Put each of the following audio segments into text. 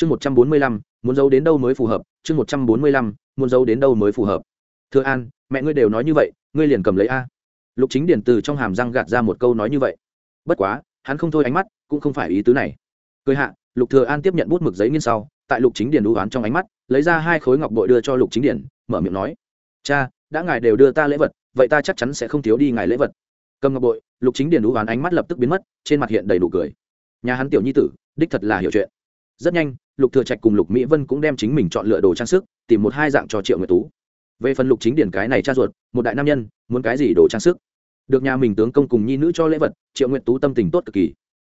chương một trăm bốn mươi lăm, muốn giấu đến đâu mới phù hợp? Chương một trăm bốn mươi lăm, muốn giấu đến đâu mới phù hợp? Thưa an, mẹ ngươi đều nói như vậy, ngươi liền cầm lấy a. Lục chính điển từ trong hàm răng gạt ra một câu nói như vậy. Bất quá, hắn không thôi ánh mắt, cũng không phải ý tứ này. Cười hạ, lục thừa an tiếp nhận bút mực giấy nghiên sau, tại lục chính điển đũ oán trong ánh mắt, lấy ra hai khối ngọc bội đưa cho lục chính điển mở miệng nói, cha, đã ngài đều đưa ta lễ vật, vậy ta chắc chắn sẽ không thiếu đi ngài lễ vật. Cầm ngọc bội, lục chính điển đũ oán ánh mắt lập tức biến mất, trên mặt hiện đầy đủ cười. Nhà hắn tiểu nhi tử, đích thật là hiểu chuyện rất nhanh, lục thừa trạch cùng lục mỹ vân cũng đem chính mình chọn lựa đồ trang sức, tìm một hai dạng cho triệu nguyệt tú. Về phần lục chính điển cái này cha ruột, một đại nam nhân, muốn cái gì đồ trang sức? Được nhà mình tướng công cùng nhi nữ cho lễ vật, triệu nguyệt tú tâm tình tốt cực kỳ.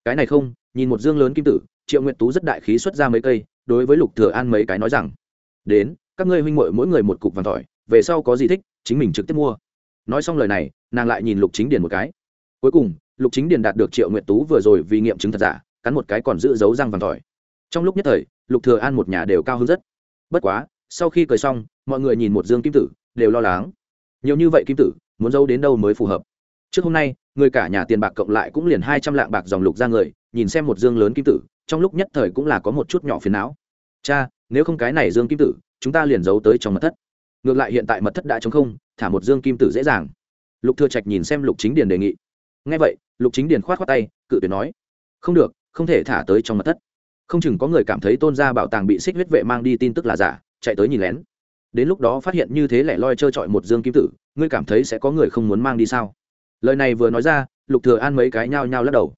Cái này không, nhìn một dương lớn kim tử, triệu nguyệt tú rất đại khí xuất ra mấy cây, đối với lục thừa an mấy cái nói rằng, đến, các ngươi huynh muội mỗi người một cục vàng tỏi, về sau có gì thích, chính mình trực tiếp mua. Nói xong lời này, nàng lại nhìn lục chính điển một cái. Cuối cùng, lục chính điển đạt được triệu nguyệt tú vừa rồi vì nghiệm chứng thật giả, cắn một cái còn giữ dấu răng vàng tỏi trong lúc nhất thời, lục thừa an một nhà đều cao hơn rất. Bất quá, sau khi cười xong, mọi người nhìn một dương kim tử, đều lo lắng. Nhiều như vậy kim tử, muốn giấu đến đâu mới phù hợp? Trước hôm nay, người cả nhà tiền bạc cộng lại cũng liền hai trăm lạng bạc dòng lục ra người, nhìn xem một dương lớn kim tử, trong lúc nhất thời cũng là có một chút nhỏ phiền não. Cha, nếu không cái này dương kim tử, chúng ta liền giấu tới trong mật thất. Ngược lại hiện tại mật thất đã chống không, thả một dương kim tử dễ dàng. Lục thừa trạch nhìn xem lục chính điền đề nghị. Nghe vậy, lục chính điền khoát khoát tay, cự tuyệt nói, không được, không thể thả tới trong mật thất không chừng có người cảm thấy tôn gia bảo tàng bị xích huyết vệ mang đi tin tức là giả, chạy tới nhìn lén. Đến lúc đó phát hiện như thế lẻ loi trơ trọi một dương kim tử, ngươi cảm thấy sẽ có người không muốn mang đi sao? Lời này vừa nói ra, lục thừa an mấy cái nhao nhao lắc đầu.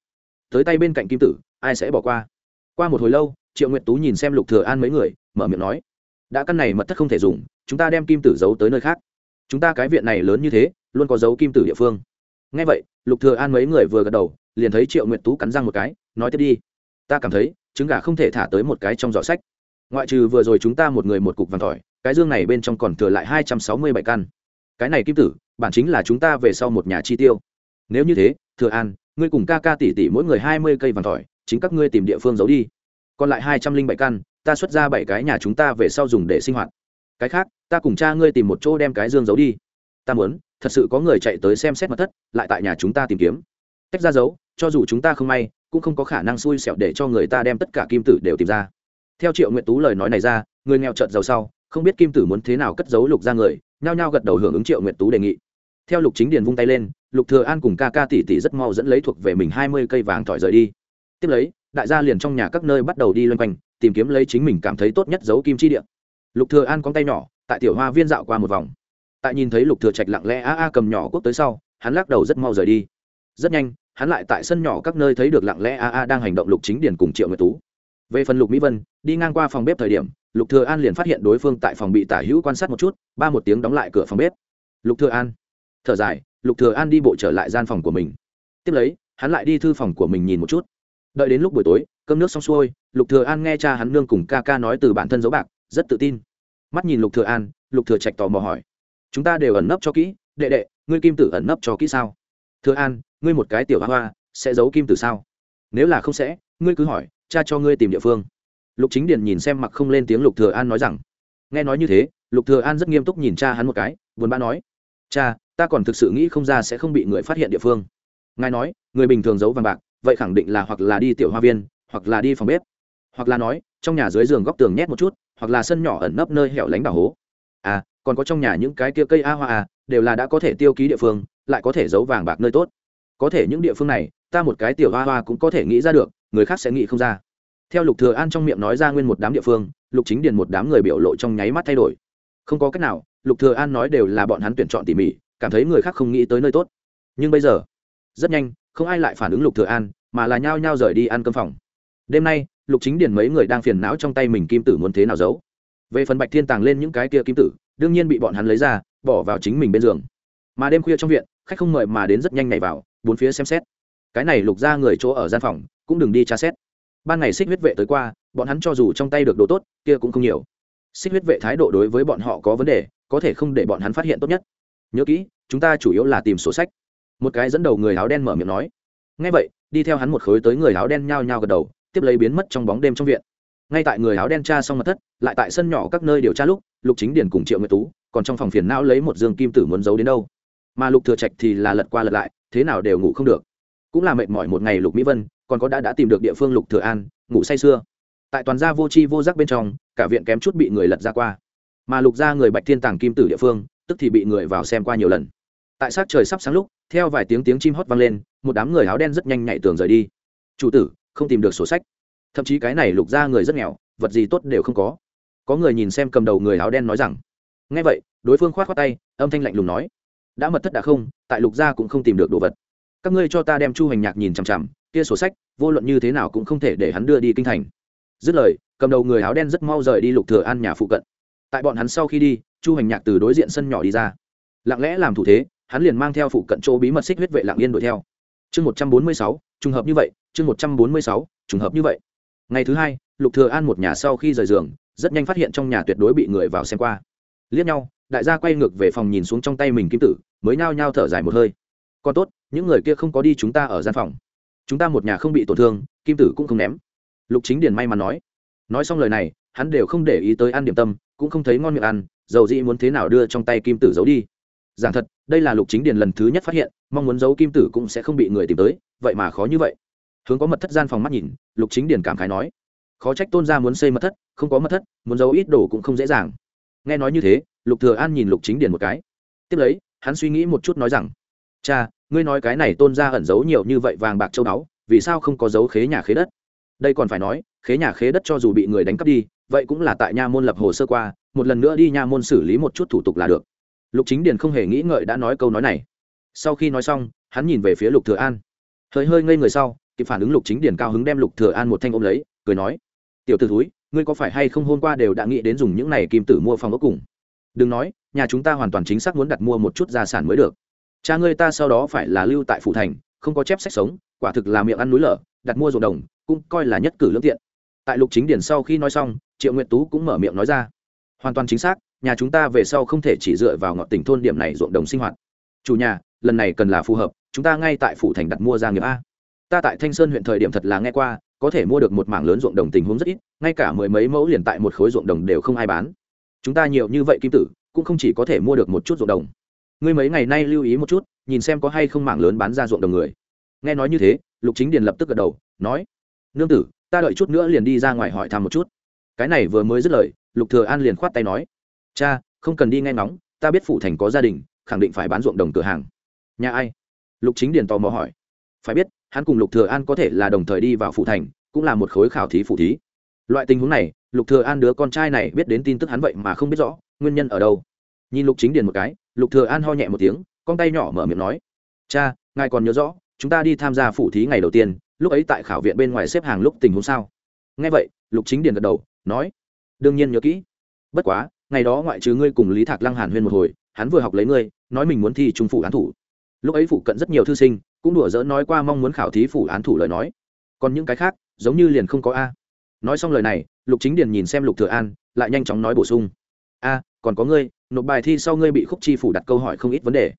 Tới tay bên cạnh kim tử, ai sẽ bỏ qua? Qua một hồi lâu, triệu nguyệt tú nhìn xem lục thừa an mấy người, mở miệng nói, đã căn này mật thất không thể dùng, chúng ta đem kim tử giấu tới nơi khác. Chúng ta cái viện này lớn như thế, luôn có dấu kim tử địa phương. Nghe vậy, lục thừa an mấy người vừa gật đầu, liền thấy triệu nguyệt tú cắn răng một cái, nói tiếp đi ta cảm thấy, trứng gà không thể thả tới một cái trong giỏ sách. Ngoại trừ vừa rồi chúng ta một người một cục vàng tỏi, cái dương này bên trong còn thừa lại hai trăm sáu mươi bảy căn. Cái này kim tử, bản chính là chúng ta về sau một nhà chi tiêu. Nếu như thế, thừa an, ngươi cùng ca ca tỷ tỷ mỗi người hai mươi cây vàng tỏi, chính các ngươi tìm địa phương giấu đi. Còn lại hai trăm linh bảy căn, ta xuất ra bảy cái nhà chúng ta về sau dùng để sinh hoạt. Cái khác, ta cùng cha ngươi tìm một chỗ đem cái dương giấu đi. Ta muốn, thật sự có người chạy tới xem xét mật thất, lại tại nhà chúng ta tìm kiếm. Tách ra giấu, cho dù chúng ta không may cũng không có khả năng xui xẻo để cho người ta đem tất cả kim tử đều tìm ra. Theo triệu nguyện tú lời nói này ra, người nghèo trợt giàu sau, không biết kim tử muốn thế nào cất giấu lục ra người, nhao nhao gật đầu hưởng ứng triệu nguyện tú đề nghị. Theo lục chính điền vung tay lên, lục thừa an cùng ca ca tỷ tỷ rất mau dẫn lấy thuộc về mình hai mươi cây vàng thỏi rời đi. Tiếp lấy, đại gia liền trong nhà các nơi bắt đầu đi loanh quanh, tìm kiếm lấy chính mình cảm thấy tốt nhất giấu kim chi địa. Lục thừa an có tay nhỏ, tại tiểu hoa viên dạo qua một vòng. Tại nhìn thấy lục thừa trạch lặng lẽ a a cầm nhỏ quốc tới sau, hắn lắc đầu rất mau rời đi. Rất nhanh hắn lại tại sân nhỏ các nơi thấy được lặng lẽ a a đang hành động lục chính điển cùng triệu nguyệt tú. Về phần lục mỹ vân, đi ngang qua phòng bếp thời điểm, lục thừa an liền phát hiện đối phương tại phòng bị tả hữu quan sát một chút, ba một tiếng đóng lại cửa phòng bếp. Lục thừa an, thở dài, lục thừa an đi bộ trở lại gian phòng của mình. Tiếp lấy, hắn lại đi thư phòng của mình nhìn một chút. Đợi đến lúc buổi tối, cơm nước xong xuôi, lục thừa an nghe cha hắn nương cùng ca ca nói từ bản thân dấu bạc, rất tự tin. Mắt nhìn lục thừa an, lục thừa trạch tò mò hỏi, chúng ta đều ẩn nấp cho kỹ, đệ đệ, ngươi kim tử ẩn nấp cho kỹ sao? Thừa an, ngươi một cái tiểu hoa hoa, sẽ giấu kim từ sao? Nếu là không sẽ, ngươi cứ hỏi, cha cho ngươi tìm địa phương. Lục chính điền nhìn xem mặc không lên tiếng lục thừa an nói rằng. Nghe nói như thế, lục thừa an rất nghiêm túc nhìn cha hắn một cái, buồn bã nói. Cha, ta còn thực sự nghĩ không ra sẽ không bị người phát hiện địa phương. Ngài nói, người bình thường giấu vàng bạc, vậy khẳng định là hoặc là đi tiểu hoa viên, hoặc là đi phòng bếp. Hoặc là nói, trong nhà dưới giường góc tường nhét một chút, hoặc là sân nhỏ ẩn nấp nơi hẻo lánh bảo hố à còn có trong nhà những cái kia cây a hoa à đều là đã có thể tiêu ký địa phương, lại có thể giấu vàng bạc nơi tốt. Có thể những địa phương này, ta một cái tiểu hoa hoa cũng có thể nghĩ ra được, người khác sẽ nghĩ không ra. Theo lục thừa an trong miệng nói ra nguyên một đám địa phương, lục chính điền một đám người biểu lộ trong nháy mắt thay đổi. Không có cách nào, lục thừa an nói đều là bọn hắn tuyển chọn tỉ mỉ, cảm thấy người khác không nghĩ tới nơi tốt. Nhưng bây giờ, rất nhanh, không ai lại phản ứng lục thừa an, mà là nhao nhao rời đi ăn cơm phòng. Đêm nay, lục chính điền mấy người đang phiền não trong tay mình kim tử muốn thế nào giấu về phần bạch thiên tàng lên những cái kia kim tử, đương nhiên bị bọn hắn lấy ra, bỏ vào chính mình bên giường. Mà đêm khuya trong viện, khách không mời mà đến rất nhanh nhảy vào, bốn phía xem xét. Cái này lục ra người chỗ ở gian phòng, cũng đừng đi tra xét. Ban ngày xích huyết vệ tới qua, bọn hắn cho dù trong tay được đồ tốt, kia cũng không nhiều. Xích huyết vệ thái độ đối với bọn họ có vấn đề, có thể không để bọn hắn phát hiện tốt nhất. Nhớ kỹ, chúng ta chủ yếu là tìm sổ sách. Một cái dẫn đầu người áo đen mở miệng nói. Ngay vậy, đi theo hắn một khối tới người áo đen nhao nhao gật đầu, tiếp lấy biến mất trong bóng đêm trong viện ngay tại người áo đen tra xong mật thất, lại tại sân nhỏ các nơi điều tra lúc, lục chính điển cùng triệu nguyệt tú, còn trong phòng phiền não lấy một dương kim tử muốn giấu đến đâu. Mà lục thừa trạch thì là lật qua lật lại, thế nào đều ngủ không được. Cũng là mệt mỏi một ngày lục mỹ vân, còn có đã đã tìm được địa phương lục thừa an, ngủ say sưa. Tại toàn gia vô chi vô giác bên trong, cả viện kém chút bị người lật ra qua. Mà lục gia người bạch thiên tàng kim tử địa phương, tức thì bị người vào xem qua nhiều lần. Tại sát trời sắp sáng lúc, theo vài tiếng tiếng chim hót vang lên, một đám người áo đen rất nhanh nhảy tường rời đi. Chủ tử, không tìm được sổ sách thậm chí cái này lục gia người rất nghèo, vật gì tốt đều không có. Có người nhìn xem cầm đầu người áo đen nói rằng ngay vậy, đối phương khoát khoát tay, âm thanh lạnh lùng nói, đã mật thất đã không, tại lục gia cũng không tìm được đồ vật. Các ngươi cho ta đem chu hành nhạc nhìn chằm chằm, kia sổ sách, vô luận như thế nào cũng không thể để hắn đưa đi kinh thành. Dứt lời, cầm đầu người áo đen rất mau rời đi lục thừa an nhà phụ cận. Tại bọn hắn sau khi đi, chu hành nhạc từ đối diện sân nhỏ đi ra. Lặng lẽ làm thủ thế, hắn liền mang theo phụ cận chỗ bí mật xích huyết vệ lạng yên đuổi theo. Chương một trăm bốn mươi sáu, trùng hợp như vậy, chương một trăm bốn mươi sáu, trùng hợp như vậy ngày thứ hai, lục thừa an một nhà sau khi rời giường, rất nhanh phát hiện trong nhà tuyệt đối bị người vào xem qua. Liếc nhau, đại gia quay ngược về phòng nhìn xuống trong tay mình kim tử, mới nhao nhao thở dài một hơi. Còn tốt, những người kia không có đi chúng ta ở gian phòng. Chúng ta một nhà không bị tổn thương, kim tử cũng không ném. Lục chính điền may mắn nói. Nói xong lời này, hắn đều không để ý tới ăn điểm tâm, cũng không thấy ngon miệng ăn, dầu dĩ muốn thế nào đưa trong tay kim tử giấu đi. Giảng thật, đây là lục chính điền lần thứ nhất phát hiện, mong muốn giấu kim tử cũng sẽ không bị người tìm tới, vậy mà khó như vậy hướng có mật thất gian phòng mắt nhìn, lục chính điền cảm khái nói, khó trách tôn gia muốn xây mật thất, không có mật thất, muốn giấu ít đồ cũng không dễ dàng. Nghe nói như thế, lục thừa an nhìn lục chính điền một cái. Tiếp lấy, hắn suy nghĩ một chút nói rằng, cha, ngươi nói cái này tôn gia ẩn giấu nhiều như vậy vàng bạc châu đáo vì sao không có giấu khế nhà khế đất? Đây còn phải nói, khế nhà khế đất cho dù bị người đánh cắp đi, vậy cũng là tại nha môn lập hồ sơ qua, một lần nữa đi nha môn xử lý một chút thủ tục là được. Lục chính điền không hề nghĩ ngợi đã nói câu nói này. Sau khi nói xong, hắn nhìn về phía lục thừa an. Hơi hơi ngây người sau kịp phản ứng lục chính điền cao hứng đem lục thừa an một thanh ôm lấy, cười nói, tiểu tử thúi, ngươi có phải hay không hôm qua đều đã nghĩ đến dùng những này kim tử mua phòng ốc cùng? Đừng nói, nhà chúng ta hoàn toàn chính xác muốn đặt mua một chút gia sản mới được. Cha ngươi ta sau đó phải là lưu tại phủ thành, không có chép sách sống, quả thực là miệng ăn núi lở, đặt mua ruộng đồng, cũng coi là nhất cử lương tiện. Tại lục chính điển sau khi nói xong, triệu nguyệt tú cũng mở miệng nói ra, hoàn toàn chính xác, nhà chúng ta về sau không thể chỉ dựa vào ngọn tỉnh thôn điểm này ruộng đồng sinh hoạt. Chủ nhà, lần này cần là phù hợp, chúng ta ngay tại phủ thành đặt mua gia nghiệp a ta tại thanh sơn huyện thời điểm thật là nghe qua, có thể mua được một mảng lớn ruộng đồng tình huống rất ít, ngay cả mười mấy mẫu liền tại một khối ruộng đồng đều không ai bán. Chúng ta nhiều như vậy kim tử, cũng không chỉ có thể mua được một chút ruộng đồng. Ngươi mấy ngày nay lưu ý một chút, nhìn xem có hay không mảng lớn bán ra ruộng đồng người. Nghe nói như thế, lục chính điền lập tức gật đầu, nói, nương tử, ta đợi chút nữa liền đi ra ngoài hỏi thăm một chút. Cái này vừa mới dứt lời, lục thừa an liền khoát tay nói, cha, không cần đi nghe ngóng, ta biết phụ thành có gia đình, khẳng định phải bán ruộng đồng cửa hàng. Nhà ai? Lục chính điền tò mò hỏi. Phải biết hắn cùng lục thừa an có thể là đồng thời đi vào phụ thành, cũng là một khối khảo thí phụ thí. Loại tình huống này, lục thừa an đứa con trai này biết đến tin tức hắn vậy mà không biết rõ, nguyên nhân ở đâu. Nhìn lục chính điền một cái, lục thừa an ho nhẹ một tiếng, con tay nhỏ mở miệng nói, cha, ngài còn nhớ rõ, chúng ta đi tham gia phụ thí ngày đầu tiên, lúc ấy tại khảo viện bên ngoài xếp hàng lúc tình huống sao? Nghe vậy, lục chính điền gật đầu, nói, đương nhiên nhớ kỹ. Bất quá, ngày đó ngoại trừ ngươi cùng lý thạc lăng hàn huyên một hồi, hắn vừa học lấy ngươi, nói mình muốn thi trung phủ án thủ. Lúc ấy phụ cận rất nhiều thư sinh cũng đùa dỡ nói qua mong muốn khảo thí phủ án thủ lời nói. Còn những cái khác, giống như liền không có a. Nói xong lời này, lục chính điền nhìn xem lục thừa an, lại nhanh chóng nói bổ sung. A, còn có ngươi, nộp bài thi sau ngươi bị khúc chi phủ đặt câu hỏi không ít vấn đề.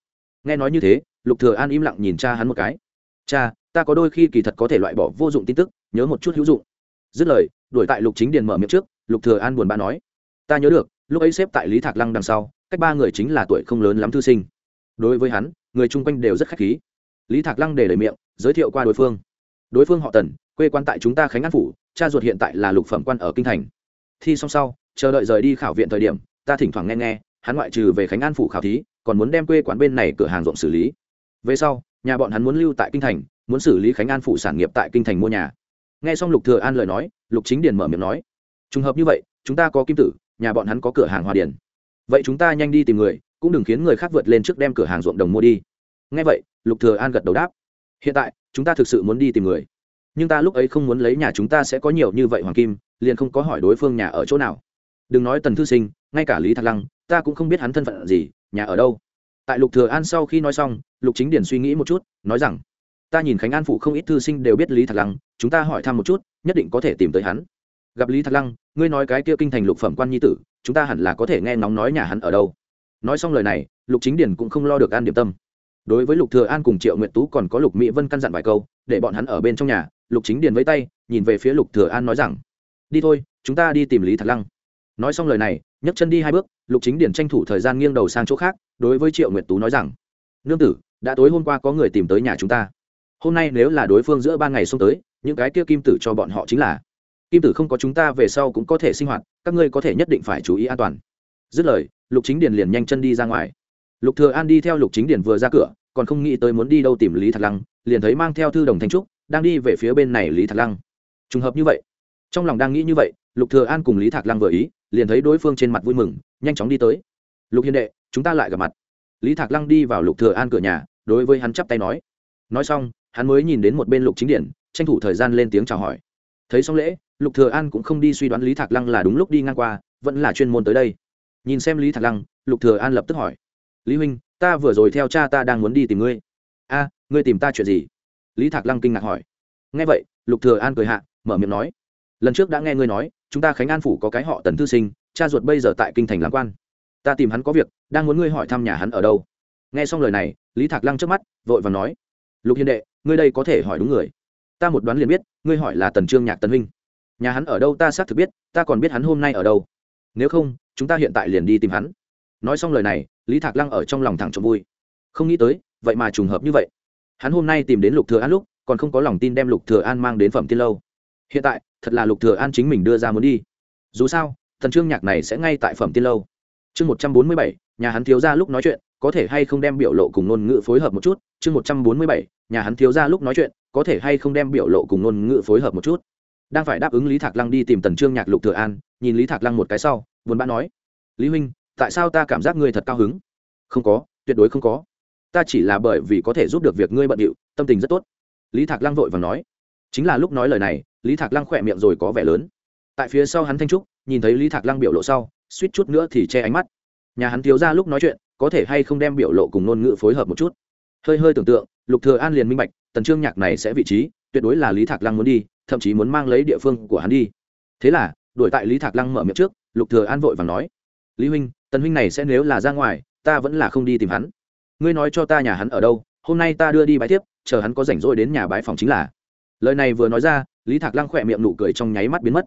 Nghe nói như thế, lục thừa an im lặng nhìn cha hắn một cái. Cha, ta có đôi khi kỳ thật có thể loại bỏ vô dụng tin tức, nhớ một chút hữu dụng. Dứt lời, đuổi tại lục chính điền mở miệng trước, lục thừa an buồn bã nói, ta nhớ được, lúc ấy xếp tại lý thạc lăng đằng sau, cách ba người chính là tuổi không lớn lắm thư sinh. Đối với hắn, người chung quanh đều rất khách khí lý thạc lăng để lời miệng, giới thiệu qua đối phương. Đối phương họ tần, quê quan tại chúng ta khánh an phủ, cha ruột hiện tại là lục phẩm quan ở kinh thành. Thi xong sau, chờ đợi rời đi khảo viện thời điểm, ta thỉnh thoảng nghe nghe, hắn ngoại trừ về khánh an phủ khảo thí, còn muốn đem quê quán bên này cửa hàng rộng xử lý. Về sau, nhà bọn hắn muốn lưu tại kinh thành, muốn xử lý khánh an phủ sản nghiệp tại kinh thành mua nhà. Nghe xong lục thừa an lời nói, lục chính điền mở miệng nói, trùng hợp như vậy, chúng ta có kim tử, nhà bọn hắn có cửa hàng hòa điền. Vậy chúng ta nhanh đi tìm người, cũng đừng khiến người khác vượt lên trước đem cửa hàng ruộng đồng mua đi nghe vậy, lục thừa an gật đầu đáp. Hiện tại, chúng ta thực sự muốn đi tìm người. Nhưng ta lúc ấy không muốn lấy nhà chúng ta sẽ có nhiều như vậy hoàng kim, liền không có hỏi đối phương nhà ở chỗ nào. Đừng nói tần thư sinh, ngay cả lý thạc lăng, ta cũng không biết hắn thân phận gì, nhà ở đâu. Tại lục thừa an sau khi nói xong, lục chính điển suy nghĩ một chút, nói rằng, ta nhìn khánh an phụ không ít thư sinh đều biết lý thạc lăng, chúng ta hỏi thăm một chút, nhất định có thể tìm tới hắn. Gặp lý thạc lăng, ngươi nói cái kia kinh thành lục phẩm quan nhi tử, chúng ta hẳn là có thể nghe ngóng nói nhà hắn ở đâu. Nói xong lời này, lục chính điển cũng không lo được an điểm tâm đối với lục thừa an cùng triệu Nguyệt tú còn có lục mỹ vân căn dặn vài câu, để bọn hắn ở bên trong nhà, lục chính điền với tay, nhìn về phía lục thừa an nói rằng, đi thôi, chúng ta đi tìm lý thạc lăng. Nói xong lời này, nhấc chân đi hai bước, lục chính điền tranh thủ thời gian nghiêng đầu sang chỗ khác, đối với triệu nguyệt tú nói rằng, nương tử, đã tối hôm qua có người tìm tới nhà chúng ta. Hôm nay nếu là đối phương giữa ban ngày xông tới, những cái kia kim tử cho bọn họ chính là. Kim tử không có chúng ta về sau cũng có thể sinh hoạt, các ngươi có thể nhất định phải chú ý an toàn. Dứt lời, lục chính điền liền nhanh chân đi ra ngoài lục thừa an đi theo lục chính điền vừa ra cửa, còn không nghĩ tới muốn đi đâu tìm lý thạc lăng, liền thấy mang theo thư đồng thanh trúc, đang đi về phía bên này lý thạc lăng. Trùng hợp như vậy, trong lòng đang nghĩ như vậy, lục thừa an cùng lý thạc lăng vừa ý, liền thấy đối phương trên mặt vui mừng, nhanh chóng đi tới. Lục hiền đệ, chúng ta lại gặp mặt. Lý thạc lăng đi vào lục thừa an cửa nhà, đối với hắn chắp tay nói. Nói xong, hắn mới nhìn đến một bên lục chính điển, tranh thủ thời gian lên tiếng chào hỏi. Thấy xong lễ, lục thừa an cũng không đi suy đoán lý thạc lăng là đúng lúc đi ngang qua, vẫn là chuyên môn tới đây. Nhìn xem lý thạc lăng, lục thừa an lập tức hỏi lý huynh, ta vừa rồi theo cha ta đang muốn đi tìm ngươi. A, ngươi tìm ta chuyện gì? Lý thạc lăng kinh ngạc hỏi. Nghe vậy, lục thừa an cười hạ, mở miệng nói, lần trước đã nghe ngươi nói, chúng ta khánh an phủ có cái họ tần thư sinh, cha ruột bây giờ tại kinh thành làm quan. Ta tìm hắn có việc, đang muốn ngươi hỏi thăm nhà hắn ở đâu. Nghe xong lời này, lý thạc lăng trước mắt, vội vàng nói, lục hiền đệ, ngươi đây có thể hỏi đúng người. Ta một đoán liền biết, ngươi hỏi là tần trương nhạc tần huynh. Nhà hắn ở đâu ta xác thực biết, ta còn biết hắn hôm nay ở đâu. Nếu không, chúng ta hiện tại liền đi tìm hắn. Nói xong lời này lý thạc lăng ở trong lòng thẳng trộm vui. Không nghĩ tới, vậy mà trùng hợp như vậy. Hắn hôm nay tìm đến lục thừa an lúc, còn không có lòng tin đem lục thừa an mang đến phẩm tiên lâu. Hiện tại, thật là lục thừa an chính mình đưa ra muốn đi. Dù sao, thần trương nhạc này sẽ ngay tại phẩm tiên lâu. Chương một trăm bốn mươi bảy, nhà hắn thiếu ra lúc nói chuyện, có thể hay không đem biểu lộ cùng ngôn ngữ phối hợp một chút? Chương một trăm bốn mươi bảy, nhà hắn thiếu ra lúc nói chuyện, có thể hay không đem biểu lộ cùng ngôn ngữ phối hợp một chút? Đang phải đáp ứng lý thạc lăng đi tìm tần trương nhạc lục thừa an, nhìn lý thạc lăng một cái sau, buồn bã nói, lý huynh tại sao ta cảm giác ngươi thật cao hứng? Không có, tuyệt đối không có. Ta chỉ là bởi vì có thể giúp được việc ngươi bận điệu, tâm tình rất tốt. Lý thạc lăng vội và nói. Chính là lúc nói lời này, lý thạc lăng khỏe miệng rồi có vẻ lớn. Tại phía sau hắn thanh trúc, nhìn thấy lý thạc lăng biểu lộ sau, suýt chút nữa thì che ánh mắt. Nhà hắn thiếu ra lúc nói chuyện, có thể hay không đem biểu lộ cùng ngôn ngữ phối hợp một chút? Hơi hơi tưởng tượng, lục thừa an liền minh bạch, tần trương nhạc này sẽ vị trí, tuyệt đối là lý thạc lăng muốn đi, thậm chí muốn mang lấy địa phương của hắn đi. Thế là, đuổi tại lý thạc lăng mở miệng trước, lục thừa an vội vàng nói lý huynh, tần huynh này sẽ nếu là ra ngoài, ta vẫn là không đi tìm hắn. Ngươi nói cho ta nhà hắn ở đâu, hôm nay ta đưa đi bãi tiếp chờ hắn có rảnh rỗi đến nhà bãi phòng chính là. Lời này vừa nói ra, lý thạc lăng khỏe miệng nụ cười trong nháy mắt biến mất.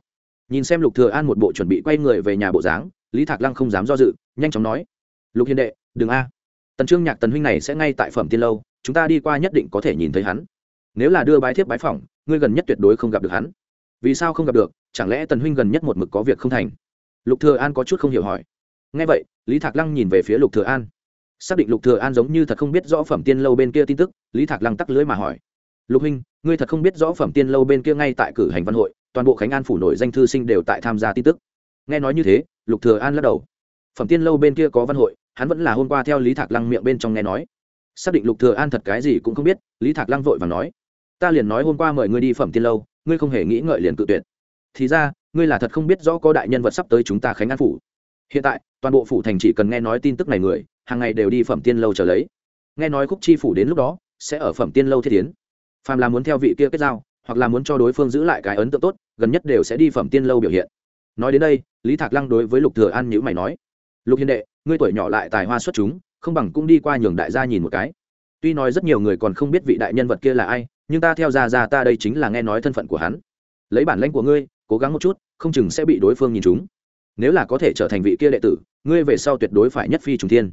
Nhìn xem lục thừa an một bộ chuẩn bị quay người về nhà bộ dáng, lý thạc lăng không dám do dự, nhanh chóng nói, lục hiền đệ, đừng a. Tần trương nhạc tần huynh này sẽ ngay tại phẩm tiên lâu, chúng ta đi qua nhất định có thể nhìn thấy hắn. Nếu là đưa bái thiếp bái phỏng ngươi gần nhất tuyệt đối không gặp được hắn. Vì sao không gặp được? Chẳng lẽ tần huynh gần nhất một mực có việc không thành? Lục thừa an có chút không hiểu hỏi nghe vậy, lý thạc lăng nhìn về phía lục thừa an. Xác định lục thừa an giống như thật không biết rõ phẩm tiên lâu bên kia tin tức, lý thạc lăng tắc lưới mà hỏi. Lục huynh, ngươi thật không biết rõ phẩm tiên lâu bên kia ngay tại cử hành văn hội, toàn bộ khánh an phủ nổi danh thư sinh đều tại tham gia tin tức. Nghe nói như thế, lục thừa an lắc đầu. Phẩm tiên lâu bên kia có văn hội, hắn vẫn là hôm qua theo lý thạc lăng miệng bên trong nghe nói. Xác định lục thừa an thật cái gì cũng không biết, lý thạc lăng vội vàng nói. Ta liền nói hôm qua mời ngươi đi phẩm tiên lâu, ngươi không hề nghĩ ngợi liền cự tuyệt. Thì ra, ngươi là thật không biết rõ có đại nhân vật sắp tới chúng ta khánh an phủ hiện tại, toàn bộ phủ thành chỉ cần nghe nói tin tức này người, hàng ngày đều đi phẩm tiên lâu chờ lấy. Nghe nói khúc chi phủ đến lúc đó, sẽ ở phẩm tiên lâu thiết tiến. Phàm là muốn theo vị kia kết giao, hoặc là muốn cho đối phương giữ lại cái ấn tượng tốt, gần nhất đều sẽ đi phẩm tiên lâu biểu hiện. Nói đến đây, lý thạc lăng đối với lục thừa an nhữ mày nói, lục hiền đệ, ngươi tuổi nhỏ lại tài hoa xuất chúng, không bằng cũng đi qua nhường đại gia nhìn một cái. Tuy nói rất nhiều người còn không biết vị đại nhân vật kia là ai, nhưng ta theo ra ra ta đây chính là nghe nói thân phận của hắn. Lấy bản lãnh của ngươi, cố gắng một chút, không chừng sẽ bị đối phương nhìn chúng nếu là có thể trở thành vị kia đệ tử, ngươi về sau tuyệt đối phải nhất phi trùng thiên.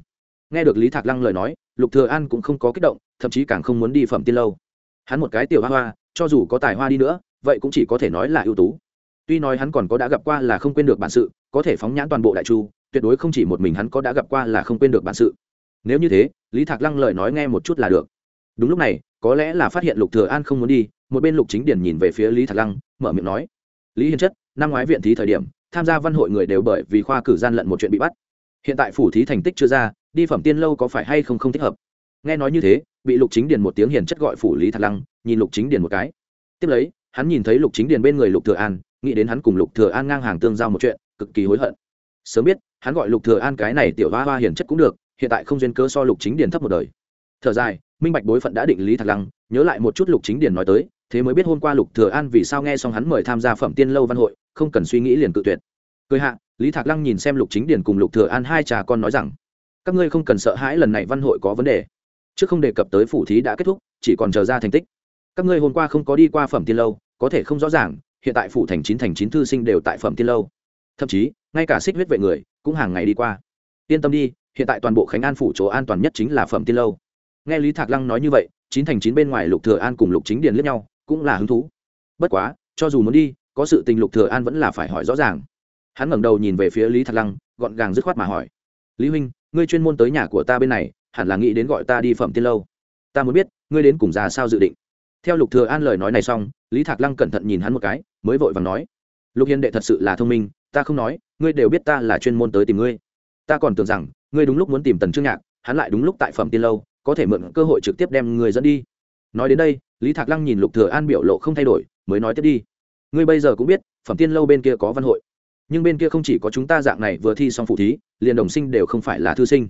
Nghe được lý thạc lăng lời nói, lục thừa an cũng không có kích động, thậm chí càng không muốn đi phẩm tiên lâu. Hắn một cái tiểu hoa hoa, cho dù có tài hoa đi nữa, vậy cũng chỉ có thể nói là ưu tú. Tuy nói hắn còn có đã gặp qua là không quên được bản sự, có thể phóng nhãn toàn bộ đại chu, tuyệt đối không chỉ một mình hắn có đã gặp qua là không quên được bản sự. Nếu như thế, lý thạc lăng lời nói nghe một chút là được. Đúng lúc này, có lẽ là phát hiện lục thừa an không muốn đi, một bên lục chính điển nhìn về phía lý thạc lăng, mở miệng nói, lý hiền chất, năm ngoái viện thí thời điểm tham gia văn hội người đều bởi vì khoa cử gian lận một chuyện bị bắt. Hiện tại phủ thí thành tích chưa ra, đi phẩm tiên lâu có phải hay không không thích hợp? Nghe nói như thế, bị lục chính điền một tiếng hiền chất gọi phủ lý thạc lăng, nhìn lục chính điền một cái. Tiếp lấy, hắn nhìn thấy lục chính điền bên người lục thừa an, nghĩ đến hắn cùng lục thừa an ngang hàng tương giao một chuyện, cực kỳ hối hận. Sớm biết, hắn gọi lục thừa an cái này tiểu hoa hoa hiền chất cũng được, hiện tại không duyên cớ so lục chính điền thấp một đời. Thở dài, minh bạch bối phận đã định lý thạc lăng, nhớ lại một chút lục chính điền nói tới, thế mới biết hôm qua lục thừa an vì sao nghe xong hắn mời tham gia phẩm tiên lâu văn hội không cần suy nghĩ liền cự tuyệt. Cười hạ, lý thạc lăng nhìn xem lục chính điền cùng lục thừa an hai cha con nói rằng, các ngươi không cần sợ hãi lần này văn hội có vấn đề. Trước không đề cập tới phủ thí đã kết thúc, chỉ còn chờ ra thành tích. Các ngươi hôm qua không có đi qua phẩm tiên lâu, có thể không rõ ràng, hiện tại phủ thành chín thành chín thư sinh đều tại phẩm tiên lâu. Thậm chí, ngay cả xích huyết vệ người cũng hàng ngày đi qua. Yên tâm đi, hiện tại toàn bộ khánh an phủ chỗ an toàn nhất chính là phẩm tiên lâu. Nghe lý thạc lăng nói như vậy, chín thành chín bên ngoài lục thừa an cùng lục chính điền liếc nhau, cũng là hứng thú. Bất quá, cho dù muốn đi có sự tình lục thừa an vẫn là phải hỏi rõ ràng. Hắn ngẩng đầu nhìn về phía lý thạc lăng, gọn gàng dứt khoát mà hỏi, lý huynh, ngươi chuyên môn tới nhà của ta bên này, hẳn là nghĩ đến gọi ta đi phẩm tiên lâu. Ta muốn biết, ngươi đến cùng già sao dự định? Theo lục thừa an lời nói này xong, lý thạc lăng cẩn thận nhìn hắn một cái, mới vội vàng nói, lục hiền đệ thật sự là thông minh, ta không nói, ngươi đều biết ta là chuyên môn tới tìm ngươi. Ta còn tưởng rằng, ngươi đúng lúc muốn tìm tần trương nhạc, hắn lại đúng lúc tại phẩm tiên lâu, có thể mượn cơ hội trực tiếp đem người dẫn đi. Nói đến đây, lý thạc lăng nhìn lục thừa an biểu lộ không thay đổi, mới nói tiếp đi ngươi bây giờ cũng biết, phẩm tiên lâu bên kia có văn hội. Nhưng bên kia không chỉ có chúng ta dạng này vừa thi xong phụ thí, liền đồng sinh đều không phải là thư sinh.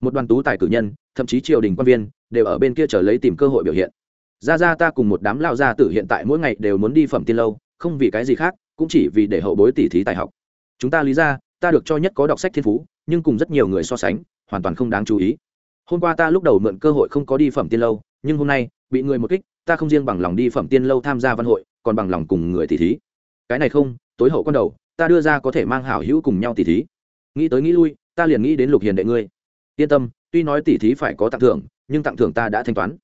Một đoàn tú tài cử nhân, thậm chí triều đình quan viên, đều ở bên kia chờ lấy tìm cơ hội biểu hiện. Ra ra ta cùng một đám lao gia tử hiện tại mỗi ngày đều muốn đi phẩm tiên lâu, không vì cái gì khác, cũng chỉ vì để hậu bối tỉ thí tài học. Chúng ta lý ra, ta được cho nhất có đọc sách thiên phú, nhưng cùng rất nhiều người so sánh, hoàn toàn không đáng chú ý. Hôm qua ta lúc đầu mượn cơ hội không có đi phẩm tiên lâu, nhưng hôm nay, bị người một kích, ta không riêng bằng lòng đi phẩm tiên lâu tham gia văn hội còn bằng lòng cùng người tỷ thí. Cái này không, tối hậu con đầu, ta đưa ra có thể mang hảo hữu cùng nhau tỷ thí. Nghĩ tới nghĩ lui, ta liền nghĩ đến lục hiền đệ ngươi. Yên tâm, tuy nói tỷ thí phải có tặng thưởng, nhưng tặng thưởng ta đã thanh toán.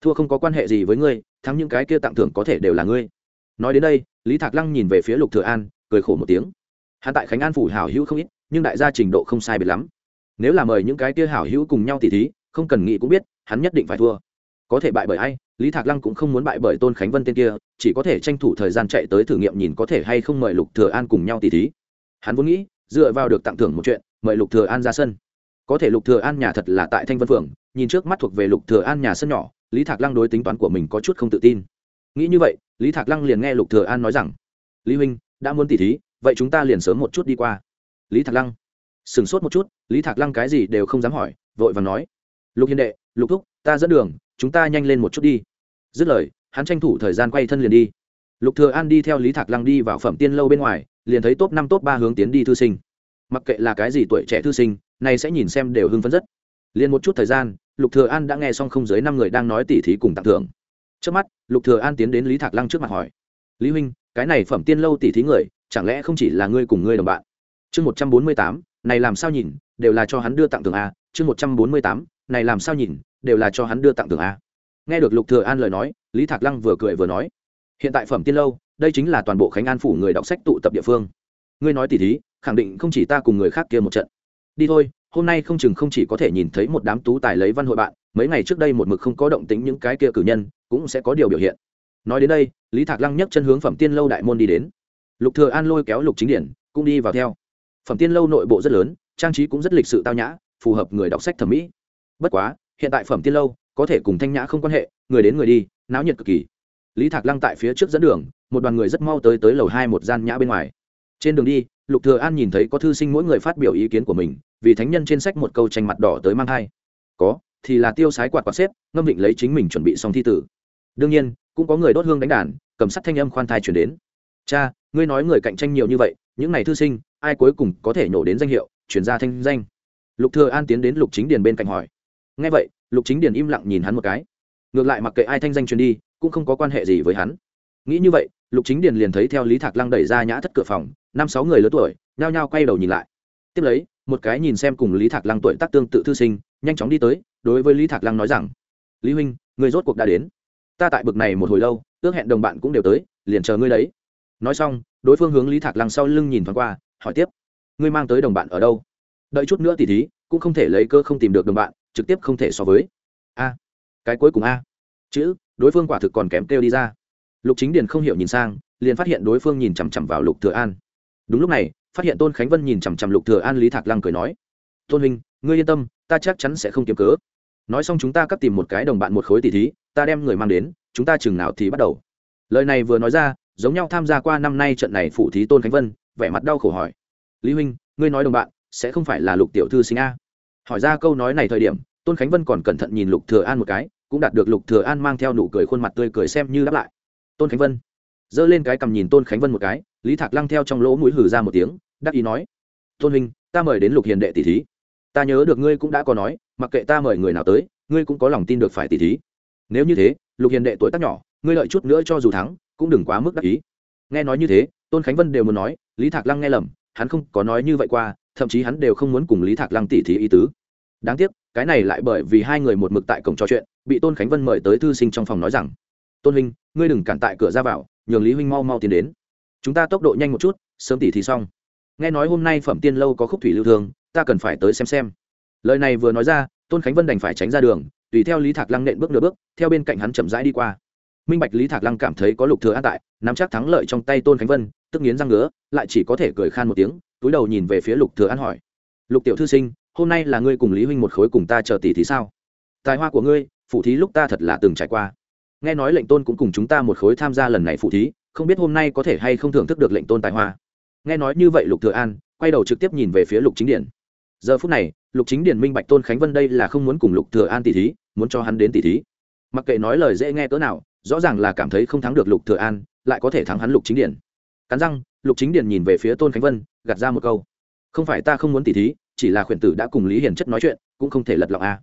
Thua không có quan hệ gì với ngươi, thắng những cái kia tặng thưởng có thể đều là ngươi. Nói đến đây, lý thạc lăng nhìn về phía lục thừa an, cười khổ một tiếng. Hắn tại khánh an phủ hảo hữu không ít, nhưng đại gia trình độ không sai biệt lắm. Nếu là mời những cái kia hảo hữu cùng nhau tỷ thí, không cần nghĩ cũng biết, hắn nhất định phải thua. Có thể bại bởi ai? Lý thạc lăng cũng không muốn bại bởi tôn khánh vân tên kia, chỉ có thể tranh thủ thời gian chạy tới thử nghiệm nhìn có thể hay không mời lục thừa an cùng nhau tỉ thí. Hắn vốn nghĩ, dựa vào được tặng thưởng một chuyện, mời lục thừa an ra sân. Có thể lục thừa an nhà thật là tại thanh vân phượng, nhìn trước mắt thuộc về lục thừa an nhà sân nhỏ, lý thạc lăng đối tính toán của mình có chút không tự tin. Nghĩ như vậy, lý thạc lăng liền nghe lục thừa an nói rằng, lý huynh, đã muốn tỉ thí, vậy chúng ta liền sớm một chút đi qua. Lý thạc lăng sừng sốt một chút, lý thạc lăng cái gì đều không dám hỏi, vội vàng nói, lục hiền đệ, lục thúc, ta dẫn đường chúng ta nhanh lên một chút đi. Dứt lời, hắn tranh thủ thời gian quay thân liền đi. Lục thừa an đi theo lý thạc lăng đi vào phẩm tiên lâu bên ngoài, liền thấy top năm top ba hướng tiến đi thư sinh. Mặc kệ là cái gì tuổi trẻ thư sinh này sẽ nhìn xem đều hưng phấn rất. Liền một chút thời gian, lục thừa an đã nghe xong không dưới năm người đang nói tỉ thí cùng tặng thưởng. Trước mắt, lục thừa an tiến đến lý thạc lăng trước mặt hỏi, lý huynh, cái này phẩm tiên lâu tỉ thí người, chẳng lẽ không chỉ là ngươi cùng ngươi đồng bạn? Chương một trăm bốn mươi tám, này làm sao nhìn, đều là cho hắn đưa tặng thưởng a chương một trăm bốn mươi tám này làm sao nhìn, đều là cho hắn đưa tặng thưởng a. Nghe được lục thừa an lời nói, lý thạc lăng vừa cười vừa nói, hiện tại phẩm tiên lâu, đây chính là toàn bộ khánh an phủ người đọc sách tụ tập địa phương. Ngươi nói tỉ thí, khẳng định không chỉ ta cùng người khác kia một trận. Đi thôi, hôm nay không chừng không chỉ có thể nhìn thấy một đám tú tài lấy văn hội bạn, mấy ngày trước đây một mực không có động tính những cái kia cử nhân, cũng sẽ có điều biểu hiện. Nói đến đây, lý thạc lăng nhấc chân hướng phẩm tiên lâu đại môn đi đến. Lục thừa an lôi kéo lục chính điển, cũng đi vào theo. Phẩm tiên lâu nội bộ rất lớn, trang trí cũng rất lịch sự tao nhã, phù hợp người đọc sách thẩm mỹ bất quá, hiện tại phẩm tiên lâu, có thể cùng thanh nhã không quan hệ, người đến người đi, náo nhiệt cực kỳ. Lý thạc lăng tại phía trước dẫn đường, một đoàn người rất mau tới tới lầu hai một gian nhã bên ngoài. Trên đường đi, lục thừa an nhìn thấy có thư sinh mỗi người phát biểu ý kiến của mình, vì thánh nhân trên sách một câu tranh mặt đỏ tới mang hai có, thì là tiêu sái quạt quạt xếp, ngâm định lấy chính mình chuẩn bị xong thi tử. Đương nhiên, cũng có người đốt hương đánh đàn, cầm sắt thanh âm khoan thai chuyển đến. Cha, ngươi nói người cạnh tranh nhiều như vậy, những này thư sinh, ai cuối cùng có thể nhổ đến danh hiệu chuyển ra thanh danh? Lục thừa an tiến đến lục chính điền bên cạnh hỏi nghe vậy, lục chính điền im lặng nhìn hắn một cái. Ngược lại mặc kệ ai thanh danh truyền đi, cũng không có quan hệ gì với hắn. Nghĩ như vậy, lục chính điền liền thấy theo lý thạc lăng đẩy ra nhã thất cửa phòng, năm sáu người lớn tuổi, nhao nhao quay đầu nhìn lại. Tiếp lấy, một cái nhìn xem cùng lý thạc lăng tuổi tác tương tự thư sinh, nhanh chóng đi tới, đối với lý thạc lăng nói rằng, lý huynh, người rốt cuộc đã đến. Ta tại bực này một hồi lâu, ước hẹn đồng bạn cũng đều tới, liền chờ ngươi đấy. Nói xong, đối phương hướng lý thạc lăng sau lưng nhìn thoáng qua, hỏi tiếp, ngươi mang tới đồng bạn ở đâu? Đợi chút nữa tỉ thí, cũng không thể lấy cơ không tìm được đồng bạn trực tiếp không thể so với. A, cái cuối cùng a. Chữ, đối phương quả thực còn kém kêu đi ra. Lục chính điền không hiểu nhìn sang, liền phát hiện đối phương nhìn chằm chằm vào lục thừa an. Đúng lúc này, phát hiện tôn khánh vân nhìn chằm chằm lục thừa an lý thạc lăng cười nói, tôn huynh, ngươi yên tâm, ta chắc chắn sẽ không kiếm cớ. Nói xong chúng ta cắt tìm một cái đồng bạn một khối tỷ thí, ta đem người mang đến, chúng ta chừng nào thì bắt đầu. Lời này vừa nói ra, giống nhau tham gia qua năm nay trận này phụ thí tôn khánh vân, vẻ mặt đau khổ hỏi, lý huynh, ngươi nói đồng bạn, sẽ không phải là lục tiểu thư sinh a? Hỏi ra câu nói này thời điểm, tôn khánh vân còn cẩn thận nhìn lục thừa an một cái, cũng đạt được lục thừa an mang theo nụ cười khuôn mặt tươi cười xem như đáp lại. Tôn khánh vân giơ lên cái cầm nhìn tôn khánh vân một cái, lý thạc lăng theo trong lỗ mũi hừ ra một tiếng, đắc ý nói, tôn huynh, ta mời đến lục hiền đệ tỷ thí. Ta nhớ được ngươi cũng đã có nói, mặc kệ ta mời người nào tới, ngươi cũng có lòng tin được phải tỷ thí. Nếu như thế, lục hiền đệ tuổi tác nhỏ, ngươi lợi chút nữa cho dù thắng, cũng đừng quá mức đắc ý. Nghe nói như thế, tôn khánh vân đều muốn nói, lý thạc lăng nghe lầm, hắn không có nói như vậy qua thậm chí hắn đều không muốn cùng lý thạc lăng tỷ thí ý tứ. Đáng tiếc, cái này lại bởi vì hai người một mực tại cổng trò chuyện, bị tôn khánh vân mời tới thư sinh trong phòng nói rằng, tôn huynh, ngươi đừng cản tại cửa ra vào, nhường lý huynh mau mau tiến đến. Chúng ta tốc độ nhanh một chút, sớm tỉ thí xong. Nghe nói hôm nay phẩm tiên lâu có khúc thủy lưu thương, ta cần phải tới xem xem. Lời này vừa nói ra, tôn khánh vân đành phải tránh ra đường, tùy theo lý thạc lăng nện bước nửa bước, theo bên cạnh hắn chậm rãi đi qua. Minh bạch lý thạc lăng cảm thấy có lục thừa an tại, nắm chắc thắng lợi trong tay tôn khánh vân, tức nghiến răng ngứa, lại chỉ có thể cười khan một tiếng túi đầu nhìn về phía lục thừa an hỏi. Lục tiểu thư sinh, hôm nay là ngươi cùng lý huynh một khối cùng ta chờ tỷ thí sao? Tài hoa của ngươi, phụ thí lúc ta thật là từng trải qua. Nghe nói lệnh tôn cũng cùng chúng ta một khối tham gia lần này phụ thí, không biết hôm nay có thể hay không thưởng thức được lệnh tôn tài hoa. Nghe nói như vậy lục thừa an, quay đầu trực tiếp nhìn về phía lục chính điển. Giờ phút này, lục chính điển minh bạch tôn khánh vân đây là không muốn cùng lục thừa an tỷ thí, muốn cho hắn đến tỷ thí. Mặc kệ nói lời dễ nghe cỡ nào, rõ ràng là cảm thấy không thắng được lục thừa an, lại có thể thắng hắn lục chính điển. Cắn răng lục chính Điền nhìn về phía tôn khánh vân, gạt ra một câu. Không phải ta không muốn tỷ thí, chỉ là khuyển tử đã cùng lý hiển chất nói chuyện, cũng không thể lật lọng a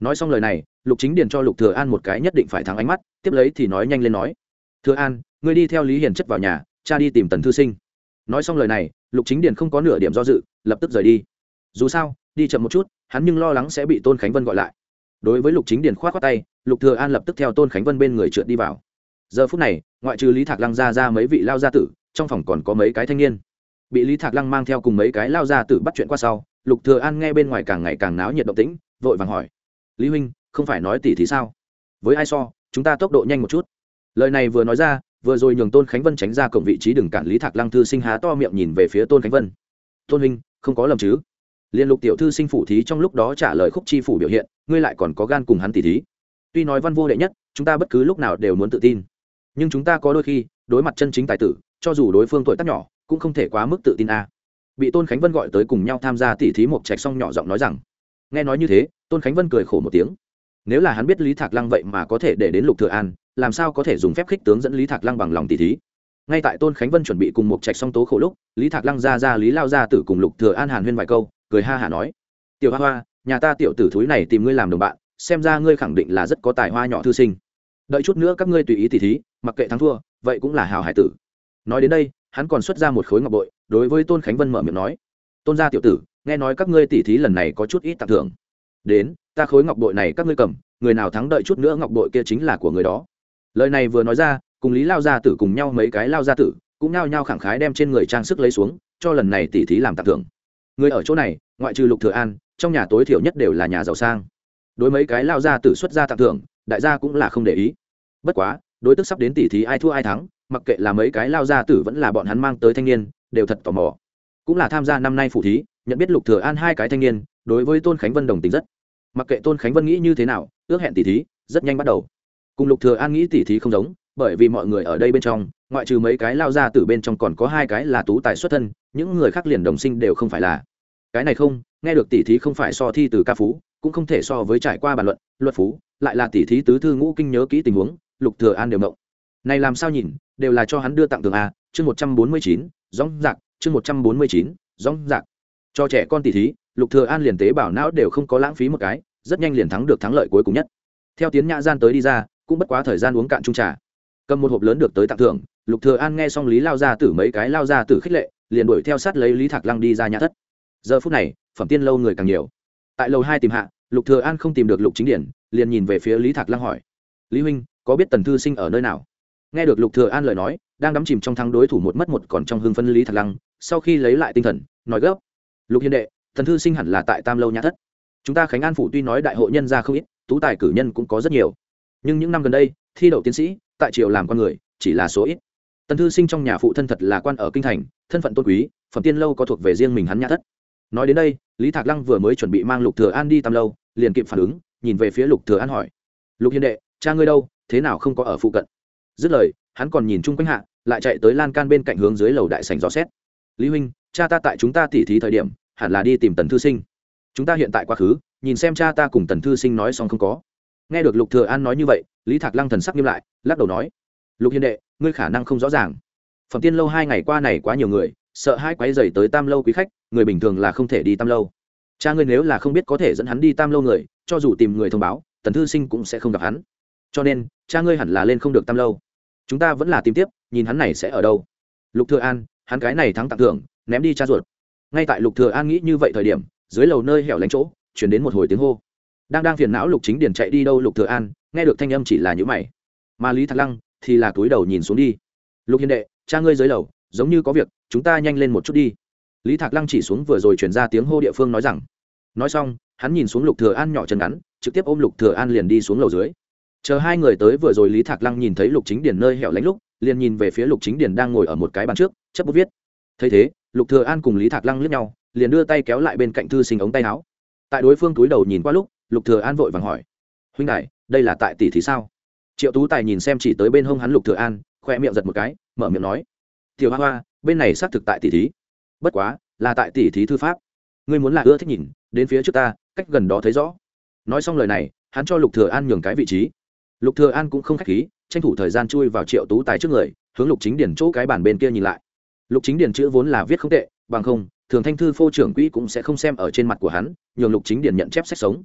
nói xong lời này, lục chính điền cho lục thừa an một cái nhất định phải thắng ánh mắt, tiếp lấy thì nói nhanh lên nói. Thừa an, ngươi đi theo lý hiển chất vào nhà, cha đi tìm tần thư sinh. Nói xong lời này, lục chính điền không có nửa điểm do dự, lập tức rời đi. Dù sao, đi chậm một chút, hắn nhưng lo lắng sẽ bị tôn khánh vân gọi lại. Đối với lục chính điền khoát khoát tay, lục thừa an lập tức theo tôn khánh vân bên người trượt đi vào. Giờ phút này, ngoại trừ lý thạc lăng ra ra mấy vị lao gia tử trong phòng còn có mấy cái thanh niên. Bị lý thạc lăng mang theo cùng mấy cái lao gia tử bắt chuyện qua sau, lục thừa an nghe bên ngoài càng ngày càng náo nhiệt động tĩnh, vội vàng hỏi, lý huynh, không phải nói tỷ thì sao? Với ai so, chúng ta tốc độ nhanh một chút. Lời này vừa nói ra, vừa rồi nhường tôn khánh vân tránh ra cổng vị trí đừng cản lý thạc lăng thư sinh há to miệng nhìn về phía tôn khánh vân. Tôn huynh, không có lầm chứ? Liên lục tiểu thư sinh phủ thí trong lúc đó trả lời khúc chi phủ biểu hiện, ngươi lại còn có gan cùng hắn tỷ thí. Tuy nói văn vô đệ nhất, chúng ta bất cứ lúc nào đều muốn tự tin. Nhưng chúng ta có đôi khi, đối mặt chân chính tài tử cho dù đối phương tuổi tác nhỏ, cũng không thể quá mức tự tin a. Bị tôn khánh vân gọi tới cùng nhau tham gia tỷ thí một trạch xong nhỏ giọng nói rằng, nghe nói như thế, tôn khánh vân cười khổ một tiếng. Nếu là hắn biết lý thạc lăng vậy mà có thể để đến lục thừa an, làm sao có thể dùng phép khích tướng dẫn lý thạc lăng bằng lòng tỷ thí? Ngay tại tôn khánh vân chuẩn bị cùng một trạch xong tố khổ lúc, lý thạc lăng ra ra lý lao ra tử cùng lục thừa an hàn huyên vài câu, cười ha hả nói, tiểu hoa hoa, nhà ta tiểu tử thúi này tìm ngươi làm đồng bạn, xem ra ngươi khẳng định là rất có tài hoa nhỏ thư sinh. Đợi chút nữa các ngươi tùy ý tỷ thí, mặc kệ thắng thua, vậy cũng là hào hải tử nói đến đây, hắn còn xuất ra một khối ngọc bội, đối với tôn khánh vân mở miệng nói, tôn gia tiểu tử, nghe nói các ngươi tỷ thí lần này có chút ít tặng thưởng. Đến, ta khối ngọc bội này các ngươi cầm, người nào thắng đợi chút nữa ngọc bội kia chính là của người đó. Lời này vừa nói ra, cùng lý lao gia tử cùng nhau mấy cái lao gia tử cũng nao nhao khẳng khái đem trên người trang sức lấy xuống, cho lần này tỷ thí làm tặng thưởng. Người ở chỗ này, ngoại trừ lục thừa an, trong nhà tối thiểu nhất đều là nhà giàu sang. Đối mấy cái lao gia tử xuất ra tặng thưởng, đại gia cũng là không để ý. Bất quá, đối tức sắp đến tỷ thí ai thua ai thắng mặc kệ là mấy cái lao gia tử vẫn là bọn hắn mang tới thanh niên, đều thật tò mò. Cũng là tham gia năm nay phụ thí, nhận biết lục thừa an hai cái thanh niên, đối với tôn khánh vân đồng tình rất. Mặc kệ tôn khánh vân nghĩ như thế nào, ước hẹn tỷ thí, rất nhanh bắt đầu. Cùng lục thừa an nghĩ tỷ thí không giống, bởi vì mọi người ở đây bên trong, ngoại trừ mấy cái lao ra từ bên trong còn có hai cái là tú tài xuất thân, những người khác liền đồng sinh đều không phải là. Cái này không, nghe được tỷ thí không phải so thi từ ca phú, cũng không thể so với trải qua bàn luận luật phú, lại là tỷ thí tứ thư ngũ kinh nhớ kỹ tình huống, lục thừa an đều động. Này làm sao nhìn đều là cho hắn đưa tặng tường a, chương một trăm bốn mươi chín rõng rạc, chương một trăm bốn mươi chín rõng rạc. Cho trẻ con tỷ thí, lục thừa an liền tế bảo não đều không có lãng phí một cái, rất nhanh liền thắng được thắng lợi cuối cùng nhất. Theo tiến nhã gian tới đi ra, cũng bất quá thời gian uống cạn chung trà. Cầm một hộp lớn được tới tặng thưởng, lục thừa an nghe xong lý lao ra tử mấy cái lao ra tử khích lệ, liền đuổi theo sát lấy lý thạc lăng đi ra nhà thất. Giờ phút này, phẩm tiên lâu người càng nhiều. Tại lầu hai tìm hạ, lục thừa an không tìm được lục chính điển, liền nhìn về phía lý thạc lăng hỏi, lý huynh, có biết tần thư sinh ở nơi nào? Nghe được lục thừa an lời nói, đang đắm chìm trong thắng đối thủ một mất một còn trong hưng phân lý thạc lăng, sau khi lấy lại tinh thần, nói gấp. Lục hiền đệ, thần thư sinh hẳn là tại tam lâu nhã thất. Chúng ta khánh an phủ tuy nói đại hội nhân ra không ít, tú tài cử nhân cũng có rất nhiều. Nhưng những năm gần đây, thi đậu tiến sĩ, tại triều làm con người, chỉ là số ít. Tần thư sinh trong nhà phụ thân thật là quan ở kinh thành, thân phận tôn quý, phẩm tiên lâu có thuộc về riêng mình hắn nhã thất. Nói đến đây, lý thạc lăng vừa mới chuẩn bị mang lục thừa an đi tam lâu, liền kịp phản ứng, nhìn về phía lục thừa an hỏi. Lục hiền đệ, cha ngươi đâu, thế nào không có ở phụ cận? Dứt lời, hắn còn nhìn chung quanh hạ, lại chạy tới lan can bên cạnh hướng dưới lầu đại sảnh dò xét. Lý huynh, cha ta tại chúng ta tỉ thí thời điểm, hẳn là đi tìm tần thư sinh. Chúng ta hiện tại quá khứ, nhìn xem cha ta cùng tần thư sinh nói xong không có. Nghe được lục thừa an nói như vậy, lý thạc lăng thần sắc nghiêm lại, lắc đầu nói, lục hiền đệ, ngươi khả năng không rõ ràng. Phẩm tiên lâu hai ngày qua này quá nhiều người, sợ hai quái dày tới tam lâu quý khách, người bình thường là không thể đi tam lâu. Cha ngươi nếu là không biết có thể dẫn hắn đi tam lâu người, cho dù tìm người thông báo, tần thư sinh cũng sẽ không gặp hắn cho nên, cha ngươi hẳn là lên không được tam lâu. Chúng ta vẫn là tìm tiếp, nhìn hắn này sẽ ở đâu. Lục thừa an, hắn cái này thắng tặng thưởng, ném đi cha ruột. Ngay tại lục thừa an nghĩ như vậy thời điểm, dưới lầu nơi hẻo lánh chỗ, chuyển đến một hồi tiếng hô. Đang đang phiền não lục chính điền chạy đi đâu lục thừa an, nghe được thanh âm chỉ là những mày. Mà lý thạc lăng thì là túi đầu nhìn xuống đi. Lục hiền đệ, cha ngươi dưới lầu, giống như có việc, chúng ta nhanh lên một chút đi. Lý thạc lăng chỉ xuống vừa rồi chuyển ra tiếng hô địa phương nói rằng. Nói xong, hắn nhìn xuống lục thừa an nhỏ chân ngắn, trực tiếp ôm lục thừa an liền đi xuống lầu dưới chờ hai người tới vừa rồi lý thạc lăng nhìn thấy lục chính Điền nơi hẻo lánh lúc, liền nhìn về phía lục chính Điền đang ngồi ở một cái bàn trước chấp bút viết. Thấy thế, lục thừa an cùng lý thạc lăng liếc nhau, liền đưa tay kéo lại bên cạnh thư sinh ống tay áo. Tại đối phương túi đầu nhìn qua lúc, lục thừa an vội vàng hỏi, huynh đại đây là tại tỷ thì sao? Triệu tú tài nhìn xem chỉ tới bên hông hắn lục thừa an, khoe miệng giật một cái, mở miệng nói, tiểu hoa hoa, bên này xác thực tại tỷ thí. Bất quá, là tại tỷ thí thư pháp. Ngươi muốn là ưa thích nhìn, đến phía trước ta, cách gần đó thấy rõ. Nói xong lời này, hắn cho lục thừa an nhường cái vị trí lục thừa an cũng không khách khí, tranh thủ thời gian chui vào triệu tú tài trước người, hướng lục chính điển chỗ cái bàn bên kia nhìn lại. Lục chính điển chữ vốn là viết không tệ, bằng không, thường thanh thư phô trưởng quỹ cũng sẽ không xem ở trên mặt của hắn, nhường lục chính điển nhận chép sách sống.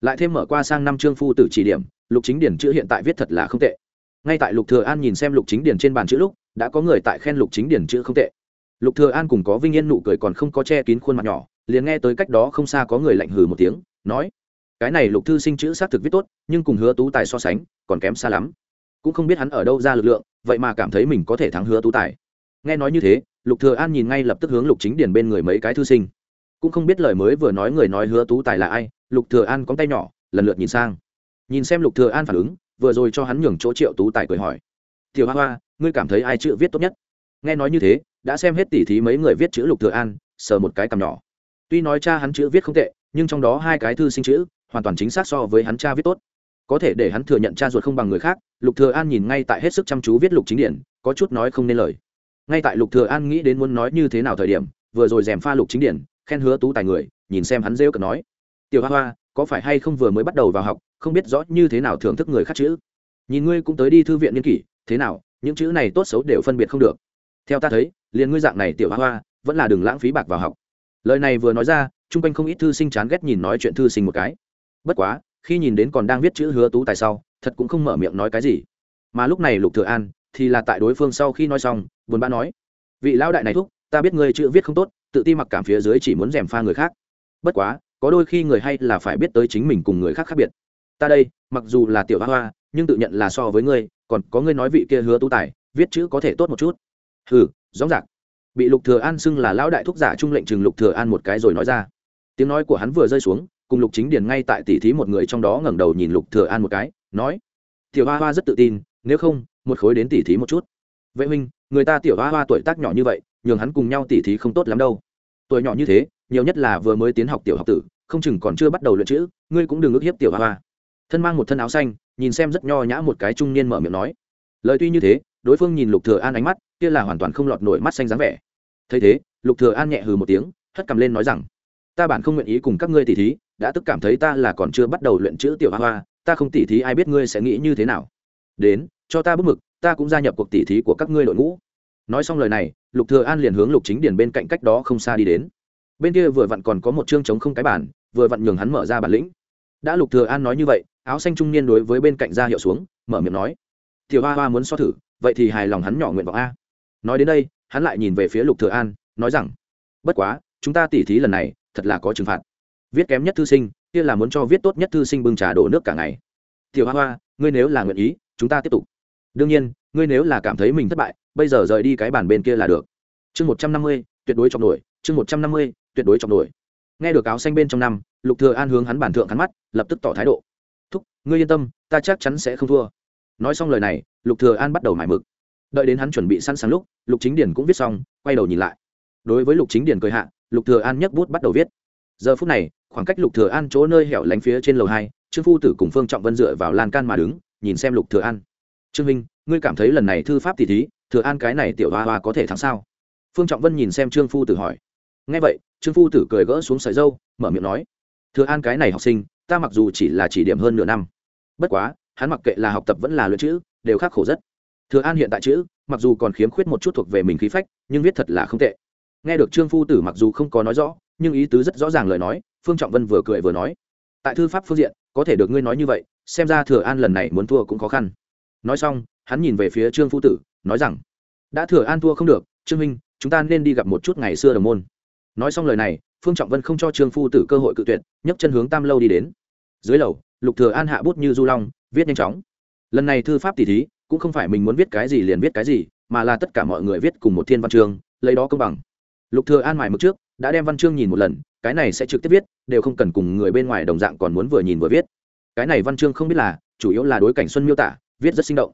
Lại thêm mở qua sang năm chương phu tử chỉ điểm, lục chính điển chữ hiện tại viết thật là không tệ. Ngay tại lục thừa an nhìn xem lục chính điển trên bàn chữ lúc, đã có người tại khen lục chính điển chữ không tệ. Lục thừa an cùng có vinh yên nụ cười còn không có che kín khuôn mặt nhỏ, liền nghe tới cách đó không xa có người lạnh hừ một tiếng, nói cái này lục thư sinh chữ xác thực viết tốt, nhưng cùng hứa tú tài so sánh, còn kém xa lắm. Cũng không biết hắn ở đâu ra lực lượng, vậy mà cảm thấy mình có thể thắng hứa tú tài. Nghe nói như thế, lục thừa an nhìn ngay lập tức hướng lục chính điển bên người mấy cái thư sinh. Cũng không biết lời mới vừa nói người nói hứa tú tài là ai, lục thừa an có tay nhỏ, lần lượt nhìn sang. Nhìn xem lục thừa an phản ứng, vừa rồi cho hắn nhường chỗ triệu tú tài cười hỏi. Tiểu hoa hoa, ngươi cảm thấy ai chữ viết tốt nhất? Nghe nói như thế, đã xem hết tỉ thí mấy người viết chữ lục thừa an, sờ một cái cằm nhỏ. Tuy nói cha hắn chữ viết không tệ, nhưng trong đó hai cái thư sinh chữ hoàn toàn chính xác so với hắn cha viết tốt. Có thể để hắn thừa nhận cha ruột không bằng người khác, lục thừa an nhìn ngay tại hết sức chăm chú viết lục chính điển, có chút nói không nên lời. Ngay tại lục thừa an nghĩ đến muốn nói như thế nào thời điểm, vừa rồi dèm pha lục chính điển, khen hứa tú tài người, nhìn xem hắn rêu cợt nói. Tiểu hoa hoa, có phải hay không vừa mới bắt đầu vào học, không biết rõ như thế nào thưởng thức người khác chữ? Nhìn ngươi cũng tới đi thư viện nghiên kỷ, thế nào, những chữ này tốt xấu đều phân biệt không được. Theo ta thấy, liền ngươi dạng này tiểu hoa hoa, vẫn là đừng lãng phí bạc vào học. Lời này vừa nói ra, chung quanh không ít thư sinh chán ghét nhìn nói chuyện thư sinh một cái bất quá, khi nhìn đến còn đang viết chữ hứa tú tài sau, thật cũng không mở miệng nói cái gì. Mà lúc này lục thừa an thì là tại đối phương sau khi nói xong, buồn bã nói, vị lão đại này thúc, ta biết ngươi chữ viết không tốt, tự ti mặc cảm phía dưới chỉ muốn dèm pha người khác. Bất quá, có đôi khi người hay là phải biết tới chính mình cùng người khác khác biệt. Ta đây, mặc dù là tiểu hoa hoa, nhưng tự nhận là so với ngươi, còn có ngươi nói vị kia hứa tú tài, viết chữ có thể tốt một chút. Hừ, rõ ràng. Bị lục thừa an xưng là lão đại thúc giả trung lệnh chừng lục thừa an một cái rồi nói ra. Tiếng nói của hắn vừa rơi xuống cùng lục chính điền ngay tại tỷ thí một người trong đó ngẩng đầu nhìn lục thừa an một cái, nói, tiểu hoa hoa rất tự tin, nếu không, một khối đến tỷ thí một chút. Vệ huynh, người ta tiểu hoa hoa tuổi tác nhỏ như vậy, nhường hắn cùng nhau tỷ thí không tốt lắm đâu. Tuổi nhỏ như thế, nhiều nhất là vừa mới tiến học tiểu học tử, không chừng còn chưa bắt đầu luyện chữ, ngươi cũng đừng ức hiếp tiểu hoa hoa. Thân mang một thân áo xanh, nhìn xem rất nho nhã một cái trung niên mở miệng nói. Lời tuy như thế, đối phương nhìn lục thừa an ánh mắt, kia là hoàn toàn không lọt nổi mắt xanh dáng vẻ. Thấy thế, lục thừa an nhẹ hừ một tiếng, hất cầm lên nói rằng ta bản không nguyện ý cùng các ngươi tỉ thí, đã tức cảm thấy ta là còn chưa bắt đầu luyện chữ tiểu hoa hoa, ta không tỉ thí ai biết ngươi sẽ nghĩ như thế nào. Đến, cho ta bút mực, ta cũng gia nhập cuộc tỉ thí của các ngươi đội ngũ. Nói xong lời này, lục thừa an liền hướng lục chính điền bên cạnh cách đó không xa đi đến. Bên kia vừa vặn còn có một chương chống không cái bản vừa vặn nhường hắn mở ra bản lĩnh. Đã lục thừa an nói như vậy, áo xanh trung niên đối với bên cạnh ra hiệu xuống, mở miệng nói, tiểu hoa hoa muốn so thử, vậy thì hài lòng hắn nhỏ nguyện vọng a. Nói đến đây, hắn lại nhìn về phía lục thừa an, nói rằng, bất quá, chúng ta tỉ thí lần này thật là có trừng phạt. Viết kém nhất thư sinh, kia là muốn cho viết tốt nhất thư sinh bưng trà đổ nước cả ngày. Tiểu hoa hoa, ngươi nếu là nguyện ý, chúng ta tiếp tục. Đương nhiên, ngươi nếu là cảm thấy mình thất bại, bây giờ rời đi cái bàn bên kia là được. Chương một trăm năm mươi, tuyệt đối trọng nổi, chương một trăm năm mươi, tuyệt đối trọng nổi. Nghe được áo xanh bên trong năm, lục thừa an hướng hắn bản thượng hắn mắt, lập tức tỏ thái độ. Thúc, ngươi yên tâm, ta chắc chắn sẽ không thua. Nói xong lời này, lục thừa an bắt đầu mải mực. Đợi đến hắn chuẩn bị sẵn sàng lúc, lục chính điển cũng viết xong, quay đầu nhìn lại. Đối với lục chính điển cười hạ lục thừa an nhấc bút bắt đầu viết. Giờ phút này, khoảng cách lục thừa an chỗ nơi hẻo lánh phía trên lầu hai, trương phu tử cùng phương trọng vân dựa vào lan can mà đứng, nhìn xem lục thừa an. Trương minh, ngươi cảm thấy lần này thư pháp tỷ thí, thừa an cái này tiểu hoa hoa có thể thắng sao? Phương trọng vân nhìn xem trương phu tử hỏi. Nghe vậy, trương phu tử cười gỡ xuống sợi dâu, mở miệng nói, thừa an cái này học sinh, ta mặc dù chỉ là chỉ điểm hơn nửa năm, bất quá, hắn mặc kệ là học tập vẫn là luyện chữ, đều khắc khổ rất. Thừa an hiện tại chữ, mặc dù còn khiếm khuyết một chút thuộc về mình khí phách, nhưng viết thật là không tệ nghe được trương phu tử mặc dù không có nói rõ, nhưng ý tứ rất rõ ràng lời nói, phương trọng vân vừa cười vừa nói. Tại thư pháp phương diện, có thể được ngươi nói như vậy, xem ra thừa an lần này muốn thua cũng khó khăn. Nói xong, hắn nhìn về phía trương phu tử, nói rằng, đã thừa an thua không được, trương minh, chúng ta nên đi gặp một chút ngày xưa đồng môn. Nói xong lời này, phương trọng vân không cho trương phu tử cơ hội cự tuyệt, nhấc chân hướng tam lâu đi đến. Dưới lầu, lục thừa an hạ bút như du long, viết nhanh chóng. Lần này thư pháp tỷ thí, cũng không phải mình muốn viết cái gì liền viết cái gì, mà là tất cả mọi người viết cùng một thiên văn chương, lấy đó công bằng lục thừa an mài mực trước, đã đem văn chương nhìn một lần, cái này sẽ trực tiếp viết, đều không cần cùng người bên ngoài đồng dạng còn muốn vừa nhìn vừa viết. Cái này văn chương không biết là, chủ yếu là đối cảnh xuân miêu tả, viết rất sinh động.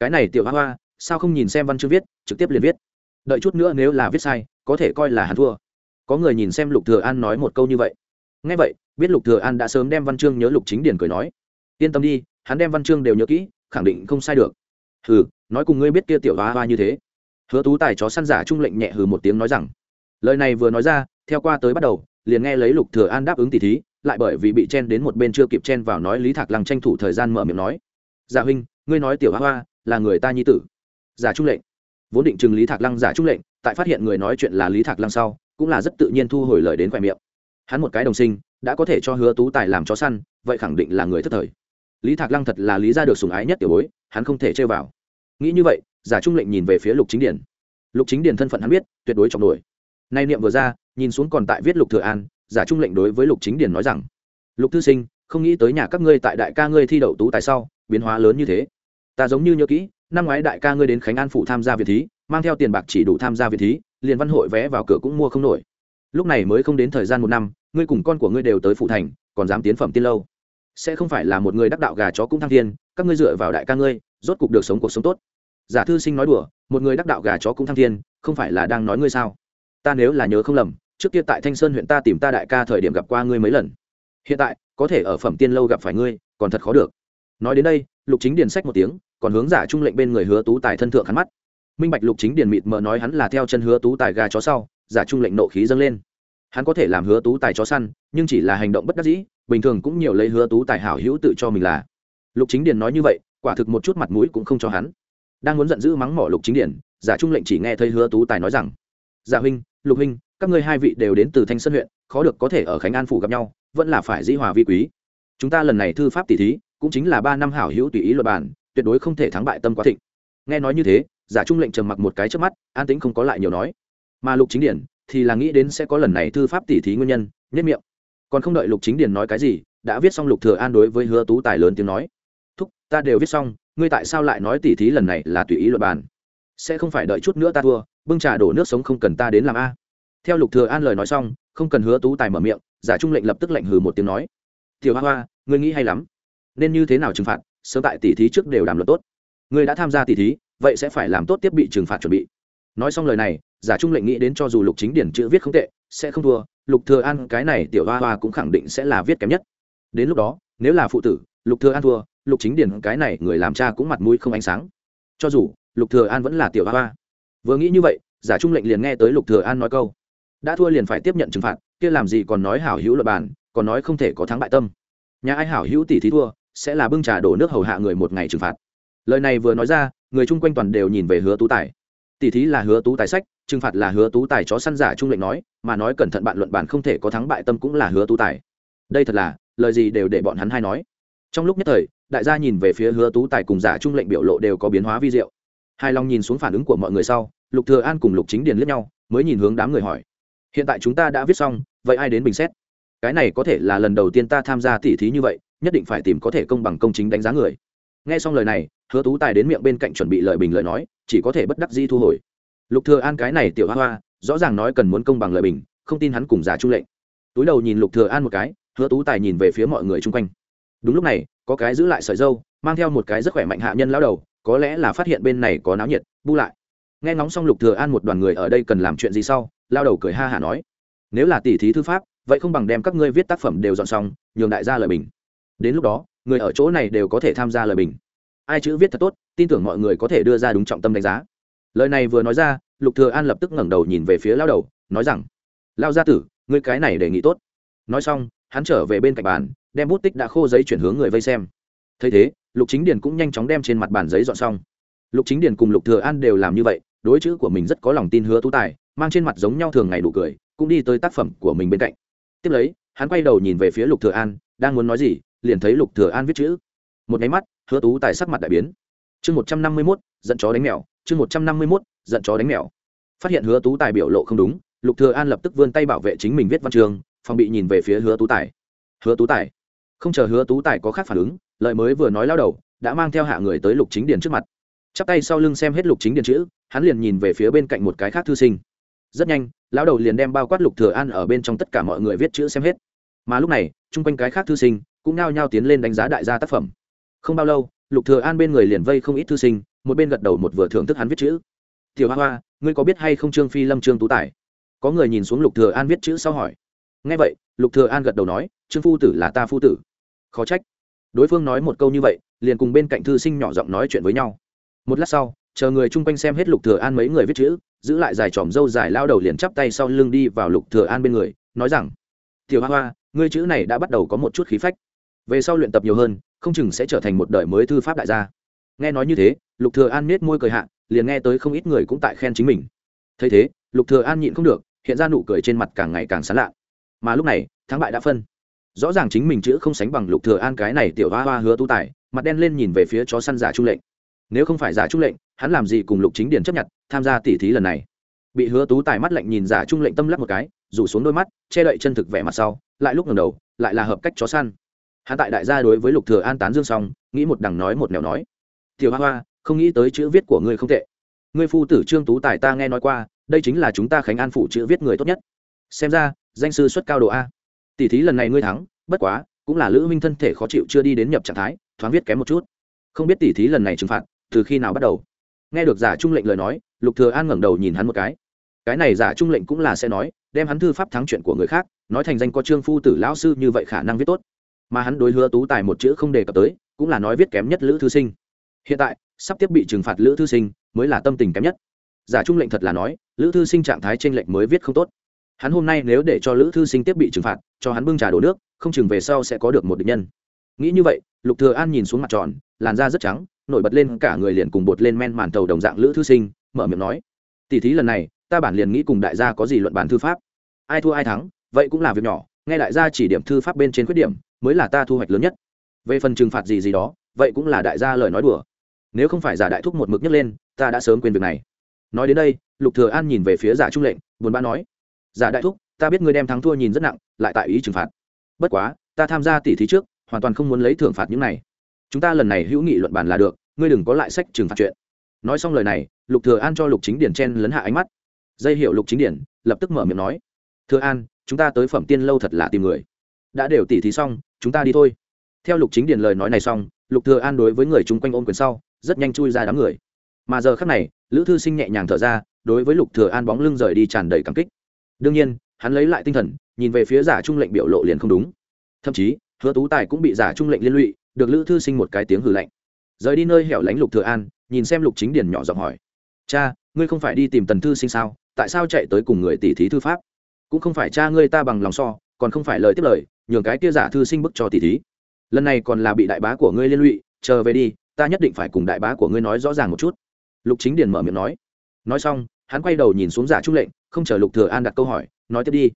Cái này tiểu hoa hoa, sao không nhìn xem văn chương viết, trực tiếp liền viết? Đợi chút nữa nếu là viết sai, có thể coi là hắn thua. Có người nhìn xem lục thừa an nói một câu như vậy. Nghe vậy, biết lục thừa an đã sớm đem văn chương nhớ lục chính điển cười nói. Yên tâm đi, hắn đem văn chương đều nhớ kỹ, khẳng định không sai được. Hừ, nói cùng ngươi biết kia tiểu hoa hoa như thế. Hứa tú tài chó săn giả trung lệnh nhẹ hừ một tiếng nói rằng lời này vừa nói ra, theo qua tới bắt đầu, liền nghe lấy lục thừa an đáp ứng tỷ thí, lại bởi vì bị chen đến một bên chưa kịp chen vào nói lý thạc lăng tranh thủ thời gian mở miệng nói giả huynh, ngươi nói tiểu hoa hoa là người ta nhi tử. Giả trung lệnh. Vốn định chừng lý thạc lăng giả trung lệnh, tại phát hiện người nói chuyện là lý thạc lăng sau, cũng là rất tự nhiên thu hồi lời đến khoe miệng. Hắn một cái đồng sinh, đã có thể cho hứa tú tài làm chó săn, vậy khẳng định là người thất thời. Lý thạc lăng thật là lý ra được sùng ái nhất tiểu bối, hắn không thể chơi vào. Nghĩ như vậy, giả trung lệnh nhìn về phía lục chính điển lục chính điển thân phận hắn biết, tuyệt đối trọng nổi nay niệm vừa ra, nhìn xuống còn tại viết lục thừa an, giả trung lệnh đối với lục chính điển nói rằng, lục thư sinh, không nghĩ tới nhà các ngươi tại đại ca ngươi thi đậu tú tài sau, biến hóa lớn như thế. Ta giống như nhớ kỹ, năm ngoái đại ca ngươi đến khánh an phủ tham gia việt thí, mang theo tiền bạc chỉ đủ tham gia việt thí, liền văn hội vé vào cửa cũng mua không nổi. Lúc này mới không đến thời gian một năm, ngươi cùng con của ngươi đều tới phụ thành, còn dám tiến phẩm tiên lâu. Sẽ không phải là một người đắc đạo gà chó cũng thăng thiên, các ngươi dựa vào đại ca ngươi, rốt cục được sống cuộc sống tốt. Giả thư sinh nói đùa, một người đắc đạo gà chó cũng thăng thiên, không phải là đang nói ngươi sao? Ta nếu là nhớ không lầm, trước kia tại thanh sơn huyện ta tìm ta đại ca thời điểm gặp qua ngươi mấy lần. Hiện tại, có thể ở phẩm tiên lâu gặp phải ngươi, còn thật khó được. Nói đến đây, lục chính điền sách một tiếng, còn hướng giả trung lệnh bên người hứa tú tài thân thượng hắn mắt. Minh bạch lục chính điền mịt mờ nói hắn là theo chân hứa tú tài gà chó sau, giả trung lệnh nộ khí dâng lên. Hắn có thể làm hứa tú tài chó săn, nhưng chỉ là hành động bất đắc dĩ, bình thường cũng nhiều lấy hứa tú tài hảo hữu tự cho mình là. Lục chính điền nói như vậy, quả thực một chút mặt mũi cũng không cho hắn. Đang muốn giận dữ mắng mỏ lục chính điền, giả trung lệnh chỉ nghe thấy hứa tú tài nói rằng giả huynh, lục huynh, các ngươi hai vị đều đến từ thanh sơn huyện, khó được có thể ở khánh an phủ gặp nhau, vẫn là phải dĩ hòa vi quý. Chúng ta lần này thư pháp tỷ thí, cũng chính là ba năm hảo hữu tùy ý luật bản, tuyệt đối không thể thắng bại tâm quá thịnh. Nghe nói như thế giả trung lệnh trầm mặc một cái trước mắt, an tĩnh không có lại nhiều nói. Mà lục chính điển thì là nghĩ đến sẽ có lần này thư pháp tỷ thí nguyên nhân nhất miệng. Còn không đợi lục chính điển nói cái gì, đã viết xong lục thừa an đối với hứa tú tài lớn tiếng nói. Thúc, ta đều viết xong, ngươi tại sao lại nói tỷ thí lần này là tùy ý luật bàn sẽ không phải đợi chút nữa ta thua bưng trà đổ nước sống không cần ta đến làm a. Theo lục thừa an lời nói xong, không cần hứa tú tài mở miệng, giả trung lệnh lập tức lệnh hừ một tiếng nói, tiểu hoa hoa, ngươi nghĩ hay lắm. Nên như thế nào trừng phạt, sớm tại tỷ thí trước đều đàm luật tốt. Ngươi đã tham gia tỷ thí, vậy sẽ phải làm tốt tiếp bị trừng phạt chuẩn bị. Nói xong lời này, giả trung lệnh nghĩ đến cho dù lục chính điển chữ viết không tệ, sẽ không thua. Lục thừa an, cái này tiểu hoa hoa cũng khẳng định sẽ là viết kém nhất. Đến lúc đó, nếu là phụ tử, lục thừa an thua, lục chính điển, cái này người làm cha cũng mặt mũi không ánh sáng. Cho dù lục thừa an vẫn là tiểu hoa hoa vừa nghĩ như vậy, giả trung lệnh liền nghe tới lục thừa an nói câu. Đã thua liền phải tiếp nhận trừng phạt, kia làm gì còn nói hảo hữu luật bàn, còn nói không thể có thắng bại tâm. Nhà ai hảo hữu tỷ thí thua, sẽ là bưng trà đổ nước hầu hạ người một ngày trừng phạt. Lời này vừa nói ra, người chung quanh toàn đều nhìn về hứa tú tài. Tỷ thí là hứa tú tài sách, trừng phạt là hứa tú tài chó săn giả trung lệnh nói, mà nói cẩn thận bạn luận bản không thể có thắng bại tâm cũng là hứa tú tài. Đây thật là, lời gì đều để bọn hắn hai nói. Trong lúc nhất thời, đại gia nhìn về phía hứa tú tài cùng giả trung lệnh biểu lộ đều có biến hóa vi diệu hai long nhìn xuống phản ứng của mọi người sau, lục thừa an cùng lục chính điền liếc nhau, mới nhìn hướng đám người hỏi. Hiện tại chúng ta đã viết xong, vậy ai đến bình xét? Cái này có thể là lần đầu tiên ta tham gia tỉ thí như vậy, nhất định phải tìm có thể công bằng công chính đánh giá người. Nghe xong lời này, hứa tú tài đến miệng bên cạnh chuẩn bị lời bình lời nói, chỉ có thể bất đắc di thu hồi. Lục thừa an cái này tiểu hoa hoa, rõ ràng nói cần muốn công bằng lời bình, không tin hắn cùng giả trung lệnh. Túi đầu nhìn lục thừa an một cái, hứa tú tài nhìn về phía mọi người chung quanh. Đúng lúc này, có cái giữ lại sợi dâu, mang theo một cái rất khỏe mạnh hạ nhân lão đầu có lẽ là phát hiện bên này có náo nhiệt, bu lại. Nghe ngóng xong lục thừa an một đoàn người ở đây cần làm chuyện gì sau, lao đầu cười ha hả nói, nếu là tỷ thí thư pháp, vậy không bằng đem các ngươi viết tác phẩm đều dọn xong, nhường đại gia lời bình. Đến lúc đó, người ở chỗ này đều có thể tham gia lời bình. Ai chữ viết thật tốt, tin tưởng mọi người có thể đưa ra đúng trọng tâm đánh giá. Lời này vừa nói ra, lục thừa an lập tức ngẩng đầu nhìn về phía lao đầu, nói rằng, lao gia tử, ngươi cái này đề nghị tốt. Nói xong, hắn trở về bên cạnh bàn, đem bút tích đã khô giấy chuyển hướng người vây xem. Thấy thế lục chính điền cũng nhanh chóng đem trên mặt bàn giấy dọn xong. Lục chính điền cùng lục thừa an đều làm như vậy đối chữ của mình rất có lòng tin hứa tú tài mang trên mặt giống nhau thường ngày đủ cười cũng đi tới tác phẩm của mình bên cạnh. Tiếp lấy hắn quay đầu nhìn về phía lục thừa an đang muốn nói gì liền thấy lục thừa an viết chữ. Một cái mắt hứa tú tài sắc mặt đại biến. Chương một trăm năm mươi 151, giận chó đánh mèo chương một trăm năm mươi 151, giận chó đánh mèo. Phát hiện hứa tú tài biểu lộ không đúng lục thừa an lập tức vươn tay bảo vệ chính mình viết văn trường, phòng bị nhìn về phía hứa tú tài. Hứa tú tài? Không chờ hứa tú tài có khác phản ứng lời mới vừa nói lao đầu, đã mang theo hạ người tới lục chính điền trước mặt. Chắp tay sau lưng xem hết lục chính điền chữ, hắn liền nhìn về phía bên cạnh một cái khác thư sinh. Rất nhanh lão đầu liền đem bao quát lục thừa an ở bên trong tất cả mọi người viết chữ xem hết. Mà lúc này, chung quanh cái khác thư sinh cũng nao nhao tiến lên đánh giá đại gia tác phẩm. Không bao lâu, lục thừa an bên người liền vây không ít thư sinh, một bên gật đầu một vừa thưởng thức hắn viết chữ. Tiểu hoa hoa, ngươi có biết hay không trương phi lâm trương tú tài? Có người nhìn xuống lục thừa an viết chữ sau hỏi. Nghe vậy, lục thừa an gật đầu nói, trương phu tử là ta phu tử. Khó trách đối phương nói một câu như vậy, liền cùng bên cạnh thư sinh nhỏ giọng nói chuyện với nhau. Một lát sau, chờ người chung quanh xem hết lục thừa an mấy người viết chữ, giữ lại dài tròm dâu dài lao đầu liền chắp tay sau lưng đi vào lục thừa an bên người, nói rằng, tiểu hoa hoa, ngươi chữ này đã bắt đầu có một chút khí phách. Về sau luyện tập nhiều hơn, không chừng sẽ trở thành một đời mới thư pháp đại gia. Nghe nói như thế, lục thừa an nết môi cười hạ, liền nghe tới không ít người cũng tại khen chính mình. Thấy thế, lục thừa an nhịn không được, hiện ra nụ cười trên mặt càng ngày càng sán lạ. Mà lúc này, thắng bại đã phân rõ ràng chính mình chữ không sánh bằng lục thừa an cái này tiểu hoa hoa hứa tu tài, mặt đen lên nhìn về phía chó săn giả trung lệnh. Nếu không phải giả trung lệnh, hắn làm gì cùng lục chính điền chấp nhận, tham gia tỷ thí lần này? Bị hứa tú tài mắt lạnh nhìn giả trung lệnh tâm lắc một cái, rủ xuống đôi mắt, che đậy chân thực vẻ mặt sau, lại lúc ngẩng đầu, lại là hợp cách chó săn. Hắn tại đại gia đối với lục thừa an tán dương xong, nghĩ một đằng nói một nẻo nói. Tiểu hoa hoa, không nghĩ tới chữ viết của ngươi không tệ. Ngươi phu tử trương tú tài ta nghe nói qua, đây chính là chúng ta khánh an phụ chữ viết người tốt nhất. Xem ra, danh sư xuất cao độ a tỷ thí lần này ngươi thắng, bất quá, cũng là lữ minh thân thể khó chịu chưa đi đến nhập trạng thái, thoáng viết kém một chút. Không biết tỷ thí lần này trừng phạt, từ khi nào bắt đầu? Nghe được giả trung lệnh lời nói, lục thừa an ngẩng đầu nhìn hắn một cái. Cái này giả trung lệnh cũng là sẽ nói, đem hắn thư pháp thắng chuyện của người khác, nói thành danh có trương phu tử lão sư như vậy khả năng viết tốt. Mà hắn đối hứa tú tài một chữ không đề cập tới, cũng là nói viết kém nhất lữ thư sinh. Hiện tại, sắp tiếp bị trừng phạt lữ thư sinh, mới là tâm tình kém nhất. Giả trung lệnh thật là nói, lữ thư sinh trạng thái trên lệnh mới viết không tốt hắn hôm nay nếu để cho lữ thư sinh tiếp bị trừng phạt, cho hắn bưng trà đổ nước, không chừng về sau sẽ có được một định nhân. Nghĩ như vậy, lục thừa an nhìn xuống mặt tròn, làn da rất trắng, nổi bật lên cả người liền cùng bột lên men màn tàu đồng dạng lữ thư sinh, mở miệng nói, tỷ thí lần này, ta bản liền nghĩ cùng đại gia có gì luận bàn thư pháp. Ai thua ai thắng, vậy cũng là việc nhỏ, nghe đại gia chỉ điểm thư pháp bên trên khuyết điểm, mới là ta thu hoạch lớn nhất. Về phần trừng phạt gì gì đó, vậy cũng là đại gia lời nói đùa. Nếu không phải giả đại thúc một mực nhấc lên, ta đã sớm quên việc này. Nói đến đây, lục thừa an nhìn về phía giả trung lệnh, buồn bã nói giả đại thúc, ta biết ngươi đem thắng thua nhìn rất nặng, lại tại ý trừng phạt. Bất quá, ta tham gia tỷ thí trước, hoàn toàn không muốn lấy thưởng phạt những này. Chúng ta lần này hữu nghị luận bàn là được, ngươi đừng có lại sách trừng phạt chuyện. Nói xong lời này, lục thừa an cho lục chính điển chen lấn hạ ánh mắt. Dây hiệu lục chính điển, lập tức mở miệng nói, thừa an, chúng ta tới phẩm tiên lâu thật là tìm người. Đã đều tỉ thí xong, chúng ta đi thôi. Theo lục chính điển lời nói này xong, lục thừa an đối với người chung quanh ôm quyền sau, rất nhanh chui ra đám người. Mà giờ khắc này, lữ thư sinh nhẹ nhàng thở ra, đối với lục thừa an bóng lưng rời đi tràn đầy cảm kích đương nhiên, hắn lấy lại tinh thần, nhìn về phía giả trung lệnh biểu lộ liền không đúng. Thậm chí, hứa tú tài cũng bị giả trung lệnh liên lụy, được lữ thư sinh một cái tiếng hừ lạnh. Rời đi nơi hẻo lánh lục thừa an, nhìn xem lục chính điển nhỏ giọng hỏi. Cha, ngươi không phải đi tìm tần thư sinh sao? Tại sao chạy tới cùng người tỷ thí thư pháp? Cũng không phải cha ngươi ta bằng lòng so, còn không phải lời tiếp lời, nhường cái kia giả thư sinh bức cho tỷ thí. Lần này còn là bị đại bá của ngươi liên lụy, chờ về đi, ta nhất định phải cùng đại bá của ngươi nói rõ ràng một chút. Lục chính điền mở miệng nói. Nói xong hắn quay đầu nhìn xuống giả trung lệnh, không chờ lục thừa an đặt câu hỏi, nói tiếp đi.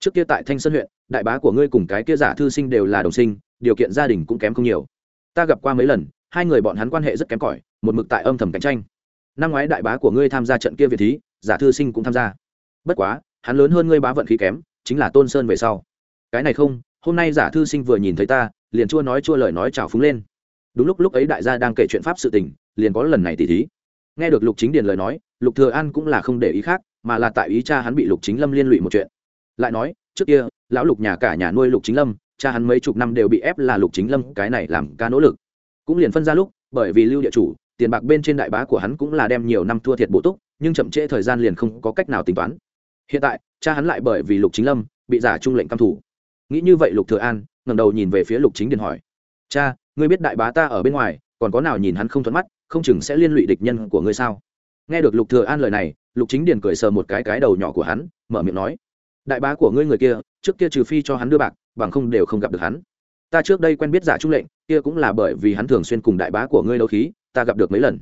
Trước kia tại thanh sơn huyện, đại bá của ngươi cùng cái kia giả thư sinh đều là đồng sinh, điều kiện gia đình cũng kém không nhiều. Ta gặp qua mấy lần, hai người bọn hắn quan hệ rất kém cỏi, một mực tại âm thầm cạnh tranh. Năm ngoái đại bá của ngươi tham gia trận kia việt thí, giả thư sinh cũng tham gia. Bất quá, hắn lớn hơn ngươi bá vận khí kém, chính là tôn sơn về sau. Cái này không, hôm nay giả thư sinh vừa nhìn thấy ta, liền chua nói chua lời nói chào phúng lên. Đúng lúc lúc ấy đại gia đang kể chuyện pháp sự tình, liền có lần này tỉ thí nghe được lục chính điền lời nói, lục thừa an cũng là không để ý khác, mà là tại ý cha hắn bị lục chính lâm liên lụy một chuyện. Lại nói, trước kia, lão lục nhà cả nhà nuôi lục chính lâm, cha hắn mấy chục năm đều bị ép là lục chính lâm cái này làm ca nỗ lực. Cũng liền phân ra lúc, bởi vì lưu địa chủ, tiền bạc bên trên đại bá của hắn cũng là đem nhiều năm thua thiệt bổ túc, nhưng chậm trễ thời gian liền không có cách nào tính toán. Hiện tại, cha hắn lại bởi vì lục chính lâm, bị giả trung lệnh căm thủ. Nghĩ như vậy lục thừa an, ngẩng đầu nhìn về phía lục chính điền hỏi, cha, ngươi biết đại bá ta ở bên ngoài, còn có nào nhìn hắn không thuận mắt? Không chừng sẽ liên lụy địch nhân của ngươi sao? Nghe được lục thừa an lời này, lục chính điền cười sờ một cái cái đầu nhỏ của hắn, mở miệng nói, đại bá của ngươi người kia, trước kia trừ phi cho hắn đưa bạc, bằng không đều không gặp được hắn. Ta trước đây quen biết giả trung lệnh, kia cũng là bởi vì hắn thường xuyên cùng đại bá của ngươi đấu khí, ta gặp được mấy lần.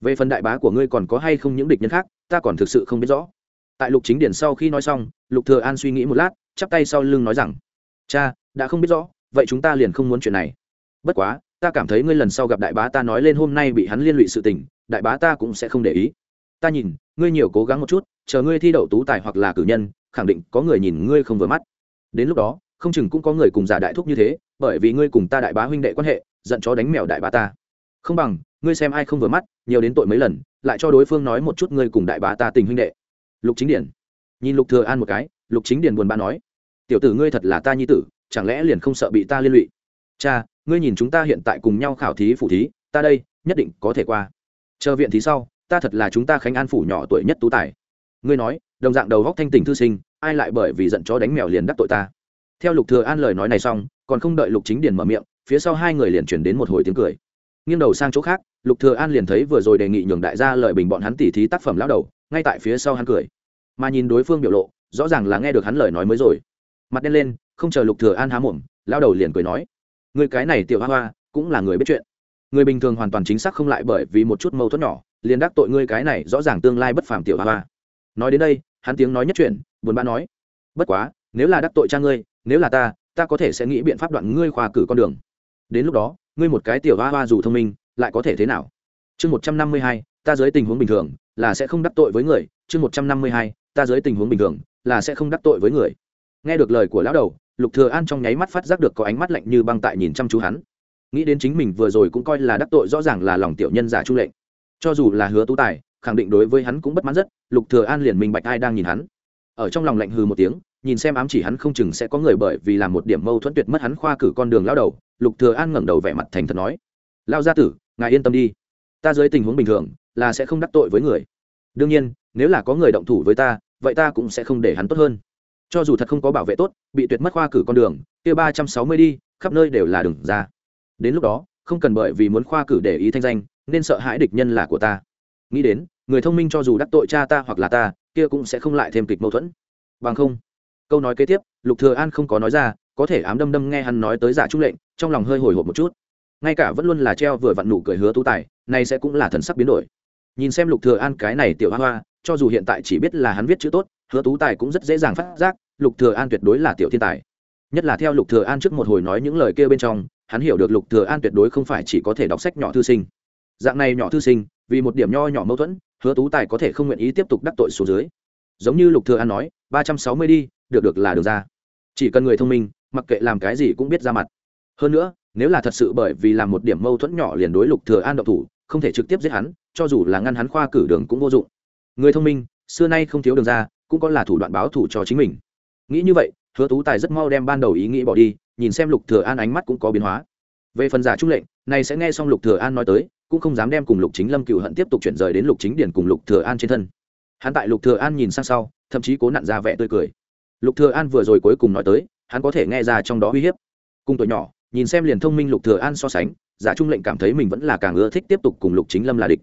Về phần đại bá của ngươi còn có hay không những địch nhân khác, ta còn thực sự không biết rõ. Tại lục chính điển sau khi nói xong, lục thừa an suy nghĩ một lát, chắp tay sau lưng nói rằng, cha, đã không biết rõ, vậy chúng ta liền không muốn chuyện này. Bất quá ta cảm thấy ngươi lần sau gặp đại bá ta nói lên hôm nay bị hắn liên lụy sự tình, đại bá ta cũng sẽ không để ý. Ta nhìn, ngươi nhiều cố gắng một chút, chờ ngươi thi đậu tú tài hoặc là cử nhân, khẳng định có người nhìn ngươi không vừa mắt. Đến lúc đó, không chừng cũng có người cùng giả đại thúc như thế, bởi vì ngươi cùng ta đại bá huynh đệ quan hệ, giận chó đánh mèo đại bá ta. Không bằng, ngươi xem ai không vừa mắt, nhiều đến tội mấy lần, lại cho đối phương nói một chút ngươi cùng đại bá ta tình huynh đệ. Lục chính điển. Nhìn lục thừa an một cái, lục chính điển buồn bã nói, tiểu tử ngươi thật là ta nhi tử, chẳng lẽ liền không sợ bị ta liên lụy? Cha ngươi nhìn chúng ta hiện tại cùng nhau khảo thí phủ thí, ta đây, nhất định có thể qua. Chờ viện thí sau, ta thật là chúng ta khánh an phủ nhỏ tuổi nhất tú tài. Ngươi nói, đồng dạng đầu góc thanh tỉnh thư sinh, ai lại bởi vì giận chó đánh mèo liền đắc tội ta? Theo lục thừa an lời nói này xong, còn không đợi lục chính điền mở miệng, phía sau hai người liền chuyển đến một hồi tiếng cười. Nghiêng đầu sang chỗ khác, lục thừa an liền thấy vừa rồi đề nghị nhường đại gia lợi bình bọn hắn tỉ thí tác phẩm lão đầu, ngay tại phía sau hắn cười. Mà nhìn đối phương biểu lộ, rõ ràng là nghe được hắn lời nói mới rồi. Mặt đen lên, không chờ lục thừa an há mồm, lão đầu liền cười nói người cái này tiểu hoa hoa, cũng là người biết chuyện. Người bình thường hoàn toàn chính xác không lại bởi vì một chút mâu thuẫn nhỏ, liền đắc tội ngươi cái này rõ ràng tương lai bất phàm tiểu hoa hoa. Nói đến đây, hắn tiếng nói nhất chuyện buồn bã nói, bất quá, nếu là đắc tội cha ngươi, nếu là ta ta có thể sẽ nghĩ biện pháp đoạn ngươi khoa cử con đường. Đến lúc đó, ngươi một cái tiểu hoa hoa dù thông minh, lại có thể thế nào? Chương một trăm năm mươi hai, ta dưới tình huống bình thường, là sẽ không đắc tội với người. Chương một trăm năm mươi hai, ta dưới tình huống bình thường, là sẽ không đắc tội với người. Nghe được lời của lão đầu lục thừa an trong nháy mắt phát giác được có ánh mắt lạnh như băng tại nhìn chăm chú hắn. Nghĩ đến chính mình vừa rồi cũng coi là đắc tội rõ ràng là lòng tiểu nhân giả trung lệnh. Cho dù là hứa tú tài, khẳng định đối với hắn cũng bất mãn rất, lục thừa an liền minh bạch ai đang nhìn hắn. Ở trong lòng lạnh hừ một tiếng, nhìn xem ám chỉ hắn không chừng sẽ có người bởi vì làm một điểm mâu thuẫn tuyệt mất hắn khoa cử con đường lao đầu, lục thừa an ngẩng đầu vẻ mặt thành thật nói, lao gia tử, ngài yên tâm đi. Ta dưới tình huống bình thường, là sẽ không đắc tội với người. Đương nhiên, nếu là có người động thủ với ta, vậy ta cũng sẽ không để hắn tốt hơn cho dù thật không có bảo vệ tốt, bị tuyệt mất khoa cử con đường, kia ba trăm sáu mươi đi, khắp nơi đều là đường ra. Đến lúc đó, không cần bởi vì muốn khoa cử để ý thanh danh, nên sợ hãi địch nhân là của ta. Nghĩ đến, người thông minh cho dù đắc tội cha ta hoặc là ta, kia cũng sẽ không lại thêm kịch mâu thuẫn. Bằng không, câu nói kế tiếp, lục thừa an không có nói ra, có thể ám đâm đâm nghe hắn nói tới giả trung lệnh, trong lòng hơi hồi hộp một chút. Ngay cả vẫn luôn là treo vừa vặn nụ cười hứa tú tài này sẽ cũng là thần sắc biến đổi. Nhìn xem lục thừa an cái này tiểu hoa hoa, cho dù hiện tại chỉ biết là hắn viết chữ tốt hứa tú tài cũng rất dễ dàng phát giác, lục thừa an tuyệt đối là tiểu thiên tài. Nhất là theo lục thừa an trước một hồi nói những lời kia bên trong, hắn hiểu được lục thừa an tuyệt đối không phải chỉ có thể đọc sách nhỏ thư sinh. Dạng này nhỏ thư sinh, vì một điểm nho nhỏ mâu thuẫn, hứa tú tài có thể không nguyện ý tiếp tục đắc tội xuống dưới. Giống như lục thừa an nói, ba trăm sáu mươi đi, được được là được ra. Chỉ cần người thông minh, mặc kệ làm cái gì cũng biết ra mặt. Hơn nữa, nếu là thật sự bởi vì làm một điểm mâu thuẫn nhỏ liền đối lục thừa an động thủ, không thể trực tiếp giết hắn, cho dù là ngăn hắn khoa cử đường cũng vô dụng. Người thông minh, xưa nay không thiếu đường ra cũng có là thủ đoạn báo thủ cho chính mình. Nghĩ như vậy, hứa tú tài rất mau đem ban đầu ý nghĩ bỏ đi, nhìn xem lục thừa an ánh mắt cũng có biến hóa. Về phần giả trung lệnh, này sẽ nghe xong lục thừa an nói tới, cũng không dám đem cùng lục chính lâm cựu hận tiếp tục chuyển rời đến lục chính điển cùng lục thừa an trên thân. Hắn tại lục thừa an nhìn sang sau, thậm chí cố nặn ra vẻ tươi cười. Lục thừa an vừa rồi cuối cùng nói tới, hắn có thể nghe ra trong đó uy hiếp. Cùng tuổi nhỏ, nhìn xem liền thông minh lục thừa an so sánh, giả trung lệnh cảm thấy mình vẫn là càng ưa thích tiếp tục cùng lục chính lâm là địch.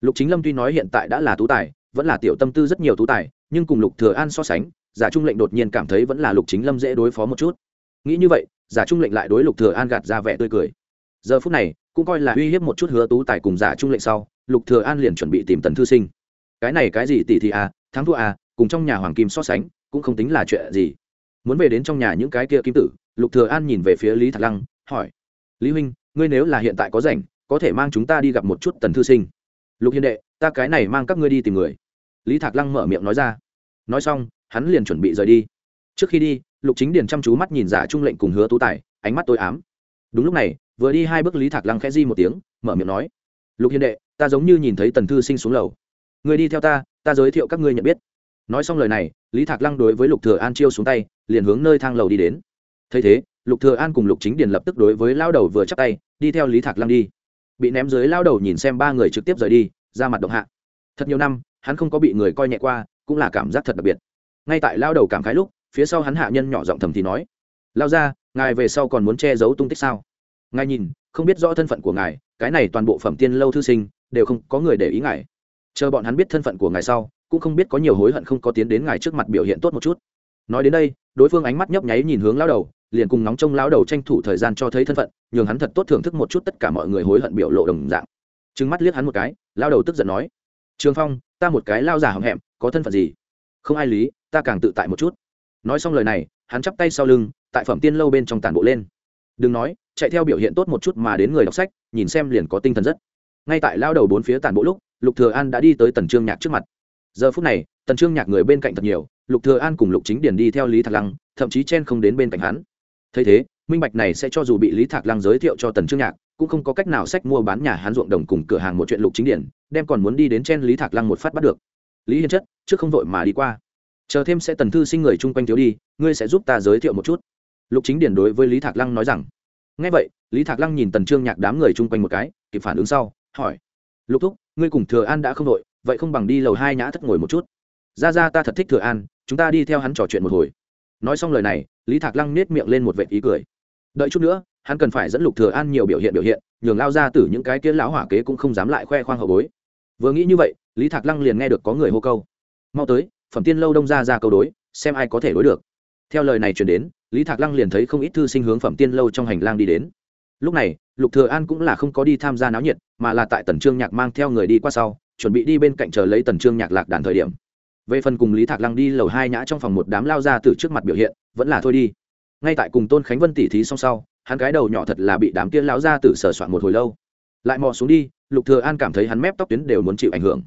Lục chính lâm tuy nói hiện tại đã là tú tài, vẫn là tiểu tâm tư rất nhiều tú tài nhưng cùng lục thừa an so sánh, giả trung lệnh đột nhiên cảm thấy vẫn là lục chính lâm dễ đối phó một chút. Nghĩ như vậy, giả trung lệnh lại đối lục thừa an gạt ra vẻ tươi cười. Giờ phút này, cũng coi là uy hiếp một chút hứa tú tài cùng giả trung lệnh sau, lục thừa an liền chuẩn bị tìm tần thư sinh. Cái này cái gì tỷ tỷ à thắng thua à cùng trong nhà hoàng kim so sánh, cũng không tính là chuyện gì. Muốn về đến trong nhà những cái kia kim tử, lục thừa an nhìn về phía lý thạc lăng, hỏi. Lý huynh, ngươi nếu là hiện tại có rảnh, có thể mang chúng ta đi gặp một chút tần thư sinh. Lục hiền đệ, ta cái này mang các ngươi đi tìm người lý thạc lăng mở miệng nói ra. Nói xong, hắn liền chuẩn bị rời đi. Trước khi đi, lục chính điền chăm chú mắt nhìn giả trung lệnh cùng hứa tú tài, ánh mắt tối ám. Đúng lúc này, vừa đi hai bước lý thạc lăng khẽ di một tiếng, mở miệng nói. Lục hiền đệ, ta giống như nhìn thấy tần thư sinh xuống lầu. Người đi theo ta ta giới thiệu các ngươi nhận biết. Nói xong lời này, lý thạc lăng đối với lục thừa an chiêu xuống tay, liền hướng nơi thang lầu đi đến. Thấy thế, lục thừa an cùng lục chính điền lập tức đối với lao đầu vừa chắp tay, đi theo lý thạc lăng đi. Bị ném dưới lao đầu nhìn xem ba người trực tiếp rời đi, ra mặt động hạ. Thật nhiều năm hắn không có bị người coi nhẹ qua, cũng là cảm giác thật đặc biệt. Ngay tại lao đầu cảm khái lúc, phía sau hắn hạ nhân nhỏ giọng thầm thì nói, lao ra, ngài về sau còn muốn che giấu tung tích sao? Ngài nhìn, không biết rõ thân phận của ngài, cái này toàn bộ phẩm tiên lâu thư sinh, đều không có người để ý ngài. Chờ bọn hắn biết thân phận của ngài sau, cũng không biết có nhiều hối hận không có tiến đến ngài trước mặt biểu hiện tốt một chút. Nói đến đây, đối phương ánh mắt nhấp nháy nhìn hướng lao đầu, liền cùng nóng trông lao đầu tranh thủ thời gian cho thấy thân phận, nhường hắn thật tốt thưởng thức một chút tất cả mọi người hối hận biểu lộ đồng dạng. Trừng mắt liếc hắn một cái, lao đầu tức giận nói trường phong ta một cái lao giả hậm hẹm có thân phận gì không ai lý ta càng tự tại một chút nói xong lời này hắn chắp tay sau lưng tại phẩm tiên lâu bên trong tàn bộ lên đừng nói chạy theo biểu hiện tốt một chút mà đến người đọc sách nhìn xem liền có tinh thần rất ngay tại lao đầu bốn phía tàn bộ lúc lục thừa an đã đi tới tần trương nhạc trước mặt giờ phút này tần trương nhạc người bên cạnh thật nhiều lục thừa an cùng lục chính điền đi theo lý thạc lăng thậm chí chen không đến bên cạnh hắn thấy thế minh bạch này sẽ cho dù bị lý thạc lăng giới thiệu cho tần trương nhạc cũng không có cách nào sách mua bán nhà hắn ruộng đồng cùng cửa hàng một chuyện lục chính điển, đem còn muốn đi đến chen lý thạc lăng một phát bắt được. Lý hiền chất, trước không vội mà đi qua. Chờ thêm sẽ tần thư sinh người chung quanh thiếu đi, ngươi sẽ giúp ta giới thiệu một chút. Lục chính điển đối với lý thạc lăng nói rằng. Ngay vậy, lý thạc lăng nhìn tần trương nhạc đám người chung quanh một cái, kịp phản ứng sau, hỏi. Lục thúc, ngươi cùng thừa an đã không đội vậy không bằng đi lầu hai nhã thất ngồi một chút. Ra ra ta thật thích thừa an, chúng ta đi theo hắn trò chuyện một hồi. Nói xong lời này, lý thạc lăng nết miệng lên một vệ ý cười. Đợi chút nữa hắn cần phải dẫn lục thừa an nhiều biểu hiện biểu hiện, nhường lao ra từ những cái kia lão hỏa kế cũng không dám lại khoe khoang hậu bối. Vừa nghĩ như vậy, lý thạc lăng liền nghe được có người hô câu. Mau tới, phẩm tiên lâu đông ra ra câu đối, xem ai có thể đối được. Theo lời này truyền đến, lý thạc lăng liền thấy không ít thư sinh hướng phẩm tiên lâu trong hành lang đi đến. Lúc này, lục thừa an cũng là không có đi tham gia náo nhiệt, mà là tại tần trương nhạc mang theo người đi qua sau, chuẩn bị đi bên cạnh chờ lấy tần trương nhạc lạc đàn thời điểm. Về phần cùng lý thạc lăng đi lầu hai nhã trong phòng một đám lao ra từ trước mặt biểu hiện, vẫn là thôi đi ngay tại cùng tôn khánh vân tỉ thí song sau, hắn cái đầu nhỏ thật là bị đám kia lão ra từ sờ soạn một hồi lâu. Lại mò xuống đi, lục thừa an cảm thấy hắn mép tóc tuyến đều muốn chịu ảnh hưởng.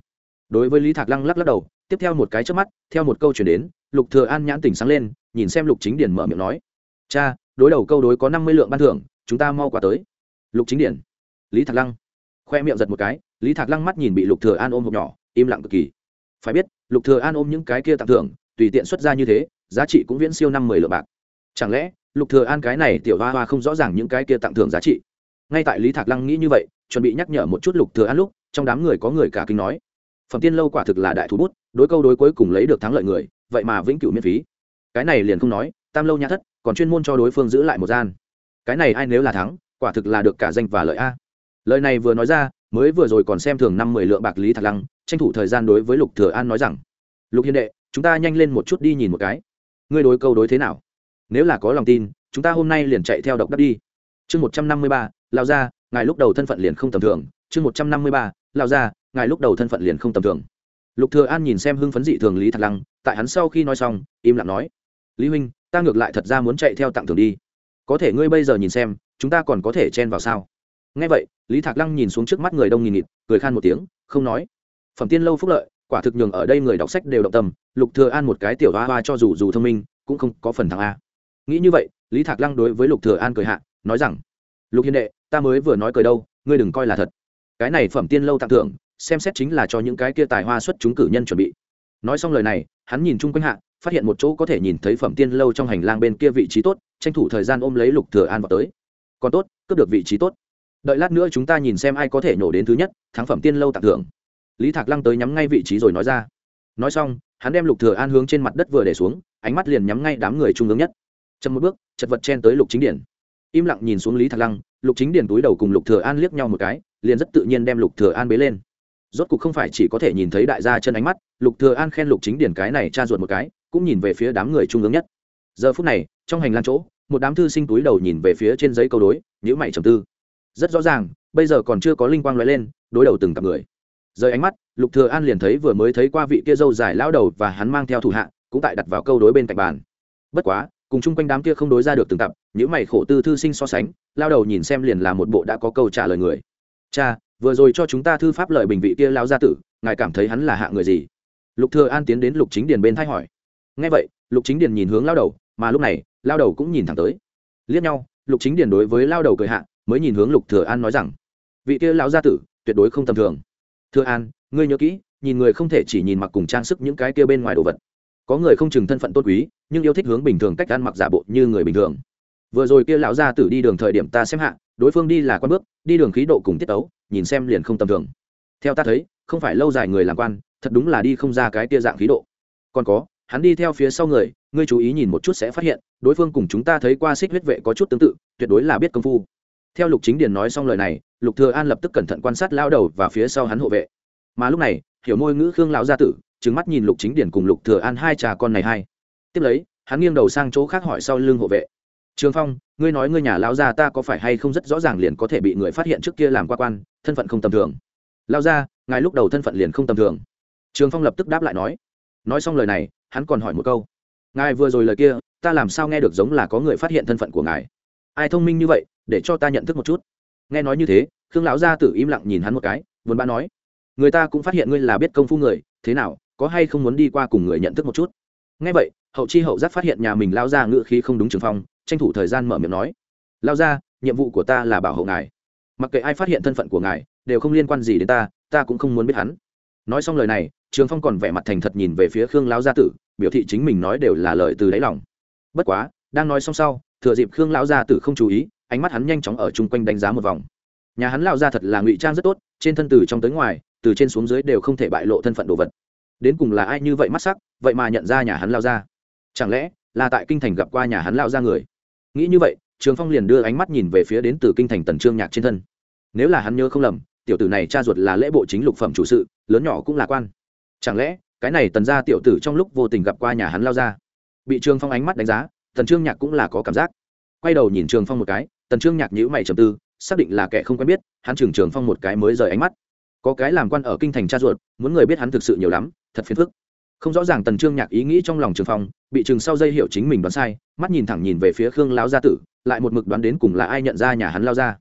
Đối với lý thạc lăng lắc lắc đầu, tiếp theo một cái chớp mắt, theo một câu chuyển đến, lục thừa an nhãn tỉnh sáng lên, nhìn xem lục chính điển mở miệng nói, cha, đối đầu câu đối có năm mươi lượng ban thưởng, chúng ta mau qua tới. Lục chính điển, lý thạc lăng. Khoe miệng giật một cái, lý thạc lăng mắt nhìn bị lục thừa an ôm hộp nhỏ, im lặng cực kỳ. Phải biết, lục thừa an ôm những cái kia tặng thưởng, tùy tiện xuất ra như thế, giá trị cũng viễn siêu năm mười lượng bạc chẳng lẽ, lục thừa an cái này tiểu hoa hoa không rõ ràng những cái kia tặng thưởng giá trị? Ngay tại lý thạc lăng nghĩ như vậy, chuẩn bị nhắc nhở một chút lục thừa an lúc, trong đám người có người cả kinh nói, phẩm tiên lâu quả thực là đại thủ bút, đối câu đối cuối cùng lấy được thắng lợi người, vậy mà vĩnh cửu miễn phí. Cái này liền không nói, tam lâu nhã thất, còn chuyên môn cho đối phương giữ lại một gian. Cái này ai nếu là thắng, quả thực là được cả danh và lợi a. Lời này vừa nói ra, mới vừa rồi còn xem thường năm mười lượng bạc lý thạc lăng, tranh thủ thời gian đối với lục thừa an nói rằng, lục hiền đệ, chúng ta nhanh lên một chút đi nhìn một cái. Ngươi đối câu đối thế nào? Nếu là có lòng tin, chúng ta hôm nay liền chạy theo độc đắc đi. Chương một trăm năm mươi ba lao ra ngài lúc đầu thân phận liền không tầm thường. Chương một trăm năm mươi ba lao ra ngài lúc đầu thân phận liền không tầm thường. Lục thừa an nhìn xem hưng phấn dị thường lý thạc lăng, tại hắn sau khi nói xong, im lặng nói, lý huynh, ta ngược lại thật ra muốn chạy theo tặng thưởng đi. Có thể ngươi bây giờ nhìn xem, chúng ta còn có thể chen vào sao? Nghe vậy, lý thạc lăng nhìn xuống trước mắt người đông nghìn nghịt, cười khan một tiếng, không nói. Phẩm tiên lâu phúc lợi, quả thực nhường ở đây người đọc sách đều động tâm, lục thừa an một cái tiểu hoa hoa cho dù dù thông minh, cũng không có phần thắng a nghĩ như vậy, lý thạc lăng đối với lục thừa an cười hạ, nói rằng, lục hiền đệ, ta mới vừa nói cười đâu, ngươi đừng coi là thật. Cái này phẩm tiên lâu tặng thưởng, xem xét chính là cho những cái kia tài hoa xuất chúng cử nhân chuẩn bị. Nói xong lời này, hắn nhìn chung quanh hạ, phát hiện một chỗ có thể nhìn thấy phẩm tiên lâu trong hành lang bên kia vị trí tốt, tranh thủ thời gian ôm lấy lục thừa an vào tới. Còn tốt, cướp được vị trí tốt. Đợi lát nữa chúng ta nhìn xem ai có thể nổ đến thứ nhất, thắng phẩm tiên lâu tặng thưởng. Lý thạc lăng tới nhắm ngay vị trí rồi nói ra. Nói xong, hắn đem lục thừa an hướng trên mặt đất vừa để xuống, ánh mắt liền nhắm ngay đám người trung ương nhất chậm một bước, chật vật chen tới lục chính điển im lặng nhìn xuống lý thạc lăng, lục chính điển túi đầu cùng lục thừa an liếc nhau một cái, liền rất tự nhiên đem lục thừa an bế lên. Rốt cục không phải chỉ có thể nhìn thấy đại gia chân ánh mắt, lục thừa an khen lục chính điển cái này cha ruột một cái, cũng nhìn về phía đám người trung ương nhất. Giờ phút này, trong hành lang chỗ, một đám thư sinh túi đầu nhìn về phía trên giấy câu đối nhữ mày trầm tư. Rất rõ ràng, bây giờ còn chưa có linh quang loại lên, đối đầu từng cặp người. Rời ánh mắt, lục thừa an liền thấy vừa mới thấy qua vị kia dâu dài lão đầu và hắn mang theo thủ hạ, cũng tại đặt vào câu đối bên cạnh bàn. Bất quá cùng chung quanh đám kia không đối ra được từng tập những mày khổ tư thư sinh so sánh, lao đầu nhìn xem liền là một bộ đã có câu trả lời người. Cha, vừa rồi cho chúng ta thư pháp lời bình vị kia lao gia tử, ngài cảm thấy hắn là hạ người gì? Lục thừa an tiến đến lục chính điền bên thay hỏi. Nghe vậy, lục chính điền nhìn hướng lao đầu, mà lúc này, lao đầu cũng nhìn thẳng tới. Liếc nhau, lục chính điền đối với lao đầu cười hạ, mới nhìn hướng lục thừa an nói rằng, vị kia lão gia tử, tuyệt đối không tầm thường. Thừa an, ngươi nhớ kỹ, nhìn người không thể chỉ nhìn mặc cùng trang sức những cái kia bên ngoài đồ vật có người không chừng thân phận tôn quý, nhưng yêu thích hướng bình thường cách ăn mặc giả bộ như người bình thường. Vừa rồi kia lão gia tử đi đường thời điểm ta xem hạ, đối phương đi là quan bước, đi đường khí độ cùng tiết ấu nhìn xem liền không tầm thường. Theo ta thấy, không phải lâu dài người làm quan, thật đúng là đi không ra cái kia dạng khí độ. Còn có, hắn đi theo phía sau người, ngươi chú ý nhìn một chút sẽ phát hiện, đối phương cùng chúng ta thấy qua xích huyết vệ có chút tương tự, tuyệt đối là biết công phu. Theo lục chính điền nói xong lời này, lục thừa an lập tức cẩn thận quan sát lao đầu và phía sau hắn hộ vệ. Mà lúc này, hiểu môi ngữ khương lão gia tử trừng mắt nhìn lục chính điển cùng lục thừa an hai trà con này hai. Tiếp lấy, hắn nghiêng đầu sang chỗ khác hỏi sau lưng hộ vệ. Trường phong, ngươi nói ngươi nhà lão gia ta có phải hay không rất rõ ràng liền có thể bị người phát hiện trước kia làm qua quan, thân phận không tầm thường? Lão gia, ngài lúc đầu thân phận liền không tầm thường. Trường phong lập tức đáp lại nói. Nói xong lời này, hắn còn hỏi một câu. Ngài vừa rồi lời kia, ta làm sao nghe được giống là có người phát hiện thân phận của ngài? Ai thông minh như vậy, để cho ta nhận thức một chút. Nghe nói như thế, khương lão gia tử im lặng nhìn hắn một cái, buồn bã nói. Người ta cũng phát hiện ngươi là biết công phu người, thế nào có hay không muốn đi qua cùng người nhận thức một chút? Nghe vậy, hậu chi hậu giác phát hiện nhà mình lao ra ngự khí không đúng trường phong, tranh thủ thời gian mở miệng nói, lao ra, nhiệm vụ của ta là bảo hộ ngài. Mặc kệ ai phát hiện thân phận của ngài, đều không liên quan gì đến ta ta cũng không muốn biết hắn. Nói xong lời này, trường phong còn vẻ mặt thành thật nhìn về phía khương lão gia tử, biểu thị chính mình nói đều là lời từ đáy lòng. Bất quá, đang nói xong sau, thừa dịp khương lão gia tử không chú ý, ánh mắt hắn nhanh chóng ở chung quanh đánh giá một vòng. Nhà hắn lão gia thật là ngụy trang rất tốt, trên thân từ trong tới ngoài, từ trên xuống dưới đều không thể bại lộ thân phận đồ vật đến cùng là ai như vậy mắt sắc, vậy mà nhận ra nhà hắn lao ra. Chẳng lẽ là tại kinh thành gặp qua nhà hắn lao ra người? Nghĩ như vậy, trường phong liền đưa ánh mắt nhìn về phía đến từ kinh thành tần trương nhạc trên thân. Nếu là hắn nhớ không lầm, tiểu tử này cha ruột là lễ bộ chính lục phẩm chủ sự, lớn nhỏ cũng là quan. Chẳng lẽ cái này tần ra tiểu tử trong lúc vô tình gặp qua nhà hắn lao ra? Bị trường phong ánh mắt đánh giá, tần trương nhạc cũng là có cảm giác. Quay đầu nhìn trường phong một cái, tần trương nhạc nhữ mày trầm tư, xác định là kẻ không quen biết, hắn trường trường phong một cái mới rời ánh mắt có cái làm quan ở kinh thành cha ruột, muốn người biết hắn thực sự nhiều lắm, thật phiền phức. Không rõ ràng tần trương nhạc ý nghĩ trong lòng trường phong, bị chừng sau dây hiệu chính mình đoán sai, mắt nhìn thẳng nhìn về phía khương lão gia tử, lại một mực đoán đến cùng là ai nhận ra nhà hắn lao ra.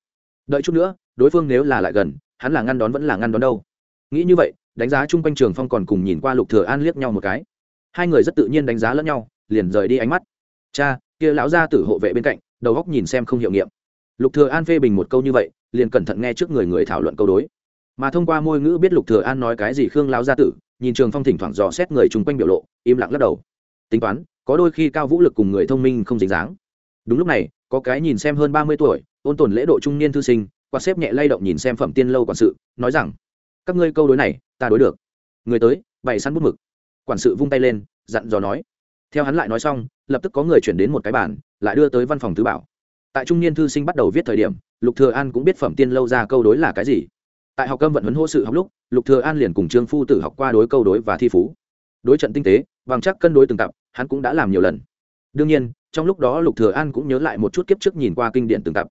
Đợi chút nữa, đối phương nếu là lại gần, hắn là ngăn đón vẫn là ngăn đón đâu? Nghĩ như vậy, đánh giá chung quanh trường phong còn cùng nhìn qua lục thừa an liếc nhau một cái. Hai người rất tự nhiên đánh giá lẫn nhau, liền rời đi ánh mắt. Cha, kia lão gia tử hộ vệ bên cạnh, đầu góc nhìn xem không hiệu nghiệm. Lục thừa an phê bình một câu như vậy, liền cẩn thận nghe trước người người thảo luận câu đối mà thông qua môi ngữ biết lục thừa an nói cái gì khương lão gia tử, nhìn trường phong thỉnh thoảng dò xét người chung quanh biểu lộ, im lặng lắc đầu. Tính toán, có đôi khi cao vũ lực cùng người thông minh không dính dáng. Đúng lúc này, có cái nhìn xem hơn ba mươi tuổi, ôn tồn lễ độ trung niên thư sinh qua xếp nhẹ lay động nhìn xem phẩm tiên lâu quản sự, nói rằng, các ngươi câu đối này, ta đối được. Người tới, bày sẵn bút mực. Quản sự vung tay lên, dặn dò nói. Theo hắn lại nói xong, lập tức có người chuyển đến một cái bàn, lại đưa tới văn phòng tứ bảo. Tại trung niên thư sinh bắt đầu viết thời điểm, lục thừa an cũng biết phẩm tiên lâu ra câu đối là cái gì tại học cơm vận huấn hô sự học lúc, lục thừa an liền cùng trương phu tử học qua đối câu đối và thi phú. Đối trận tinh tế, bằng chắc cân đối từng tập hắn cũng đã làm nhiều lần. Đương nhiên, trong lúc đó lục thừa an cũng nhớ lại một chút kiếp trước nhìn qua kinh điển từng tập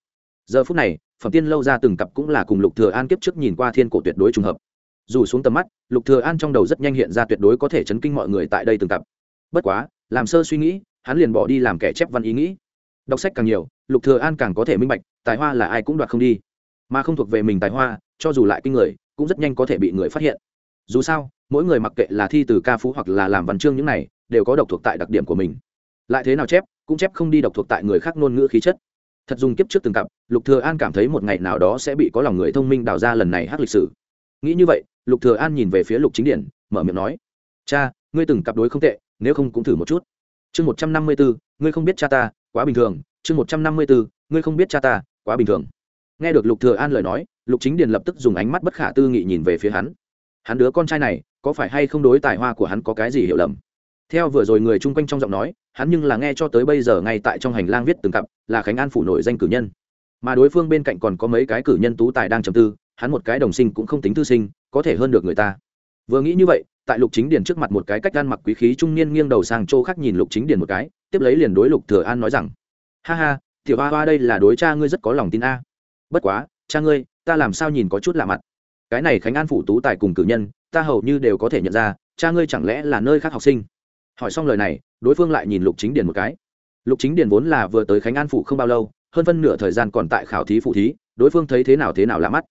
giờ phút này, phẩm tiên lâu ra từng tập cũng là cùng lục thừa an kiếp trước nhìn qua thiên cổ tuyệt đối trùng hợp. Dù xuống tầm mắt, lục thừa an trong đầu rất nhanh hiện ra tuyệt đối có thể chấn kinh mọi người tại đây từng tập bất quá, làm sơ suy nghĩ, hắn liền bỏ đi làm kẻ chép văn ý nghĩ. Đọc sách càng nhiều, lục thừa an càng có thể minh bạch, tài hoa là ai cũng đoạt không đi. Mà không thuộc về mình tài hoa cho dù lại kinh người, cũng rất nhanh có thể bị người phát hiện. Dù sao, mỗi người mặc kệ là thi từ ca phú hoặc là làm văn chương những này, đều có độc thuộc tại đặc điểm của mình. Lại thế nào chép, cũng chép không đi độc thuộc tại người khác ngôn ngữ khí chất. Thật dùng kiếp trước từng cặp, lục thừa an cảm thấy một ngày nào đó sẽ bị có lòng người thông minh đào ra lần này hát lịch sử. Nghĩ như vậy, lục thừa an nhìn về phía lục chính điển, mở miệng nói, cha, ngươi từng cặp đối không tệ, nếu không cũng thử một chút. Chương một trăm năm mươi bốn ngươi không biết cha ta, quá bình thường. Chương một trăm năm mươi bốn ngươi không biết cha ta, quá bình thường. Nghe được lục thừa an lời nói lục chính điền lập tức dùng ánh mắt bất khả tư nghị nhìn về phía hắn. Hắn đứa con trai này, có phải hay không đối tài hoa của hắn có cái gì hiểu lầm? Theo vừa rồi người chung quanh trong giọng nói, hắn nhưng là nghe cho tới bây giờ ngay tại trong hành lang viết từng cặp, là khánh an phủ nổi danh cử nhân. Mà đối phương bên cạnh còn có mấy cái cử nhân tú tài đang trầm tư, hắn một cái đồng sinh cũng không tính thư sinh, có thể hơn được người ta. Vừa nghĩ như vậy, tại lục chính điền trước mặt một cái cách gan mặc quý khí trung niên nghiêng đầu sang chỗ khác nhìn lục chính điền một cái, tiếp lấy liền đối lục thừa an nói rằng, ha ha, tiểu hoa hoa đây là đối cha ngươi rất có lòng tin a. Bất quá, cha ngươi ta làm sao nhìn có chút lạ mặt. Cái này khánh an phủ tú tài cùng cử nhân, ta hầu như đều có thể nhận ra, cha ngươi chẳng lẽ là nơi khác học sinh? Hỏi xong lời này, đối phương lại nhìn lục chính điền một cái. Lục chính điền vốn là vừa tới khánh an phủ không bao lâu, hơn phân nửa thời gian còn tại khảo thí phụ thí, đối phương thấy thế nào thế nào lạ mắt.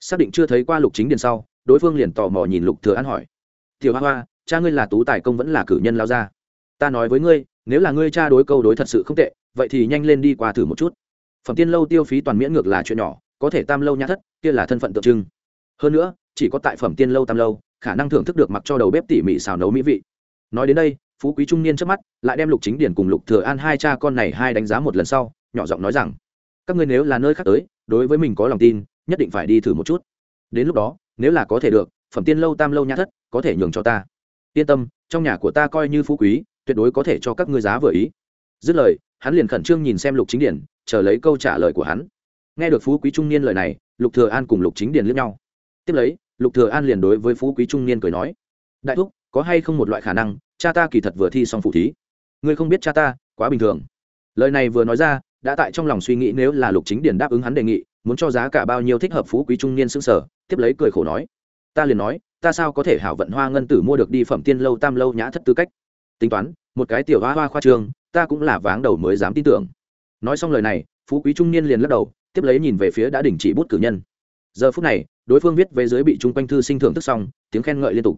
Xác định chưa thấy qua lục chính điền sau, đối phương liền tò mò nhìn lục thừa an hỏi. Tiểu hoa hoa, cha ngươi là tú tài công vẫn là cử nhân lao ra ta nói với ngươi, nếu là ngươi cha đối câu đối thật sự không tệ, vậy thì nhanh lên đi qua thử một chút. Phẩm tiên lâu tiêu phí toàn miễn ngược là chuyện nhỏ có thể tam lâu nhã thất, kia là thân phận tượng trưng. Hơn nữa, chỉ có tại phẩm tiên lâu tam lâu, khả năng thưởng thức được mặc cho đầu bếp tỉ mỉ xào nấu mỹ vị. Nói đến đây, phú quý trung niên trước mắt, lại đem lục chính điển cùng lục thừa an hai cha con này hai đánh giá một lần sau, nhỏ giọng nói rằng, các ngươi nếu là nơi khác tới, đối với mình có lòng tin, nhất định phải đi thử một chút. Đến lúc đó, nếu là có thể được, phẩm tiên lâu tam lâu nhã thất có thể nhường cho ta. Yên tâm, trong nhà của ta coi như phú quý, tuyệt đối có thể cho các ngươi giá vừa ý. Dứt lời, hắn liền khẩn trương nhìn xem lục chính điển chờ lấy câu trả lời của hắn nghe được phú quý trung niên lời này, lục thừa an cùng lục chính điền liếc nhau. Tiếp lấy, lục thừa an liền đối với phú quý trung niên cười nói, đại thúc, có hay không một loại khả năng, cha ta kỳ thật vừa thi xong phụ thí. Ngươi không biết cha ta, quá bình thường. Lời này vừa nói ra, đã tại trong lòng suy nghĩ nếu là lục chính điền đáp ứng hắn đề nghị, muốn cho giá cả bao nhiêu thích hợp phú quý trung niên sững sờ, tiếp lấy cười khổ nói, ta liền nói, ta sao có thể hảo vận hoa ngân tử mua được đi phẩm tiên lâu tam lâu nhã thất tư cách? Tính toán, một cái tiểu hoa hoa khoa trương ta cũng là váng đầu mới dám tin tưởng. Nói xong lời này, phú quý trung niên liền lắc đầu tiếp lấy nhìn về phía đã đình chỉ bút cử nhân. Giờ phút này, đối phương viết về dưới bị chung quanh thư sinh thưởng thức xong, tiếng khen ngợi liên tục.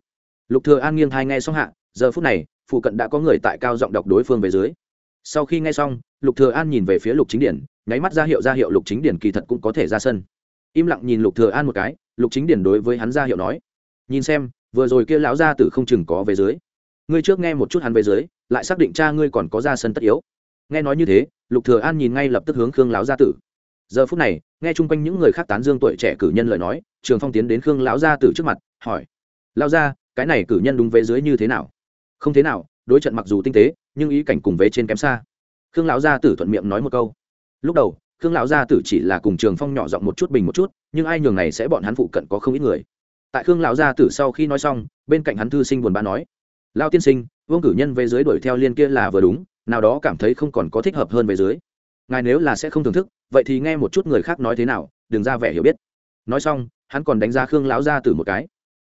Lục thừa an nghiêng thai nghe xong hạ, giờ phút này, phụ cận đã có người tại cao giọng đọc đối phương về dưới. Sau khi nghe xong, lục thừa an nhìn về phía lục chính điển, nháy mắt ra hiệu ra hiệu lục chính điển kỳ thật cũng có thể ra sân. Im lặng nhìn lục thừa an một cái, lục chính điển đối với hắn ra hiệu nói, nhìn xem, vừa rồi kia lão gia tử không chừng có về dưới. Ngươi trước nghe một chút hắn về dưới, lại xác định cha ngươi còn có ra sân tất yếu. Nghe nói như thế, lục thừa an nhìn ngay lập tức hướng khương lão gia tử giờ phút này, nghe chung quanh những người khác tán dương tuổi trẻ cử nhân lời nói, trường phong tiến đến khương lão gia tử trước mặt, hỏi, lão gia, cái này cử nhân đúng về dưới như thế nào? Không thế nào, đối trận mặc dù tinh tế, nhưng ý cảnh cùng vế trên kém xa. Khương lão gia tử thuận miệng nói một câu. Lúc đầu, khương lão gia tử chỉ là cùng trường phong nhỏ giọng một chút bình một chút, nhưng ai nhường này sẽ bọn hắn phụ cận có không ít người. Tại khương lão gia tử sau khi nói xong, bên cạnh hắn thư sinh buồn bã nói lao tiên sinh, vương cử nhân về dưới đuổi theo liên kia là vừa đúng, nào đó cảm thấy không còn có thích hợp hơn về dưới ngài nếu là sẽ không thưởng thức, vậy thì nghe một chút người khác nói thế nào, đừng ra vẻ hiểu biết. Nói xong, hắn còn đánh giá khương lão gia tử một cái.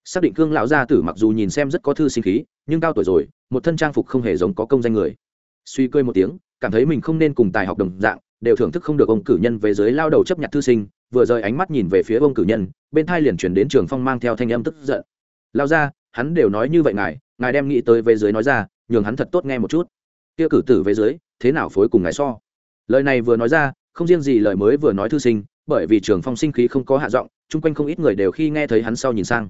Xác định khương lão gia tử mặc dù nhìn xem rất có thư sinh khí, nhưng cao tuổi rồi, một thân trang phục không hề giống có công danh người. Suy cười một tiếng, cảm thấy mình không nên cùng tài học đồng dạng, đều thưởng thức không được ông cử nhân về dưới lao đầu chấp nhận thư sinh, vừa rời ánh mắt nhìn về phía ông cử nhân, bên thai liền chuyển đến trường phong mang theo thanh âm tức giận. Lao ra hắn đều nói như vậy ngài ngài đem nghĩ tới về dưới nói ra, nhường hắn thật tốt nghe một chút. Kia cử tử về dưới, thế nào phối cùng ngài so? Lời này vừa nói ra, không riêng gì lời mới vừa nói thư sinh, bởi vì trường phong sinh khí không có hạ giọng, chung quanh không ít người đều khi nghe thấy hắn sau nhìn sang.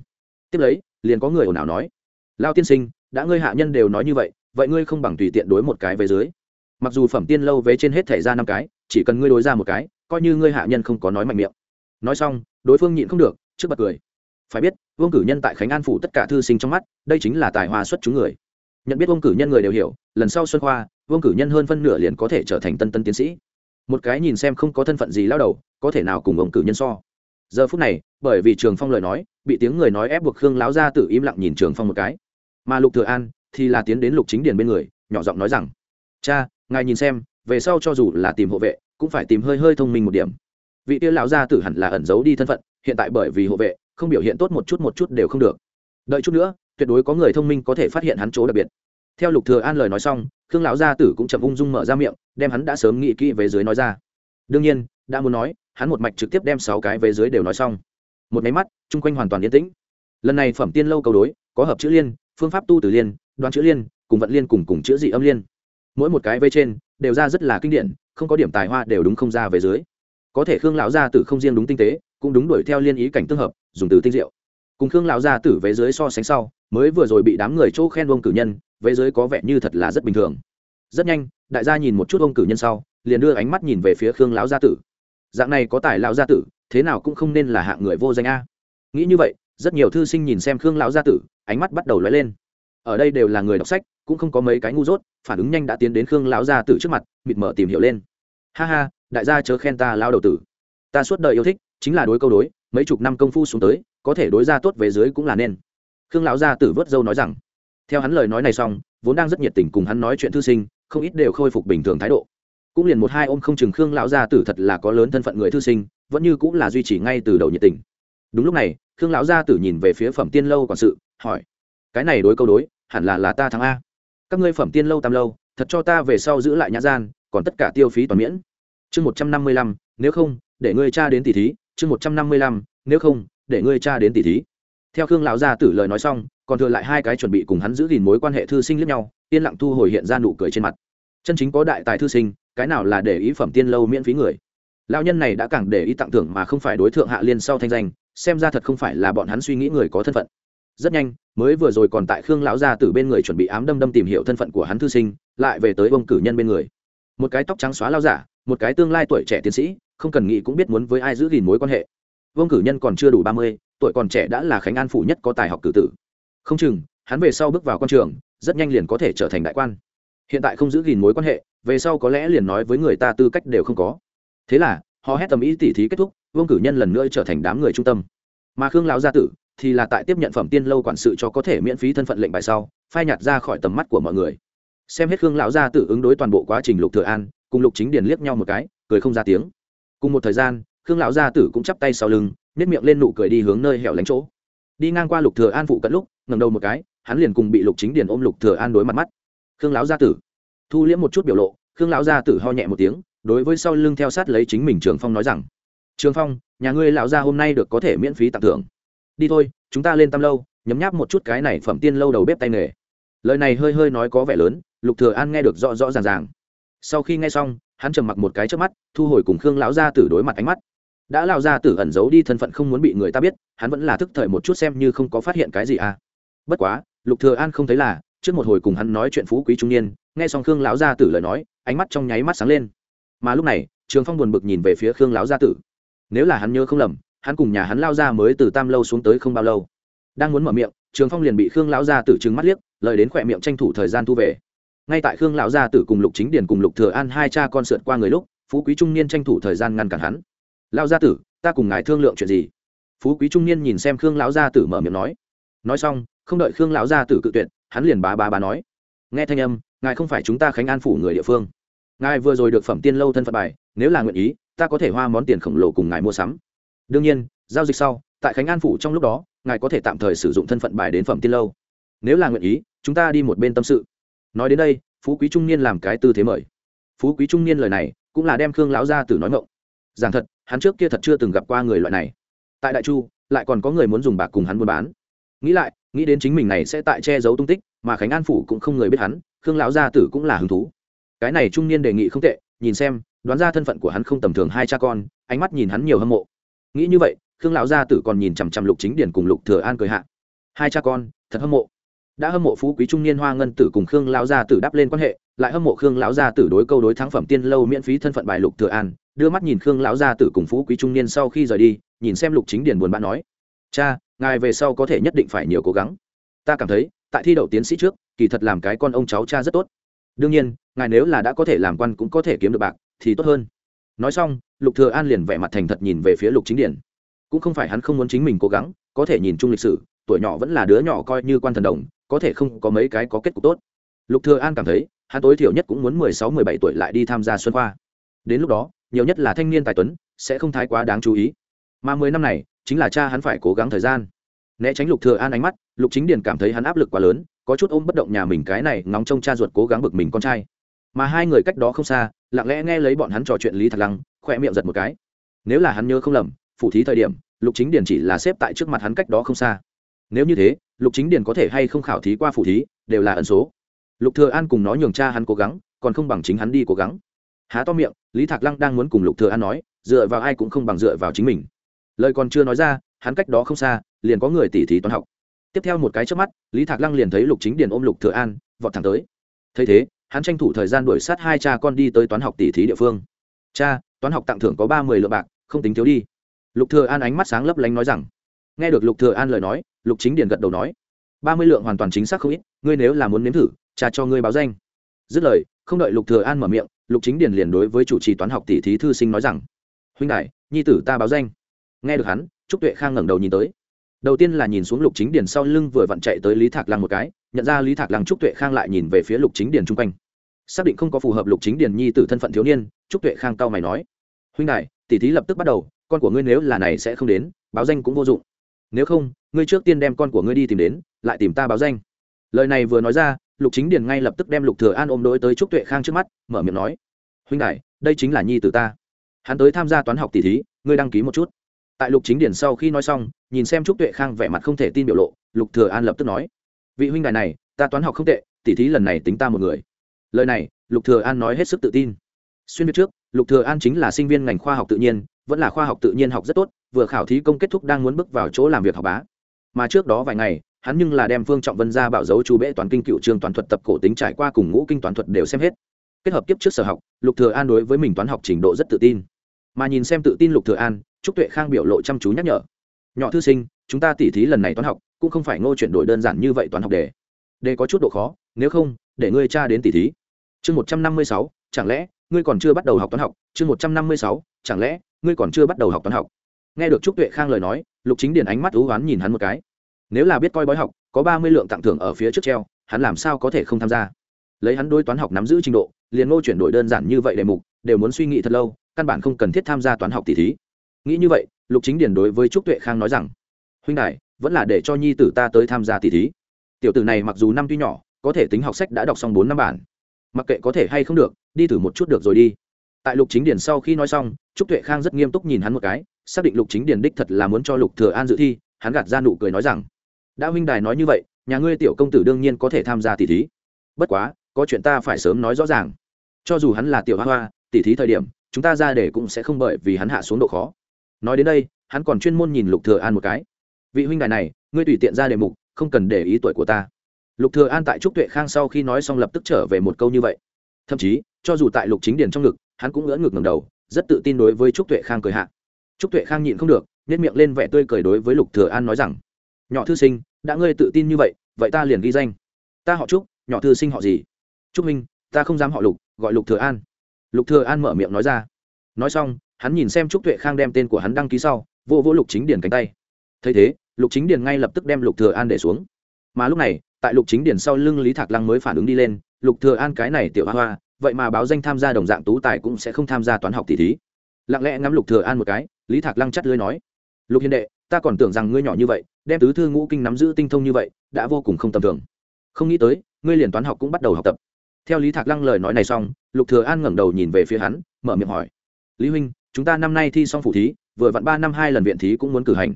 Tiếp lấy, liền có người ồn ào nói lao tiên sinh, đã ngươi hạ nhân đều nói như vậy vậy ngươi không bằng tùy tiện đối một cái về dưới. Mặc dù phẩm tiên lâu vế trên hết thể ra năm cái, chỉ cần ngươi đối ra một cái, coi như ngươi hạ nhân không có nói mạnh miệng. Nói xong, đối phương nhịn không được, trước bật cười. Phải biết, vương cử nhân tại khánh an phủ tất cả thư sinh trong mắt, đây chính là tài hoa xuất chúng người nhận biết vương cử nhân người đều hiểu, lần sau xuân khoa, vương cử nhân hơn phân nửa liền có thể trở thành tân tân tiến sĩ. Một cái nhìn xem không có thân phận gì lao đầu, có thể nào cùng ông cử nhân so? Giờ phút này, bởi vì trường phong lời nói, bị tiếng người nói ép buộc khương láo ra tự im lặng nhìn trường phong một cái. Mà lục thừa an thì là tiến đến lục chính điền bên người, nhỏ giọng nói rằng, cha, ngài nhìn xem, về sau cho dù là tìm hộ vệ, cũng phải tìm hơi hơi thông minh một điểm. Vị tiêu lão gia tử hẳn là ẩn giấu đi thân phận, hiện tại bởi vì hộ vệ, không biểu hiện tốt một chút một chút đều không được. Đợi chút nữa tuyệt đối có người thông minh có thể phát hiện hắn chỗ đặc biệt. Theo lục thừa an lời nói xong, khương lão gia tử cũng chậm ung dung mở ra miệng, đem hắn đã sớm nghĩ kỹ về dưới nói ra. Đương nhiên, đã muốn nói, hắn một mạch trực tiếp đem sáu cái về dưới đều nói xong. Một máy mắt, chung quanh hoàn toàn yên tĩnh. Lần này phẩm tiên lâu cầu đối, có hợp chữ liên, phương pháp tu từ liên, đoán chữ liên, cùng vận liên cùng cùng chữ dị âm liên. Mỗi một cái vây trên đều ra rất là kinh điển, không có điểm tài hoa đều đúng không ra về dưới. Có thể khương lão gia tử không riêng đúng tinh tế, cũng đúng đuổi theo liên ý cảnh tương hợp, dùng từ tinh diệu. Cùng khương lão gia tử về dưới so sánh sau mới vừa rồi bị đám người chỗ khen ông cử nhân, vế giới có vẻ như thật là rất bình thường. Rất nhanh, đại gia nhìn một chút ông cử nhân sau, liền đưa ánh mắt nhìn về phía khương lão gia tử. Dạng này có tài lão gia tử, thế nào cũng không nên là hạng người vô danh a. Nghĩ như vậy, rất nhiều thư sinh nhìn xem khương lão gia tử, ánh mắt bắt đầu lóe lên. Ở đây đều là người đọc sách, cũng không có mấy cái ngu dốt, phản ứng nhanh đã tiến đến khương lão gia tử trước mặt, mịt mở tìm hiểu lên. Ha ha, đại gia chớ khen ta lao đầu tử. Ta suốt đời yêu thích, chính là đối câu đối, mấy chục năm công phu xuống tới, có thể đối ra tốt về dưới cũng là nên khương lão gia tử vớt dâu nói rằng, theo hắn lời nói này xong, vốn đang rất nhiệt tình cùng hắn nói chuyện thư sinh, không ít đều khôi phục bình thường thái độ. Cũng liền một hai ôm không chừng khương lão gia tử thật là có lớn thân phận người thư sinh, vẫn như cũng là duy trì ngay từ đầu nhiệt tình. Đúng lúc này, khương lão gia tử nhìn về phía phẩm tiên lâu quản sự, hỏi, cái này đối câu đối, hẳn là là ta thắng a. Các ngươi phẩm tiên lâu tam lâu, thật cho ta về sau giữ lại nhã gian, còn tất cả tiêu phí toàn miễn. Chương một trăm năm mươi lăm, nếu không, để ngươi cha đến tỷ thí. Chương một trăm năm mươi lăm, nếu không, để ngươi cha đến tỷ thí theo khương lão gia tử lời nói xong, còn thừa lại hai cái chuẩn bị cùng hắn giữ gìn mối quan hệ thư sinh lẫn nhau, yên lặng thu hồi hiện ra nụ cười trên mặt. Chân chính có đại tài thư sinh, cái nào là để ý phẩm tiên lâu miễn phí người? Lão nhân này đã càng để ý tặng thưởng mà không phải đối tượng hạ liên sau thanh danh, xem ra thật không phải là bọn hắn suy nghĩ người có thân phận. Rất nhanh, mới vừa rồi còn tại khương lão gia tử bên người chuẩn bị ám đâm đâm tìm hiểu thân phận của hắn thư sinh, lại về tới ông cử nhân bên người. Một cái tóc trắng xóa lao giả, một cái tương lai tuổi trẻ tiến sĩ, không cần nghĩ cũng biết muốn với ai giữ gìn mối quan hệ. Vương cử nhân còn chưa đủ ba mươi tuổi còn trẻ đã là khánh an phủ nhất có tài học cử tử. Không chừng, hắn về sau bước vào con trường, rất nhanh liền có thể trở thành đại quan. Hiện tại không giữ gìn mối quan hệ, về sau có lẽ liền nói với người ta tư cách đều không có. Thế là, họ hét tầm ý tỉ thí kết thúc, vương cử nhân lần nữa trở thành đám người trung tâm. Mà khương lão gia tử thì là tại tiếp nhận phẩm tiên lâu quản sự cho có thể miễn phí thân phận lệnh bài sau, phai nhạt ra khỏi tầm mắt của mọi người. Xem hết khương lão gia tử ứng đối toàn bộ quá trình lục thừa an, cùng lục chính điền liếc nhau một cái, cười không ra tiếng. Cùng một thời gian, khương lão gia tử cũng chắp tay sau lưng nét miệng lên nụ cười đi hướng nơi hẻo lánh chỗ. Đi ngang qua lục thừa an phụ cận lúc, ngẩng đầu một cái, hắn liền cùng bị lục chính điền ôm lục thừa an đối mặt mắt. Khương lão gia tử. Thu liễm một chút biểu lộ, khương lão gia tử ho nhẹ một tiếng, đối với sau lưng theo sát lấy chính mình trường phong nói rằng, trường phong, nhà ngươi lão gia hôm nay được có thể miễn phí tặng thưởng. Đi thôi, chúng ta lên tam lâu, nhấm nháp một chút cái này phẩm tiên lâu đầu bếp tay nghề. Lời này hơi hơi nói có vẻ lớn, lục thừa an nghe được rõ rõ ràng ràng. Sau khi nghe xong, hắn trầm mặc một cái trước mắt, thu hồi cùng khương lão gia tử đối mặt ánh mắt đã lao ra tử ẩn giấu đi thân phận không muốn bị người ta biết, hắn vẫn là thức thời một chút xem như không có phát hiện cái gì à. Bất quá, lục thừa an không thấy là, trước một hồi cùng hắn nói chuyện phú quý trung niên, nghe xong khương lão gia tử lời nói, ánh mắt trong nháy mắt sáng lên. Mà lúc này, trường phong buồn bực nhìn về phía khương lão gia tử. Nếu là hắn nhớ không lầm, hắn cùng nhà hắn lao ra mới từ tam lâu xuống tới không bao lâu. Đang muốn mở miệng, trường phong liền bị khương lão gia tử trừng mắt liếc, lời đến khỏe miệng tranh thủ thời gian thu về. Ngay tại khương lão gia tử cùng lục chính điền cùng lục thừa an hai cha con sượt qua người lúc, phú quý trung niên tranh thủ thời gian ngăn cản hắn lão gia tử, ta cùng ngài thương lượng chuyện gì? Phú quý trung niên nhìn xem khương lão gia tử mở miệng nói. Nói xong, không đợi khương lão gia tử cự tuyệt, hắn liền bá bá bá nói. Nghe thanh âm, ngài không phải chúng ta khánh an phủ người địa phương. Ngài vừa rồi được phẩm tiên lâu thân phận bài, nếu là nguyện ý, ta có thể hoa món tiền khổng lồ cùng ngài mua sắm. Đương nhiên, giao dịch sau, tại khánh an phủ trong lúc đó, ngài có thể tạm thời sử dụng thân phận bài đến phẩm tiên lâu. Nếu là nguyện ý, chúng ta đi một bên tâm sự. Nói đến đây, phú quý trung niên làm cái tư thế mời. Phú quý trung niên lời này cũng là đem khương lão gia tử nói ngộng giảng thật hắn trước kia thật chưa từng gặp qua người loại này. Tại đại chu, lại còn có người muốn dùng bạc cùng hắn buôn bán. Nghĩ lại, nghĩ đến chính mình này sẽ tại che giấu tung tích, mà khánh an phủ cũng không người biết hắn, khương lão gia tử cũng là hứng thú. Cái này trung niên đề nghị không tệ, nhìn xem, đoán ra thân phận của hắn không tầm thường hai cha con, ánh mắt nhìn hắn nhiều hâm mộ. Nghĩ như vậy, khương lão gia tử còn nhìn chằm chằm lục chính điển cùng lục thừa an cười hạ. Hai cha con, thật hâm mộ. Đã hâm mộ phú quý trung niên hoa ngân tử cùng khương lão gia tử đáp lên quan hệ, lại hâm mộ khương lão gia tử đối câu đối thắng phẩm tiên lâu miễn phí thân phận bài lục thừa an đưa mắt nhìn khương lão gia tử cùng phú quý trung niên sau khi rời đi, nhìn xem lục chính điển buồn bã nói, cha, ngài về sau có thể nhất định phải nhiều cố gắng. Ta cảm thấy, tại thi đậu tiến sĩ trước, kỳ thật làm cái con ông cháu cha rất tốt. Đương nhiên, ngài nếu là đã có thể làm quan cũng có thể kiếm được bạc, thì tốt hơn. Nói xong, lục thừa an liền vẻ mặt thành thật nhìn về phía lục chính điển cũng không phải hắn không muốn chính mình cố gắng, có thể nhìn chung lịch sử, tuổi nhỏ vẫn là đứa nhỏ coi như quan thần đồng, có thể không có mấy cái có kết cục tốt. Lục thừa an cảm thấy, hắn tối thiểu nhất cũng muốn mười sáu, mười bảy tuổi lại đi tham gia xuân khoa. Đến lúc đó nhiều nhất là thanh niên tài tuấn, sẽ không thái quá đáng chú ý. Mà mười năm này, chính là cha hắn phải cố gắng thời gian. Né tránh lục thừa an ánh mắt, lục chính điền cảm thấy hắn áp lực quá lớn, có chút ôm bất động nhà mình cái này ngóng trông cha ruột cố gắng bực mình con trai. Mà hai người cách đó không xa, lặng lẽ nghe lấy bọn hắn trò chuyện lý thật lăng khoe miệng giật một cái. Nếu là hắn nhớ không lầm, phủ thí thời điểm, lục chính điền chỉ là xếp tại trước mặt hắn cách đó không xa. Nếu như thế, lục chính điền có thể hay không khảo thí qua phủ thí, đều là ẩn số. Lục thừa an cùng nói nhường cha hắn cố gắng, còn không bằng chính hắn đi cố gắng. Há to miệng lý thạc lăng đang muốn cùng lục thừa an nói, dựa vào ai cũng không bằng dựa vào chính mình. Lời còn chưa nói ra, hắn cách đó không xa, liền có người tỉ thí toán học. Tiếp theo một cái trước mắt, lý thạc lăng liền thấy lục chính điền ôm lục thừa an, vọt thẳng tới. Thấy thế, hắn tranh thủ thời gian đuổi sát hai cha con đi tới toán học tỉ thí địa phương. Cha, toán học tặng thưởng có ba mươi lượng bạc, không tính thiếu đi. Lục thừa an ánh mắt sáng lấp lánh nói rằng. Nghe được lục thừa an lời nói, lục chính điền gật đầu nói, ba mươi lượng hoàn toàn chính xác không ít, ngươi nếu là muốn nếm thử, cha cho ngươi báo danh. Dứt lời, không đợi lục thừa an mở miệng lục chính điền liền đối với chủ trì toán học tỷ thí thư sinh nói rằng, huynh đại, nhi tử ta báo danh. Nghe được hắn, trúc tuệ khang ngẩng đầu nhìn tới. Đầu tiên là nhìn xuống lục chính điền sau lưng vừa vặn chạy tới lý thạc lăng một cái, nhận ra lý thạc lăng trúc tuệ khang lại nhìn về phía lục chính điền chung quanh. Xác định không có phù hợp lục chính điền nhi tử thân phận thiếu niên, trúc tuệ khang cao mày nói, huynh đại, tỷ thí lập tức bắt đầu, con của ngươi nếu là này sẽ không đến, báo danh cũng vô dụng. Nếu không, ngươi trước tiên đem con của ngươi đi tìm đến, lại tìm ta báo danh. Lời này vừa nói ra lục chính điền ngay lập tức đem lục thừa an ôm đối tới trúc tuệ khang trước mắt, mở miệng nói, huynh đại đây chính là nhi tử ta. Hắn tới tham gia toán học tỷ thí, ngươi đăng ký một chút. Tại lục chính điền sau khi nói xong, nhìn xem trúc tuệ khang vẻ mặt không thể tin biểu lộ, lục thừa an lập tức nói, vị huynh đại này, ta toán học không tệ, tỷ thí lần này tính ta một người. Lời này, lục thừa an nói hết sức tự tin. Xuyên biết trước, lục thừa an chính là sinh viên ngành khoa học tự nhiên, vẫn là khoa học tự nhiên học rất tốt, vừa khảo thí công kết thúc đang muốn bước vào chỗ làm việc học bá. Mà trước đó vài ngày hắn nhưng là đem phương trọng vân ra bảo dấu chú bệ toán kinh cựu trường toán thuật tập cổ tính trải qua cùng ngũ kinh toán thuật đều xem hết. Kết hợp kiếp trước sở học, lục thừa an đối với mình toán học trình độ rất tự tin. Mà nhìn xem tự tin lục thừa an, trúc tuệ khang biểu lộ chăm chú nhắc nhở. Nhỏ thư sinh, chúng ta tỉ thí lần này toán học, cũng không phải ngô chuyển đổi đơn giản như vậy toán học đề. Đề có chút độ khó, nếu không, để ngươi tra đến tỉ thí. Chương một trăm năm mươi sáu, chẳng lẽ ngươi còn chưa bắt đầu học toán học? Chương một trăm năm mươi sáu, chẳng lẽ ngươi còn chưa bắt đầu học toán học? Nghe được trúc tuệ khang lời nói, lục chính điền ánh mắt ú oán nhìn hắn một cái nếu là biết coi bói học, có ba mươi lượng tặng thưởng ở phía trước treo, hắn làm sao có thể không tham gia? Lấy hắn đôi toán học nắm giữ trình độ, liền ngô chuyển đổi đơn giản như vậy đề mục, đều muốn suy nghĩ thật lâu, căn bản không cần thiết tham gia toán học tỷ thí. Nghĩ như vậy, lục chính điền đối với trúc tuệ khang nói rằng, huynh đại vẫn là để cho nhi tử ta tới tham gia tỷ thí. Tiểu tử này mặc dù năm tuy nhỏ, có thể tính học sách đã đọc xong bốn năm bản. Mặc kệ có thể hay không được, đi thử một chút được rồi đi. Tại lục chính điền sau khi nói xong, trúc tuệ khang rất nghiêm túc nhìn hắn một cái, xác định lục chính điền đích thật là muốn cho lục thừa an dự thi, hắn gạt ra nụ cười nói rằng đã huynh đài nói như vậy, nhà ngươi tiểu công tử đương nhiên có thể tham gia tỷ thí. Bất quá, có chuyện ta phải sớm nói rõ ràng. Cho dù hắn là tiểu hoa hoa tỷ thí thời điểm, chúng ta ra để cũng sẽ không bởi vì hắn hạ xuống độ khó. Nói đến đây, hắn còn chuyên môn nhìn lục thừa an một cái. Vị huynh đài này, ngươi tùy tiện ra đề mục, không cần để ý tuổi của ta. Lục thừa an tại trúc tuệ khang sau khi nói xong lập tức trở về một câu như vậy. Thậm chí, cho dù tại lục chính điền trong ngực, hắn cũng ngỡ ngực ngẩng đầu, rất tự tin đối với trúc tuệ khang cười hạ. Trúc tuệ khang nhịn không được nhét miệng lên vẻ tươi cười đối với lục thừa an nói rằng, nhỏ thư sinh đã ngươi tự tin như vậy vậy ta liền ghi danh. Ta họ trúc, nhỏ thư sinh họ gì? Trúc minh, ta không dám họ lục, gọi lục thừa an. Lục thừa an mở miệng nói ra. Nói xong, hắn nhìn xem trúc tuệ khang đem tên của hắn đăng ký sau, vô vô lục chính điền cánh tay. Thấy thế, lục chính điền ngay lập tức đem lục thừa an để xuống. Mà lúc này, tại lục chính điền sau lưng lý thạc lăng mới phản ứng đi lên, lục thừa an cái này tiểu hoa hoa, vậy mà báo danh tham gia đồng dạng tú tài cũng sẽ không tham gia toán học tỷ thí. Lặng lẽ ngắm lục thừa an một cái, lý thạc lăng chắt lưỡi nói, lục hiền đệ, ta còn tưởng rằng ngươi nhỏ như vậy đem tứ thư ngũ kinh nắm giữ tinh thông như vậy, đã vô cùng không tầm thường. Không nghĩ tới, ngươi liền toán học cũng bắt đầu học tập. Theo lý thạc lăng lời nói này xong, lục thừa an ngẩng đầu nhìn về phía hắn, mở miệng hỏi. Lý huynh, chúng ta năm nay thi xong phủ thí, vừa vặn ba năm hai lần viện thí cũng muốn cử hành.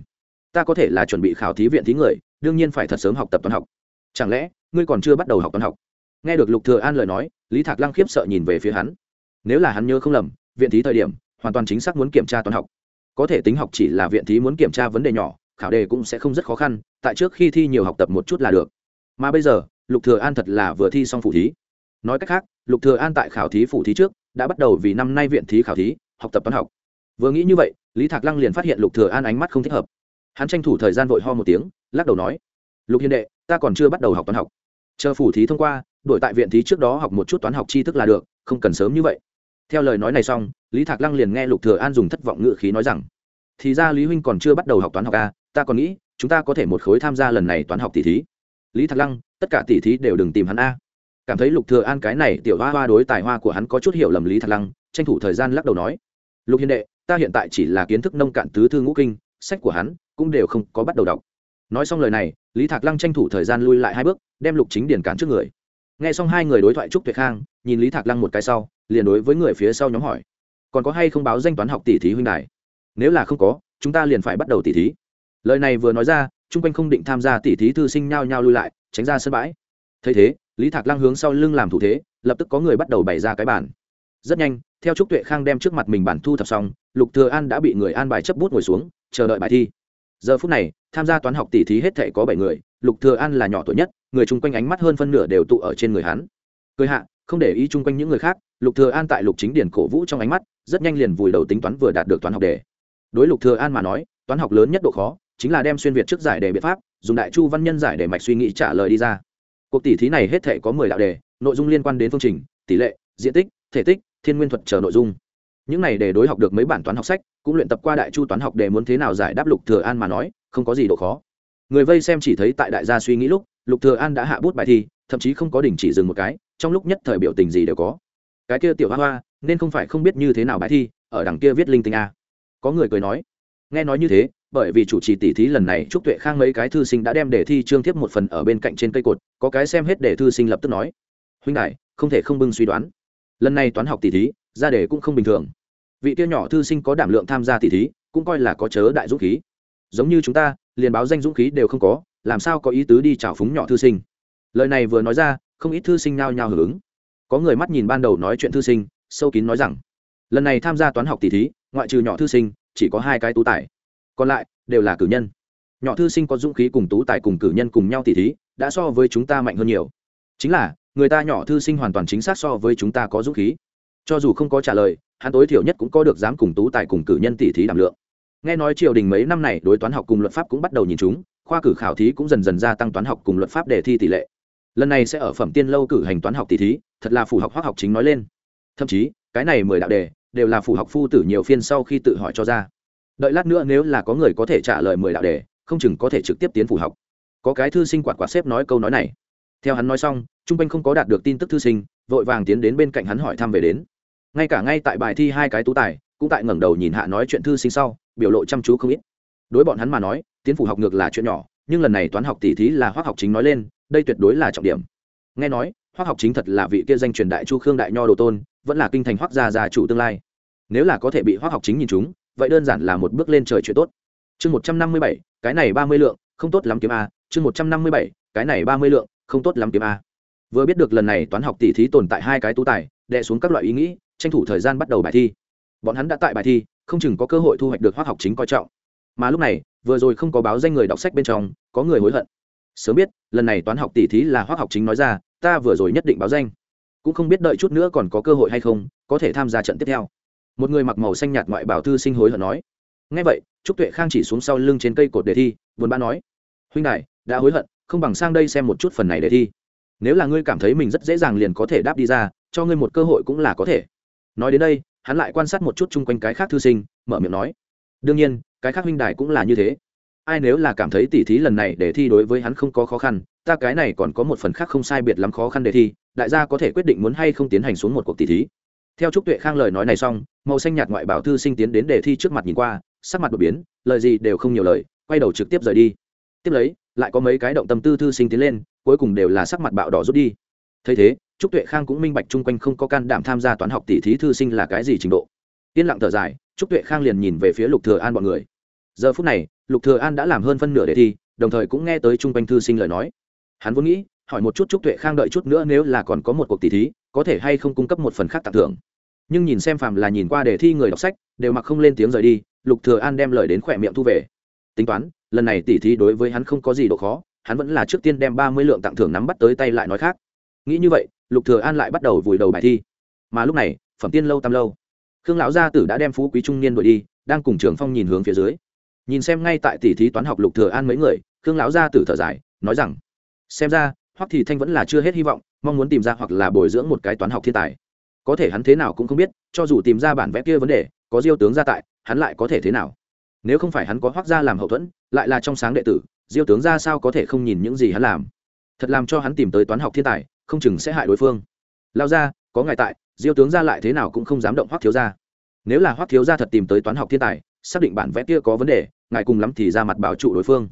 Ta có thể là chuẩn bị khảo thí viện thí người, đương nhiên phải thật sớm học tập toán học. Chẳng lẽ, ngươi còn chưa bắt đầu học toán học? Nghe được lục thừa an lời nói, lý thạc lăng khiếp sợ nhìn về phía hắn. Nếu là hắn nhớ không lầm, viện thí thời điểm, hoàn toàn chính xác muốn kiểm tra toán học. Có thể tính học chỉ là viện thí muốn kiểm tra vấn đề nhỏ khảo đề cũng sẽ không rất khó khăn tại trước khi thi nhiều học tập một chút là được. Mà bây giờ lục thừa an thật là vừa thi xong phụ thí. Nói cách khác lục thừa an tại khảo thí phụ thí trước đã bắt đầu vì năm nay viện thí khảo thí học tập toán học. Vừa nghĩ như vậy lý thạc lăng liền phát hiện lục thừa an ánh mắt không thích hợp. Hắn tranh thủ thời gian vội ho một tiếng lắc đầu nói lục hiền đệ ta còn chưa bắt đầu học toán học. Chờ phủ thí thông qua đổi tại viện thí trước đó học một chút toán học tri thức là được không cần sớm như vậy. Theo lời nói này xong lý thạc lăng liền nghe lục thừa an dùng thất vọng ngựa khí nói rằng thì ra lý huynh còn chưa bắt đầu học toán học a à, ta còn nghĩ, chúng ta có thể một khối tham gia lần này toán học tỷ thí. Lý thạc lăng, tất cả tỷ thí đều đừng tìm hắn a. Cảm thấy lục thừa an cái này tiểu hoa hoa đối tài hoa của hắn có chút hiểu lầm lý thạc lăng, tranh thủ thời gian lắc đầu nói. Lục hiền đệ, ta hiện tại chỉ là kiến thức nông cạn tứ thư ngũ kinh, sách của hắn cũng đều không có bắt đầu đọc. Nói xong lời này, lý thạc lăng tranh thủ thời gian lui lại hai bước, đem lục chính điển cản trước người. Nghe xong hai người đối thoại trúc tuyệt khang, nhìn lý thạc lăng một cái sau, liền đối với người phía sau nhóm hỏi. Còn có hay không báo danh toán học tỷ thí huynh đài? Nếu là không có, chúng ta liền phải bắt đầu tỷ thí lời này vừa nói ra, chung quanh không định tham gia tỷ thí thư sinh nhao nhao lui lại, tránh ra sân bãi. Thấy thế, lý thạc lăng hướng sau lưng làm thủ thế, lập tức có người bắt đầu bày ra cái bản rất nhanh, theo trúc tuệ khang đem trước mặt mình bản thu thập xong, lục thừa an đã bị người an bài chấp bút ngồi xuống, chờ đợi bài thi. Giờ phút này, tham gia toán học tỷ thí hết thảy có bảy người, lục thừa an là nhỏ tuổi nhất, người chung quanh ánh mắt hơn phân nửa đều tụ ở trên người hắn. Cười hạ, không để ý chung quanh những người khác, lục thừa an tại lục chính điển cổ vũ trong ánh mắt, rất nhanh liền vùi đầu tính toán vừa đạt được toán học đề. Đối lục thừa an mà nói, toán học lớn nhất độ khó chính là đem xuyên việt trước giải đề biện pháp, dùng đại chu văn nhân giải đề mạch suy nghĩ trả lời đi ra. Cuộc tỷ thí này hết thể có mười đạo đề, nội dung liên quan đến phương trình, tỷ lệ, diện tích, thể tích, thiên nguyên thuật chờ nội dung. Những này để đối học được mấy bản toán học sách, cũng luyện tập qua đại chu toán học để muốn thế nào giải đáp lục thừa an mà nói, không có gì độ khó. Người vây xem chỉ thấy tại đại gia suy nghĩ lúc, lục thừa an đã hạ bút bài thi, thậm chí không có đình chỉ dừng một cái, trong lúc nhất thời biểu tình gì đều có. Cái kia tiểu hoa hoa, nên không phải không biết như thế nào bài thi, ở đằng kia viết linh tinh a. Có người cười nói nghe nói như thế, bởi vì chủ trì tỷ thí lần này, trúc tuệ khang mấy cái thư sinh đã đem đề thi trương tiếp một phần ở bên cạnh trên cây cột, có cái xem hết đề thư sinh lập tức nói, huynh đại, không thể không bưng suy đoán. Lần này toán học tỷ thí, ra đề cũng không bình thường. Vị tiêu nhỏ thư sinh có đảm lượng tham gia tỷ thí, cũng coi là có chớ đại dũng khí. Giống như chúng ta, liền báo danh dũng khí đều không có, làm sao có ý tứ đi trào phúng nhỏ thư sinh? Lời này vừa nói ra, không ít thư sinh nao nhao hưởng ứng. Có người mắt nhìn ban đầu nói chuyện thư sinh, sâu kín nói rằng, lần này tham gia toán học tỷ thí, ngoại trừ nhỏ thư sinh chỉ có hai cái tú tài. Còn lại, đều là cử nhân. Nhỏ thư sinh có dũng khí cùng tú tài cùng cử nhân cùng nhau tỷ thí, đã so với chúng ta mạnh hơn nhiều. Chính là, người ta nhỏ thư sinh hoàn toàn chính xác so với chúng ta có dũng khí. Cho dù không có trả lời, hắn tối thiểu nhất cũng có được dám cùng tú tài cùng cử nhân tỷ thí đảm lượng. Nghe nói triều đình mấy năm này đối toán học cùng luật pháp cũng bắt đầu nhìn chúng, khoa cử khảo thí cũng dần dần gia tăng toán học cùng luật pháp để thi tỷ lệ. Lần này sẽ ở phẩm tiên lâu cử hành toán học tỷ thí, thật là phù học hóa học chính nói lên. Thậm chí, cái này mười đạo đề đều là phủ học phu tử nhiều phiên sau khi tự hỏi cho ra. Đợi lát nữa nếu là có người có thể trả lời mười đạo đề, không chừng có thể trực tiếp tiến phủ học. Có cái thư sinh quạt quạt xếp nói câu nói này. Theo hắn nói xong, trung quanh không có đạt được tin tức thư sinh, vội vàng tiến đến bên cạnh hắn hỏi thăm về đến. Ngay cả ngay tại bài thi hai cái tú tài, cũng tại ngẩng đầu nhìn hạ nói chuyện thư sinh sau, biểu lộ chăm chú không ít. Đối bọn hắn mà nói, tiến phủ học ngược là chuyện nhỏ, nhưng lần này toán học tỷ thí là hóa học chính nói lên, đây tuyệt đối là trọng điểm. Nghe nói Hoắc học chính thật là vị kia danh truyền đại chu khương đại nho đồ tôn, vẫn là kinh thành hoác gia già chủ tương lai. Nếu là có thể bị hoắc học chính nhìn chúng, vậy đơn giản là một bước lên trời chuyện tốt. Chương một trăm năm mươi bảy, cái này ba mươi lượng, không tốt lắm kiếm a. Chương một trăm năm mươi bảy, cái này ba mươi lượng, không tốt lắm kiếm a. Vừa biết được lần này toán học tỷ thí tồn tại hai cái tú tài đệ xuống các loại ý nghĩ, tranh thủ thời gian bắt đầu bài thi. Bọn hắn đã tại bài thi, không chừng có cơ hội thu hoạch được hoắc học chính coi trọng. Mà lúc này, vừa rồi không có báo danh người đọc sách bên trong, có người hối hận. Sớm biết, lần này toán học tỷ thí là hoắc học chính nói ra ta vừa rồi nhất định báo danh. Cũng không biết đợi chút nữa còn có cơ hội hay không, có thể tham gia trận tiếp theo. Một người mặc màu xanh nhạt ngoại bảo thư sinh hối hận nói. Ngay vậy, trúc tuệ khang chỉ xuống sau lưng trên cây cột đề thi, buồn bã nói. Huynh đại đã hối hận, không bằng sang đây xem một chút phần này đề thi. Nếu là ngươi cảm thấy mình rất dễ dàng liền có thể đáp đi ra, cho ngươi một cơ hội cũng là có thể. Nói đến đây, hắn lại quan sát một chút chung quanh cái khác thư sinh, mở miệng nói. Đương nhiên, cái khác huynh đài cũng là như thế. Ai nếu là cảm thấy tỉ thí lần này để thi đối với hắn không có khó khăn ta cái này còn có một phần khác không sai biệt lắm khó khăn đề thi, đại gia có thể quyết định muốn hay không tiến hành xuống một cuộc tỉ thí. Theo trúc tuệ khang lời nói này xong, màu xanh nhạt ngoại bảo thư sinh tiến đến đề thi trước mặt nhìn qua, sắc mặt đột biến, lời gì đều không nhiều lời, quay đầu trực tiếp rời đi. Tiếp lấy, lại có mấy cái động tâm tư thư sinh tiến lên, cuối cùng đều là sắc mặt bạo đỏ rút đi. Thấy thế, trúc tuệ khang cũng minh bạch chung quanh không có can đảm tham gia toán học tỷ thí thư sinh là cái gì trình độ. Yên lặng thở dài, trúc tuệ khang liền nhìn về phía lục thừa an bọn người. Giờ phút này, lục thừa an đã làm hơn phân nửa đề thi, đồng thời cũng nghe tới chung quanh thư sinh lời nói hắn vốn nghĩ, hỏi một chút chúc tuệ khang đợi chút nữa nếu là còn có một cuộc tỷ thí, có thể hay không cung cấp một phần khác tặng thưởng. Nhưng nhìn xem phàm là nhìn qua đề thi người đọc sách, đều mặc không lên tiếng rời đi, lục thừa an đem lời đến khỏe miệng thu về. Tính toán, lần này tỷ thí đối với hắn không có gì độ khó, hắn vẫn là trước tiên đem ba mươi lượng tặng thưởng nắm bắt tới tay lại nói khác. Nghĩ như vậy, lục thừa an lại bắt đầu vùi đầu bài thi. Mà lúc này, phẩm tiên lâu tam lâu. Khương lão gia tử đã đem phú quý trung niên đuổi đi, đang cùng trường phong nhìn hướng phía dưới. Nhìn xem ngay tại tỷ thí toán học lục thừa an mấy người, khương lão gia tử thở dài, nói rằng xem ra, hoắc thì thanh vẫn là chưa hết hy vọng, mong muốn tìm ra hoặc là bồi dưỡng một cái toán học thiên tài. Có thể hắn thế nào cũng không biết, cho dù tìm ra bản vẽ kia vấn đề, có diêu tướng ra tại, hắn lại có thể thế nào? Nếu không phải hắn có hoắc gia làm hậu thuẫn, lại là trong sáng đệ tử, diêu tướng ra sao có thể không nhìn những gì hắn làm? Thật làm cho hắn tìm tới toán học thiên tài, không chừng sẽ hại đối phương. Lao ra, có ngài tại, diêu tướng ra lại thế nào cũng không dám động hoắc thiếu ra nếu là hoắc thiếu ra thật tìm tới toán học thiên tài, xác định bản vẽ kia có vấn đề, ngài cùng lắm thì ra mặt bảo trụ đối phương.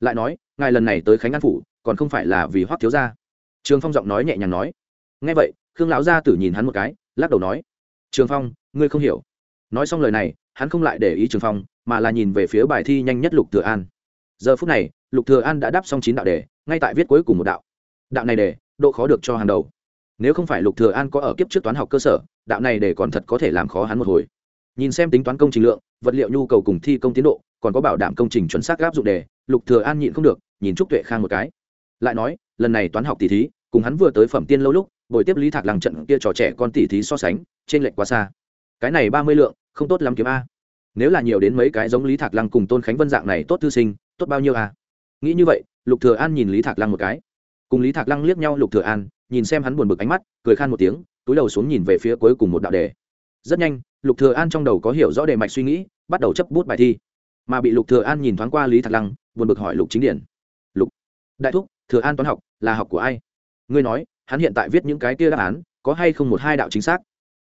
Lại nói, ngài lần này tới khánh an phủ còn không phải là vì hoác thiếu gia, trường phong giọng nói nhẹ nhàng nói. Nghe vậy khương lão gia tử nhìn hắn một cái lắc đầu nói. Trường phong ngươi không hiểu. Nói xong lời này hắn không lại để ý trường phong mà là nhìn về phía bài thi nhanh nhất lục thừa an. Giờ phút này lục thừa an đã đáp xong chín đạo đề ngay tại viết cuối cùng một đạo. Đạo này đề độ khó được cho hàng đầu. Nếu không phải lục thừa an có ở kiếp trước toán học cơ sở đạo này để còn thật có thể làm khó hắn một hồi. Nhìn xem tính toán công trình lượng vật liệu nhu cầu cùng thi công tiến độ còn có bảo đảm công trình chuẩn xác áp dụng đề lục thừa an nhịn không được nhìn trúc tuệ khang một cái lại nói, lần này toán học tỷ thí, cùng hắn vừa tới phẩm tiên lâu lúc, buổi tiếp lý thạc làng trận kia trò trẻ con tỷ thí so sánh trên lệnh quá xa. Cái này ba mươi lượng, không tốt lắm kiếm a. Nếu là nhiều đến mấy cái giống lý thạc lăng cùng tôn khánh vân dạng này tốt thư sinh, tốt bao nhiêu a? Nghĩ như vậy, lục thừa an nhìn lý thạc lăng một cái. Cùng lý thạc lăng liếc nhau, lục thừa an nhìn xem hắn buồn bực ánh mắt, cười khan một tiếng, túi đầu xuống nhìn về phía cuối cùng một đạo đề. Rất nhanh, lục thừa an trong đầu có hiểu rõ đề mạch suy nghĩ, bắt đầu chấp bút bài thi. Mà bị lục thừa an nhìn thoáng qua lý thạc lăng, buồn bực hỏi lục chính điển. Lục, đại thúc thừa an toán học, là học của ai? Ngươi nói, hắn hiện tại viết những cái kia đáp án, có hay không một hai đạo chính xác?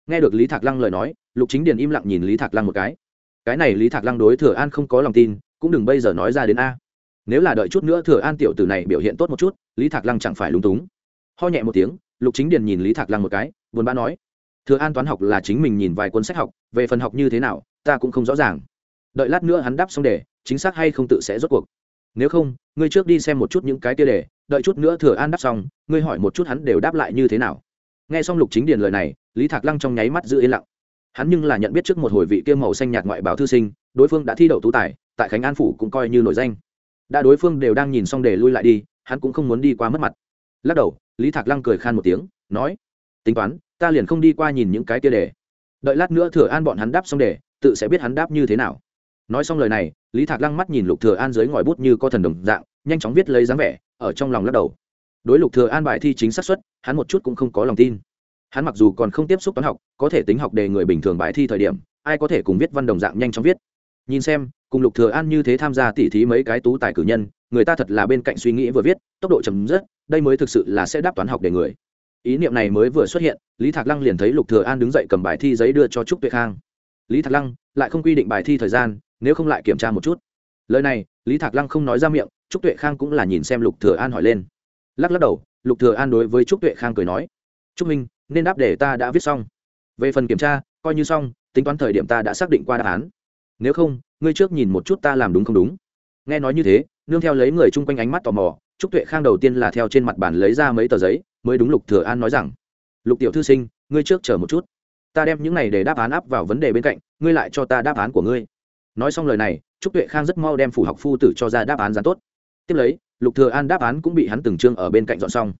Nghe được lý thạc lăng lời nói, lục chính điền im lặng nhìn lý thạc lăng một cái. Cái này lý thạc lăng đối thừa an không có lòng tin, cũng đừng bây giờ nói ra đến a. Nếu là đợi chút nữa thừa an tiểu tử này biểu hiện tốt một chút, lý thạc lăng chẳng phải lúng túng. Ho nhẹ một tiếng, lục chính điền nhìn lý thạc lăng một cái, buồn bã nói, thừa an toán học là chính mình nhìn vài cuốn sách học, về phần học như thế nào, ta cũng không rõ ràng. Đợi lát nữa hắn đáp xong để chính xác hay không tự sẽ rốt cuộc nếu không, ngươi trước đi xem một chút những cái kia đề đợi chút nữa thừa an đáp xong, ngươi hỏi một chút hắn đều đáp lại như thế nào. Nghe xong lục chính điền lời này, lý thạc lăng trong nháy mắt giữ yên lặng. Hắn nhưng là nhận biết trước một hồi vị kia màu xanh nhạt ngoại báo thư sinh, đối phương đã thi đậu tú tài, tại khánh an phủ cũng coi như nổi danh. Đã đối phương đều đang nhìn xong để lui lại đi, hắn cũng không muốn đi qua mất mặt. Lắc đầu, lý thạc lăng cười khan một tiếng, nói, tính toán, ta liền không đi qua nhìn những cái kia đề đợi lát nữa thừa an bọn hắn đáp xong đề tự sẽ biết hắn đáp như thế nào nói xong lời này, lý thạc lăng mắt nhìn lục thừa an dưới ngòi bút như có thần đồng dạng, nhanh chóng viết lấy dáng vẻ, ở trong lòng lắc đầu. Đối lục thừa an bài thi chính xác suất, hắn một chút cũng không có lòng tin. Hắn mặc dù còn không tiếp xúc toán học, có thể tính học đề người bình thường bài thi thời điểm, ai có thể cùng viết văn đồng dạng nhanh chóng viết. Nhìn xem, cùng lục thừa an như thế tham gia tỉ thí mấy cái tú tài cử nhân, người ta thật là bên cạnh suy nghĩ vừa viết, tốc độ chậm rất, đây mới thực sự là sẽ đáp toán học để người. Ý niệm này mới vừa xuất hiện, lý thạc lăng liền thấy lục thừa an đứng dậy cầm bài thi giấy đưa cho trúc tuệ khang. Lý thạc lăng, lại không quy định bài thi thời gian nếu không lại kiểm tra một chút. Lời này, lý thạc lăng không nói ra miệng, trúc tuệ khang cũng là nhìn xem lục thừa an hỏi lên. Lắc lắc đầu, lục thừa an đối với trúc tuệ khang cười nói, trúc minh, nên đáp để ta đã viết xong. Về phần kiểm tra, coi như xong, tính toán thời điểm ta đã xác định qua đáp án. Nếu không, ngươi trước nhìn một chút ta làm đúng không đúng. Nghe nói như thế, nương theo lấy người chung quanh ánh mắt tò mò, trúc tuệ khang đầu tiên là theo trên mặt bàn lấy ra mấy tờ giấy, mới đúng lục thừa an nói rằng, lục tiểu thư sinh, ngươi trước chờ một chút. Ta đem những này để đáp án áp vào vấn đề bên cạnh, ngươi lại cho ta đáp án của ngươi nói xong lời này, trúc tuệ khang rất mau đem phủ học phu tử cho ra đáp án gián tốt. Tiếp lấy, lục thừa an đáp án cũng bị hắn từng trương ở bên cạnh dọn xong.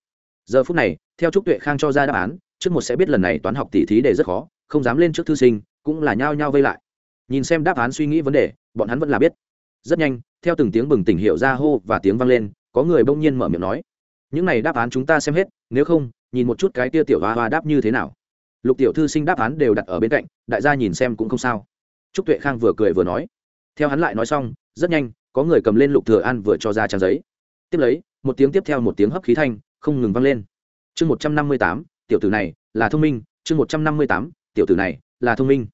Giờ phút này, theo trúc tuệ khang cho ra đáp án, trước một sẽ biết lần này toán học tỷ thí đề rất khó, không dám lên trước thư sinh, cũng là nhao nhao vây lại. Nhìn xem đáp án suy nghĩ vấn đề, bọn hắn vẫn là biết. Rất nhanh, theo từng tiếng bừng tỉnh hiệu ra hô và tiếng vang lên, có người bỗng nhiên mở miệng nói, những này đáp án chúng ta xem hết, nếu không, nhìn một chút cái tia tiểu hoa hoa đáp như thế nào. Lục tiểu thư sinh đáp án đều đặt ở bên cạnh, đại gia nhìn xem cũng không sao trúc tuệ khang vừa cười vừa nói. Theo hắn lại nói xong, rất nhanh, có người cầm lên lục thừa an vừa cho ra trang giấy. Tiếp lấy, một tiếng tiếp theo một tiếng hấp khí thanh, không ngừng vang lên. Chương một trăm năm mươi tám, tiểu tử này là thông minh. Chương một trăm năm mươi tám, tiểu tử này là thông minh.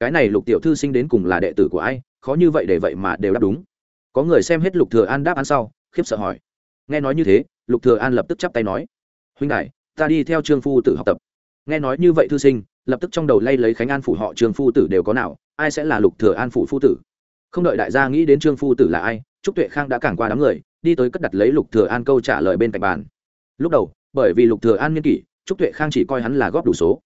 Cái này lục tiểu thư sinh đến cùng là đệ tử của ai? Khó như vậy để vậy mà đều đáp đúng. Có người xem hết lục thừa an đáp án sau, khiếp sợ hỏi. Nghe nói như thế, lục thừa an lập tức chắp tay nói. Huynh đại, ta đi theo trương phu tử học tập nghe nói như vậy thư sinh, lập tức trong đầu lay lấy khánh an phủ họ trương phu tử đều có nào, ai sẽ là lục thừa an phủ phu tử? Không đợi đại gia nghĩ đến trương phu tử là ai, trúc tuệ khang đã cản qua đám người, đi tới cất đặt lấy lục thừa an câu trả lời bên cạnh bàn. Lúc đầu, bởi vì lục thừa an nghiên kỷ, trúc tuệ khang chỉ coi hắn là góp đủ số.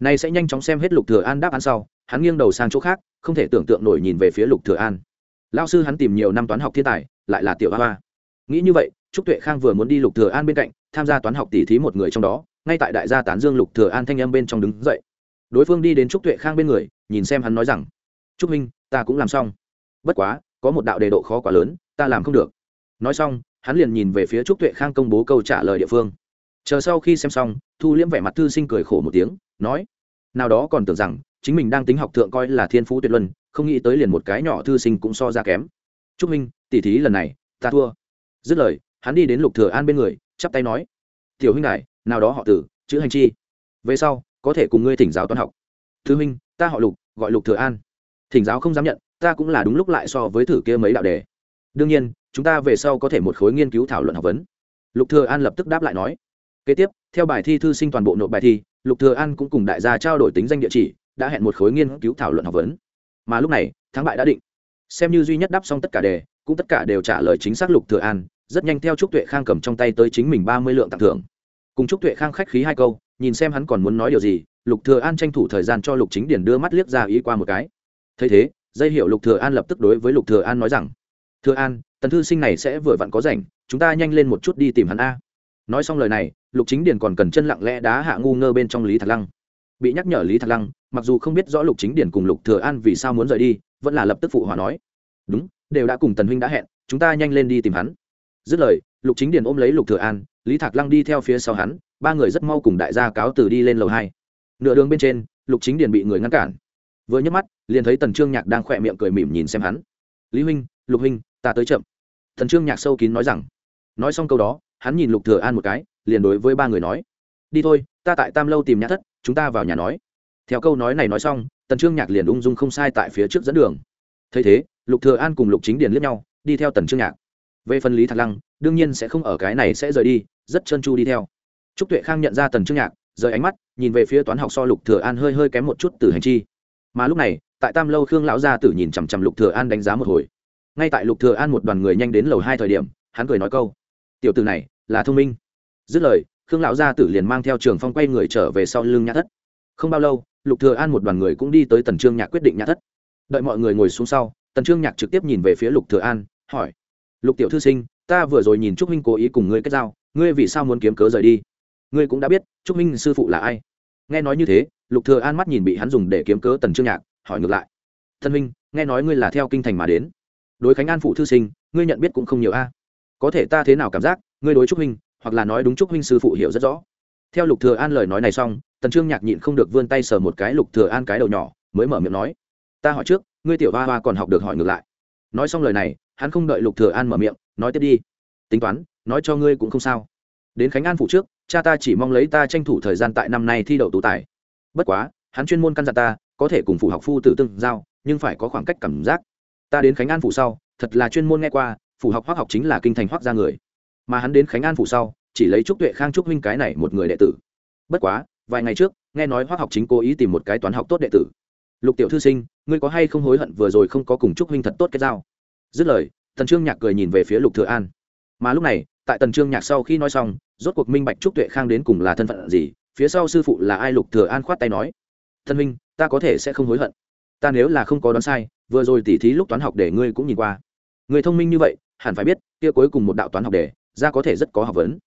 Này sẽ nhanh chóng xem hết lục thừa an đáp án sau, hắn nghiêng đầu sang chỗ khác, không thể tưởng tượng nổi nhìn về phía lục thừa an. Lão sư hắn tìm nhiều năm toán học thiên tài, lại là tiểu hoa nghĩ như vậy, trúc tuệ khang vừa muốn đi lục thừa an bên cạnh, tham gia toán học tỷ thí một người trong đó ngay tại đại gia tán dương lục thừa an thanh âm bên trong đứng dậy. Đối phương đi đến trúc tuệ khang bên người, nhìn xem hắn nói rằng, trúc minh ta cũng làm xong. Bất quá, có một đạo đề độ khó quá lớn, ta làm không được. Nói xong, hắn liền nhìn về phía trúc tuệ khang công bố câu trả lời địa phương. Chờ sau khi xem xong, thu liễm vẻ mặt thư sinh cười khổ một tiếng, nói, nào đó còn tưởng rằng, chính mình đang tính học thượng coi là thiên phú tuyệt luân, không nghĩ tới liền một cái nhỏ thư sinh cũng so ra kém. Trúc minh tỉ thí lần này, ta thua. Dứt lời, hắn đi đến lục thừa an bên người, chắp tay nói, tiểu huynh này nào đó họ tử chữ hành chi. Về sau, có thể cùng ngươi thỉnh giáo toán học. Thứ minh ta họ lục, gọi lục thừa an. Thỉnh giáo không dám nhận, ta cũng là đúng lúc lại so với thử kia mấy đạo đề. Đương nhiên, chúng ta về sau có thể một khối nghiên cứu thảo luận học vấn. Lục thừa an lập tức đáp lại nói. Kế tiếp, theo bài thi thư sinh toàn bộ nộp bài thi, lục thừa an cũng cùng đại gia trao đổi tính danh địa chỉ, đã hẹn một khối nghiên cứu thảo luận học vấn. Mà lúc này, thắng bại đã định. Xem như duy nhất đáp xong tất cả đề, cũng tất cả đều trả lời chính xác lục thừa an, rất nhanh theo trúc tuệ khang cầm trong tay tới chính mình ba mươi lượng tặng thưởng cùng trúc tuệ khang khách khí hai câu, nhìn xem hắn còn muốn nói điều gì, lục thừa an tranh thủ thời gian cho lục chính điển đưa mắt liếc ra ý qua một cái. Thấy thế, dây hiểu lục thừa an lập tức đối với lục thừa an nói rằng, thừa an, tần thư sinh này sẽ vừa vặn có rảnh, chúng ta nhanh lên một chút đi tìm hắn a. Nói xong lời này, lục chính điển còn cần chân lặng lẽ đá hạ ngu ngơ bên trong lý thạc lăng. Bị nhắc nhở lý thạc lăng, mặc dù không biết rõ lục chính điển cùng lục thừa an vì sao muốn rời đi, vẫn là lập tức phụ hòa nói, đúng, đều đã cùng tần huynh đã hẹn, chúng ta nhanh lên đi tìm hắn. Dứt lời, lục chính điển ôm lấy lục thừa an lý thạc lăng đi theo phía sau hắn, ba người rất mau cùng đại gia cáo từ đi lên lầu hai. Nửa đường bên trên, lục chính Điền bị người ngăn cản. Vừa nhấc mắt, liền thấy tần trương nhạc đang khỏe miệng cười mỉm nhìn xem hắn. Lý huynh, lục huynh, ta tới chậm. Thần trương nhạc sâu kín nói rằng. Nói xong câu đó, hắn nhìn lục thừa an một cái, liền đối với ba người nói. Đi thôi, ta tại tam lâu tìm nhà thất, chúng ta vào nhà nói. Theo câu nói này nói xong, tần trương nhạc liền ung dung không sai tại phía trước dẫn đường. Thấy thế, lục thừa an cùng lục chính điền liếc nhau, đi theo tần trương nhạc. Về phần lý thạc lăng đương nhiên sẽ không ở cái này sẽ rời đi, rất trơn tru đi theo. Trúc tuệ khang nhận ra tần trương nhạc, rời ánh mắt, nhìn về phía toán học so lục thừa an hơi hơi kém một chút từ hành chi. Mà lúc này, tại tam lâu khương lão gia tử nhìn chằm chằm lục thừa an đánh giá một hồi. Ngay tại lục thừa an một đoàn người nhanh đến lầu hai thời điểm, hắn cười nói câu, tiểu tử này, là thông minh. Dứt lời, khương lão gia tử liền mang theo trường phong quay người trở về sau lưng nhã thất. Không bao lâu, lục thừa an một đoàn người cũng đi tới tần trương nhạc quyết định nhã thất. Đợi mọi người ngồi xuống sau, tần trương nhạc trực tiếp nhìn về phía lục thừa an, hỏi, lục tiểu thư sinh ta vừa rồi nhìn trúc minh cố ý cùng ngươi kết giao, ngươi vì sao muốn kiếm cớ rời đi? Ngươi cũng đã biết, trúc minh sư phụ là ai. Nghe nói như thế, lục thừa an mắt nhìn bị hắn dùng để kiếm cớ tần trương nhạc, hỏi ngược lại. Thân minh nghe nói ngươi là theo kinh thành mà đến. Đối khánh an phụ thư sinh, ngươi nhận biết cũng không nhiều a. Có thể ta thế nào cảm giác, ngươi đối trúc minh, hoặc là nói đúng trúc minh sư phụ hiểu rất rõ. Theo lục thừa an lời nói này xong, tần trương nhạc nhịn không được vươn tay sờ một cái lục thừa an cái đầu nhỏ, mới mở miệng nói, ta hỏi trước, ngươi tiểu hoa hoa còn học được hỏi ngược lại. Nói xong lời này, hắn không đợi lục thừa an mở miệng nói tiếp đi. Tính toán, nói cho ngươi cũng không sao. Đến khánh an phủ trước, cha ta chỉ mong lấy ta tranh thủ thời gian tại năm nay thi đậu tú tài. Bất quá, hắn chuyên môn căn dặn ta, có thể cùng phủ học phu tử tương giao, nhưng phải có khoảng cách cảm giác. Ta đến khánh an phủ sau, thật là chuyên môn nghe qua, phủ học hoác học chính là kinh thành hoác ra người. Mà hắn đến khánh an phủ sau, chỉ lấy trúc tuệ khang trúc huynh cái này một người đệ tử. Bất quá, vài ngày trước, nghe nói hoác học chính cố ý tìm một cái toán học tốt đệ tử. Lục tiểu thư sinh, ngươi có hay không hối hận vừa rồi không có cùng trúc huynh thật tốt cái giao? Dứt lời tần trương nhạc cười nhìn về phía lục thừa an. Mà lúc này tại tần trương nhạc sau khi nói xong rốt cuộc minh bạch trúc tuệ khang đến cùng là thân phận gì phía sau sư phụ là ai lục thừa an khoát tay nói thân Minh, ta có thể sẽ không hối hận. Ta nếu là không có đoán sai vừa rồi tỉ thí lúc toán học để ngươi cũng nhìn qua. Người thông minh như vậy hẳn phải biết kia cuối cùng một đạo toán học đề ra có thể rất có học vấn.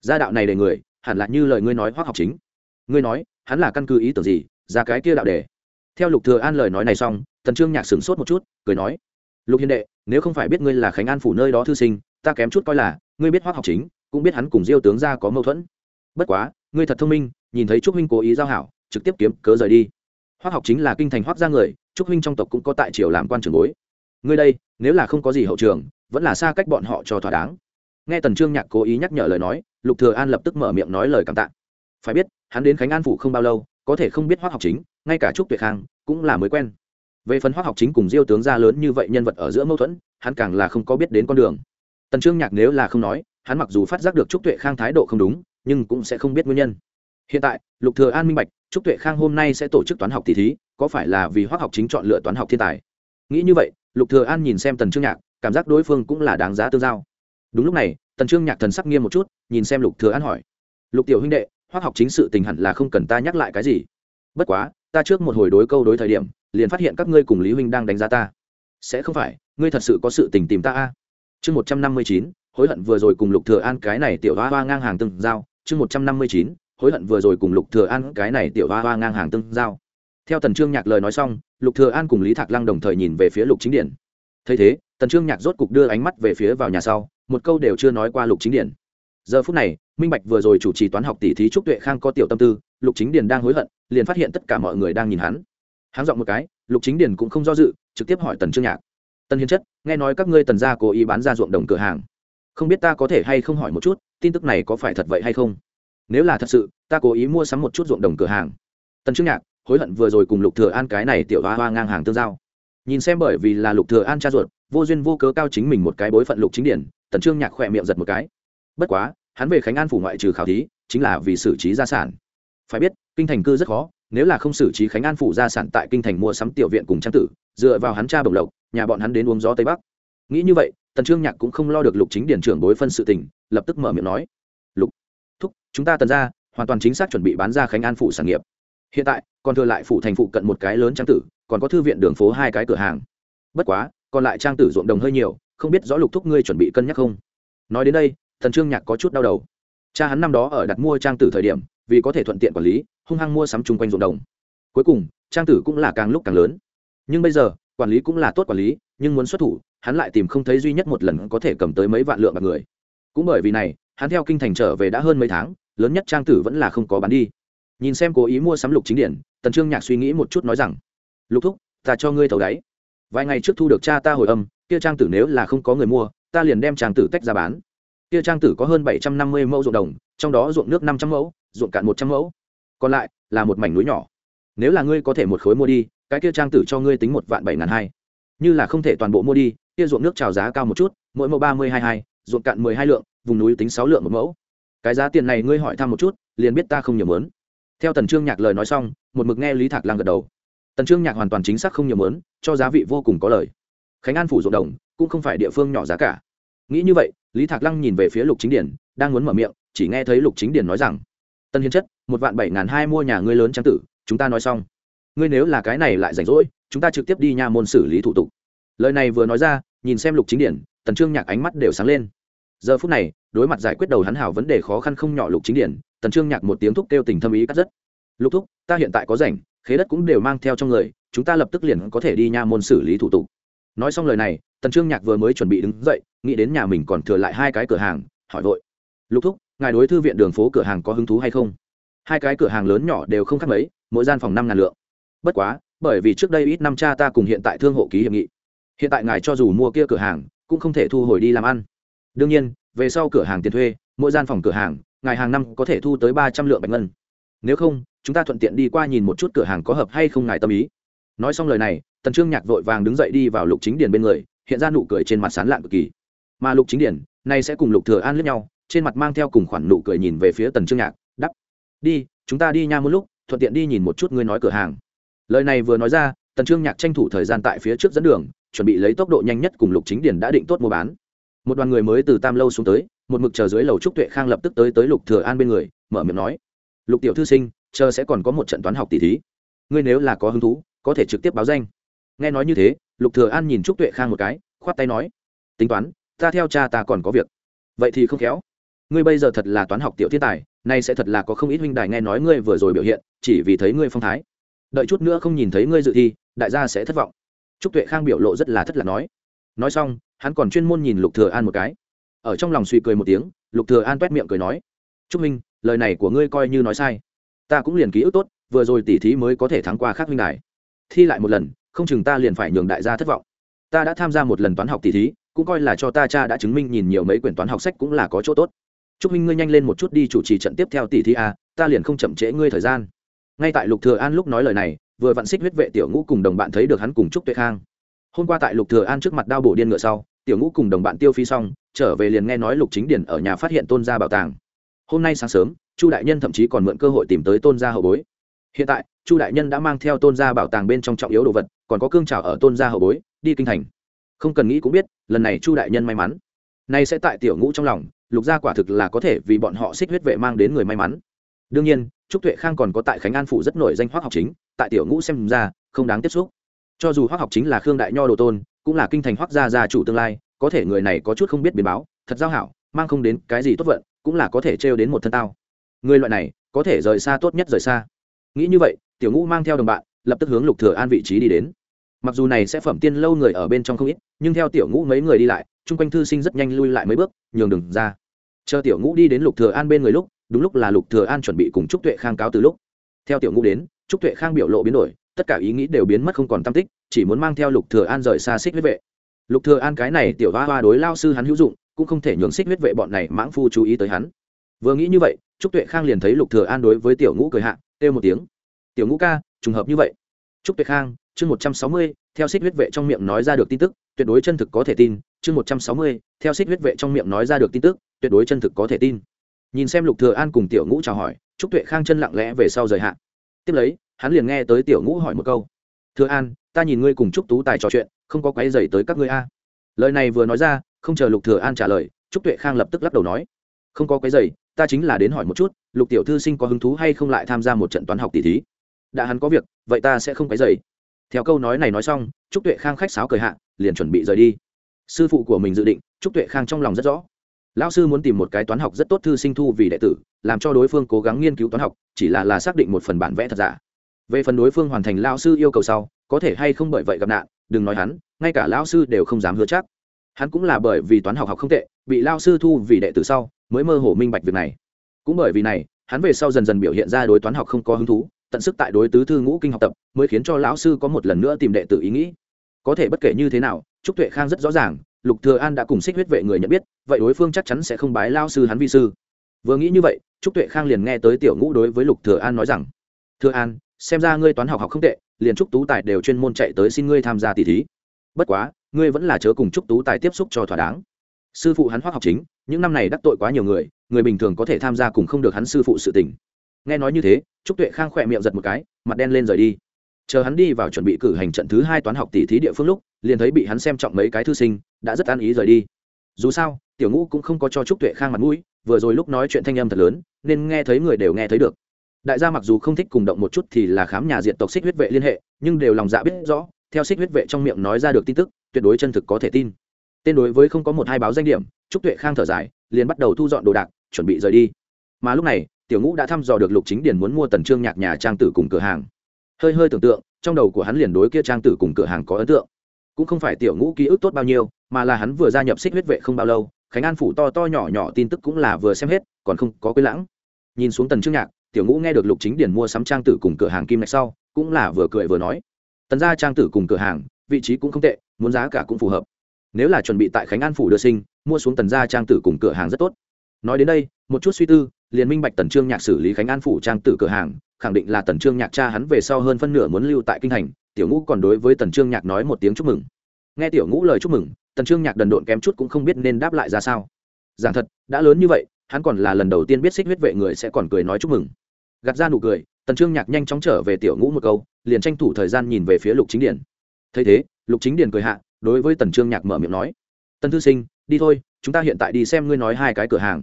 Gia đạo này để người hẳn là như lời ngươi nói hoặc học chính. Ngươi nói hắn là căn cứ ý tưởng gì ra cái kia đạo đề theo lục thừa an lời nói này xong tần trương nhạc sửng sốt một chút cười nói lục hiền đệ, nếu không phải biết ngươi là khánh an phủ nơi đó thư sinh, ta kém chút coi là, ngươi biết hoác học chính, cũng biết hắn cùng diêu tướng gia có mâu thuẫn. Bất quá, ngươi thật thông minh, nhìn thấy trúc huynh cố ý giao hảo, trực tiếp kiếm cớ rời đi. Hoác học chính là kinh thành hoác gia người, trúc huynh trong tộc cũng có tại triều làm quan trường bối. Ngươi đây, nếu là không có gì hậu trường, vẫn là xa cách bọn họ cho thỏa đáng. Nghe tần trương nhạc cố ý nhắc nhở lời nói, lục thừa an lập tức mở miệng nói lời cảm tạ. Phải biết, hắn đến khánh an phủ không bao lâu, có thể không biết hoác học chính, ngay cả trúc Tuyệt khang, cũng là mới quen về phần hoác học chính cùng diêu tướng gia lớn như vậy nhân vật ở giữa mâu thuẫn, hắn càng là không có biết đến con đường. Tần trương nhạc nếu là không nói, hắn mặc dù phát giác được trúc tuệ khang thái độ không đúng, nhưng cũng sẽ không biết nguyên nhân. Hiện tại, lục thừa an minh bạch, trúc tuệ khang hôm nay sẽ tổ chức toán học tỷ thí, có phải là vì hoác học chính chọn lựa toán học thiên tài? Nghĩ như vậy, lục thừa an nhìn xem tần trương nhạc, cảm giác đối phương cũng là đáng giá tương giao. Đúng lúc này, tần trương nhạc thần sắc nghiêm một chút, nhìn xem lục thừa an hỏi. Lục tiểu huynh đệ hoác học chính sự tình hẳn là không cần ta nhắc lại cái gì. Bất quá, ta trước một hồi đối câu đối thời điểm liền phát hiện các ngươi cùng lý huynh đang đánh giá ta. Sẽ không phải, ngươi thật sự có sự tình tìm ta a? Chương một trăm năm mươi chín, hối hận vừa rồi cùng lục thừa an cái này tiểu hoa hoa ngang hàng từng giao. Chương một trăm năm mươi chín, hối hận vừa rồi cùng lục thừa an cái này tiểu hoa hoa ngang hàng từng giao. Theo tần trương nhạc lời nói xong, lục thừa an cùng lý thạc lăng đồng thời nhìn về phía lục chính điển thấy thế, tần trương nhạc rốt cục đưa ánh mắt về phía vào nhà sau, một câu đều chưa nói qua lục chính điển giờ phút này, minh bạch vừa rồi chủ trì toán học tỷ thí trúc tuệ khang có tiểu tâm tư, lục chính điển đang hối hận, liền phát hiện tất cả mọi người đang nhìn hắn háng giọng một cái, lục chính điển cũng không do dự, trực tiếp hỏi tần trương nhạc. Tần hiến chất, nghe nói các ngươi tần gia cố ý bán ra ruộng đồng cửa hàng. Không biết ta có thể hay không hỏi một chút, tin tức này có phải thật vậy hay không? Nếu là thật sự, ta cố ý mua sắm một chút ruộng đồng cửa hàng. Tần trương nhạc, hối hận vừa rồi cùng lục thừa an cái này tiểu hoa hoa ngang hàng tương giao. Nhìn xem bởi vì là lục thừa an cha ruột, vô duyên vô cớ cao chính mình một cái bối phận lục chính điển tần trương nhạc khỏe miệng giật một cái. Bất quá, hắn về khánh an phủ ngoại trừ khảo thí, chính là vì xử trí gia sản. Phải biết, kinh thành cư rất khó nếu là không xử trí khánh an phủ gia sản tại kinh thành mua sắm tiểu viện cùng trang tử, dựa vào hắn cha bồng lộc, nhà bọn hắn đến uống gió tây bắc. Nghĩ như vậy, tần trương nhạc cũng không lo được lục chính điển trưởng bối phân sự tình, lập tức mở miệng nói, lục thúc, chúng ta tần ra hoàn toàn chính xác chuẩn bị bán ra khánh an phủ sản nghiệp. Hiện tại, còn thừa lại phủ thành phụ cận một cái lớn trang tử, còn có thư viện đường phố hai cái cửa hàng. Bất quá, còn lại trang tử ruộng đồng hơi nhiều, không biết rõ lục thúc ngươi chuẩn bị cân nhắc không? Nói đến đây thần trương nhạc có chút đau đầu. Cha hắn năm đó ở đặt mua trang tử thời điểm, vì có thể thuận tiện quản lý hung hăng mua sắm chung quanh ruộng đồng. Cuối cùng, trang tử cũng là càng lúc càng lớn. Nhưng bây giờ, quản lý cũng là tốt quản lý, nhưng muốn xuất thủ, hắn lại tìm không thấy duy nhất một lần có thể cầm tới mấy vạn lượng bạc người. Cũng bởi vì này, hắn theo kinh thành trở về đã hơn mấy tháng, lớn nhất trang tử vẫn là không có bán đi. Nhìn xem cố ý mua sắm lục chính điển, tần trương nhạc suy nghĩ một chút nói rằng, lục thúc, ta cho ngươi thầu đáy. Vài ngày trước thu được cha ta hồi âm, kia trang tử nếu là không có người mua, ta liền đem trang tử tách ra bán. Kia trang tử có hơn bảy trăm năm mươi mẫu ruộng đồng, trong đó ruộng nước năm trăm mẫu, ruộng cạn một trăm mẫu còn lại là một mảnh núi nhỏ. Nếu là ngươi có thể một khối mua đi, cái kia trang tử cho ngươi tính một vạn bảy ngàn hai. Như là không thể toàn bộ mua đi, kia ruộng nước trào giá cao một chút, mỗi mẫu ba mươi hai hai, ruộng cạn mười hai lượng, vùng núi tính sáu lượng một mẫu. Cái giá tiền này ngươi hỏi thăm một chút, liền biết ta không nhiều mớn. Theo tần trương nhạc lời nói xong, một mực nghe lý thạc Lang gật đầu. Tần trương nhạc hoàn toàn chính xác không nhiều mớn, cho giá vị vô cùng có lời. Khánh an phủ ruộng đồng, cũng không phải địa phương nhỏ giá cả. Nghĩ như vậy, lý thạc lăng nhìn về phía lục chính điển, đang muốn mở miệng, chỉ nghe thấy lục chính điển nói rằng tân hiến chất, một vạn bảy ngàn hai mua nhà ngươi lớn trang tử, chúng ta nói xong. Ngươi nếu là cái này lại rảnh rỗi, chúng ta trực tiếp đi nhà môn xử lý thủ tục. Lời này vừa nói ra, nhìn xem lục chính điển, tần trương nhạc ánh mắt đều sáng lên. Giờ phút này, đối mặt giải quyết đầu hắn hảo vấn đề khó khăn không nhỏ lục chính điển, tần trương nhạc một tiếng thúc kêu tình thâm ý cắt rất. Lục thúc, ta hiện tại có rảnh, khế đất cũng đều mang theo trong người, chúng ta lập tức liền có thể đi nha môn xử lý thủ tục. Nói xong lời này, tần trương nhạc vừa mới chuẩn bị đứng dậy, nghĩ đến nhà mình còn thừa lại hai cái cửa hàng, hỏi vội, lục thúc ngài đối thư viện đường phố cửa hàng có hứng thú hay không? Hai cái cửa hàng lớn nhỏ đều không khác mấy, mỗi gian phòng năm ngàn lượng. Bất quá, bởi vì trước đây ít năm cha ta cùng hiện tại thương hộ ký hiệp nghị. Hiện tại ngài cho dù mua kia cửa hàng, cũng không thể thu hồi đi làm ăn. Đương nhiên, về sau cửa hàng tiền thuê, mỗi gian phòng cửa hàng, ngài hàng năm có thể thu tới ba trăm lượng bạch ngân. Nếu không, chúng ta thuận tiện đi qua nhìn một chút cửa hàng có hợp hay không ngài tâm ý. Nói xong lời này, tần trương nhạc vội vàng đứng dậy đi vào lục chính điền bên người, hiện ra nụ cười trên mặt sán lạn cực kỳ. Mà lục chính điển nay sẽ cùng lục thừa an lướt nhau trên mặt mang theo cùng khoản nụ cười nhìn về phía tần trương nhạc, đắp, đi, chúng ta đi nha một lúc, thuận tiện đi nhìn một chút ngươi nói cửa hàng. Lời này vừa nói ra, tần trương nhạc tranh thủ thời gian tại phía trước dẫn đường, chuẩn bị lấy tốc độ nhanh nhất cùng lục chính Điền đã định tốt mua bán. Một đoàn người mới từ tam lâu xuống tới, một mực chờ dưới lầu trúc tuệ khang lập tức tới tới lục thừa an bên người, mở miệng nói, lục tiểu thư sinh, chờ sẽ còn có một trận toán học tỷ thí. Ngươi nếu là có hứng thú, có thể trực tiếp báo danh. Nghe nói như thế, lục thừa an nhìn trúc tuệ khang một cái, khoát tay nói, tính toán, ta theo cha ta còn có việc. Vậy thì không khéo ngươi bây giờ thật là toán học tiểu thiên tài, nay sẽ thật là có không ít huynh đài nghe nói ngươi vừa rồi biểu hiện, chỉ vì thấy ngươi phong thái. Đợi chút nữa không nhìn thấy ngươi dự thi, đại gia sẽ thất vọng. Trúc tuệ khang biểu lộ rất là thất lạc nói. Nói xong, hắn còn chuyên môn nhìn lục thừa an một cái. Ở trong lòng suy cười một tiếng, lục thừa an toét miệng cười nói, trúc minh, lời này của ngươi coi như nói sai. Ta cũng liền ký ức tốt, vừa rồi tỷ thí mới có thể thắng qua khác huynh đài. Thi lại một lần, không chừng ta liền phải nhường đại gia thất vọng. Ta đã tham gia một lần toán học tỷ thí, cũng coi là cho ta cha đã chứng minh nhìn nhiều mấy quyển toán học sách cũng là có chỗ tốt chúc minh ngươi nhanh lên một chút đi chủ trì trận tiếp theo tỷ thí a, ta liền không chậm trễ ngươi thời gian. Ngay tại lục thừa an lúc nói lời này, vừa vặn xích huyết vệ tiểu ngũ cùng đồng bạn thấy được hắn cùng trúc tuệ khang. Hôm qua tại lục thừa an trước mặt đao bổ điên ngựa sau, tiểu ngũ cùng đồng bạn tiêu phi xong, trở về liền nghe nói lục chính điển ở nhà phát hiện tôn gia bảo tàng. Hôm nay sáng sớm, chu đại nhân thậm chí còn mượn cơ hội tìm tới tôn gia hậu bối. Hiện tại, chu đại nhân đã mang theo tôn gia bảo tàng bên trong trọng yếu đồ vật, còn có cương trào ở tôn gia hậu bối, đi kinh thành. Không cần nghĩ cũng biết, lần này chu đại nhân may mắn. Nay sẽ tại tiểu ngũ trong lòng lục gia quả thực là có thể vì bọn họ xích huyết vệ mang đến người may mắn. Đương nhiên, trúc tuệ khang còn có tại khánh an phủ rất nổi danh hoác học chính, tại tiểu ngũ xem ra, không đáng tiếp xúc. Cho dù hoác học chính là khương đại nho đồ tôn, cũng là kinh thành hoác gia gia chủ tương lai, có thể người này có chút không biết biến báo, thật giao hảo, mang không đến cái gì tốt vận, cũng là có thể trêu đến một thân tao. Người loại này, có thể rời xa tốt nhất rời xa. Nghĩ như vậy, tiểu ngũ mang theo đồng bạn, lập tức hướng lục thừa an vị trí đi đến. Mặc dù này sẽ phẩm tiên lâu người ở bên trong không ít, nhưng theo tiểu ngũ mấy người đi lại, chung quanh thư sinh rất nhanh lui lại mấy bước, nhường đường ra chờ tiểu ngũ đi đến lục thừa an bên người lúc, đúng lúc là lục thừa an chuẩn bị cùng trúc tuệ khang cáo từ lúc. Theo tiểu ngũ đến, trúc tuệ khang biểu lộ biến đổi, tất cả ý nghĩ đều biến mất không còn tâm tích, chỉ muốn mang theo lục thừa an rời xa xích huyết vệ. Lục thừa an cái này tiểu hoa hoa đối lao sư hắn hữu dụng, cũng không thể nhường xích huyết vệ bọn này mãng phu chú ý tới hắn. Vừa nghĩ như vậy, trúc tuệ khang liền thấy lục thừa an đối với tiểu ngũ cười hạ, kêu một tiếng. Tiểu ngũ ca, trùng hợp như vậy. Trúc tuệ khang, chương một trăm sáu mươi, theo xích huyết vệ trong miệng nói ra được tin tức, tuyệt đối chân thực có thể tin, chương một trăm sáu mươi, theo xích huyết vệ trong miệng nói ra được tin tức tuyệt đối chân thực có thể tin. Nhìn xem lục thừa an cùng tiểu ngũ chào hỏi, trúc tuệ khang chân lặng lẽ về sau rời hạn tiếp lấy, hắn liền nghe tới tiểu ngũ hỏi một câu. Thừa an, ta nhìn ngươi cùng trúc tú tài trò chuyện, không có quấy rầy tới các ngươi a? Lời này vừa nói ra, không chờ lục thừa an trả lời, trúc tuệ khang lập tức lắc đầu nói. Không có quấy rầy, ta chính là đến hỏi một chút, lục tiểu thư sinh có hứng thú hay không lại tham gia một trận toán học tỷ thí? Đã hắn có việc, vậy ta sẽ không quấy rầy. Theo câu nói này nói xong, trúc tuệ khang khách sáo cười hạ, liền chuẩn bị rời đi. Sư phụ của mình dự định, trúc tuệ khang trong lòng rất rõ lão sư muốn tìm một cái toán học rất tốt thư sinh thu vì đệ tử, làm cho đối phương cố gắng nghiên cứu toán học, chỉ là là xác định một phần bản vẽ thật giả. Về phần đối phương hoàn thành lão sư yêu cầu sau, có thể hay không bởi vậy gặp nạn, đừng nói hắn, ngay cả lão sư đều không dám hứa chắc. Hắn cũng là bởi vì toán học học không tệ, bị lao sư thu vì đệ tử sau, mới mơ hồ minh bạch việc này. Cũng bởi vì này, hắn về sau dần dần biểu hiện ra đối toán học không có hứng thú, tận sức tại đối tứ thư ngũ kinh học tập, mới khiến cho lão sư có một lần nữa tìm đệ tử ý nghĩ. Có thể bất kể như thế nào, trúc tuệ khang rất rõ ràng lục thừa an đã cùng xích huyết vệ người nhận biết, vậy đối phương chắc chắn sẽ không bái lao sư hắn vi sư. Vừa nghĩ như vậy, trúc tuệ khang liền nghe tới tiểu ngũ đối với lục thừa an nói rằng, thừa an, xem ra ngươi toán học học không tệ, liền trúc tú tài đều chuyên môn chạy tới xin ngươi tham gia tỷ thí. Bất quá, ngươi vẫn là chớ cùng trúc tú tài tiếp xúc cho thỏa đáng. Sư phụ hắn hoác học chính, những năm này đắc tội quá nhiều người người bình thường có thể tham gia cùng không được hắn sư phụ sự tình. Nghe nói như thế, trúc tuệ khang khỏe miệng giật một cái, mặt đen lên rời đi chờ hắn đi vào chuẩn bị cử hành trận thứ hai toán học tỷ thí địa phương lúc, liền thấy bị hắn xem trọng mấy cái thư sinh, đã rất an ý rời đi. Dù sao, tiểu ngũ cũng không có cho trúc tuệ khang mặt mũi, vừa rồi lúc nói chuyện thanh âm thật lớn, nên nghe thấy người đều nghe thấy được. Đại gia mặc dù không thích cùng động một chút thì là khám nhà diện tộc xích huyết vệ liên hệ, nhưng đều lòng dạ biết rõ, theo xích huyết vệ trong miệng nói ra được tin tức, tuyệt đối chân thực có thể tin. Tên đối với không có một hai báo danh điểm, trúc tuệ khang thở dài, liền bắt đầu thu dọn đồ đạc, chuẩn bị rời đi. Mà lúc này, tiểu ngũ đã thăm dò được lục chính điền muốn mua tần trương nhạc nhà trang tử cùng cửa hàng hơi hơi tưởng tượng, trong đầu của hắn liền đối kia trang tử cùng cửa hàng có ấn tượng. Cũng không phải tiểu ngũ ký ức tốt bao nhiêu, mà là hắn vừa gia nhập xích huyết vệ không bao lâu, khánh an phủ to to nhỏ nhỏ tin tức cũng là vừa xem hết, còn không có quên lãng. Nhìn xuống tần trương nhạc, tiểu ngũ nghe được lục chính điển mua sắm trang tử cùng cửa hàng kim ngạch sau, cũng là vừa cười vừa nói. Tần gia trang tử cùng cửa hàng, vị trí cũng không tệ, muốn giá cả cũng phù hợp. Nếu là chuẩn bị tại khánh an phủ đưa sinh, mua xuống tần gia trang tử cùng cửa hàng rất tốt. Nói đến đây, một chút suy tư, liền minh bạch tần trương nhạc xử lý khánh an phủ trang tử cửa hàng khẳng định là tần trương nhạc cha hắn về sau hơn phân nửa muốn lưu tại kinh thành, tiểu ngũ còn đối với tần trương nhạc nói một tiếng chúc mừng. Nghe tiểu ngũ lời chúc mừng, tần trương nhạc đần độn kém chút cũng không biết nên đáp lại ra sao. Giảng thật, đã lớn như vậy, hắn còn là lần đầu tiên biết xích huyết vệ người sẽ còn cười nói chúc mừng. Gạt ra nụ cười, tần trương nhạc nhanh chóng trở về tiểu ngũ một câu, liền tranh thủ thời gian nhìn về phía lục chính điển thấy thế, lục chính điển cười hạ, đối với tần trương nhạc mở miệng nói, tần thư sinh, đi thôi, chúng ta hiện tại đi xem ngươi nói hai cái cửa hàng.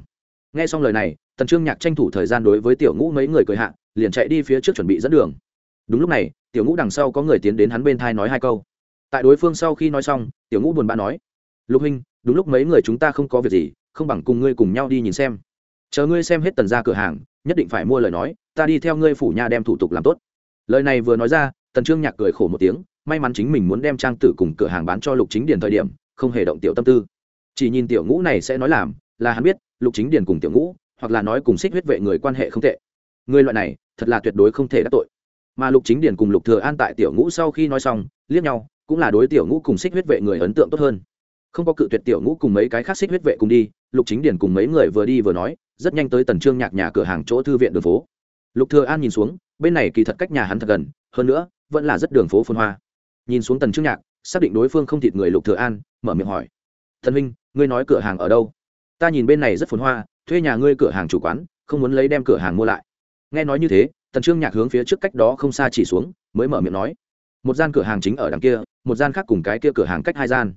Nghe xong lời này tần trương nhạc tranh thủ thời gian đối với tiểu ngũ mấy người cười hạ, liền chạy đi phía trước chuẩn bị dẫn đường. Đúng lúc này, tiểu ngũ đằng sau có người tiến đến hắn bên thai nói hai câu. Tại đối phương sau khi nói xong, tiểu ngũ buồn bã nói, lục huynh, đúng lúc mấy người chúng ta không có việc gì, không bằng cùng ngươi cùng nhau đi nhìn xem. Chờ ngươi xem hết tần ra cửa hàng, nhất định phải mua lời nói, ta đi theo ngươi phủ nhà đem thủ tục làm tốt. Lời này vừa nói ra, tần trương nhạc cười khổ một tiếng, may mắn chính mình muốn đem trang tử cùng cửa hàng bán cho lục chính điền thời điểm, không hề động tiểu tâm tư. Chỉ nhìn tiểu ngũ này sẽ nói làm, là hắn biết, lục chính điền cùng tiểu ngũ hoặc là nói cùng xích huyết vệ người quan hệ không tệ. Người loại này, thật là tuyệt đối không thể đắc tội. Mà lục chính điền cùng lục thừa an tại tiểu ngũ sau khi nói xong, liếc nhau, cũng là đối tiểu ngũ cùng xích huyết vệ người ấn tượng tốt hơn. Không có cự tuyệt tiểu ngũ cùng mấy cái khác xích huyết vệ cùng đi, lục chính điền cùng mấy người vừa đi vừa nói, rất nhanh tới tần trương nhạc nhà cửa hàng chỗ thư viện đường phố. Lục thừa an nhìn xuống, bên này kỳ thật cách nhà hắn thật gần, hơn nữa, vẫn là rất đường phố phồn hoa. Nhìn xuống tần trương nhạc, xác định đối phương không thịt người lục thừa an, mở miệng hỏi. Thần huynh, ngươi nói cửa hàng ở đâu? Ta nhìn bên này rất phồn hoa thuê nhà ngươi cửa hàng chủ quán, không muốn lấy đem cửa hàng mua lại. Nghe nói như thế, tần trương nhạc hướng phía trước cách đó không xa chỉ xuống, mới mở miệng nói. Một gian cửa hàng chính ở đằng kia, một gian khác cùng cái kia cửa hàng cách hai gian.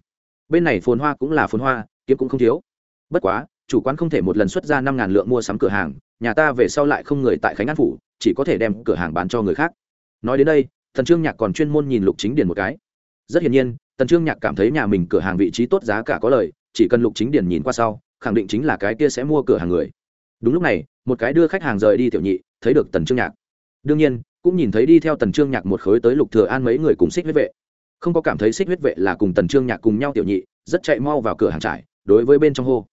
Bên này phồn hoa cũng là phồn hoa, kiếm cũng không thiếu. Bất quá, chủ quán không thể một lần xuất ra năm ngàn lượng mua sắm cửa hàng, nhà ta về sau lại không người tại khánh an phủ, chỉ có thể đem cửa hàng bán cho người khác. Nói đến đây, tần trương nhạc còn chuyên môn nhìn lục chính điền một cái. Rất hiển nhiên, tần trương nhạc cảm thấy nhà mình cửa hàng vị trí tốt giá cả có lời, chỉ cần lục chính điền nhìn qua sau khẳng định chính là cái kia sẽ mua cửa hàng người. Đúng lúc này, một cái đưa khách hàng rời đi tiểu nhị, thấy được tần trương nhạc. Đương nhiên, cũng nhìn thấy đi theo tần trương nhạc một khối tới lục thừa an mấy người cùng xích huyết vệ. Không có cảm thấy xích huyết vệ là cùng tần trương nhạc cùng nhau tiểu nhị, rất chạy mau vào cửa hàng trải đối với bên trong hô.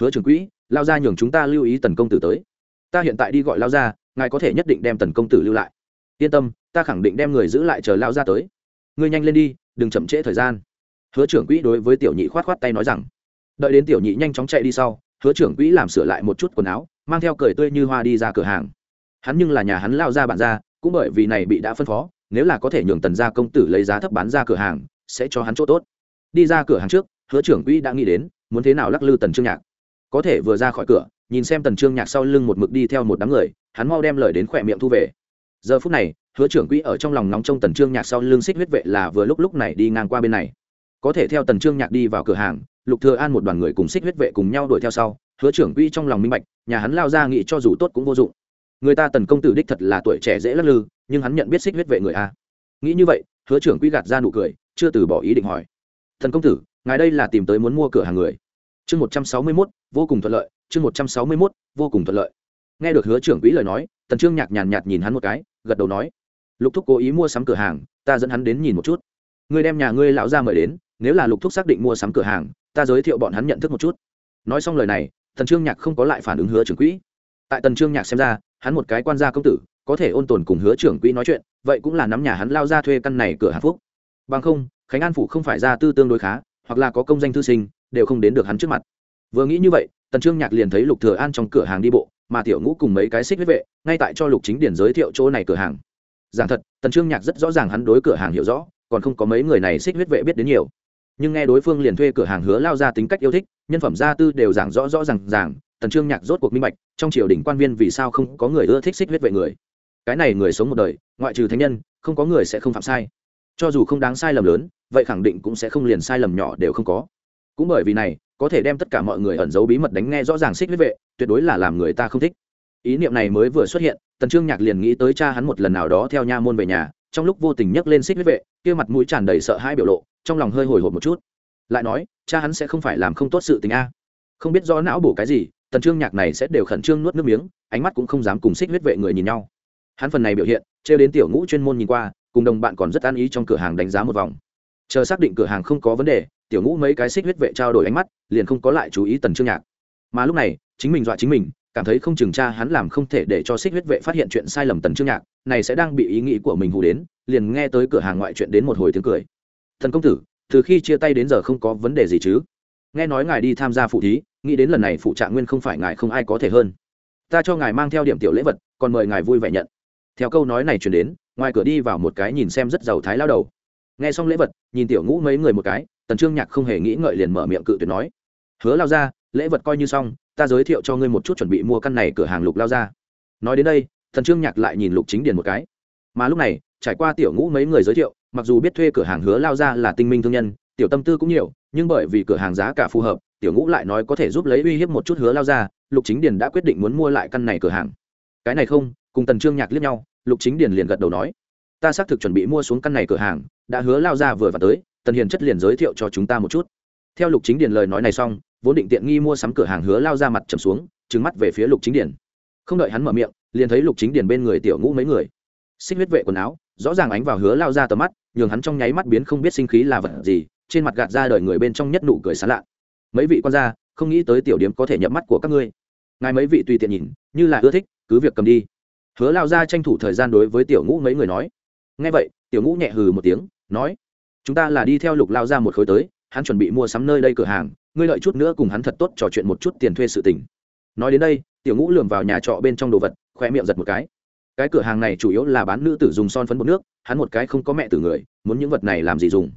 Hứa trưởng quỹ, lao ra nhường chúng ta lưu ý tần công tử tới. Ta hiện tại đi gọi lao ra, ngài có thể nhất định đem tần công tử lưu lại. Yên tâm, ta khẳng định đem người giữ lại chờ lao ra tới. Ngươi nhanh lên đi, đừng chậm trễ thời gian. Hứa trưởng quỹ đối với tiểu nhị khoát khoát tay nói rằng đợi đến tiểu nhị nhanh chóng chạy đi sau, hứa trưởng quỹ làm sửa lại một chút quần áo, mang theo cười tươi như hoa đi ra cửa hàng. Hắn nhưng là nhà hắn lao ra bạn ra, cũng bởi vì này bị đã phân phó, nếu là có thể nhường tần gia công tử lấy giá thấp bán ra cửa hàng, sẽ cho hắn chỗ tốt. Đi ra cửa hàng trước, hứa trưởng quỹ đã nghĩ đến, muốn thế nào lắc lư tần trương nhạc. Có thể vừa ra khỏi cửa, nhìn xem tần trương nhạc sau lưng một mực đi theo một đám người, hắn mau đem lời đến khỏe miệng thu về. Giờ phút này, hứa trưởng quỹ ở trong lòng nóng trong tần trương nhạc sau lưng xích huyết vệ là vừa lúc lúc này đi ngang qua bên này. Có thể theo tần trương nhạc đi vào cửa hàng lục thừa an một đoàn người cùng xích huyết vệ cùng nhau đuổi theo sau, hứa trưởng quỹ trong lòng minh bạch, nhà hắn lao ra nghĩ cho dù tốt cũng vô dụng. Người ta tần công tử đích thật là tuổi trẻ dễ lắc lư, nhưng hắn nhận biết xích huyết vệ người a. Nghĩ như vậy, hứa trưởng quỹ gạt ra nụ cười, chưa từ bỏ ý định hỏi. Thần công tử, ngài đây là tìm tới muốn mua cửa hàng người. Chương một trăm sáu mươi mốt, vô cùng thuận lợi, chương một trăm sáu mươi mốt, vô cùng thuận lợi. Nghe được hứa trưởng quỹ lời nói, tần trương nhạc nhàn nhạt nhìn hắn một cái, gật đầu nói, lục thúc cố ý mua sắm cửa hàng, ta dẫn hắn đến nhìn một chút. Ngươi đem nhà ngươi lão ra mời đến, nếu là lục thúc xác định mua sắm cửa hàng ta giới thiệu bọn hắn nhận thức một chút. Nói xong lời này, tần trương nhạc không có lại phản ứng hứa trưởng quỹ. Tại tần trương nhạc xem ra, hắn một cái quan gia công tử, có thể ôn tồn cùng hứa trưởng quỹ nói chuyện, vậy cũng là nắm nhà hắn lao ra thuê căn này cửa hàng phúc. Bằng không, khánh an phủ không phải ra tư tương đối khá, hoặc là có công danh thư sinh, đều không đến được hắn trước mặt. Vừa nghĩ như vậy, tần trương nhạc liền thấy lục thừa an trong cửa hàng đi bộ, mà tiểu ngũ cùng mấy cái xích huyết vệ, ngay tại cho lục chính điển giới thiệu chỗ này cửa hàng. Giảng thật, tần trương nhạc rất rõ ràng hắn đối cửa hàng hiểu rõ, còn không có mấy người này xích huyết vệ biết đến nhiều nhưng nghe đối phương liền thuê cửa hàng hứa lao ra tính cách yêu thích, nhân phẩm gia tư đều giảng rõ rõ ràng ràng, tần trương nhạc rốt cuộc minh bạch, trong triều đình quan viên vì sao không có người ưa thích xích huyết vệ người. Cái này người sống một đời, ngoại trừ thánh nhân, không có người sẽ không phạm sai. Cho dù không đáng sai lầm lớn, vậy khẳng định cũng sẽ không liền sai lầm nhỏ đều không có. Cũng bởi vì này, có thể đem tất cả mọi người ẩn giấu bí mật đánh nghe rõ ràng xích huyết vệ, tuyệt đối là làm người ta không thích. Ý niệm này mới vừa xuất hiện, tần trương nhạc liền nghĩ tới cha hắn một lần nào đó theo nha môn về nhà, trong lúc vô tình nhắc lên xích huyết vệ, kia mặt mũi tràn đầy sợ hãi biểu lộ trong lòng hơi hồi hộp một chút. Lại nói, cha hắn sẽ không phải làm không tốt sự tình a. Không biết do não bổ cái gì, tần trương nhạc này sẽ đều khẩn trương nuốt nước miếng, ánh mắt cũng không dám cùng xích huyết vệ người nhìn nhau. Hắn phần này biểu hiện, trêu đến tiểu ngũ chuyên môn nhìn qua, cùng đồng bạn còn rất an ý trong cửa hàng đánh giá một vòng. Chờ xác định cửa hàng không có vấn đề, tiểu ngũ mấy cái xích huyết vệ trao đổi ánh mắt, liền không có lại chú ý tần trương nhạc. Mà lúc này, chính mình dọa chính mình, cảm thấy không chừng cha hắn làm không thể để cho xích huyết vệ phát hiện chuyện sai lầm tần trương nhạc, này sẽ đang bị ý nghĩ của mình hù đến, liền nghe tới cửa hàng ngoại chuyện đến một hồi tiếng cười thần công tử, từ khi chia tay đến giờ không có vấn đề gì chứ? Nghe nói ngài đi tham gia phụ thí, nghĩ đến lần này phụ trạng nguyên không phải ngài không ai có thể hơn. Ta cho ngài mang theo điểm tiểu lễ vật, còn mời ngài vui vẻ nhận. Theo câu nói này chuyển đến, ngoài cửa đi vào một cái nhìn xem rất giàu thái lao đầu. Nghe xong lễ vật, nhìn tiểu ngũ mấy người một cái, tần trương nhạc không hề nghĩ ngợi liền mở miệng cự tuyệt nói. Hứa lao ra, lễ vật coi như xong, ta giới thiệu cho ngươi một chút chuẩn bị mua căn này cửa hàng lục lao ra. Nói đến đây, tần trương nhạc lại nhìn lục chính điền một cái. Mà lúc này, trải qua tiểu ngũ mấy người giới thiệu mặc dù biết thuê cửa hàng hứa lao ra là tinh minh thương nhân, tiểu tâm tư cũng nhiều, nhưng bởi vì cửa hàng giá cả phù hợp, tiểu ngũ lại nói có thể giúp lấy uy hiếp một chút hứa lao ra, lục chính điền đã quyết định muốn mua lại căn này cửa hàng. Cái này không, cùng tần trương nhạc liếc nhau, lục chính điền liền gật đầu nói, ta xác thực chuẩn bị mua xuống căn này cửa hàng, đã hứa lao ra vừa và tới, tần hiền chất liền giới thiệu cho chúng ta một chút. Theo lục chính điền lời nói này xong, vốn định tiện nghi mua sắm cửa hàng hứa lao ra mặt trầm xuống trứng mắt về phía lục chính điền. Không đợi hắn mở miệng, liền thấy lục chính điền bên người tiểu ngũ mấy người. Xích huyết vệ quần áo, rõ ràng ánh vào hứa lao ra tầm mắt nhường hắn trong nháy mắt biến không biết sinh khí là vật gì, trên mặt gạt ra đời người bên trong nhất nụ cười sán lạ. Mấy vị quan gia, không nghĩ tới tiểu điếm có thể nhập mắt của các ngươi. Ngài mấy vị tùy tiện nhìn, như là ưa thích, cứ việc cầm đi. Hứa lao ra tranh thủ thời gian đối với tiểu ngũ mấy người nói. Ngay vậy, tiểu ngũ nhẹ hừ một tiếng, nói, chúng ta là đi theo lục lao ra một khối tới, hắn chuẩn bị mua sắm nơi đây cửa hàng, ngươi lợi chút nữa cùng hắn thật tốt trò chuyện một chút tiền thuê sự tình. Nói đến đây, tiểu ngũ lườm vào nhà trọ bên trong đồ vật khoe miệng giật một cái cái cửa hàng này chủ yếu là bán nữ tử dùng son phấn bột nước, hắn một cái không có mẹ tử người, muốn những vật này làm gì dùng?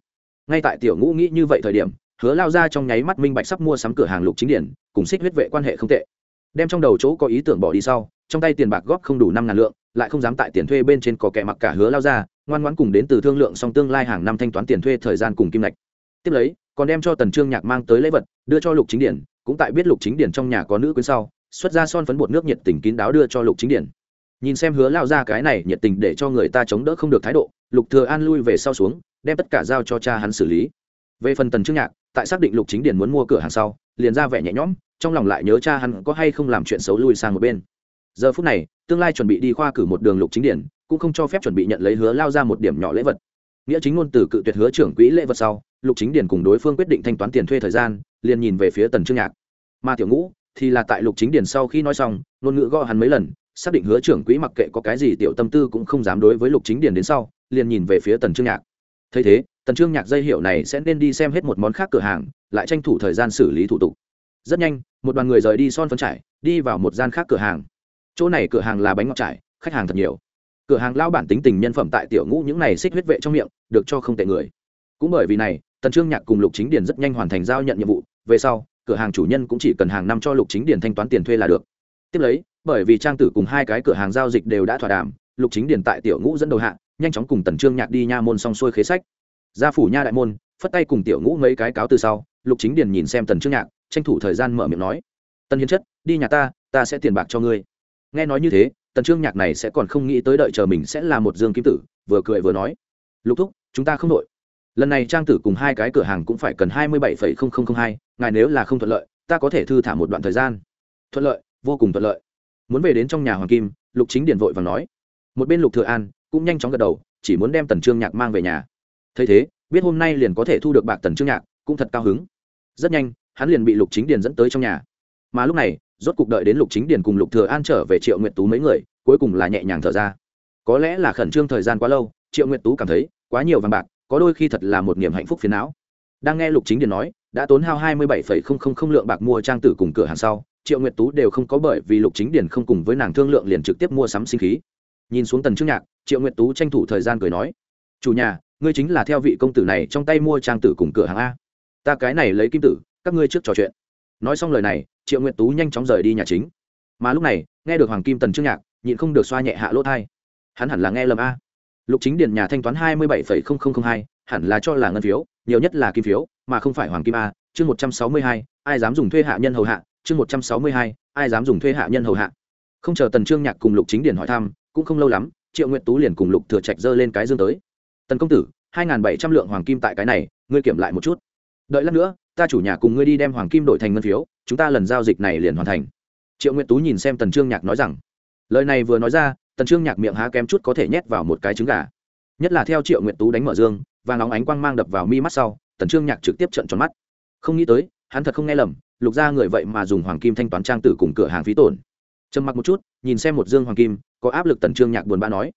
Ngay tại tiểu ngũ nghĩ như vậy thời điểm, hứa lao ra trong nháy mắt minh bạch sắp mua sắm cửa hàng lục chính điển, cùng xích huyết vệ quan hệ không tệ. Đem trong đầu chỗ có ý tưởng bỏ đi sau, trong tay tiền bạc góp không đủ năm ngàn lượng, lại không dám tại tiền thuê bên trên có kẻ mặc cả hứa lao ra, ngoan ngoãn cùng đến từ thương lượng song tương lai hàng năm thanh toán tiền thuê thời gian cùng kim lệch tiếp lấy, còn đem cho tần trương nhạc mang tới lễ vật, đưa cho lục chính điển, cũng tại biết lục chính điển trong nhà có nữ quyến sau, xuất ra son phấn bột nước nhiệt tình kín đáo đưa cho lục chính điển nhìn xem hứa lao ra cái này nhiệt tình để cho người ta chống đỡ không được thái độ, lục thừa an lui về sau xuống, đem tất cả giao cho cha hắn xử lý. Về phần tần trương nhạc, tại xác định lục chính điển muốn mua cửa hàng sau, liền ra vẻ nhẹ nhõm, trong lòng lại nhớ cha hắn có hay không làm chuyện xấu lui sang một bên. Giờ phút này, tương lai chuẩn bị đi khoa cử một đường lục chính điển cũng không cho phép chuẩn bị nhận lấy hứa lao ra một điểm nhỏ lễ vật. Nghĩa chính ngôn từ cự tuyệt hứa trưởng quỹ lễ vật sau, lục chính điển cùng đối phương quyết định thanh toán tiền thuê thời gian, liền nhìn về phía tần trương nhạc. Mà tiểu ngũ, thì là tại lục chính điển sau khi nói xong, ngôn ngữ gõ hắn mấy lần xác định hứa trưởng quỹ mặc kệ có cái gì tiểu tâm tư cũng không dám đối với lục chính điền đến sau, liền nhìn về phía tần trương nhạc. Thấy thế, tần trương nhạc dây hiệu này sẽ nên đi xem hết một món khác cửa hàng, lại tranh thủ thời gian xử lý thủ tục. Rất nhanh, một đoàn người rời đi son phấn trải, đi vào một gian khác cửa hàng. Chỗ này cửa hàng là bánh ngọt trải, khách hàng thật nhiều. Cửa hàng lao bản tính tình nhân phẩm tại tiểu ngũ những này xích huyết vệ trong miệng, được cho không tệ người. Cũng bởi vì này, tần trương nhạc cùng lục chính điền rất nhanh hoàn thành giao nhận nhiệm vụ, về sau, cửa hàng chủ nhân cũng chỉ cần hàng năm cho lục chính điền thanh toán tiền thuê là được tiếp lấy, bởi vì trang tử cùng hai cái cửa hàng giao dịch đều đã thỏa đàm, lục chính điền tại tiểu ngũ dẫn đầu hạ, nhanh chóng cùng tần trương nhạc đi nha môn xong xuôi khế sách. Gia phủ nha đại môn, phất tay cùng tiểu ngũ mấy cái cáo từ sau, lục chính điền nhìn xem tần trương nhạc, tranh thủ thời gian mở miệng nói, tần hiến chất, đi nhà ta ta sẽ tiền bạc cho ngươi. Nghe nói như thế, tần trương nhạc này sẽ còn không nghĩ tới đợi chờ mình sẽ là một dương kim tử, vừa cười vừa nói, lục thúc, chúng ta không đội lần này trang tử cùng hai cái cửa hàng cũng phải cần hai mươi bảy hai, ngài nếu là không thuận lợi, ta có thể thư thả một đoạn thời gian. Thuận lợi vô cùng thuận lợi. Muốn về đến trong nhà hoàng kim, lục chính điền vội và nói. Một bên lục thừa an cũng nhanh chóng gật đầu, chỉ muốn đem tần trương nhạc mang về nhà. Thấy thế, biết hôm nay liền có thể thu được bạc tần trương nhạc, cũng thật cao hứng. Rất nhanh, hắn liền bị lục chính điền dẫn tới trong nhà. Mà lúc này, rốt cục đợi đến lục chính điền cùng lục thừa an trở về triệu nguyệt tú mấy người, cuối cùng là nhẹ nhàng thở ra. Có lẽ là khẩn trương thời gian quá lâu, triệu nguyệt tú cảm thấy, quá nhiều vàng bạc, có đôi khi thật là một niềm hạnh phúc phiền não. Đang nghe lục chính điền nói, đã tốn hao hai mươi bảy lượng bạc mua trang tử cùng cửa hàng sau triệu nguyệt tú đều không có bởi vì lục chính điền không cùng với nàng thương lượng liền trực tiếp mua sắm sinh khí. Nhìn xuống tần trương nhạc, triệu nguyệt tú tranh thủ thời gian cười nói, chủ nhà, ngươi chính là theo vị công tử này trong tay mua trang tử cùng cửa hàng a. Ta cái này lấy kim tử, các ngươi trước trò chuyện. Nói xong lời này, triệu nguyệt tú nhanh chóng rời đi nhà chính. Mà lúc này, nghe được hoàng kim tần trương nhạc, nhịn không được xoa nhẹ hạ lỗ thai. Hắn hẳn là nghe lầm a. Lục chính điển nhà thanh toán hai mươi bảy hai, hẳn là cho là ngân phiếu, nhiều nhất là kim phiếu, mà không phải hoàng kim a. Chương một trăm sáu mươi hai, ai dám dùng thuê hạ nhân hầu hạ chương một trăm sáu mươi hai, ai dám dùng thuê hạ nhân hầu hạ. Không chờ tần trương nhạc cùng lục chính điển hỏi thăm, cũng không lâu lắm, triệu nguyện tú liền cùng lục thừa trạch dơ lên cái dương tới. Tần công tử, hai bảy trăm lượng hoàng kim tại cái này, ngươi kiểm lại một chút. Đợi lát nữa, ta chủ nhà cùng ngươi đi đem hoàng kim đổi thành ngân phiếu, chúng ta lần giao dịch này liền hoàn thành. Triệu nguyện tú nhìn xem tần trương nhạc nói rằng, lời này vừa nói ra, tần trương nhạc miệng há kém chút có thể nhét vào một cái trứng gà. Nhất là theo triệu nguyện tú đánh mở dương và nóng ánh quang mang đập vào mi mắt sau, tần trương nhạc trực tiếp trận tròn mắt. Không nghĩ tới, hắn thật không nghe lầm lục ra người vậy mà dùng hoàng kim thanh toán trang tử cùng cửa hàng phí tổn. Trầm mặc một chút, nhìn xem một dương hoàng kim, có áp lực tần trương nhạc buồn bã nói,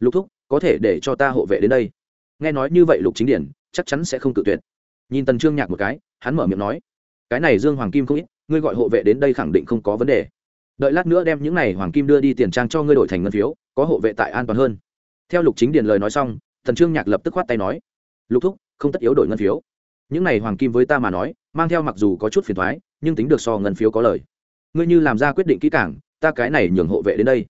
lục thúc, có thể để cho ta hộ vệ đến đây. Nghe nói như vậy lục chính điển, chắc chắn sẽ không tự tuyệt. Nhìn tần trương nhạc một cái, hắn mở miệng nói, cái này dương hoàng kim không ít, ngươi gọi hộ vệ đến đây khẳng định không có vấn đề. Đợi lát nữa đem những này hoàng kim đưa đi tiền trang cho ngươi đổi thành ngân phiếu, có hộ vệ tại an toàn hơn. Theo lục chính điền lời nói xong thần trương nhạc lập tức khoát tay nói, lục thúc, không tất yếu đổi ngân phiếu những này hoàng kim với ta mà nói, mang theo mặc dù có chút phiền thoái, nhưng tính được so ngân phiếu có lời. Ngươi như làm ra quyết định kỹ càng, ta cái này nhường hộ vệ đến đây.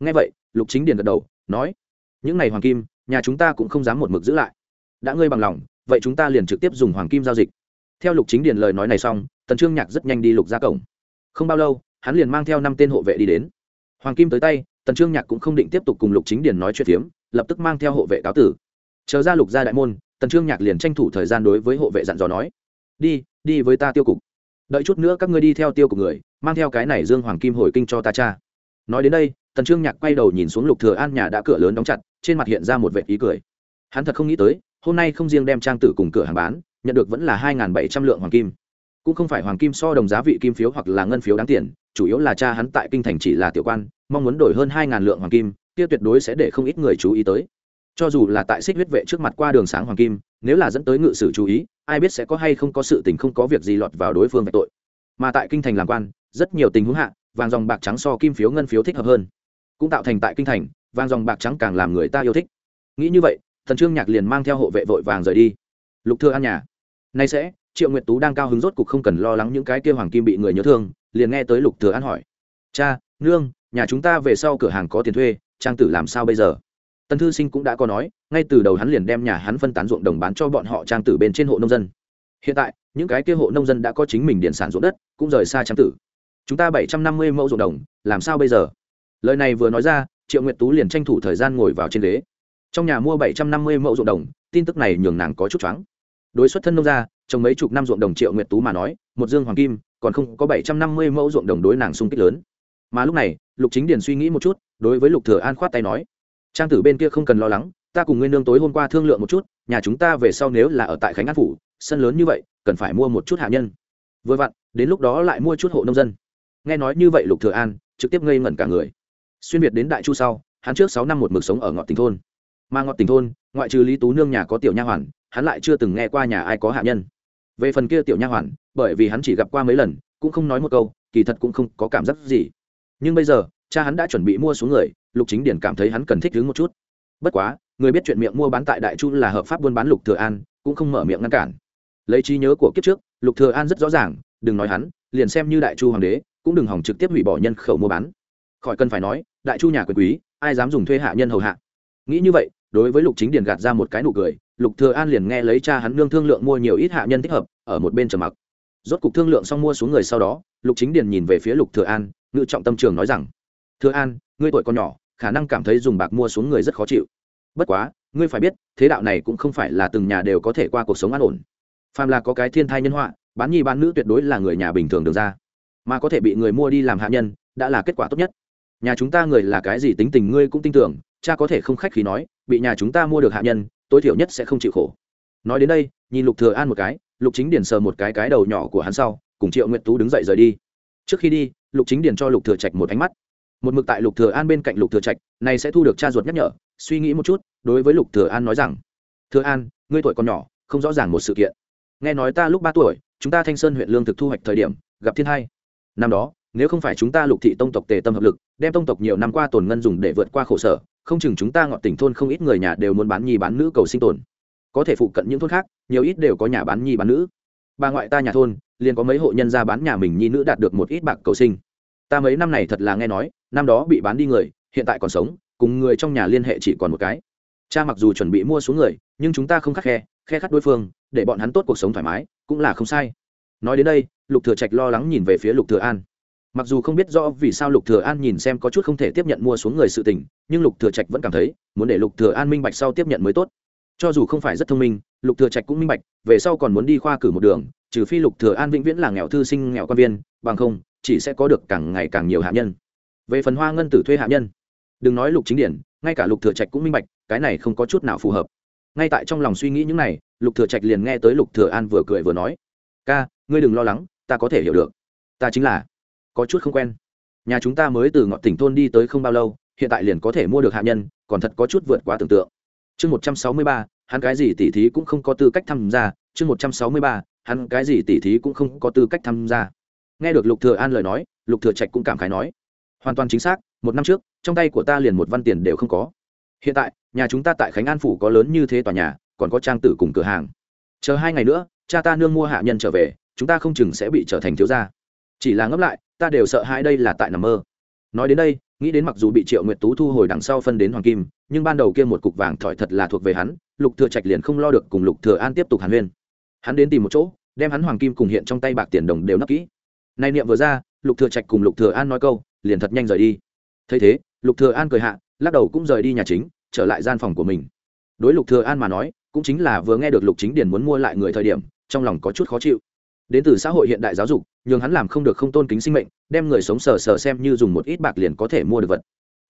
Ngay vậy, lục chính điền gật đầu, nói, những này hoàng kim, nhà chúng ta cũng không dám một mực giữ lại. Đã ngươi bằng lòng, vậy chúng ta liền trực tiếp dùng hoàng kim giao dịch. Theo lục chính điền lời nói này xong, tần trương nhạc rất nhanh đi lục ra cổng. Không bao lâu, hắn liền mang theo năm tên hộ vệ đi đến. Hoàng kim tới tay, tần trương nhạc cũng không định tiếp tục cùng lục chính điền nói chuyện phiếm, lập tức mang theo hộ vệ cáo tử. Chờ ra lục ra đại môn tần trương nhạc liền tranh thủ thời gian đối với hộ vệ dặn dò nói, đi đi với ta tiêu cục. Đợi chút nữa các ngươi đi theo tiêu cục người, mang theo cái này dương hoàng kim hồi kinh cho ta cha. Nói đến đây, tần trương nhạc quay đầu nhìn xuống lục thừa an nhà đã cửa lớn đóng chặt, trên mặt hiện ra một vẻ ý cười. Hắn thật không nghĩ tới, hôm nay không riêng đem trang tử cùng cửa hàng bán, nhận được vẫn là hai bảy trăm lượng hoàng kim. Cũng không phải hoàng kim so đồng giá vị kim phiếu hoặc là ngân phiếu đáng tiền, chủ yếu là cha hắn tại kinh thành chỉ là tiểu quan, mong muốn đổi hơn hai lượng hoàng kim, kia tuyệt đối sẽ để không ít người chú ý tới cho dù là tại xích huyết vệ trước mặt qua đường sáng hoàng kim, nếu là dẫn tới ngự sử chú ý, ai biết sẽ có hay không có sự tình không có việc gì lọt vào đối phương về tội. Mà tại kinh thành làm quan, rất nhiều tình huống hạ, vàng dòng bạc trắng so kim phiếu ngân phiếu thích hợp hơn. Cũng tạo thành tại kinh thành, vàng dòng bạc trắng càng làm người ta yêu thích. Nghĩ như vậy, thần trương nhạc liền mang theo hộ vệ vội vàng rời đi. Lục thừa ăn nhà. Nay sẽ, triệu nguyệt tú đang cao hứng rốt cục không cần lo lắng những cái kia hoàng kim bị người nhớ thương, liền nghe tới lục thừa an hỏi. Cha, nương, nhà chúng ta về sau cửa hàng có tiền thuê, trang tử làm sao bây giờ? Tần thư sinh cũng đã có nói, ngay từ đầu hắn liền đem nhà hắn phân tán ruộng đồng bán cho bọn họ trang tử bên trên hộ nông dân. Hiện tại, những cái kia hộ nông dân đã có chính mình điện sản ruộng đất, cũng rời xa trang tử. Chúng ta bảy trăm năm mươi mẫu ruộng đồng, làm sao bây giờ? Lời này vừa nói ra, triệu nguyệt tú liền tranh thủ thời gian ngồi vào trên ghế. Trong nhà mua bảy trăm năm mươi mẫu ruộng đồng, tin tức này nhường nàng có chút choáng. Đối xuất thân nông gia trong mấy chục năm ruộng đồng triệu nguyệt tú mà nói, một dương hoàng kim, còn không có bảy trăm năm mươi mẫu ruộng đồng đối nàng sung kích lớn. Mà lúc này, lục chính điền suy nghĩ một chút, đối với lục thừa an khoát tay nói trang tử bên kia không cần lo lắng, ta cùng nguyên nương tối hôm qua thương lượng một chút, nhà chúng ta về sau nếu là ở tại khánh an phủ, sân lớn như vậy, cần phải mua một chút hạ nhân. Vừa vặn, đến lúc đó lại mua chút hộ nông dân. Nghe nói như vậy lục thừa an trực tiếp ngây ngẩn cả người. Xuyên việt đến đại chu sau, hắn trước sáu năm một mực sống ở ngọn tỉnh thôn. Mà ngọn tỉnh thôn, ngoại trừ lý tú nương nhà có tiểu nha hoàn, hắn lại chưa từng nghe qua nhà ai có hạ nhân. Về phần kia tiểu nha hoàn, bởi vì hắn chỉ gặp qua mấy lần, cũng không nói một câu, kỳ thật cũng không có cảm giác gì. Nhưng bây giờ cha hắn đã chuẩn bị mua xuống người, lục chính điển cảm thấy hắn cần thích đứng một chút. Bất quá, người biết chuyện miệng mua bán tại đại chu là hợp pháp buôn bán lục thừa an, cũng không mở miệng ngăn cản. Lấy trí nhớ của kiếp trước, lục thừa an rất rõ ràng, đừng nói hắn, liền xem như đại chu hoàng đế, cũng đừng hỏng trực tiếp hủy bỏ nhân khẩu mua bán. Khỏi cần phải nói, đại chu nhà quyền quý, ai dám dùng thuê hạ nhân hầu hạ? Nghĩ như vậy, đối với lục chính điền gạt ra một cái nụ cười, lục thừa an liền nghe lấy cha hắn nương thương lượng mua nhiều ít hạ nhân thích hợp, ở một bên trầm mặc. Rốt cục thương lượng xong mua xuống người sau đó, lục chính điền nhìn về phía lục thừa an, ngự trọng tâm trường nói rằng thừa an, ngươi tuổi còn nhỏ, khả năng cảm thấy dùng bạc mua xuống người rất khó chịu. Bất quá, ngươi phải biết, thế đạo này cũng không phải là từng nhà đều có thể qua cuộc sống an ổn. Phàm là có cái thiên thai nhân họa, bán nhi bán nữ tuyệt đối là người nhà bình thường được ra. Mà có thể bị người mua đi làm hạ nhân, đã là kết quả tốt nhất. Nhà chúng ta người là cái gì tính tình ngươi cũng tin tưởng, cha có thể không khách khí nói, bị nhà chúng ta mua được hạ nhân, tối thiểu nhất sẽ không chịu khổ. Nói đến đây, nhìn lục thừa an một cái, lục chính điền sờ một cái cái đầu nhỏ của hắn sau, cùng triệu nguyệt tú đứng dậy rời đi. Trước khi đi, lục chính điền cho lục thừa trạch một ánh mắt một mực tại lục thừa an bên cạnh lục thừa trạch này sẽ thu được cha ruột nhắc nhở, suy nghĩ một chút, đối với lục thừa an nói rằng, thừa an, ngươi tuổi còn nhỏ, không rõ ràng một sự kiện. Nghe nói ta lúc ba tuổi, chúng ta thanh sơn huyện lương thực thu hoạch thời điểm, gặp thiên hai. Năm đó, nếu không phải chúng ta lục thị tông tộc tề tâm hợp lực, đem tông tộc nhiều năm qua tồn ngân dùng để vượt qua khổ sở, không chừng chúng ta ngọn tỉnh thôn không ít người nhà đều muốn bán nhi bán nữ cầu sinh tồn. Có thể phụ cận những thôn khác, nhiều ít đều có nhà bán nhi bán nữ. Bà ngoại ta nhà thôn, liền có mấy hộ nhân ra bán nhà mình nhi nữ đạt được một ít bạc cầu sinh ta mấy năm này thật là nghe nói, năm đó bị bán đi người, hiện tại còn sống, cùng người trong nhà liên hệ chỉ còn một cái. Cha mặc dù chuẩn bị mua xuống người, nhưng chúng ta không khắc khe khe khắt đối phương, để bọn hắn tốt cuộc sống thoải mái, cũng là không sai. Nói đến đây, lục thừa trạch lo lắng nhìn về phía lục thừa an. Mặc dù không biết rõ vì sao lục thừa an nhìn xem có chút không thể tiếp nhận mua xuống người sự tình, nhưng lục thừa trạch vẫn cảm thấy, muốn để lục thừa an minh bạch sau tiếp nhận mới tốt. Cho dù không phải rất thông minh, lục thừa trạch cũng minh bạch, về sau còn muốn đi khoa cử một đường, trừ phi lục thừa an vĩnh viễn là nghèo thư sinh, nghèo quan viên, bằng không chỉ sẽ có được càng ngày càng nhiều hạ nhân. Về phần hoa ngân tử thuê hạ nhân, đừng nói lục chính điển, ngay cả lục thừa trạch cũng minh bạch, cái này không có chút nào phù hợp. Ngay tại trong lòng suy nghĩ những này, lục thừa trạch liền nghe tới lục thừa an vừa cười vừa nói, ca, ngươi đừng lo lắng, ta có thể hiểu được. Ta chính là có chút không quen. Nhà chúng ta mới từ ngọn tỉnh thôn đi tới không bao lâu, hiện tại liền có thể mua được hạ nhân, còn thật có chút vượt quá tưởng tượng. Chương một trăm sáu mươi ba, hắn cái gì tỉ thí cũng không có tư cách tham gia. Chương một trăm sáu mươi ba, hắn cái gì tỉ thí cũng không có tư cách tham gia nghe được lục thừa an lời nói, lục thừa trạch cũng cảm khái nói, hoàn toàn chính xác, một năm trước, trong tay của ta liền một văn tiền đều không có. Hiện tại, nhà chúng ta tại khánh an phủ có lớn như thế tòa nhà, còn có trang tử cùng cửa hàng. Chờ hai ngày nữa, cha ta nương mua hạ nhân trở về, chúng ta không chừng sẽ bị trở thành thiếu gia. Chỉ là ngấp lại, ta đều sợ hãi đây là tại nằm mơ. Nói đến đây, nghĩ đến mặc dù bị triệu nguyệt tú thu hồi đằng sau phân đến hoàng kim, nhưng ban đầu kia một cục vàng thỏi thật là thuộc về hắn, lục thừa trạch liền không lo được cùng lục thừa an tiếp tục hàn huyên. Hắn đến tìm một chỗ, đem hắn hoàng kim cùng hiện trong tay bạc tiền đồng đều nấp kỹ nay niệm vừa ra, lục thừa trạch cùng lục thừa an nói câu, liền thật nhanh rời đi. Thấy thế, lục thừa an cười hạ, lắc đầu cũng rời đi nhà chính, trở lại gian phòng của mình. Đối lục thừa an mà nói, cũng chính là vừa nghe được lục chính điền muốn mua lại người thời điểm, trong lòng có chút khó chịu. Đến từ xã hội hiện đại giáo dục nhưng hắn làm không được không tôn kính sinh mệnh, đem người sống sờ sờ xem như dùng một ít bạc liền có thể mua được vật.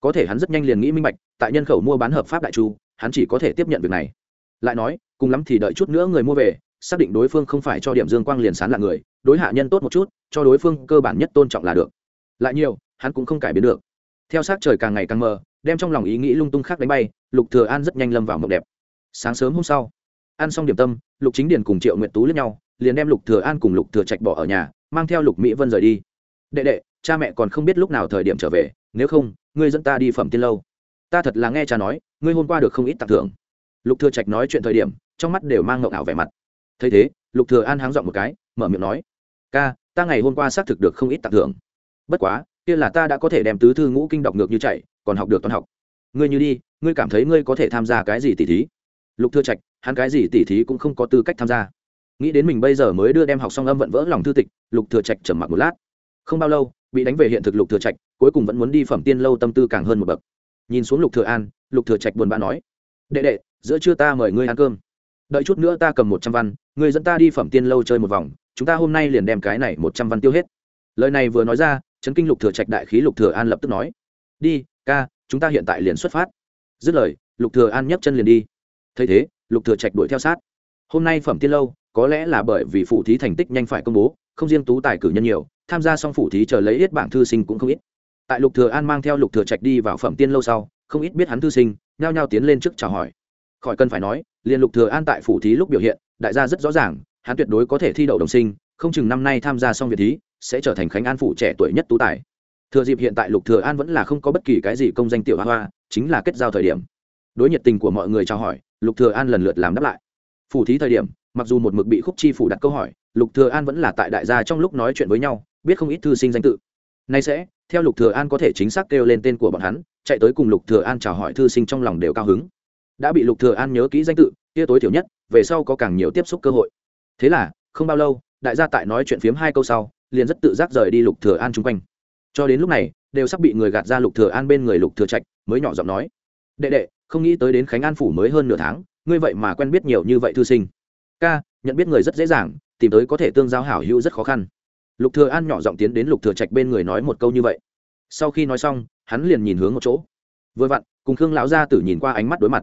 Có thể hắn rất nhanh liền nghĩ minh bạch, tại nhân khẩu mua bán hợp pháp đại chu, hắn chỉ có thể tiếp nhận việc này. Lại nói, cùng lắm thì đợi chút nữa người mua về, xác định đối phương không phải cho điểm dương quang liền sán là người đối hạ nhân tốt một chút, cho đối phương cơ bản nhất tôn trọng là được. Lại nhiều, hắn cũng không cải biến được. Theo sát trời càng ngày càng mờ, đem trong lòng ý nghĩ lung tung khác đánh bay, lục thừa an rất nhanh lâm vào mộng đẹp. Sáng sớm hôm sau, ăn xong điểm tâm, lục chính điền cùng triệu nguyệt tú lẫn nhau, liền đem lục thừa an cùng lục thừa trạch bỏ ở nhà, mang theo lục mỹ vân rời đi. Đệ đệ, cha mẹ còn không biết lúc nào thời điểm trở về, nếu không, ngươi dẫn ta đi phẩm tiên lâu. Ta thật là nghe cha nói, ngươi hôm qua được không ít tặng thưởng. Lục thừa trạch nói chuyện thời điểm, trong mắt đều mang ngậu ảo vẻ mặt. Thấy thế lục thừa an háng dọn một cái, mở miệng nói, ca, ta ngày hôm qua xác thực được không ít tặng thưởng. Bất quá, kia là ta đã có thể đem tứ thư ngũ kinh đọc ngược như chạy, còn học được toán học. Ngươi như đi, ngươi cảm thấy ngươi có thể tham gia cái gì tỷ thí? Lục thừa trạch, hắn cái gì tỷ thí cũng không có tư cách tham gia. Nghĩ đến mình bây giờ mới đưa đem học xong âm vận vỡ lòng thư tịch, lục thừa trạch trầm mặc một lát. Không bao lâu, bị đánh về hiện thực lục thừa trạch, cuối cùng vẫn muốn đi phẩm tiên lâu tâm tư càng hơn một bậc. Nhìn xuống lục thừa an, lục thừa trạch buồn bã nói, đệ đệ, giữa trưa ta mời ngươi ăn cơm đợi chút nữa ta cầm một trăm văn người dẫn ta đi phẩm tiên lâu chơi một vòng, chúng ta hôm nay liền đem cái này một trăm văn tiêu hết. Lời này vừa nói ra chấn kinh lục thừa trạch đại khí lục thừa an lập tức nói, đi, ca, chúng ta hiện tại liền xuất phát. Dứt lời, lục thừa an nhấc chân liền đi. Thấy thế, lục thừa trạch đuổi theo sát. Hôm nay phẩm tiên lâu, có lẽ là bởi vì phụ thí thành tích nhanh phải công bố, không riêng tú tài cử nhân nhiều, tham gia xong phụ thí chờ lấy ít bảng thư sinh cũng không ít. Tại lục thừa an mang theo lục thừa trạch đi vào phẩm tiên lâu sau, không ít biết hắn thư sinh, nhao nhao tiến lên trước chào hỏi. Khỏi cần phải nói liền lục thừa an tại phủ thí lúc biểu hiện, đại gia rất rõ ràng, hắn tuyệt đối có thể thi đậu đồng sinh, không chừng năm nay tham gia xong việc thí, sẽ trở thành khánh an phụ trẻ tuổi nhất tú tài. Thừa dịp hiện tại lục thừa an vẫn là không có bất kỳ cái gì công danh tiểu hoa hoa, chính là kết giao thời điểm. Đối nhiệt tình của mọi người chào hỏi, lục thừa an lần lượt làm đáp lại. Phủ thí thời điểm, mặc dù một mực bị khúc chi phủ đặt câu hỏi, lục thừa an vẫn là tại đại gia trong lúc nói chuyện với nhau, biết không ít thư sinh danh tự. Nay sẽ, theo lục thừa an có thể chính xác kêu lên tên của bọn hắn, chạy tới cùng lục thừa an chào hỏi thư sinh trong lòng đều cao hứng đã bị lục thừa an nhớ kỹ danh tự kia tối thiểu nhất, về sau có càng nhiều tiếp xúc cơ hội. Thế là, không bao lâu, đại gia tại nói chuyện phiếm hai câu sau, liền rất tự giác rời đi lục thừa an chung quanh. Cho đến lúc này, đều sắp bị người gạt ra lục thừa an bên người lục thừa trạch, mới nhỏ giọng nói, đệ đệ, không nghĩ tới đến khánh an phủ mới hơn nửa tháng, ngươi vậy mà quen biết nhiều như vậy thư sinh. Ca, nhận biết người rất dễ dàng, tìm tới có thể tương giao hảo hữu rất khó khăn. Lục thừa an nhỏ giọng tiến đến lục thừa trạch bên người nói một câu như vậy. Sau khi nói xong, hắn liền nhìn hướng một chỗ. Vừa vặn, cùng khương lão gia tử nhìn qua ánh mắt đối mặt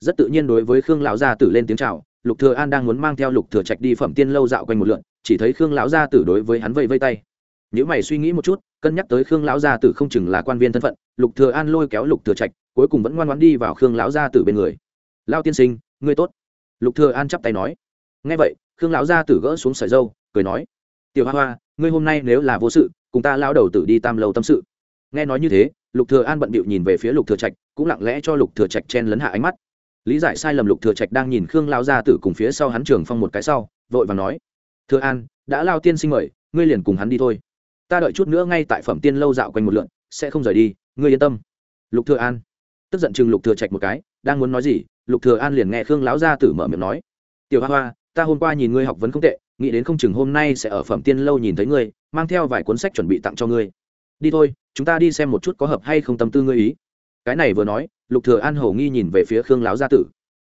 rất tự nhiên đối với khương lão gia tử lên tiếng chào, lục thừa an đang muốn mang theo lục thừa trạch đi phẩm tiên lâu dạo quanh một lượt chỉ thấy khương lão gia tử đối với hắn vẫy vây tay. Nếu mày suy nghĩ một chút, cân nhắc tới khương lão gia tử không chừng là quan viên thân phận, lục thừa an lôi kéo lục thừa trạch, cuối cùng vẫn ngoan ngoãn đi vào khương lão gia tử bên người. Lão tiên sinh, ngươi tốt. Lục thừa an chắp tay nói. Nghe vậy, khương lão gia tử gỡ xuống sợi dâu, cười nói. Tiểu hoa hoa, ngươi hôm nay nếu là vô sự, cùng ta lão đầu tử đi tam lâu tâm sự. Nghe nói như thế, lục thừa an bận bịu nhìn về phía lục thừa trạch, cũng lặng lẽ cho lục thừa trạch chen lấn hạ ánh mắt lý giải sai lầm lục thừa trạch đang nhìn khương lão gia tử cùng phía sau hắn trường phong một cái sau, vội vàng nói, thừa an, đã lao tiên sinh mời, ngươi liền cùng hắn đi thôi. Ta đợi chút nữa ngay tại phẩm tiên lâu dạo quanh một lượn, sẽ không rời đi, ngươi yên tâm. Lục thừa an tức giận chừng lục thừa trạch một cái, đang muốn nói gì, lục thừa an liền nghe khương lão gia tử mở miệng nói, tiểu hoa hoa, ta hôm qua nhìn ngươi học vấn không tệ, nghĩ đến không chừng hôm nay sẽ ở phẩm tiên lâu nhìn thấy ngươi, mang theo vài cuốn sách chuẩn bị tặng cho ngươi. Đi thôi, chúng ta đi xem một chút có hợp hay không tâm tư ngươi ý cái này vừa nói, lục thừa an hầu nghi nhìn về phía khương lão gia tử.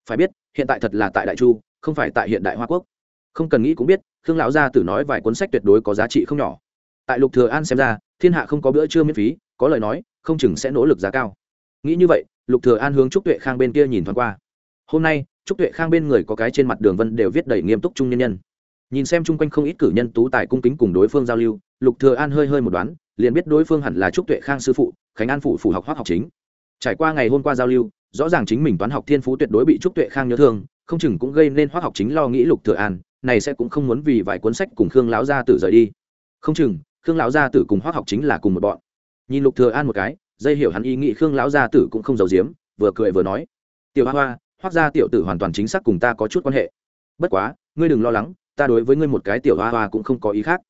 Phải biết, hiện tại thật là tại đại chu, không phải tại hiện đại hoa quốc. Không cần nghĩ cũng biết, khương lão gia tử nói vài cuốn sách tuyệt đối có giá trị không nhỏ. Tại lục thừa an xem ra, thiên hạ không có bữa trưa miễn phí, có lời nói, không chừng sẽ nỗ lực giá cao. Nghĩ như vậy, lục thừa an hướng trúc tuệ khang bên kia nhìn thoáng qua. Hôm nay, trúc tuệ khang bên người có cái trên mặt đường vân đều viết đầy nghiêm túc trung nhân nhân. Nhìn xem chung quanh không ít cử nhân tú tài cung kính cùng đối phương giao lưu, lục thừa an hơi hơi một đoán, liền biết đối phương hẳn là trúc tuệ khang sư phụ, khánh an phụ phủ học hoác học chính trải qua ngày hôm qua giao lưu, rõ ràng chính mình toán học thiên phú tuyệt đối bị trúc tuệ khang nhớ thương, không chừng cũng gây nên hoác học chính lo nghĩ lục thừa an, này sẽ cũng không muốn vì vài cuốn sách cùng khương lão gia tử rời đi. Không chừng, khương lão gia tử cùng hoác học chính là cùng một bọn. Nhìn lục thừa an một cái, dây hiểu hắn ý nghĩ khương lão gia tử cũng không giấu giếm, vừa cười vừa nói, tiểu hoa hoa hoác gia tiểu tử hoàn toàn chính xác cùng ta có chút quan hệ. Bất quá, ngươi đừng lo lắng, ta đối với ngươi một cái tiểu hoa hoa cũng không có ý khác.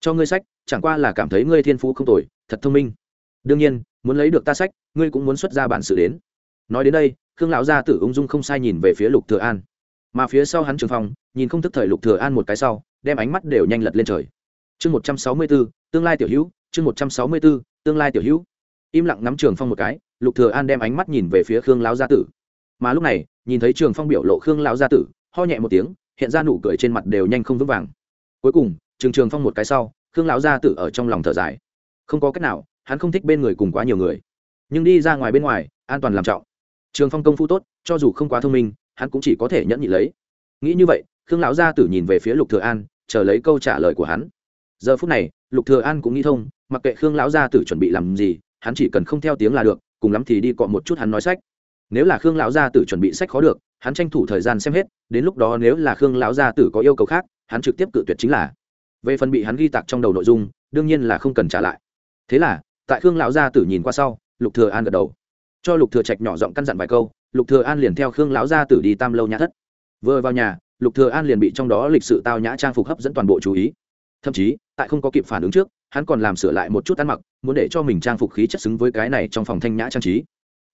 Cho ngươi sách, chẳng qua là cảm thấy ngươi thiên phú không tồi, thật thông minh đương nhiên muốn lấy được ta sách ngươi cũng muốn xuất ra bản sự đến. Nói đến đây khương lão gia tử ung dung không sai nhìn về phía lục thừa an. Mà phía sau hắn trường phong nhìn không thức thời lục thừa an một cái sau đem ánh mắt đều nhanh lật lên trời. Chương một trăm sáu mươi 164, tương lai tiểu hữu chương một trăm sáu mươi 164, tương lai tiểu hữu. Im lặng nắm trường phong một cái lục thừa an đem ánh mắt nhìn về phía khương lão gia tử. Mà lúc này nhìn thấy trường phong biểu lộ khương lão gia tử ho nhẹ một tiếng hiện ra nụ cười trên mặt đều nhanh không vững vàng. Cuối cùng trường trường phong một cái sau khương lão gia tử ở trong lòng thở dài. Không có cách nào hắn không thích bên người cùng quá nhiều người. Nhưng đi ra ngoài bên ngoài, an toàn làm trọng. Trường phong công phu tốt, cho dù không quá thông minh, hắn cũng chỉ có thể nhẫn nhị lấy. Nghĩ như vậy, khương lão gia tử nhìn về phía lục thừa an, chờ lấy câu trả lời của hắn. Giờ phút này, lục thừa an cũng nghĩ thông, mặc kệ khương lão gia tử chuẩn bị làm gì, hắn chỉ cần không theo tiếng là được, cùng lắm thì đi cọ một chút hắn nói sách. Nếu là khương lão gia tử chuẩn bị sách khó được, hắn tranh thủ thời gian xem hết, đến lúc đó nếu là khương lão gia tử có yêu cầu khác, hắn trực tiếp cự tuyệt chính là. Về phần bị hắn ghi tạc trong đầu nội dung, đương nhiên là không cần trả lại. Thế là tại khương lão gia tử nhìn qua sau, lục thừa an gật đầu. Cho lục thừa trạch nhỏ giọng căn dặn vài câu, lục thừa an liền theo khương lão gia tử đi tam lâu nhã thất. Vừa vào nhà, lục thừa an liền bị trong đó lịch sự tao nhã trang phục hấp dẫn toàn bộ chú ý. Thậm chí, tại không có kịp phản ứng trước, hắn còn làm sửa lại một chút ăn mặc, muốn để cho mình trang phục khí chất xứng với cái này trong phòng thanh nhã trang trí.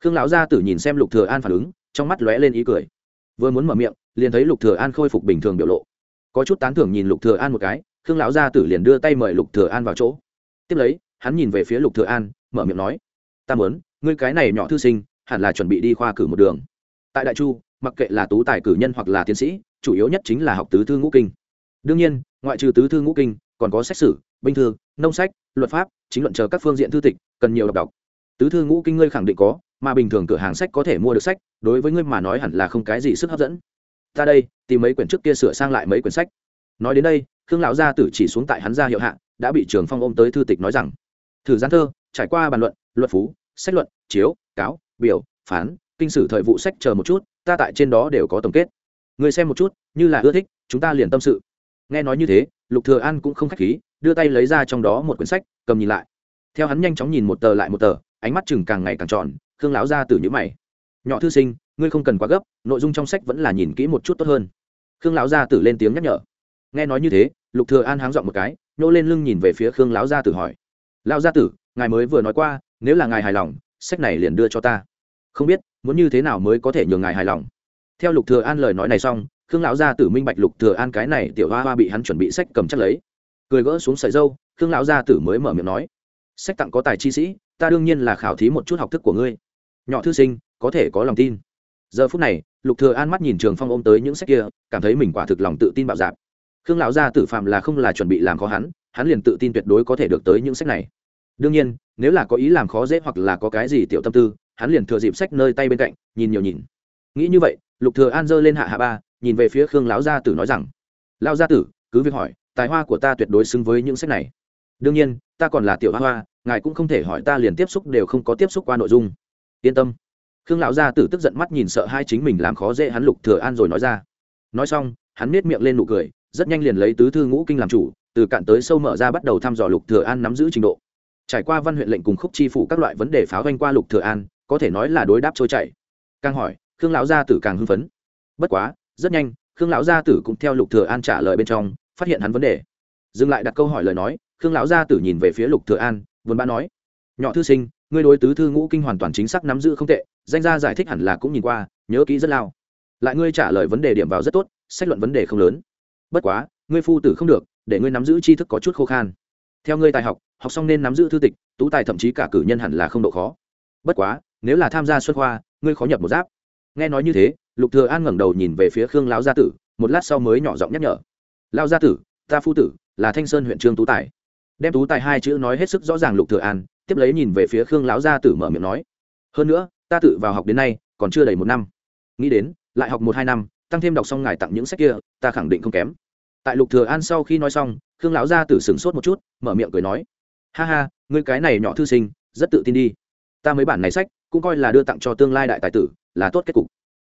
Khương lão gia tử nhìn xem lục thừa an phản ứng, trong mắt lóe lên ý cười. Vừa muốn mở miệng, liền thấy lục thừa an khôi phục bình thường biểu lộ. Có chút tán thưởng nhìn lục thừa an một cái, khương lão gia tử liền đưa tay mời lục thừa an vào chỗ. Tiếp lấy hắn nhìn về phía lục thừa an, mở miệng nói, ta muốn, ngươi cái này nhỏ thư sinh, hẳn là chuẩn bị đi khoa cử một đường. Tại đại chu, mặc kệ là tú tài cử nhân hoặc là tiến sĩ, chủ yếu nhất chính là học tứ thư ngũ kinh. Đương nhiên, ngoại trừ tứ thư ngũ kinh, còn có sách sử, binh thư, nông sách, luật pháp, chính luận chờ các phương diện thư tịch, cần nhiều đọc đọc. Tứ thư ngũ kinh ngươi khẳng định có, mà bình thường cửa hàng sách có thể mua được sách, đối với ngươi mà nói hẳn là không cái gì sức hấp dẫn. Ta đây, tìm mấy quyển trước kia sửa sang lại mấy quyển sách. Nói đến đây, khương lão gia tử chỉ xuống tại hắn gia hiệu hạ, đã bị trường phong ôm tới thư tịch nói rằng thử gián thơ, trải qua bàn luận luật phú, sách luận, chiếu, cáo, biểu, phán, kinh sử thời vụ sách chờ một chút, ta tại trên đó đều có tổng kết. Người xem một chút, như là ưa thích, chúng ta liền tâm sự. Nghe nói như thế, lục thừa an cũng không khách khí, đưa tay lấy ra trong đó một quyển sách, cầm nhìn lại. Theo hắn nhanh chóng nhìn một tờ lại một tờ, ánh mắt chừng càng ngày càng tròn, khương lão gia tử nhíu mày. Nhỏ thư sinh, ngươi không cần quá gấp, nội dung trong sách vẫn là nhìn kỹ một chút tốt hơn. Khương lão gia tử lên tiếng nhắc nhở. Nghe nói như thế, lục thừa an háng dọn một cái nô lên lưng nhìn về phía khương lão gia tử hỏi lão gia tử, ngài mới vừa nói qua, nếu là ngài hài lòng, sách này liền đưa cho ta. Không biết, muốn như thế nào mới có thể nhường ngài hài lòng? Theo lục thừa an lời nói này xong, khương lão gia tử minh bạch lục thừa an cái này tiểu hoa hoa bị hắn chuẩn bị sách cầm chắc lấy. Cười gỡ xuống sợi dâu, khương lão gia tử mới mở miệng nói, sách tặng có tài chi sĩ, ta đương nhiên là khảo thí một chút học thức của ngươi. Nhỏ thư sinh, có thể có lòng tin. Giờ phút này, lục thừa an mắt nhìn trường phong ôm tới những sách kia, cảm thấy mình quả thực lòng tự tin bạo dạn. Khương lão gia tử phạm là không là chuẩn bị làm khó hắn hắn liền tự tin tuyệt đối có thể được tới những sách này. Đương nhiên, nếu là có ý làm khó dễ hoặc là có cái gì tiểu tâm tư, hắn liền thừa dịp sách nơi tay bên cạnh, nhìn nhiều nhìn. Nghĩ như vậy, lục thừa an giơ lên hạ hạ ba, nhìn về phía khương lão gia tử nói rằng, lão gia tử, cứ việc hỏi, tài hoa của ta tuyệt đối xứng với những sách này. Đương nhiên, ta còn là tiểu hoa hoa, ngài cũng không thể hỏi ta liền tiếp xúc đều không có tiếp xúc qua nội dung. Yên tâm. Khương lão gia tử tức giận mắt nhìn sợ hai chính mình làm khó dễ hắn lục thừa an rồi nói ra. Nói xong, hắn nét miệng lên nụ cười, rất nhanh liền lấy tứ thư ngũ kinh làm chủ từ cạn tới sâu mở ra bắt đầu thăm dò lục thừa an nắm giữ trình độ. Trải qua văn huyện lệnh cùng khúc chi phủ các loại vấn đề pháo vanh qua lục thừa an, có thể nói là đối đáp trôi chảy. Càng hỏi, khương lão gia tử càng hưng phấn. Bất quá, rất nhanh, khương lão gia tử cũng theo lục thừa an trả lời bên trong, phát hiện hắn vấn đề. Dừng lại đặt câu hỏi lời nói, khương lão gia tử nhìn về phía lục thừa an vốn bã nói, nhỏ thư sinh, ngươi đối tứ thư ngũ kinh hoàn toàn chính xác nắm giữ không tệ, danh gia giải thích hẳn là cũng nhìn qua, nhớ kỹ rất lao. Lại ngươi trả lời vấn đề điểm vào rất tốt, sách luận vấn đề không lớn. Bất quá, ngươi phu tử không được để ngươi nắm giữ tri thức có chút khô khan. Theo ngươi tài học học xong nên nắm giữ thư tịch, tú tài thậm chí cả cử nhân hẳn là không độ khó. Bất quá, nếu là tham gia xuất khoa, ngươi khó nhập một giáp. Nghe nói như thế, lục thừa an ngẩng đầu nhìn về phía khương lão gia tử, một lát sau mới nhỏ giọng nhắc nhở. Lão gia tử, ta phu tử, là thanh sơn huyện trương tú tài. Đem tú tài hai chữ nói hết sức rõ ràng lục thừa an, tiếp lấy nhìn về phía khương lão gia tử mở miệng nói, hơn nữa, ta tự vào học đến nay, còn chưa đầy một năm. Nghĩ đến, lại học một hai năm, tăng thêm đọc xong ngài tặng những sách kia, ta khẳng định không kém tại lục thừa an sau khi nói xong, khương lão gia tử sửng sốt một chút, mở miệng cười nói, ha ha, ngươi cái này nhỏ thư sinh, rất tự tin đi. Ta mấy bản này sách, cũng coi là đưa tặng cho tương lai đại tài tử, là tốt kết cục.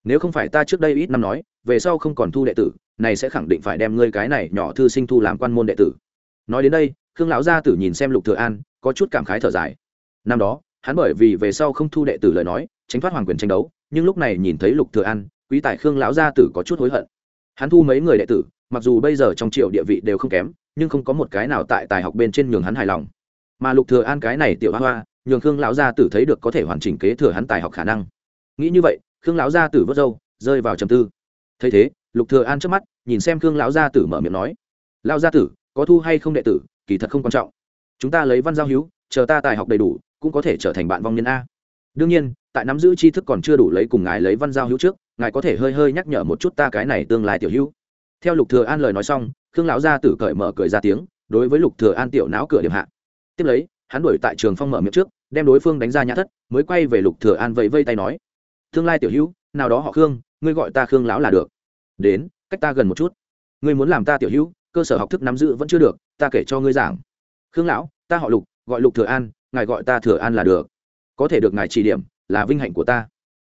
Nếu không phải ta trước đây ít năm nói, về sau không còn thu đệ tử, này sẽ khẳng định phải đem ngươi cái này nhỏ thư sinh thu làm quan môn đệ tử. Nói đến đây, khương lão gia tử nhìn xem lục thừa an, có chút cảm khái thở dài. Năm đó, hắn bởi vì về sau không thu đệ tử lời nói, tránh thoát hoàng quyền tranh đấu, nhưng lúc này nhìn thấy lục thừa an, quý tài khương lão gia tử có chút hối hận. Hắn thu mấy người đệ tử mặc dù bây giờ trong triệu địa vị đều không kém nhưng không có một cái nào tại tài học bên trên nhường hắn hài lòng. Mà lục thừa an cái này tiểu hoa hoa nhường khương lão gia tử thấy được có thể hoàn chỉnh kế thừa hắn tài học khả năng. Nghĩ như vậy khương lão gia tử vớt râu rơi vào trầm tư. Thấy thế lục thừa an trước mắt nhìn xem khương lão gia tử mở miệng nói lão gia tử có thu hay không đệ tử kỳ thật không quan trọng. Chúng ta lấy văn giao hiếu, chờ ta tài học đầy đủ cũng có thể trở thành bạn vong nhân a. Đương nhiên tại nắm giữ tri thức còn chưa đủ lấy cùng ngài lấy văn giao hữu trước ngài có thể hơi hơi nhắc nhở một chút ta cái này tương lai tiểu hữu theo lục thừa an lời nói xong, khương lão gia tử cởi mở cười ra tiếng, đối với lục thừa an tiểu não cửa điểm hạ. Tiếp lấy, hắn đuổi tại trường phong mở miệng trước, đem đối phương đánh ra nhã thất, mới quay về lục thừa an vẫy vây tay nói, tương lai tiểu hữu, nào đó họ khương, ngươi gọi ta khương lão là được. Đến, cách ta gần một chút. Ngươi muốn làm ta tiểu hữu, cơ sở học thức nắm giữ vẫn chưa được, ta kể cho ngươi giảng. Khương lão, ta họ lục, gọi lục thừa an, ngài gọi ta thừa an là được. Có thể được ngài chỉ điểm, là vinh hạnh của ta.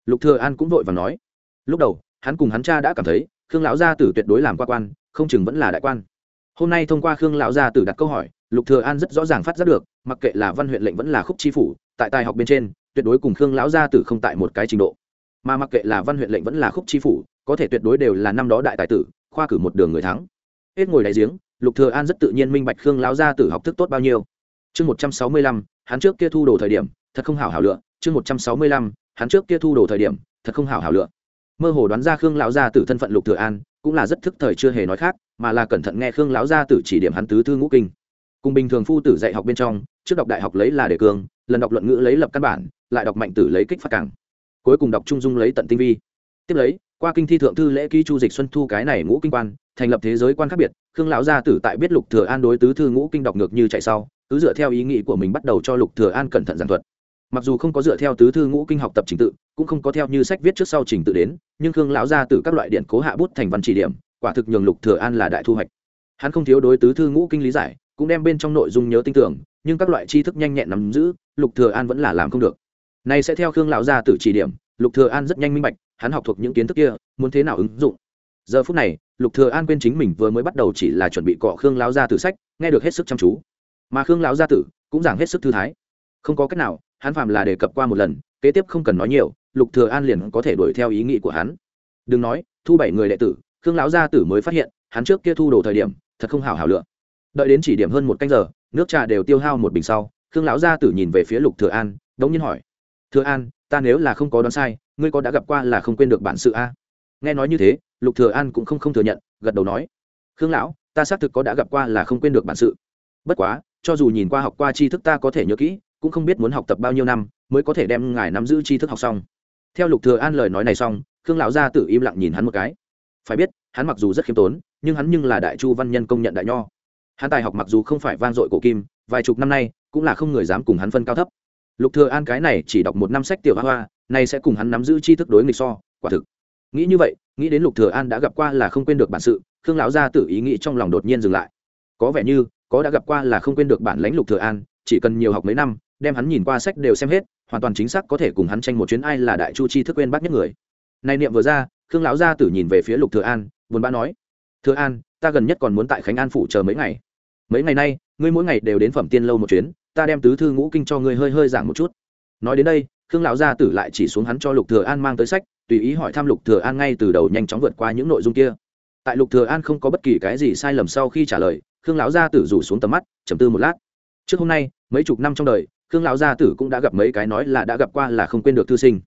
Lục thừa an cũng vội vàng nói. Lúc đầu, hắn cùng hắn cha đã cảm thấy khương lão gia tử tuyệt đối làm qua quan, không chừng vẫn là đại quan. Hôm nay thông qua khương lão gia tử đặt câu hỏi, lục thừa an rất rõ ràng phát giác được, mặc kệ là văn huyện lệnh vẫn là khúc chi phủ, tại tài học bên trên, tuyệt đối cùng khương lão gia tử không tại một cái trình độ. Mà mặc kệ là văn huyện lệnh vẫn là khúc chi phủ, có thể tuyệt đối đều là năm đó đại tài tử, khoa cử một đường người thắng. Hết ngồi đáy giếng, lục thừa an rất tự nhiên minh bạch khương lão gia tử học thức tốt bao nhiêu. Chương một trăm sáu mươi lăm, hắn trước kia thu đồ thời điểm, thật không hảo hảo lựa. Chương một trăm sáu mươi lăm, hắn trước kia thu đồ thời điểm, thật không hảo hảo lựa mơ hồ đoán ra khương lão gia tử thân phận lục thừa an, cũng là rất thức thời chưa hề nói khác, mà là cẩn thận nghe khương lão gia tử chỉ điểm hắn tứ thư ngũ kinh. Cùng bình thường phu tử dạy học bên trong, trước đọc đại học lấy là đề cương, lần đọc luận ngữ lấy lập căn bản, lại đọc mạnh tử lấy kích phát cảng cuối cùng đọc trung dung lấy tận tinh vi. Tiếp lấy, qua kinh thi thượng thư lễ ký chu dịch xuân thu cái này ngũ kinh quan, thành lập thế giới quan khác biệt, khương lão gia tử tại biết lục thừa an đối tứ thư ngũ kinh đọc ngược như chạy sau, cứ dựa theo ý nghĩ của mình bắt đầu cho lục thừa an cẩn thận giảng thuật mặc dù không có dựa theo tứ thư ngũ kinh học tập trình tự, cũng không có theo như sách viết trước sau trình tự đến, nhưng khương lão gia tử các loại điện cố hạ bút thành văn chỉ điểm, quả thực nhường lục thừa an là đại thu hoạch. Hắn không thiếu đối tứ thư ngũ kinh lý giải, cũng đem bên trong nội dung nhớ tinh tưởng, nhưng các loại tri thức nhanh nhẹn nắm giữ, lục thừa an vẫn là làm không được. Này sẽ theo khương lão gia tử chỉ điểm, lục thừa an rất nhanh minh bạch, hắn học thuộc những kiến thức kia, muốn thế nào ứng dụng. Giờ phút này, lục thừa an quên chính mình vừa mới bắt đầu chỉ là chuẩn bị cọ khương lão gia tử sách, nghe được hết sức chăm chú. Mà khương lão gia tử cũng giảng hết sức thư thái. Không có cách nào hắn phàm là đề cập qua một lần, kế tiếp không cần nói nhiều, lục thừa an liền có thể đuổi theo ý nghĩ của hắn. Đừng nói, thu bảy người đệ tử, khương lão gia tử mới phát hiện, hắn trước kia thu đồ thời điểm, thật không hảo hảo lựa. Đợi đến chỉ điểm hơn một canh giờ, nước trà đều tiêu hao một bình sau, khương lão gia tử nhìn về phía lục thừa an, đống nhiên hỏi, thừa an, ta nếu là không có đoán sai, ngươi có đã gặp qua là không quên được bản sự a? Nghe nói như thế, lục thừa an cũng không không thừa nhận, gật đầu nói, khương lão, ta xác thực có đã gặp qua là không quên được bản sự. Bất quá, cho dù nhìn qua học qua tri thức ta có thể nhớ kỹ cũng không biết muốn học tập bao nhiêu năm, mới có thể đem ngài nắm giữ tri thức học xong. Theo lục thừa an lời nói này xong, khương lão gia tử im lặng nhìn hắn một cái. Phải biết, hắn mặc dù rất khiêm tốn, nhưng hắn nhưng là đại chu văn nhân công nhận đại nho. Hắn tài học mặc dù không phải vang dội cổ kim, vài chục năm nay cũng là không người dám cùng hắn phân cao thấp. Lục thừa an cái này chỉ đọc một năm sách tiểu hoa hoa này sẽ cùng hắn nắm giữ tri thức đối nghịch so, quả thực. Nghĩ như vậy, nghĩ đến lục thừa an đã gặp qua là không quên được bản sự, khương lão gia tử ý nghĩ trong lòng đột nhiên dừng lại. Có vẻ như, có đã gặp qua là không quên được bản lãnh lục thừa an chỉ cần nhiều học mấy năm, đem hắn nhìn qua sách đều xem hết, hoàn toàn chính xác có thể cùng hắn tranh một chuyến ai là đại chu chi thức quên bác nhất người. Này niệm vừa ra, khương lão gia tử nhìn về phía lục thừa an, buồn bã nói, thừa an, ta gần nhất còn muốn tại khánh an phủ chờ mấy ngày. Mấy ngày nay, ngươi mỗi ngày đều đến phẩm tiên lâu một chuyến, ta đem tứ thư ngũ kinh cho ngươi hơi hơi giảng một chút. Nói đến đây, khương lão gia tử lại chỉ xuống hắn cho lục thừa an mang tới sách, tùy ý hỏi thăm lục thừa an ngay từ đầu nhanh chóng vượt qua những nội dung kia. Tại lục thừa an không có bất kỳ cái gì sai lầm sau khi trả lời, khương lão gia tử rủ xuống tầm mắt, trầm tư một lát. Trước hôm nay mấy chục năm trong đời, khương lão gia tử cũng đã gặp mấy cái nói là đã gặp qua là không quên được thư sinh.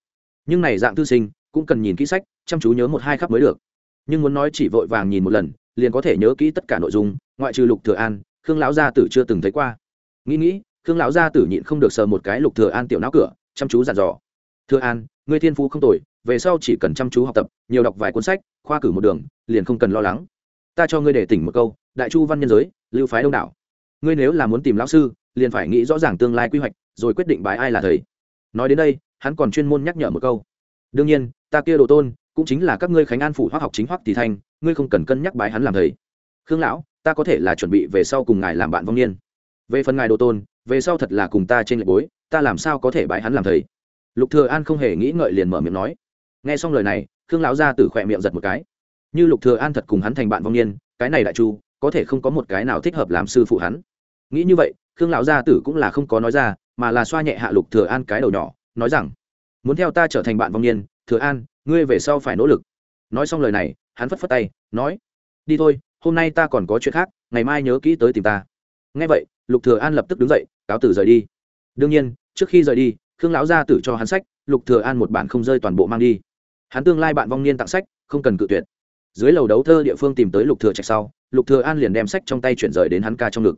Nhưng này dạng thư sinh, cũng cần nhìn kỹ sách, chăm chú nhớ một hai khắp mới được. Nhưng muốn nói chỉ vội vàng nhìn một lần, liền có thể nhớ kỹ tất cả nội dung, ngoại trừ lục thừa an, khương lão gia tử chưa từng thấy qua. Nghĩ nghĩ, khương lão gia tử nhịn không được sờ một cái lục thừa an tiểu não cửa, chăm chú dặn dò. Thừa an, ngươi thiên phú không tồi, về sau chỉ cần chăm chú học tập, nhiều đọc vài cuốn sách, khoa cử một đường, liền không cần lo lắng. Ta cho ngươi để tỉnh một câu, đại chu văn nhân giới, lưu phái đông đảo. Ngươi nếu là muốn tìm lão sư liền phải nghĩ rõ ràng tương lai quy hoạch, rồi quyết định bái ai là thầy. Nói đến đây, hắn còn chuyên môn nhắc nhở một câu. Đương nhiên, ta kia đồ tôn, cũng chính là các ngươi khánh an phủ hoác học chính hoác tỷ thanh, ngươi không cần cân nhắc bái hắn làm thầy. Khương lão, ta có thể là chuẩn bị về sau cùng ngài làm bạn vong niên. Về phần ngài đồ tôn, về sau thật là cùng ta trên lệ bối, ta làm sao có thể bái hắn làm thầy? Lục thừa an không hề nghĩ ngợi liền mở miệng nói. Nghe xong lời này, khương lão ra từ khỏe miệng giật một cái. Như lục thừa an thật cùng hắn thành bạn vong niên, cái này đại chu, có thể không có một cái nào thích hợp làm sư phụ hắn. Nghĩ như vậy khương lão gia tử cũng là không có nói ra, mà là xoa nhẹ hạ lục thừa an cái đầu nhỏ, nói rằng, muốn theo ta trở thành bạn vong niên, thừa an, ngươi về sau phải nỗ lực. Nói xong lời này, hắn phất phất tay, nói, đi thôi, hôm nay ta còn có chuyện khác, ngày mai nhớ kỹ tới tìm ta. Nghe vậy, lục thừa an lập tức đứng dậy, cáo tử rời đi. Đương nhiên, trước khi rời đi, khương lão gia tử cho hắn sách, lục thừa an một bản không rơi toàn bộ mang đi. Hắn tương lai bạn vong niên tặng sách, không cần cự tuyệt. Dưới lầu đấu thơ địa phương tìm tới lục thừa trạch sau, lục thừa an liền đem sách trong tay chuyển rời đến hắn ca trong ngực.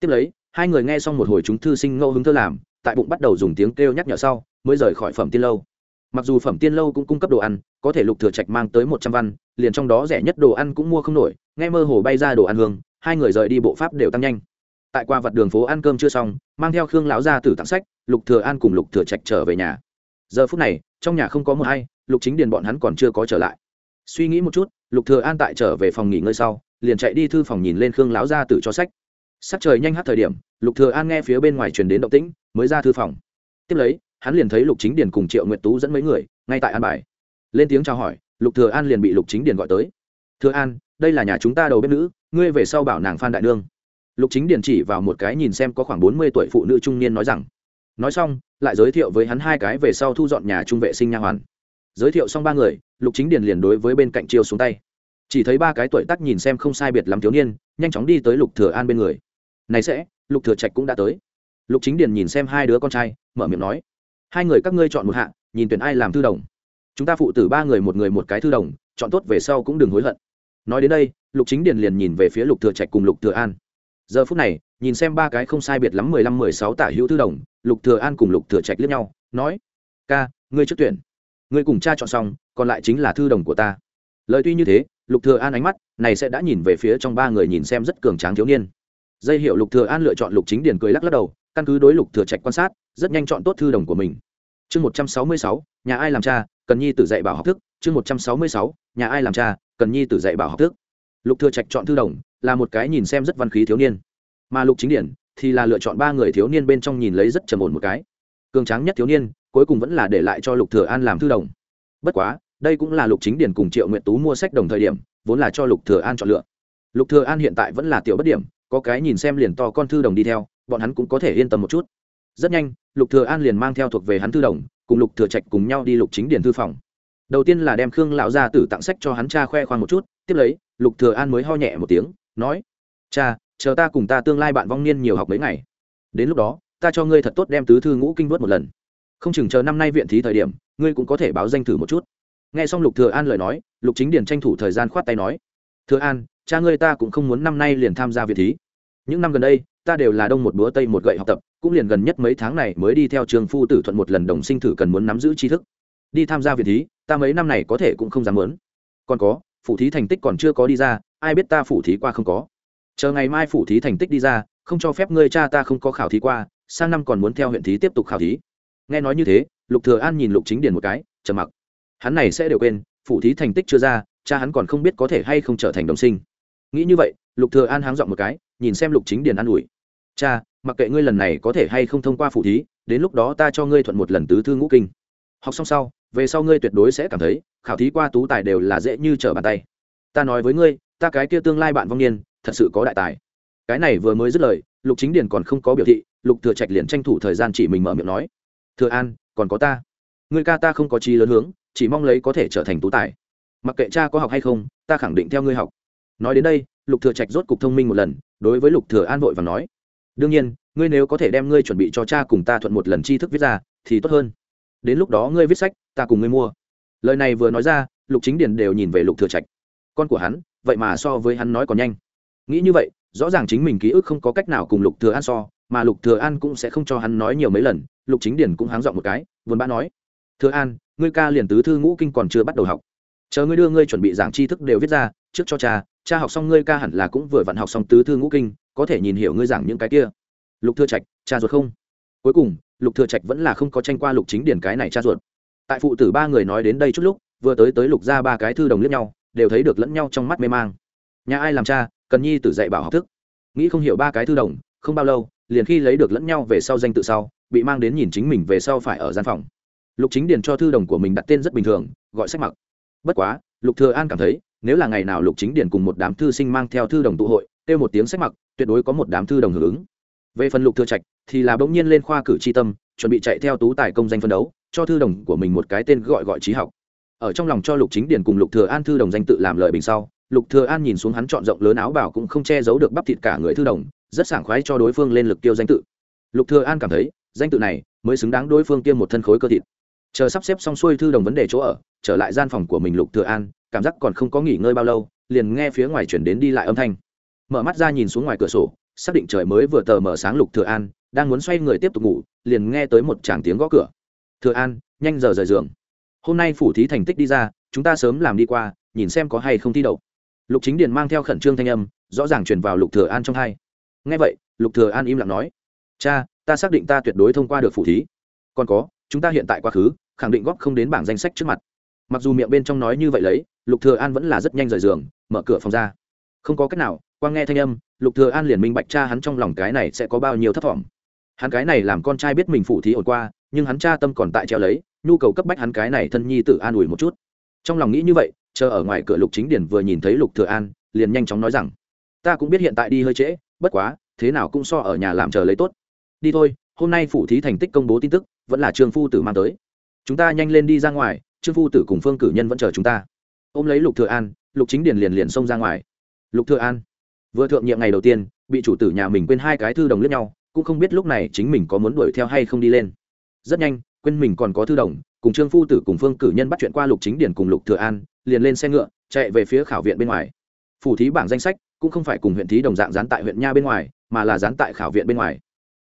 Tiếp lấy hai người nghe xong một hồi chúng thư sinh ngẫu hứng thơ làm, tại bụng bắt đầu dùng tiếng kêu nhắc nhở sau, mới rời khỏi phẩm tiên lâu. Mặc dù phẩm tiên lâu cũng cung cấp đồ ăn, có thể lục thừa trạch mang tới một trăm văn, liền trong đó rẻ nhất đồ ăn cũng mua không nổi, nghe mơ hồ bay ra đồ ăn hương, hai người rời đi bộ pháp đều tăng nhanh. Tại qua vật đường phố ăn cơm chưa xong, mang theo khương lão gia tử tặng sách, lục thừa an cùng lục thừa trạch trở về nhà. Giờ phút này, trong nhà không có một ai, lục chính điền bọn hắn còn chưa có trở lại. Suy nghĩ một chút, lục thừa an tại trở về phòng nghỉ ngơi sau, liền chạy đi thư phòng nhìn lên khương lão gia tử cho sách sắc trời nhanh hát thời điểm, lục thừa an nghe phía bên ngoài truyền đến động tĩnh, mới ra thư phòng. Tiếp lấy, hắn liền thấy lục chính điền cùng triệu nguyệt tú dẫn mấy người, ngay tại an bài. Lên tiếng chào hỏi, lục thừa an liền bị lục chính điền gọi tới. Thừa an, đây là nhà chúng ta đầu bếp nữ, ngươi về sau bảo nàng phan đại nương. Lục chính điền chỉ vào một cái nhìn xem có khoảng bốn mươi tuổi phụ nữ trung niên nói rằng, nói xong, lại giới thiệu với hắn hai cái về sau thu dọn nhà trung vệ sinh nha hoàn. Giới thiệu xong ba người, lục chính điền liền đối với bên cạnh chiêu xuống tay. Chỉ thấy ba cái tuổi tác nhìn xem không sai biệt lắm thiếu niên, nhanh chóng đi tới lục thừa an bên người này sẽ, lục thừa trạch cũng đã tới. Lục chính điền nhìn xem hai đứa con trai, mở miệng nói, hai người các ngươi chọn một hạng nhìn tuyển ai làm thư đồng. Chúng ta phụ tử ba người một người một cái thư đồng, chọn tốt về sau cũng đừng hối hận. Nói đến đây, lục chính điền liền nhìn về phía lục thừa trạch cùng lục thừa an. Giờ phút này, nhìn xem ba cái không sai biệt lắm mười lăm, mười sáu tả hữu thư đồng, lục thừa an cùng lục thừa trạch liếc nhau, nói, ca, ngươi trước tuyển. Ngươi cùng cha chọn xong, còn lại chính là thư đồng của ta. Lời tuy như thế, lục thừa an ánh mắt này sẽ đã nhìn về phía trong ba người nhìn xem rất cường tráng thiếu niên dây hiệu lục thừa an lựa chọn lục chính điển cười lắc lắc đầu, căn cứ đối lục thừa trạch quan sát, rất nhanh chọn tốt thư đồng của mình. Chương một trăm sáu mươi sáu, nhà ai làm cha, cần nhi tử dạy bảo học thức. Chương một trăm sáu mươi sáu, nhà ai làm cha, cần nhi tử dạy bảo học thức. Lục thừa trạch chọn thư đồng, là một cái nhìn xem rất văn khí thiếu niên. Mà lục chính điển thì là lựa chọn ba người thiếu niên bên trong nhìn lấy rất trầm ổn một cái. Cường tráng nhất thiếu niên, cuối cùng vẫn là để lại cho lục thừa an làm thư đồng. Bất quá, đây cũng là lục chính điển cùng triệu nguyện tú mua sách đồng thời điểm, vốn là cho lục thừa an chọn lựa. Lục thừa an hiện tại vẫn là tiểu bất điểm có cái nhìn xem liền to con thư đồng đi theo, bọn hắn cũng có thể yên tâm một chút. Rất nhanh, lục thừa an liền mang theo thuộc về hắn thư đồng, cùng lục thừa trạch cùng nhau đi lục chính điển thư phòng. Đầu tiên là đem khương lão gia tử tặng sách cho hắn cha khoe khoang một chút, tiếp lấy, lục thừa an mới ho nhẹ một tiếng, nói, cha, chờ ta cùng ta tương lai bạn vong niên nhiều học mấy ngày. Đến lúc đó, ta cho ngươi thật tốt đem tứ thư ngũ kinh vớt một lần. Không chừng chờ năm nay viện thí thời điểm, ngươi cũng có thể báo danh thử một chút. Nghe xong lục thừa an lời nói, lục chính điển tranh thủ thời gian khoát tay nói, thừa an cha ngươi ta cũng không muốn năm nay liền tham gia viện thí. Những năm gần đây, ta đều là đông một búa tây một gậy học tập, cũng liền gần nhất mấy tháng này mới đi theo trường phu tử thuận một lần đồng sinh thử cần muốn nắm giữ tri thức. Đi tham gia viện thí, ta mấy năm này có thể cũng không dám muốn. Còn có, phủ thí thành tích còn chưa có đi ra, ai biết ta phủ thí qua không có. Chờ ngày mai phủ thí thành tích đi ra, không cho phép ngươi cha ta không có khảo thí qua, sang năm còn muốn theo huyện thí tiếp tục khảo thí. Nghe nói như thế, lục thừa an nhìn lục chính điền một cái, trầm mặc. Hắn này sẽ đều quên, phủ thí thành tích chưa ra, cha hắn còn không biết có thể hay không trở thành đồng sinh nghĩ như vậy, lục thừa an háng dọn một cái, nhìn xem lục chính điền an ủi. Cha, mặc kệ ngươi lần này có thể hay không thông qua phủ thí, đến lúc đó ta cho ngươi thuận một lần tứ thư ngũ kinh. Học xong sau, về sau ngươi tuyệt đối sẽ cảm thấy, khảo thí qua tú tài đều là dễ như trở bàn tay. Ta nói với ngươi, ta cái kia tương lai bạn vong niên, thật sự có đại tài. Cái này vừa mới dứt lời, lục chính điền còn không có biểu thị, lục thừa trạch liền tranh thủ thời gian chỉ mình mở miệng nói, thừa an, còn có ta. Ngươi ca ta không có trí lớn hướng, chỉ mong lấy có thể trở thành tú tài. Mặc kệ cha có học hay không, ta khẳng định theo ngươi học nói đến đây, lục thừa trạch rốt cục thông minh một lần, đối với lục thừa an vội và nói, đương nhiên, ngươi nếu có thể đem ngươi chuẩn bị cho cha cùng ta thuận một lần tri thức viết ra, thì tốt hơn. Đến lúc đó ngươi viết sách, ta cùng ngươi mua. Lời này vừa nói ra, lục chính điền đều nhìn về lục thừa trạch. Con của hắn, vậy mà so với hắn nói còn nhanh. Nghĩ như vậy, rõ ràng chính mình ký ức không có cách nào cùng lục thừa an so, mà lục thừa an cũng sẽ không cho hắn nói nhiều mấy lần, lục chính điền cũng háng dọn một cái, buồn bã nói, thừa an, ngươi ca liền tứ thư ngũ kinh còn chưa bắt đầu học. Chờ ngươi đưa ngươi chuẩn bị giảng tri thức đều viết ra, trước cho cha cha học xong ngươi ca hẳn là cũng vừa vặn học xong tứ thư ngũ kinh, có thể nhìn hiểu ngươi giảng những cái kia. Lục thừa trạch, cha ruột không? Cuối cùng, lục thừa trạch vẫn là không có tranh qua lục chính điển cái này cha ruột. Tại phụ tử ba người nói đến đây chút lúc, vừa tới tới lục ra ba cái thư đồng liếc nhau, đều thấy được lẫn nhau trong mắt mê mang. Nhà ai làm cha, cần nhi tử dạy bảo học thức. Nghĩ không hiểu ba cái thư đồng, không bao lâu, liền khi lấy được lẫn nhau về sau danh tự sau, bị mang đến nhìn chính mình về sau phải ở gian phòng. Lục chính điền cho thư đồng của mình đặt tên rất bình thường, gọi sách mặc. Bất quá, lục thừa an cảm thấy nếu là ngày nào lục chính điển cùng một đám thư sinh mang theo thư đồng tụ hội, kêu một tiếng sách mặc, tuyệt đối có một đám thư đồng hưởng ứng. Về phần lục thừa trạch, thì là bỗng nhiên lên khoa cử tri tâm, chuẩn bị chạy theo tú tài công danh phân đấu, cho thư đồng của mình một cái tên gọi gọi trí học. Ở trong lòng cho lục chính điển cùng lục thừa an thư đồng danh tự làm lợi bình sau, lục thừa an nhìn xuống hắn chọn rộng lớn áo bảo cũng không che giấu được bắp thịt cả người thư đồng, rất sảng khoái cho đối phương lên lực tiêu danh tự. Lục thừa an cảm thấy, danh tự này mới xứng đáng đối phương tiêm một thân khối cơ thịt. Chờ sắp xếp xong xuôi thư đồng vấn đề chỗ ở, trở lại gian phòng của mình lục thừa an cảm giác còn không có nghỉ ngơi bao lâu, liền nghe phía ngoài chuyển đến đi lại âm thanh. Mở mắt ra nhìn xuống ngoài cửa sổ, xác định trời mới vừa tờ mở sáng lục thừa an, đang muốn xoay người tiếp tục ngủ, liền nghe tới một tràng tiếng gõ cửa. Thừa an, nhanh giờ rời giường. Hôm nay phủ thí thành tích đi ra, chúng ta sớm làm đi qua, nhìn xem có hay không thi đậu. Lục chính điền mang theo khẩn trương thanh âm, rõ ràng truyền vào lục thừa an trong hai. Nghe vậy, lục thừa an im lặng nói, cha, ta xác định ta tuyệt đối thông qua được phủ thí. Còn có, chúng ta hiện tại quá khứ, khẳng định góp không đến bảng danh sách trước mặt mặc dù miệng bên trong nói như vậy lấy, lục thừa an vẫn là rất nhanh rời giường, mở cửa phòng ra. Không có cách nào quang nghe thanh âm, lục thừa an liền minh bạch cha hắn trong lòng cái này sẽ có bao nhiêu thất vọng hắn cái này làm con trai biết mình phụ thí ổn qua, nhưng hắn cha tâm còn tại treo lấy, nhu cầu cấp bách hắn cái này thân nhi tự an ủi một chút. Trong lòng nghĩ như vậy, chờ ở ngoài cửa lục chính điển vừa nhìn thấy lục thừa an, liền nhanh chóng nói rằng, ta cũng biết hiện tại đi hơi trễ, bất quá, thế nào cũng so ở nhà làm chờ lấy tốt. Đi thôi, hôm nay phủ thí thành tích công bố tin tức, vẫn là trương phu tử mang tới. Chúng ta nhanh lên đi ra ngoài trương phu tử cùng phương cử nhân vẫn chờ chúng ta. Ôm lấy lục thừa an, lục chính điền liền liền xông ra ngoài. Lục thừa an, vừa thượng nhiệm ngày đầu tiên, bị chủ tử nhà mình quên hai cái thư đồng lướt nhau, cũng không biết lúc này chính mình có muốn đuổi theo hay không đi lên. Rất nhanh, quên mình còn có thư đồng, cùng trương phu tử cùng phương cử nhân bắt chuyện qua lục chính Điền cùng lục thừa an, liền lên xe ngựa, chạy về phía khảo viện bên ngoài. Phủ thí bảng danh sách cũng không phải cùng huyện thí đồng dạng dán tại huyện nha bên ngoài, mà là dán tại khảo viện bên ngoài.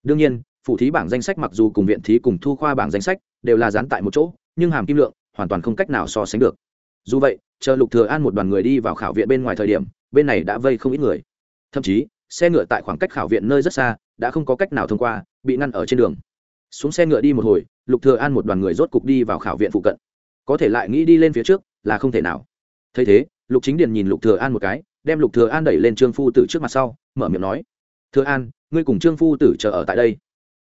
Đương nhiên, phủ thí bảng danh sách mặc dù cùng viện thí cùng thu khoa bảng danh sách đều là dán tại một chỗ, nhưng hàm kim lượng hoàn toàn không cách nào so sánh được. Dù vậy, chờ lục thừa an một đoàn người đi vào khảo viện bên ngoài thời điểm, bên này đã vây không ít người. Thậm chí, xe ngựa tại khoảng cách khảo viện nơi rất xa, đã không có cách nào thông qua, bị ngăn ở trên đường. Xuống xe ngựa đi một hồi, lục thừa an một đoàn người rốt cục đi vào khảo viện phụ cận. Có thể lại nghĩ đi lên phía trước, là không thể nào. Thấy thế, lục chính điền nhìn lục thừa an một cái, đem lục thừa an đẩy lên trương phu tử trước mặt sau, mở miệng nói, thừa an, ngươi cùng trương phu tử chờ ở tại đây.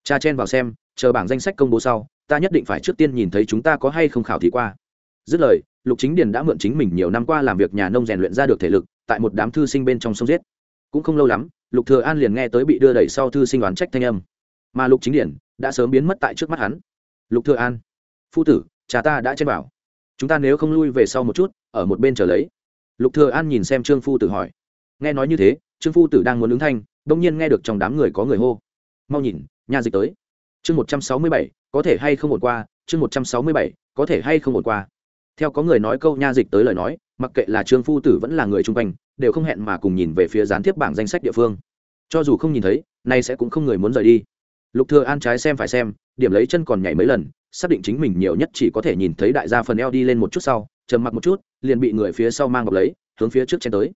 Cha chen vào xem, chờ bảng danh sách công bố sau ta nhất định phải trước tiên nhìn thấy chúng ta có hay không khảo thí qua. Dứt lời, lục chính điền đã mượn chính mình nhiều năm qua làm việc nhà nông rèn luyện ra được thể lực, tại một đám thư sinh bên trong sông giết. Cũng không lâu lắm, lục thừa an liền nghe tới bị đưa đẩy sau thư sinh oán trách thanh âm. Mà lục chính điển đã sớm biến mất tại trước mắt hắn. Lục thừa an, phu tử, cha ta đã trên bảo. Chúng ta nếu không lui về sau một chút, ở một bên chờ lấy. Lục thừa an nhìn xem trương phu tử hỏi. Nghe nói như thế, trương phu tử đang muốn ứng thanh đung nhiên nghe được trong đám người có người hô. Mau nhìn, nhà dịch tới chương một trăm sáu mươi bảy, có thể hay không một qua? Chương một trăm sáu mươi bảy, có thể hay không một qua? Theo có người nói câu nha dịch tới lời nói, mặc kệ là trương phu tử vẫn là người chung quanh, đều không hẹn mà cùng nhìn về phía gián tiếp bảng danh sách địa phương. Cho dù không nhìn thấy, nay sẽ cũng không người muốn rời đi. Lục thừa an trái xem phải xem, điểm lấy chân còn nhảy mấy lần, xác định chính mình nhiều nhất chỉ có thể nhìn thấy đại gia phần eo đi lên một chút sau, trầm mặc một chút, liền bị người phía sau mang bọc lấy, hướng phía trước chen tới.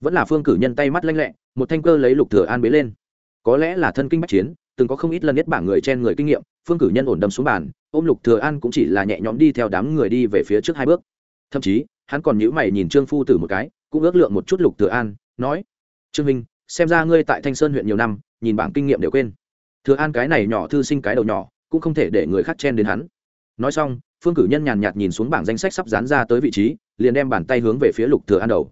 Vẫn là phương cử nhân tay mắt lanh lẹ, một thanh cơ lấy lục thừa an bế lên có lẽ là thân kinh bách chiến, từng có không ít lần nhất bảng người chen người kinh nghiệm, phương cử nhân ổn đâm xuống bàn, ôm lục thừa an cũng chỉ là nhẹ nhõm đi theo đám người đi về phía trước hai bước. Thậm chí, hắn còn nhíu mày nhìn trương phu tử một cái, cũng ước lượng một chút lục thừa an, nói, trương minh, xem ra ngươi tại thanh sơn huyện nhiều năm, nhìn bảng kinh nghiệm đều quên. Thừa an cái này nhỏ thư sinh cái đầu nhỏ, cũng không thể để người khác chen đến hắn. Nói xong, phương cử nhân nhàn nhạt nhìn xuống bảng danh sách sắp dán ra tới vị trí, liền đem bàn tay hướng về phía lục thừa an đầu.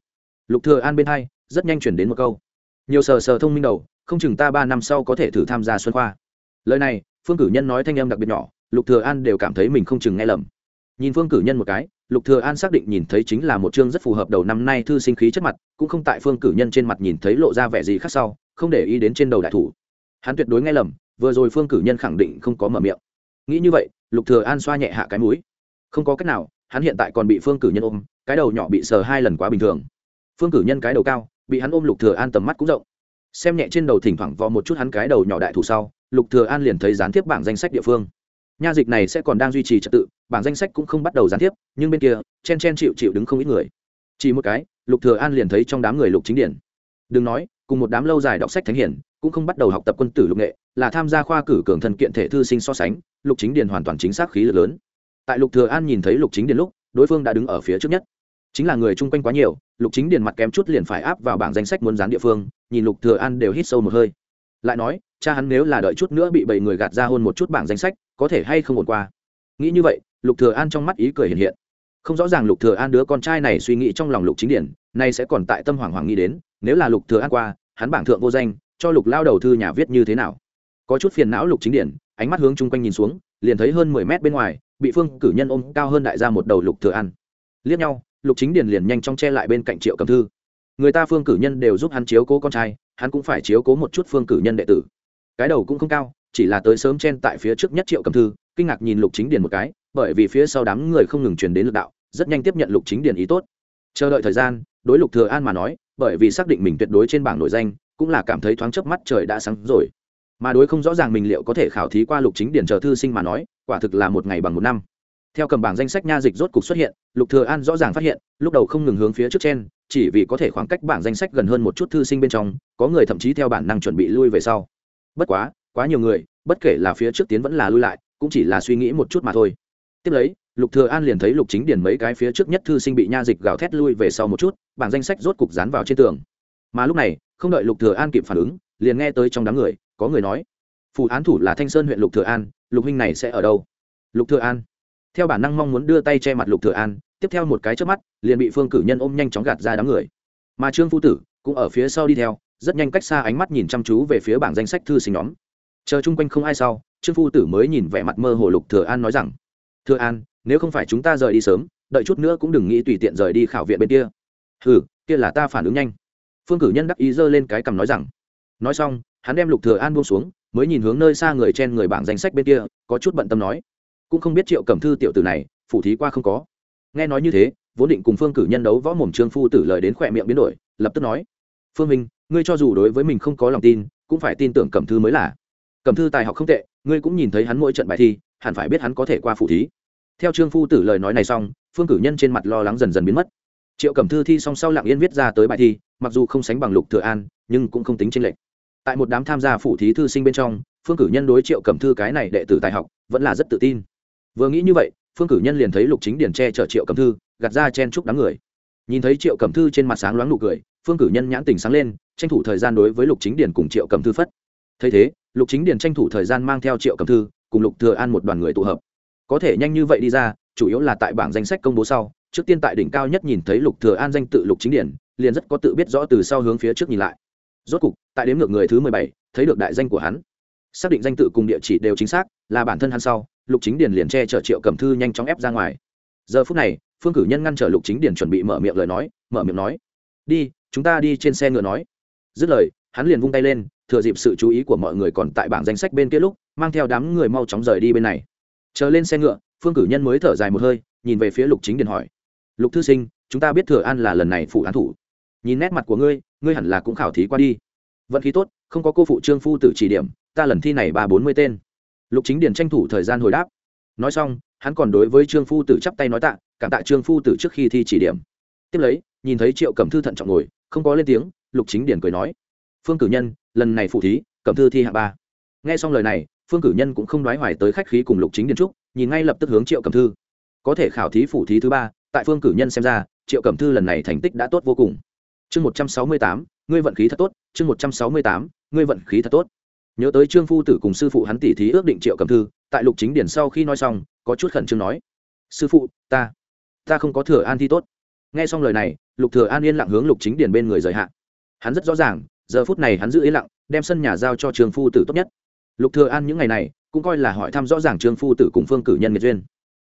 Lục thừa an bên hai, rất nhanh chuyển đến một câu. Nhiều sờ sờ thông minh đầu không chừng ta ba năm sau có thể thử tham gia xuân khoa. Lời này, phương cử nhân nói thanh âm đặc biệt nhỏ, lục thừa an đều cảm thấy mình không chừng nghe lầm. Nhìn phương cử nhân một cái, lục thừa an xác định nhìn thấy chính là một chương rất phù hợp đầu năm nay thư sinh khí chất mặt, cũng không tại phương cử nhân trên mặt nhìn thấy lộ ra vẻ gì khác sau, không để ý đến trên đầu đại thủ. Hắn tuyệt đối nghe lầm, vừa rồi phương cử nhân khẳng định không có mở miệng. Nghĩ như vậy, lục thừa an xoa nhẹ hạ cái mũi. Không có cách nào, hắn hiện tại còn bị phương cử nhân ôm, cái đầu nhỏ bị sờ hai lần quá bình thường. Phương cử nhân cái đầu cao, bị hắn ôm lục thừa an tầm mắt cũng rộng xem nhẹ trên đầu thỉnh thoảng vò một chút hắn cái đầu nhỏ đại thủ sau, lục thừa an liền thấy gián tiếp bảng danh sách địa phương. Nha dịch này sẽ còn đang duy trì trật tự, bảng danh sách cũng không bắt đầu gián tiếp, nhưng bên kia, chen chen chịu chịu đứng không ít người. Chỉ một cái, lục thừa an liền thấy trong đám người lục chính điển. Đừng nói, cùng một đám lâu dài đọc sách thánh hiển, cũng không bắt đầu học tập quân tử lục nghệ, là tham gia khoa cử cường thần kiện thể thư sinh so sánh, lục chính điền hoàn toàn chính xác khí lực lớn. Tại lục thừa an nhìn thấy lục chính điền lúc, đối phương đã đứng ở phía trước nhất chính là người chung quanh quá nhiều, lục chính điền mặt kém chút liền phải áp vào bảng danh sách muốn dán địa phương, nhìn lục thừa an đều hít sâu một hơi. Lại nói, cha hắn nếu là đợi chút nữa bị bảy người gạt ra hôn một chút bảng danh sách, có thể hay không ổn qua? Nghĩ như vậy, lục thừa an trong mắt ý cười hiện hiện. Không rõ ràng lục thừa an đứa con trai này suy nghĩ trong lòng lục chính điển nay sẽ còn tại tâm hoàng hoàng nghĩ đến, nếu là lục thừa an qua, hắn bảng thượng vô danh, cho lục lao đầu thư nhà viết như thế nào? Có chút phiền não lục chính điển ánh mắt hướng chung quanh nhìn xuống, liền thấy hơn mười mét bên ngoài, bị phương cử nhân ôm cao hơn đại gia một đầu lục thừa an. Liếc nhau lục chính Điền liền nhanh chóng che lại bên cạnh triệu cầm thư. Người ta phương cử nhân đều giúp hắn chiếu cố con trai, hắn cũng phải chiếu cố một chút phương cử nhân đệ tử. Cái đầu cũng không cao, chỉ là tới sớm chen tại phía trước nhất triệu cầm thư, kinh ngạc nhìn lục chính điền một cái, bởi vì phía sau đám người không ngừng truyền đến lực đạo, rất nhanh tiếp nhận lục chính điền ý tốt. Chờ đợi thời gian, đối lục thừa an mà nói, bởi vì xác định mình tuyệt đối trên bảng nội danh, cũng là cảm thấy thoáng chớp mắt trời đã sáng rồi. Mà đối không rõ ràng mình liệu có thể khảo thí qua lục chính điển chờ thư sinh mà nói, quả thực là một ngày bằng một năm theo cầm bảng danh sách nha dịch rốt cục xuất hiện, lục thừa an rõ ràng phát hiện, lúc đầu không ngừng hướng phía trước trên chỉ vì có thể khoảng cách bảng danh sách gần hơn một chút thư sinh bên trong, có người thậm chí theo bản năng chuẩn bị lui về sau. Bất quá quá nhiều người, bất kể là phía trước tiến vẫn là lui lại, cũng chỉ là suy nghĩ một chút mà thôi. Tiếp lấy, lục thừa an liền thấy lục chính điển mấy cái phía trước nhất thư sinh bị nha dịch gào thét lui về sau một chút, bảng danh sách rốt cục dán vào trên tường. Mà lúc này, không đợi lục thừa an kịp phản ứng, liền nghe tới trong đám người, có người nói phụ án thủ là thanh sơn huyện lục thừa an, lục huynh này sẽ ở đâu? Lục thừa an theo bản năng mong muốn đưa tay che mặt lục thừa an, tiếp theo một cái chớp mắt, liền bị phương cử nhân ôm nhanh chóng gạt ra đám người. Mà trương phu tử cũng ở phía sau đi theo, rất nhanh cách xa ánh mắt nhìn chăm chú về phía bảng danh sách thư sinh nhóm. Chờ chung quanh không ai sau, trương phu tử mới nhìn vẻ mặt mơ hồ lục thừa an nói rằng, thừa an, nếu không phải chúng ta rời đi sớm, đợi chút nữa cũng đừng nghĩ tùy tiện rời đi khảo viện bên kia. Ừ kia là ta phản ứng nhanh. Phương cử nhân đắc ý giơ lên cái cằm nói rằng. Nói xong, hắn đem lục thừa an buông xuống, mới nhìn hướng nơi xa người trên người bảng danh sách bên kia, có chút bận tâm nói cũng không biết triệu cẩm thư tiểu tử này, phủ thí qua không có. Nghe nói như thế, vốn định cùng phương cử nhân đấu võ mồm trương phu tử lời đến khỏe miệng biến đổi, lập tức nói, phương minh, ngươi cho dù đối với mình không có lòng tin, cũng phải tin tưởng cẩm thư mới là. Cẩm thư tài học không tệ, ngươi cũng nhìn thấy hắn mỗi trận bài thi, hẳn phải biết hắn có thể qua phủ thí. Theo trương phu tử lời nói này xong, phương cử nhân trên mặt lo lắng dần dần biến mất. Triệu cẩm thư thi xong sau lặng yên viết ra tới bài thi, mặc dù không sánh bằng lục thừa an, nhưng cũng không tính trên lệch. Tại một đám tham gia phủ thí thư sinh bên trong, phương cử nhân đối triệu cẩm thư cái này đệ tử tài học, vẫn là rất tự tin vừa nghĩ như vậy, phương cử nhân liền thấy lục chính điển che chở triệu cẩm thư, gạt ra chen chúc đám người. Nhìn thấy triệu cẩm thư trên mặt sáng loáng nụ cười, phương cử nhân nhãn tình sáng lên, tranh thủ thời gian đối với lục chính điển cùng triệu cẩm thư phất. Thấy thế, lục chính điển tranh thủ thời gian mang theo triệu cẩm thư, cùng lục thừa an một đoàn người tụ hợp. Có thể nhanh như vậy đi ra, chủ yếu là tại bảng danh sách công bố sau, trước tiên tại đỉnh cao nhất nhìn thấy lục thừa an danh tự lục chính điển liền rất có tự biết rõ từ sau hướng phía trước nhìn lại. Rốt cục, tại đếm ngược người thứ mười bảy, thấy được đại danh của hắn. Xác định danh tự cùng địa chỉ đều chính xác, là bản thân hắn sau lục chính Điền liền che chở triệu cẩm thư nhanh chóng ép ra ngoài. Giờ phút này, phương cử nhân ngăn trở lục chính Điền chuẩn bị mở miệng lời nói, mở miệng nói, đi, chúng ta đi trên xe ngựa nói. Dứt lời, hắn liền vung tay lên, thừa dịp sự chú ý của mọi người còn tại bảng danh sách bên kia lúc, mang theo đám người mau chóng rời đi bên này. Chờ lên xe ngựa, phương cử nhân mới thở dài một hơi, nhìn về phía lục chính Điền hỏi, lục thư sinh, chúng ta biết thừa an là lần này phụ án thủ. Nhìn nét mặt của ngươi ngươi hẳn là cũng khảo thí qua đi. Vận khí tốt, không có cô phụ trương phu tử chỉ điểm, ta lần thi này ba bốn mươi tên lục chính Điền tranh thủ thời gian hồi đáp. Nói xong, hắn còn đối với trương phu tử chắp tay nói tạ, cảm tạ trương phu tử trước khi thi chỉ điểm. Tiếp lấy, nhìn thấy triệu cẩm thư thận trọng ngồi, không có lên tiếng, lục chính điển cười nói, phương cử nhân, lần này phụ thí, cẩm thư thi hạ ba. Nghe xong lời này, phương cử nhân cũng không đoái hoài tới khách khí cùng lục chính điển trúc nhìn ngay lập tức hướng triệu cẩm thư. Có thể khảo thí phụ thí thứ ba, tại phương cử nhân xem ra, triệu cẩm thư lần này thành tích đã tốt vô cùng. Chương một trăm sáu mươi tám, ngươi vận khí thật tốt, chương một trăm sáu mươi tám, ngươi vận khí thật tốt nhớ tới trương phu tử cùng sư phụ hắn tỉ thí ước định triệu cầm thư, tại lục chính điển sau khi nói xong, có chút khẩn trương nói, sư phụ, ta ta không có thừa an thi tốt. Nghe xong lời này, lục thừa an yên lặng hướng lục chính điển bên người rời hạ. Hắn rất rõ ràng, giờ phút này hắn giữ yên lặng, đem sân nhà giao cho trương phu tử tốt nhất. Lục thừa an những ngày này, cũng coi là hỏi thăm rõ ràng trương phu tử cùng phương cử nhân nghiệt duyên.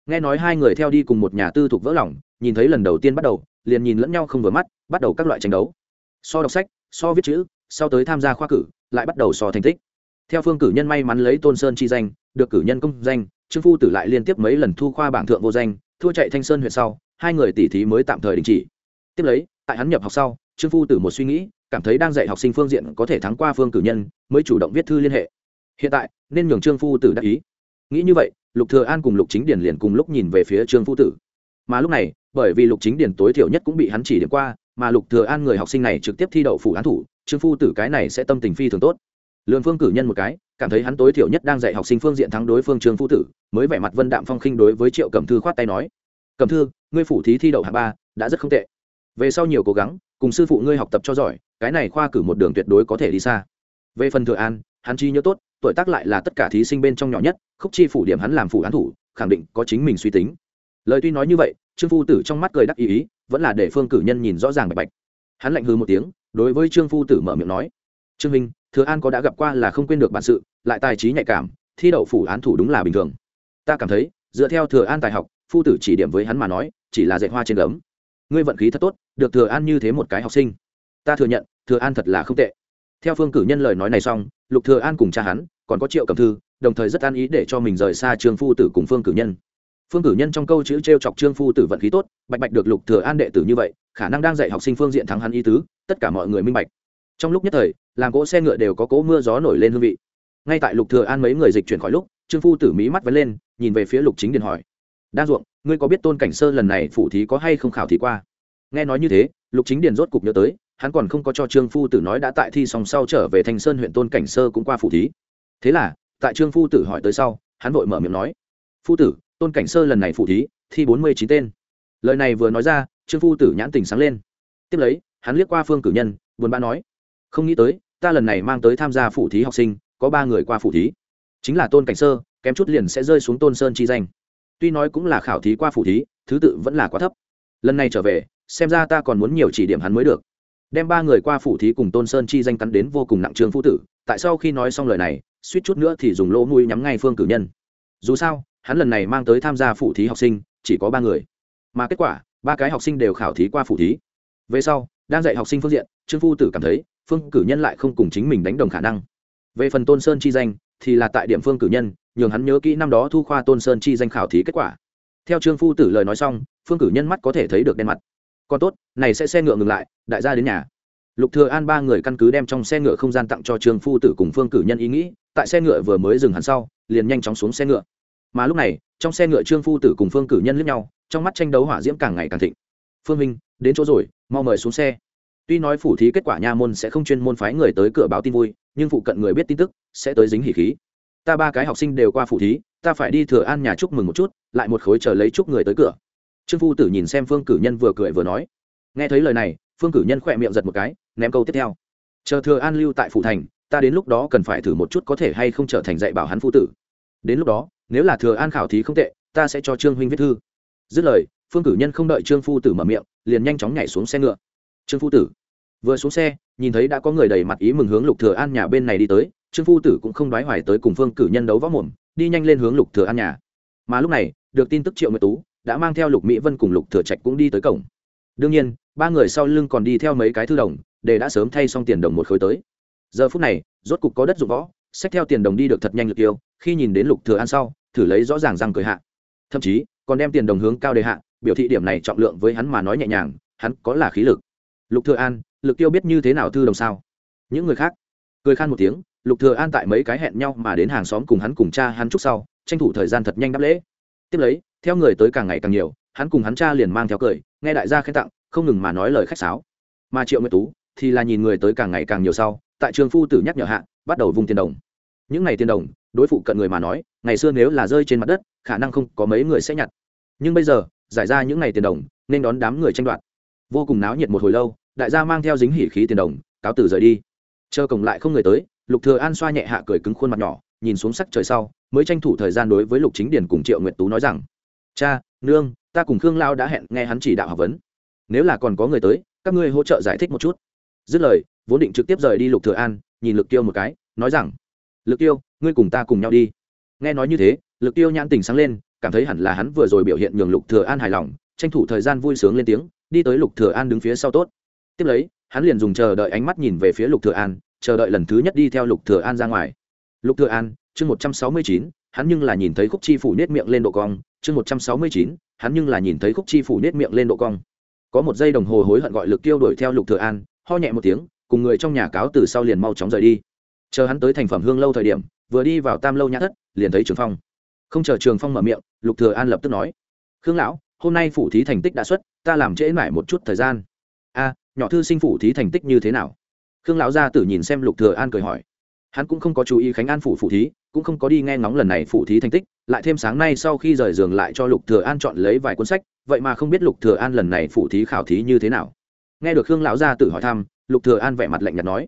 Nghe nói hai người theo đi cùng một nhà tư thuộc vỡ lòng, nhìn thấy lần đầu tiên bắt đầu, liền nhìn lẫn nhau không vừa mắt, bắt đầu các loại tranh đấu. So đọc sách, so viết chữ, sau tới tham gia khoa cử, lại bắt đầu so thành tích theo phương cử nhân may mắn lấy tôn sơn chi danh, được cử nhân công danh, trương phu tử lại liên tiếp mấy lần thu khoa bảng thượng vô danh, thua chạy thanh sơn huyện sau, hai người tỷ thí mới tạm thời đình chỉ. Tiếp lấy, tại hắn nhập học sau, trương phu tử một suy nghĩ, cảm thấy đang dạy học sinh phương diện có thể thắng qua phương cử nhân, mới chủ động viết thư liên hệ. Hiện tại, nên nhường trương phu tử đắc ý. Nghĩ như vậy, lục thừa an cùng lục chính điển liền cùng lúc nhìn về phía trương phu tử. Mà lúc này, bởi vì lục chính điển tối thiểu nhất cũng bị hắn chỉ điểm qua, mà lục thừa an người học sinh này trực tiếp thi đậu phủ án thủ, trương phu tử cái này sẽ tâm tình phi thường tốt lương phương cử nhân một cái, cảm thấy hắn tối thiểu nhất đang dạy học sinh phương diện thắng đối phương trương phu tử, mới vẻ mặt vân đạm phong khinh đối với triệu cẩm thư khoát tay nói, cẩm thư, ngươi phủ thí thi đậu hạng ba, đã rất không tệ. Về sau nhiều cố gắng, cùng sư phụ ngươi học tập cho giỏi, cái này khoa cử một đường tuyệt đối có thể đi xa. Về phần thừa an, hắn chi nhớ tốt, tuổi tác lại là tất cả thí sinh bên trong nhỏ nhất, khúc chi phủ điểm hắn làm phủ án thủ, khẳng định có chính mình suy tính. Lời tuy nói như vậy, trương phu tử trong mắt cười đắc ý ý, vẫn là để phương cử nhân nhìn rõ ràng bạch bạch. Hắn lạnh hư một tiếng, đối với trương phu tử mở miệng nói, trương minh thừa an có đã gặp qua là không quên được bản sự, lại tài trí nhạy cảm, thi đậu phủ án thủ đúng là bình thường. Ta cảm thấy, dựa theo thừa an tài học, phu tử chỉ điểm với hắn mà nói, chỉ là dạy hoa trên gấm. Ngươi vận khí thật tốt, được thừa an như thế một cái học sinh. Ta thừa nhận, thừa an thật là không tệ. Theo phương cử nhân lời nói này xong, lục thừa an cùng cha hắn, còn có triệu cầm thư, đồng thời rất an ý để cho mình rời xa trương phu tử cùng phương cử nhân. Phương cử nhân trong câu chữ t r e o chọc trương phu tử vận khí tốt, bạch bạch được lục thừa an đệ tử như vậy, khả năng đang dạy học sinh phương diện thắng hắn ý tứ, tất cả mọi người minh bạch trong lúc nhất thời, làng cỗ xe ngựa đều có cỗ mưa gió nổi lên hương vị. Ngay tại lục thừa an mấy người dịch chuyển khỏi lúc, trương phu tử mỹ mắt vấn lên, nhìn về phía lục chính điền hỏi. Đa ruộng, ngươi có biết tôn cảnh sơ lần này phủ thí có hay không khảo thí qua? Nghe nói như thế, lục chính điền rốt cục nhớ tới, hắn còn không có cho trương phu tử nói đã tại thi song sau trở về thành sơn huyện tôn cảnh sơ cũng qua phủ thí. Thế là, tại trương phu tử hỏi tới sau, hắn vội mở miệng nói, phu tử, tôn cảnh sơ lần này phủ thí, thi bốn mươi chín tên. Lời này vừa nói ra, trương phu tử nhãn tình sáng lên. Tiếp lấy, hắn liếc qua phương cử nhân, buồn bã nói không nghĩ tới, ta lần này mang tới tham gia phủ thí học sinh, có ba người qua phủ thí. Chính là tôn cảnh sơ, kém chút liền sẽ rơi xuống tôn sơn chi danh. Tuy nói cũng là khảo thí qua phủ thí, thứ tự vẫn là quá thấp. Lần này trở về, xem ra ta còn muốn nhiều chỉ điểm hắn mới được. Đem ba người qua phủ thí cùng tôn sơn chi danh cắn đến vô cùng nặng trương phu tử, tại sau khi nói xong lời này, suýt chút nữa thì dùng lỗ mũi nhắm ngay phương cử nhân. Dù sao, hắn lần này mang tới tham gia phủ thí học sinh, chỉ có ba người. Mà kết quả, ba cái học sinh đều khảo thí qua phủ thí. Về sau, đang dạy học sinh phương diện, trương phu tử cảm thấy phương cử nhân lại không cùng chính mình đánh đồng khả năng. Về phần tôn sơn chi danh, thì là tại điểm phương cử nhân, nhường hắn nhớ kỹ năm đó thu khoa tôn sơn chi danh khảo thí kết quả. Theo trương phu tử lời nói xong, phương cử nhân mắt có thể thấy được đen mặt. Còn tốt, này sẽ xe ngựa ngừng lại, đại gia đến nhà. Lục thừa an ba người căn cứ đem trong xe ngựa không gian tặng cho trương phu tử cùng phương cử nhân ý nghĩ, tại xe ngựa vừa mới dừng hẳn sau, liền nhanh chóng xuống xe ngựa. Mà lúc này, trong xe ngựa trương phu tử cùng phương cử nhân liếc nhau, trong mắt tranh đấu hỏa diễm càng ngày càng thịnh. Phương minh, đến chỗ rồi, mau mời xuống xe tuy nói phủ thí kết quả nha môn sẽ không chuyên môn phái người tới cửa báo tin vui, nhưng phụ cận người biết tin tức, sẽ tới dính hỉ khí. Ta ba cái học sinh đều qua phủ thí, ta phải đi thừa an nhà chúc mừng một chút, lại một khối chờ lấy chúc người tới cửa. Trương phu tử nhìn xem phương cử nhân vừa cười vừa nói. Nghe thấy lời này, phương cử nhân khỏe miệng giật một cái, ném câu tiếp theo. Chờ thừa an lưu tại phủ thành, ta đến lúc đó cần phải thử một chút có thể hay không trở thành dạy bảo hắn phu tử. Đến lúc đó, nếu là thừa an khảo thí không tệ, ta sẽ cho trương huynh viết thư. Dứt lời, phương cử nhân không đợi trương phu tử mở miệng, liền nhanh chóng nhảy xuống xe ngựa. Trương phu tử vừa xuống xe, nhìn thấy đã có người đầy mặt ý mừng hướng lục thừa an nhà bên này đi tới, trương phu tử cũng không đoái hoài tới cùng phương cử nhân đấu võ mồm, đi nhanh lên hướng lục thừa an nhà. Mà lúc này, được tin tức triệu nguyệt tú đã mang theo lục mỹ vân cùng lục thừa trạch cũng đi tới cổng. Đương nhiên, ba người sau lưng còn đi theo mấy cái thư đồng, để đã sớm thay xong tiền đồng một khối tới. Giờ phút này, rốt cục có đất dụng võ, xách theo tiền đồng đi được thật nhanh lực yêu, khi nhìn đến lục thừa an sau, thử lấy rõ ràng răng cười hạ. Thậm chí, còn đem tiền đồng hướng cao đề hạ, biểu thị điểm này trọng lượng với hắn mà nói nhẹ nhàng, hắn có là khí lực. Lục thừa an lực tiêu biết như thế nào thư đồng sao? Những người khác cười khan một tiếng, lục thừa an tại mấy cái hẹn nhau mà đến hàng xóm cùng hắn cùng cha hắn chúc sau, tranh thủ thời gian thật nhanh đáp lễ. Tiếp lấy, theo người tới càng ngày càng nhiều, hắn cùng hắn cha liền mang theo cười, nghe đại gia khen tặng, không ngừng mà nói lời khách sáo. Mà triệu nguyệt tú thì là nhìn người tới càng ngày càng nhiều sau, tại trường phu tử nhắc nhở hạ, bắt đầu vung tiền đồng. Những ngày tiền đồng, đối phụ cận người mà nói, ngày xưa nếu là rơi trên mặt đất, khả năng không có mấy người sẽ nhặt. Nhưng bây giờ, giải ra những ngày tiền đồng, nên đón đám người tranh đoạt. Vô cùng náo nhiệt một hồi lâu đại gia mang theo dính hỉ khí tiền đồng, cáo từ rời đi. Chờ cổng lại không người tới, lục thừa an xoa nhẹ hạ cười cứng khuôn mặt nhỏ, nhìn xuống sắc trời sau, mới tranh thủ thời gian đối với lục chính Điền cùng triệu nguyệt tú nói rằng, cha, nương, ta cùng khương lao đã hẹn nghe hắn chỉ đạo học vấn. Nếu là còn có người tới, các ngươi hỗ trợ giải thích một chút. Dứt lời, vốn định trực tiếp rời đi lục thừa an, nhìn lực tiêu một cái, nói rằng, lực tiêu, ngươi cùng ta cùng nhau đi. Nghe nói như thế, lực tiêu nhãn tình sáng lên, cảm thấy hẳn là hắn vừa rồi biểu hiện nhường lục thừa an hài lòng, tranh thủ thời gian vui sướng lên tiếng, đi tới lục thừa an đứng phía sau tốt tiếp lấy, hắn liền dùng chờ đợi ánh mắt nhìn về phía lục thừa an, chờ đợi lần thứ nhất đi theo lục thừa an ra ngoài. Lục thừa an, chương một trăm sáu mươi chín, hắn nhưng là nhìn thấy khúc chi phủ nết miệng lên độ cong. Chương một trăm sáu mươi chín, hắn nhưng là nhìn thấy khúc chi phủ nết miệng lên độ cong. Có một giây đồng hồ hối hận gọi lực tiêu đuổi theo lục thừa an, ho nhẹ một tiếng, cùng người trong nhà cáo từ sau liền mau chóng rời đi. Chờ hắn tới thành phẩm hương lâu thời điểm, vừa đi vào tam lâu nhã thất, liền thấy trường phong. Không chờ trường phong mở miệng, lục thừa an lập tức nói, khương lão, hôm nay phủ thí thành tích đã xuất, ta làm trễ mãi một chút thời gian. A nhỏ thư sinh phủ thí thành tích như thế nào? Khương lão gia tử nhìn xem lục thừa an cười hỏi. Hắn cũng không có chú ý khánh an phủ phủ thí, cũng không có đi nghe ngóng lần này phủ thí thành tích, lại thêm sáng nay sau khi rời giường lại cho lục thừa an chọn lấy vài cuốn sách, vậy mà không biết lục thừa an lần này phủ thí khảo thí như thế nào. Nghe được khương lão gia tử hỏi thăm, lục thừa an vẻ mặt lạnh nhạt nói.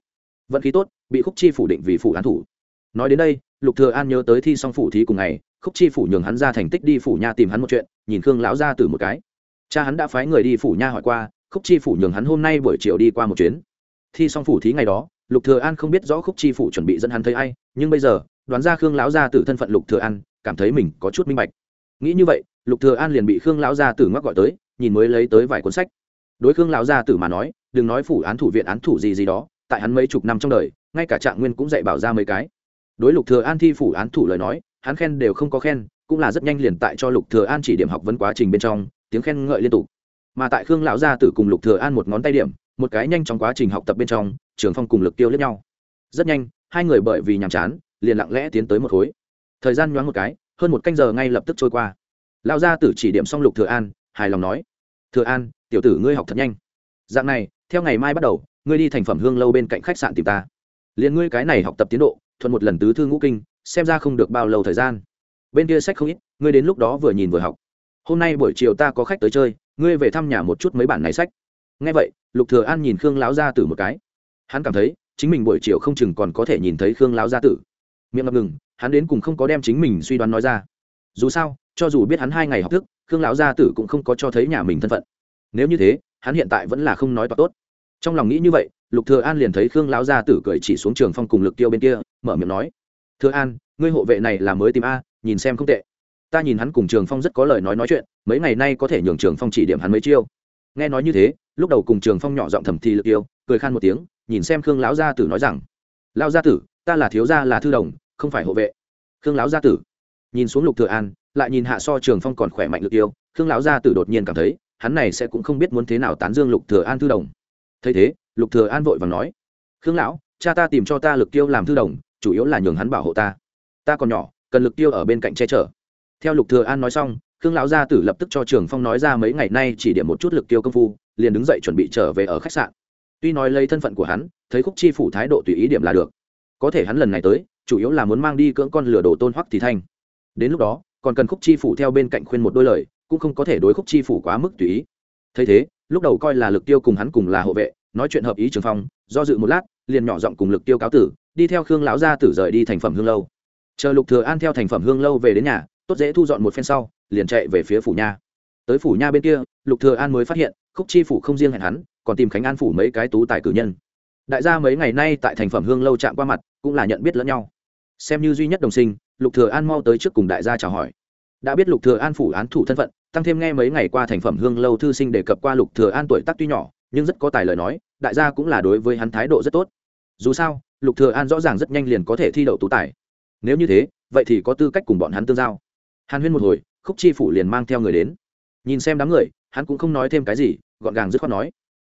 Vận khí tốt, bị khúc chi phủ định vì phủ án thủ. Nói đến đây, lục thừa an nhớ tới thi xong phủ thí cùng ngày, khúc chi phủ nhường hắn ra thành tích đi phủ nha tìm hắn một chuyện, nhìn khương lão gia tử một cái. Cha hắn đã phái người đi phủ nha hỏi qua khúc chi phủ nhường hắn hôm nay buổi chiều đi qua một chuyến. Thi xong phủ thí ngày đó, lục thừa an không biết rõ khúc chi phủ chuẩn bị dẫn hắn thấy ai, nhưng bây giờ, đoán ra khương lão gia tử thân phận lục thừa an, cảm thấy mình có chút minh bạch. Nghĩ như vậy, lục thừa an liền bị khương lão gia tử ngoắc gọi tới, nhìn mới lấy tới vài cuốn sách. Đối khương lão gia tử mà nói, đừng nói phủ án thủ viện án thủ gì gì đó, tại hắn mấy chục năm trong đời, ngay cả trạng nguyên cũng dạy bảo ra mấy cái. Đối lục thừa an thi phủ án thủ lời nói, hắn khen đều không có khen, cũng là rất nhanh liền tại cho lục thừa an chỉ điểm học vấn quá trình bên trong, tiếng khen ngợi liên tục mà tại khương lão gia tử cùng lục thừa an một ngón tay điểm, một cái nhanh trong quá trình học tập bên trong, trường phong cùng lực tiêu liếc nhau. Rất nhanh, hai người bởi vì nhàm chán, liền lặng lẽ tiến tới một khối. Thời gian nhoáng một cái, hơn một canh giờ ngay lập tức trôi qua. Lão gia tử chỉ điểm xong lục thừa an, hài lòng nói, thừa an, tiểu tử ngươi học thật nhanh. Dạng này, theo ngày mai bắt đầu, ngươi đi thành phẩm hương lâu bên cạnh khách sạn tìm ta. Liền ngươi cái này học tập tiến độ, thuận một lần tứ thư ngũ kinh, xem ra không được bao lâu thời gian. Bên kia sách không ít, ngươi đến lúc đó vừa nhìn vừa học. Hôm nay buổi chiều ta có khách tới chơi ngươi về thăm nhà một chút mấy bản này sách. Ngay vậy, lục thừa an nhìn khương lão gia tử một cái. Hắn cảm thấy, chính mình buổi chiều không chừng còn có thể nhìn thấy khương lão gia tử. Miệng ngập ngừng, hắn đến cùng không có đem chính mình suy đoán nói ra. Dù sao, cho dù biết hắn hai ngày học thức, khương lão gia tử cũng không có cho thấy nhà mình thân phận. Nếu như thế, hắn hiện tại vẫn là không nói toạc tốt. Trong lòng nghĩ như vậy, lục thừa an liền thấy khương lão gia tử cười chỉ xuống trường phong cùng lực tiêu bên kia, mở miệng nói, thừa an, ngươi hộ vệ này là mới tìm a, nhìn xem không tệ ta nhìn hắn cùng trường phong rất có lời nói nói chuyện, mấy ngày nay có thể nhường trường phong chỉ điểm hắn mấy chiêu. Nghe nói như thế, lúc đầu cùng trường phong nhỏ giọng thầm thì lực tiêu cười khan một tiếng, nhìn xem khương lão gia tử nói rằng, lão gia tử, ta là thiếu gia là thư đồng, không phải hộ vệ. Khương lão gia tử nhìn xuống lục thừa an, lại nhìn hạ so trường phong còn khỏe mạnh lực tiêu khương lão gia tử đột nhiên cảm thấy, hắn này sẽ cũng không biết muốn thế nào tán dương lục thừa an thư đồng. Thấy thế, lục thừa an vội vàng nói, khương lão, cha ta tìm cho ta lực tiêu làm thư đồng, chủ yếu là nhường hắn bảo hộ ta. Ta còn nhỏ, cần lực tiêu ở bên cạnh che chở theo lục thừa an nói xong, khương lão gia tử lập tức cho trường phong nói ra mấy ngày nay chỉ điểm một chút lực tiêu công phu, liền đứng dậy chuẩn bị trở về ở khách sạn. Tuy nói lấy thân phận của hắn, thấy khúc chi phủ thái độ tùy ý điểm là được. Có thể hắn lần này tới, chủ yếu là muốn mang đi cưỡng con lửa đồ tôn hoắc thì thanh. Đến lúc đó, còn cần khúc chi phủ theo bên cạnh khuyên một đôi lời, cũng không có thể đối khúc chi phủ quá mức tùy ý. Thấy thế, lúc đầu coi là lực tiêu cùng hắn cùng là hộ vệ, nói chuyện hợp ý trường phong, do dự một lát, liền nhỏ giọng cùng lực tiêu cáo tử, đi theo khương lão gia tử rời đi thành phẩm hương lâu. Chờ lục thừa an theo thành phẩm hương lâu về đến nhà tốt dễ thu dọn một phen sau, liền chạy về phía phủ nha. Tới phủ nha bên kia, lục thừa an mới phát hiện, khúc chi phủ không riêng hẹn hắn, còn tìm khánh an phủ mấy cái tú tài cử nhân. Đại gia mấy ngày nay tại thành phẩm hương lâu chạm qua mặt, cũng là nhận biết lẫn nhau. Xem như duy nhất đồng sinh, lục thừa an mau tới trước cùng đại gia chào hỏi. Đã biết lục thừa an phủ án thủ thân phận, tăng thêm nghe mấy ngày qua thành phẩm hương lâu thư sinh đề cập qua lục thừa an tuổi tác tuy nhỏ, nhưng rất có tài lời nói, đại gia cũng là đối với hắn thái độ rất tốt. Dù sao, lục thừa an rõ ràng rất nhanh liền có thể thi đậu tú tài. Nếu như thế, vậy thì có tư cách cùng bọn hắn tương giao hàn huyên một hồi, khúc chi phủ liền mang theo người đến. Nhìn xem đám người, hắn cũng không nói thêm cái gì, gọn gàng dứt khoát nói.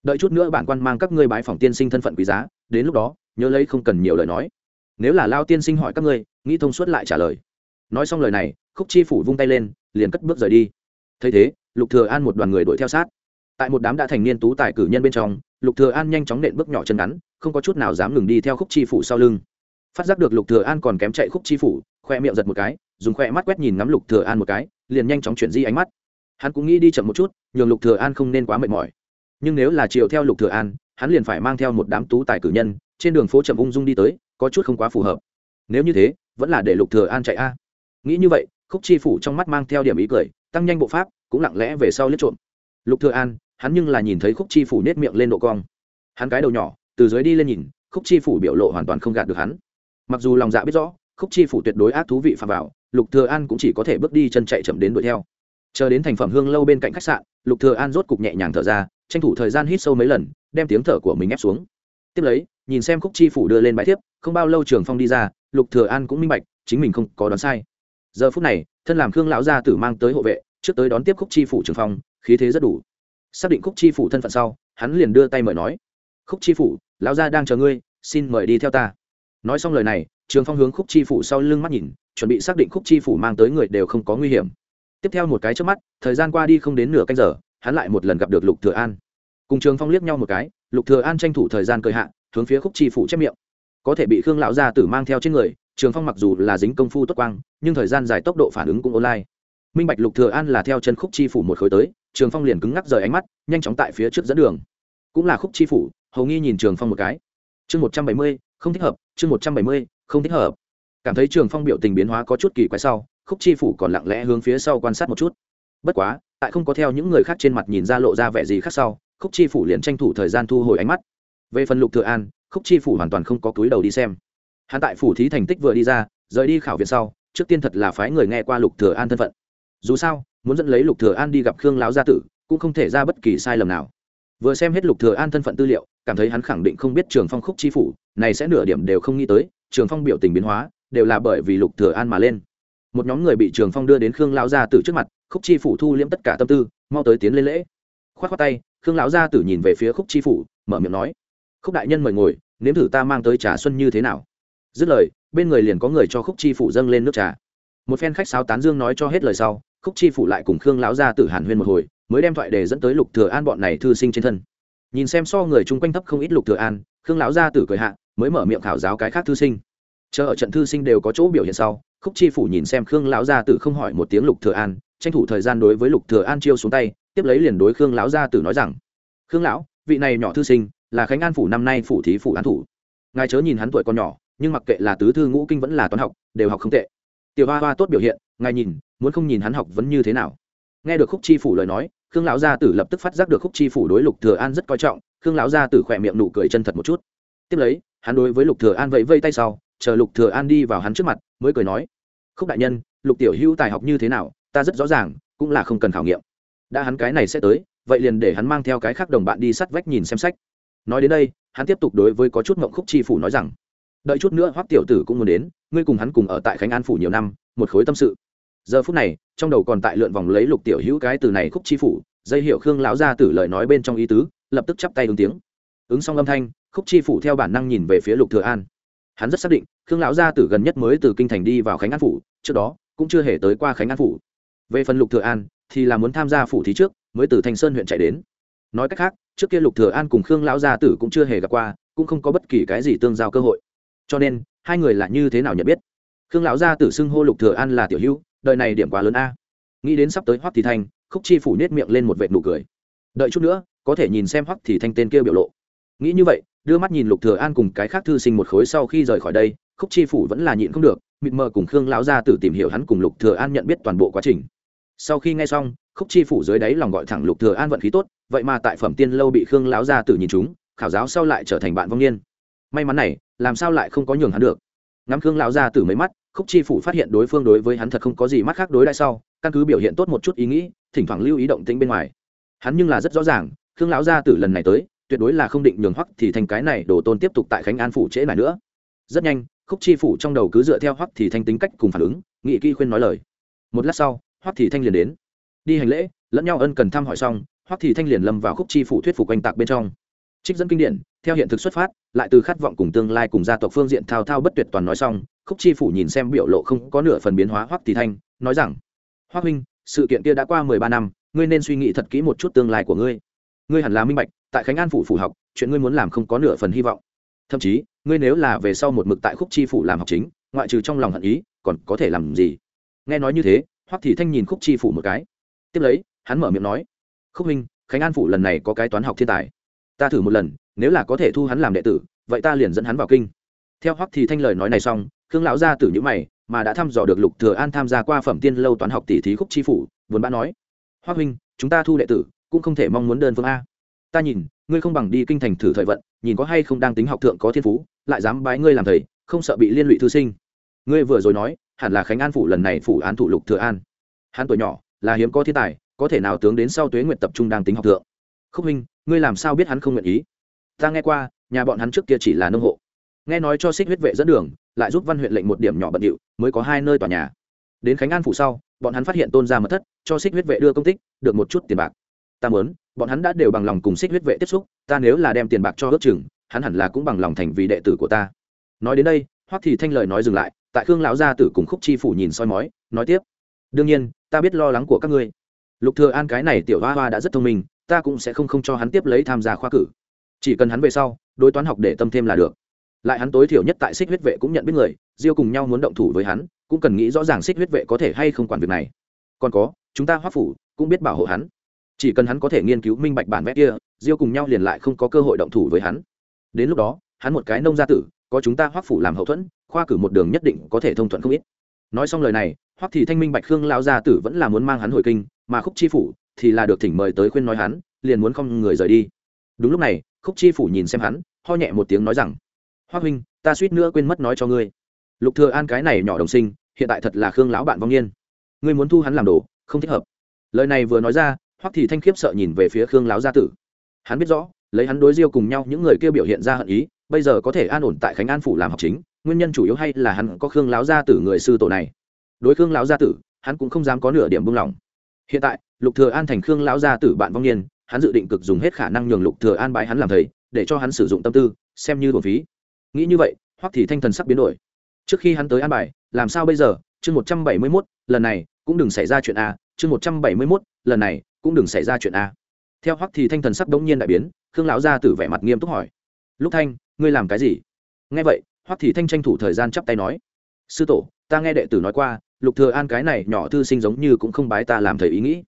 Đợi chút nữa bản quan mang các ngươi bái phỏng tiên sinh thân phận quý giá, đến lúc đó, nhớ lấy không cần nhiều lời nói. Nếu là lao tiên sinh hỏi các ngươi, nghĩ thông suốt lại trả lời. Nói xong lời này, khúc chi phủ vung tay lên, liền cất bước rời đi. Thấy thế, lục thừa an một đoàn người đuổi theo sát. Tại một đám đã thành niên tú tài cử nhân bên trong, lục thừa an nhanh chóng nện bước nhỏ chân ngắn, không có chút nào dám ngừng đi theo khúc chi phủ sau lưng. Phát giác được lục thừa an còn kém chạy khúc chi phủ, khoe miệng giật một cái dùng khoe mắt quét nhìn ngắm lục thừa an một cái, liền nhanh chóng chuyển di ánh mắt. Hắn cũng nghĩ đi chậm một chút, nhường lục thừa an không nên quá mệt mỏi. Nhưng nếu là chiều theo lục thừa an, hắn liền phải mang theo một đám tú tài cử nhân, trên đường phố chậm ung dung đi tới, có chút không quá phù hợp. Nếu như thế, vẫn là để lục thừa an chạy a. Nghĩ như vậy, khúc chi phủ trong mắt mang theo điểm ý cười, tăng nhanh bộ pháp, cũng lặng lẽ về sau liếc trộm. Lục thừa an, hắn nhưng là nhìn thấy khúc chi phủ nết miệng lên độ cong. Hắn cái đầu nhỏ, từ dưới đi lên nhìn, khúc chi phủ biểu lộ hoàn toàn không gạt được hắn. Mặc dù lòng dạ biết rõ, khúc chi phủ tuyệt đối ác thú vị phạm vào lục thừa an cũng chỉ có thể bước đi chân chạy chậm đến đuổi theo. Chờ đến thành phẩm hương lâu bên cạnh khách sạn, lục thừa an rốt cục nhẹ nhàng thở ra, tranh thủ thời gian hít sâu mấy lần, đem tiếng thở của mình ép xuống. Tiếp lấy, nhìn xem khúc chi phủ đưa lên bài thiếp, không bao lâu trường phong đi ra, lục thừa an cũng minh bạch, chính mình không có đoán sai. Giờ phút này, thân làm khương lão gia tử mang tới hộ vệ, trước tới đón tiếp khúc chi phủ trường phong, khí thế rất đủ. Xác định khúc chi phủ thân phận sau, hắn liền đưa tay mời nói, khúc chi phủ, lão gia đang chờ ngươi, xin mời đi theo ta. Nói xong lời này, trường phong hướng khúc chi phủ sau lưng mắt nhìn chuẩn bị xác định khúc chi phủ mang tới người đều không có nguy hiểm. Tiếp theo một cái trước mắt, thời gian qua đi không đến nửa canh giờ, hắn lại một lần gặp được lục thừa an. Cùng trường phong liếc nhau một cái, lục thừa an tranh thủ thời gian cơi hạ, hướng phía khúc chi phủ chép miệng. Có thể bị khương lão gia tử mang theo trên người, trường phong mặc dù là dính công phu tốt quang, nhưng thời gian dài tốc độ phản ứng cũng online. Minh bạch lục thừa an là theo chân khúc chi phủ một khối tới, trường phong liền cứng ngắc rời ánh mắt, nhanh chóng tại phía trước dẫn đường. Cũng là khúc chi phủ, hầu nghi nhìn trường phong một cái. Chương một trăm bảy mươi, không thích hợp, chương một trăm bảy mươi, không thích hợp cảm thấy trường phong biểu tình biến hóa có chút kỳ quái sau, khúc chi phủ còn lặng lẽ hướng phía sau quan sát một chút. Bất quá, tại không có theo những người khác trên mặt nhìn ra lộ ra vẻ gì khác sau, khúc chi phủ liền tranh thủ thời gian thu hồi ánh mắt. Về phần lục thừa an, khúc chi phủ hoàn toàn không có túi đầu đi xem. Hắn tại phủ thí thành tích vừa đi ra, rời đi khảo viện sau, trước tiên thật là phái người nghe qua lục thừa an thân phận. Dù sao, muốn dẫn lấy lục thừa an đi gặp khương lão gia tử, cũng không thể ra bất kỳ sai lầm nào. Vừa xem hết lục thừa an thân phận tư liệu, cảm thấy hắn khẳng định không biết trường phong khúc chi phủ, này sẽ nửa điểm đều không nghĩ tới, trường phong biểu tình biến hóa đều là bởi vì lục thừa an mà lên. Một nhóm người bị trường phong đưa đến khương lão gia tử trước mặt, khúc chi phủ thu liễm tất cả tâm tư, mau tới tiến lên lễ. Khoát khoát tay, khương lão gia tử nhìn về phía khúc chi phủ, mở miệng nói, khúc đại nhân mời ngồi, nếm thử ta mang tới trà xuân như thế nào? Dứt lời, bên người liền có người cho khúc chi phủ dâng lên nước trà. Một phen khách sáo tán dương nói cho hết lời sau, khúc chi phủ lại cùng khương lão gia tử hàn huyên một hồi, mới đem thoại để dẫn tới lục thừa an bọn này thư sinh trên thân. Nhìn xem so người chung quanh thấp không ít lục thừa an, khương lão gia tử cười hạ, mới mở miệng khảo giáo cái khác thư sinh chờ ở trận thư sinh đều có chỗ biểu hiện sau, khúc chi phủ nhìn xem khương lão gia tử không hỏi một tiếng lục thừa an, tranh thủ thời gian đối với lục thừa an chiêu xuống tay, tiếp lấy liền đối khương lão gia tử nói rằng, khương lão, vị này nhỏ thư sinh, là khánh an phủ năm nay phủ thí phủ án thủ. Ngài chớ nhìn hắn tuổi còn nhỏ, nhưng mặc kệ là tứ thư ngũ kinh vẫn là toán học, đều học không tệ. Tiểu hoa hoa tốt biểu hiện, ngài nhìn, muốn không nhìn hắn học vẫn như thế nào? Nghe được khúc chi phủ lời nói, khương lão gia tử lập tức phát giác được khúc chi phủ đối lục thừa an rất coi trọng, khương lão gia tử khỏe miệng nụ cười chân thật một chút. Tiếp lấy, hắn đối với lục thừa an vẫy vây tay sau chờ lục thừa an đi vào hắn trước mặt, mới cười nói, khúc đại nhân, lục tiểu hữu tài học như thế nào, ta rất rõ ràng, cũng là không cần khảo nghiệm. Đã hắn cái này sẽ tới, vậy liền để hắn mang theo cái khác đồng bạn đi sắt vách nhìn xem sách. Nói đến đây, hắn tiếp tục đối với có chút ngọng khúc chi phủ nói rằng, đợi chút nữa hoắc tiểu tử cũng muốn đến, ngươi cùng hắn cùng ở tại khánh an phủ nhiều năm, một khối tâm sự. Giờ phút này, trong đầu còn tại lượn vòng lấy lục tiểu hữu cái từ này khúc chi phủ, dây hiệu khương lão gia tử lời nói bên trong ý tứ, lập tức chắp tay ứng tiếng. Ứng xong âm thanh, khúc chi phủ theo bản năng nhìn về phía lục thừa an hắn rất xác định, khương lão gia tử gần nhất mới từ kinh thành đi vào khánh an phủ, trước đó cũng chưa hề tới qua khánh an phủ. Về phần lục thừa an, thì là muốn tham gia phủ thí trước, mới từ thành sơn huyện chạy đến. Nói cách khác, trước kia lục thừa an cùng khương lão gia tử cũng chưa hề gặp qua, cũng không có bất kỳ cái gì tương giao cơ hội. Cho nên, hai người là như thế nào nhận biết? Khương lão gia tử xưng hô lục thừa an là tiểu hữu, đời này điểm quá lớn a. Nghĩ đến sắp tới hoắc thì thanh khúc chi phủ nết miệng lên một vệt nụ cười. Đợi chút nữa, có thể nhìn xem hoắc thì thanh tên kia biểu lộ. Nghĩ như vậy đưa mắt nhìn lục thừa an cùng cái khác thư sinh một khối sau khi rời khỏi đây, khúc chi phủ vẫn là nhịn không được, mịt mờ cùng khương lão gia tử tìm hiểu hắn cùng lục thừa an nhận biết toàn bộ quá trình. Sau khi nghe xong, khúc chi phủ dưới đáy lòng gọi thẳng lục thừa an vận khí tốt, vậy mà tại phẩm tiên lâu bị khương lão gia tử nhìn chúng khảo giáo sau lại trở thành bạn vong niên. May mắn này, làm sao lại không có nhường hắn được? Ngắm khương lão gia tử mấy mắt, khúc chi phủ phát hiện đối phương đối với hắn thật không có gì mắt khác đối đãi sau, căn cứ biểu hiện tốt một chút ý nghĩ, thỉnh thoảng lưu ý động tĩnh bên ngoài. Hắn nhưng là rất rõ ràng, khương lão gia tử lần này tới tuyệt đối là không định nhường hoắc thì thành cái này đồ tôn tiếp tục tại khánh an phủ trễ này nữa. Rất nhanh, khúc chi phủ trong đầu cứ dựa theo hoắc thì thanh tính cách cùng phản ứng, nghị kỹ khuyên nói lời. Một lát sau, hoắc thì thanh liền đến. Đi hành lễ, lẫn nhau ân cần thăm hỏi xong, hoắc thì thanh liền lâm vào khúc chi phủ thuyết phục oanh tạc bên trong. Trích dẫn kinh điển, theo hiện thực xuất phát, lại từ khát vọng cùng tương lai cùng gia tộc phương diện thao thao bất tuyệt toàn nói xong, khúc chi phủ nhìn xem biểu lộ không có nửa phần biến hóa hoắc thì thanh, nói rằng, hoắc huynh, sự kiện kia đã qua mười ba năm, ngươi nên suy nghĩ thật kỹ một chút tương lai của ngươi. Ngươi hẳn là minh bạch tại khánh an phủ phủ học, chuyện ngươi muốn làm không có nửa phần hy vọng. Thậm chí, ngươi nếu là về sau một mực tại khúc chi phủ làm học chính, ngoại trừ trong lòng hận ý, còn có thể làm gì? Nghe nói như thế, hoắc Thị thanh nhìn khúc chi phủ một cái. Tiếp lấy, hắn mở miệng nói, khúc minh khánh an phủ lần này có cái toán học thiên tài. Ta thử một lần, nếu là có thể thu hắn làm đệ tử, vậy ta liền dẫn hắn vào kinh. Theo hoắc Thị thanh lời nói này xong, khương lão gia tử nhữ mày, mà đã thăm dò được lục thừa an tham gia qua phẩm tiên lâu toán học tỷ thí khúc chi phủ vốn bã nói, hoắc huynh, chúng ta thu đệ tử, cũng không thể mong muốn đơn phương a ta nhìn, ngươi không bằng đi kinh thành thử thời vận, nhìn có hay không đang tính học thượng có thiên phú, lại dám bái ngươi làm thầy, không sợ bị liên lụy thư sinh. Ngươi vừa rồi nói, hẳn là khánh an phủ lần này phủ án thủ lục thừa an. Hắn tuổi nhỏ, là hiếm có thiên tài, có thể nào tướng đến sau tuế nguyện tập trung đang tính học thượng. Khúc minh, ngươi làm sao biết hắn không nguyện ý? Ta nghe qua, nhà bọn hắn trước kia chỉ là nông hộ. Nghe nói cho xích huyết vệ dẫn đường, lại giúp văn huyện lệnh một điểm nhỏ bận điệu, mới có hai nơi tòa nhà. Đến khánh an phủ sau, bọn hắn phát hiện tôn ra mật thất, cho xích huyết vệ đưa công tích, được một chút tiền bạc ta muốn, bọn hắn đã đều bằng lòng cùng xích huyết vệ tiếp xúc, ta nếu là đem tiền bạc cho ước chừng, hắn hẳn là cũng bằng lòng thành vì đệ tử của ta. Nói đến đây, hoắc thì thanh lời nói dừng lại, tại khương lão gia tử cùng khúc chi phủ nhìn soi mói, nói tiếp. Đương nhiên, ta biết lo lắng của các ngươi. Lục thừa an cái này tiểu hoa hoa đã rất thông minh, ta cũng sẽ không không cho hắn tiếp lấy tham gia khoa cử. Chỉ cần hắn về sau, đối toán học để tâm thêm là được. Lại hắn tối thiểu nhất tại xích huyết vệ cũng nhận biết người, diêu cùng nhau muốn động thủ với hắn, cũng cần nghĩ rõ ràng xích huyết vệ có thể hay không quản việc này. Còn có, chúng ta hoắc phủ cũng biết bảo hộ hắn chỉ cần hắn có thể nghiên cứu minh bạch bản vẽ kia, diêu cùng nhau liền lại không có cơ hội động thủ với hắn. Đến lúc đó, hắn một cái nông gia tử, có chúng ta hoắc phủ làm hậu thuẫn, khoa cử một đường nhất định có thể thông thuận không ít. Nói xong lời này, hoắc thì thanh minh bạch khương lao gia tử vẫn là muốn mang hắn hồi kinh, mà khúc chi phủ thì là được thỉnh mời tới khuyên nói hắn, liền muốn không người rời đi. Đúng lúc này, khúc chi phủ nhìn xem hắn, ho nhẹ một tiếng nói rằng, hoắc huynh, ta suýt nữa quên mất nói cho ngươi. Lục thừa an cái này nhỏ đồng sinh, hiện tại thật là khương lão bạn vong niên. Ngươi muốn thu hắn làm đồ, không thích hợp. Lời này vừa nói ra hoắc thì thanh khiếp sợ nhìn về phía khương Láo gia tử. Hắn biết rõ, lấy hắn đối diêu cùng nhau, những người kia biểu hiện ra hận ý, bây giờ có thể an ổn tại khánh an phủ làm học chính, nguyên nhân chủ yếu hay là hắn có khương Láo gia tử người sư tổ này. Đối khương Láo gia tử, hắn cũng không dám có nửa điểm buông lỏng. Hiện tại, lục thừa an thành khương lão gia tử bạn vong niên, hắn dự định cực dùng hết khả năng nhường lục thừa an bái hắn làm thầy, để cho hắn sử dụng tâm tư, xem như thuần phí. Nghĩ như vậy, Hoắc thì thanh thần sắc biến đổi. Trước khi hắn tới an bài, làm sao bây giờ? Chương một trăm bảy mươi mốt, lần này, cũng đừng xảy ra chuyện a chương một trăm bảy mươi mốt, lần này cũng đừng xảy ra chuyện a. Theo hoắc thì thanh thần sắc đống nhiên đại biến, khương lão gia tử vẻ mặt nghiêm túc hỏi. Lúc thanh, ngươi làm cái gì? Nghe vậy, hoắc thì thanh tranh thủ thời gian chắp tay nói. Sư tổ, ta nghe đệ tử nói qua, lục thừa an cái này nhỏ thư sinh giống như cũng không bái ta làm thầy ý nghĩ.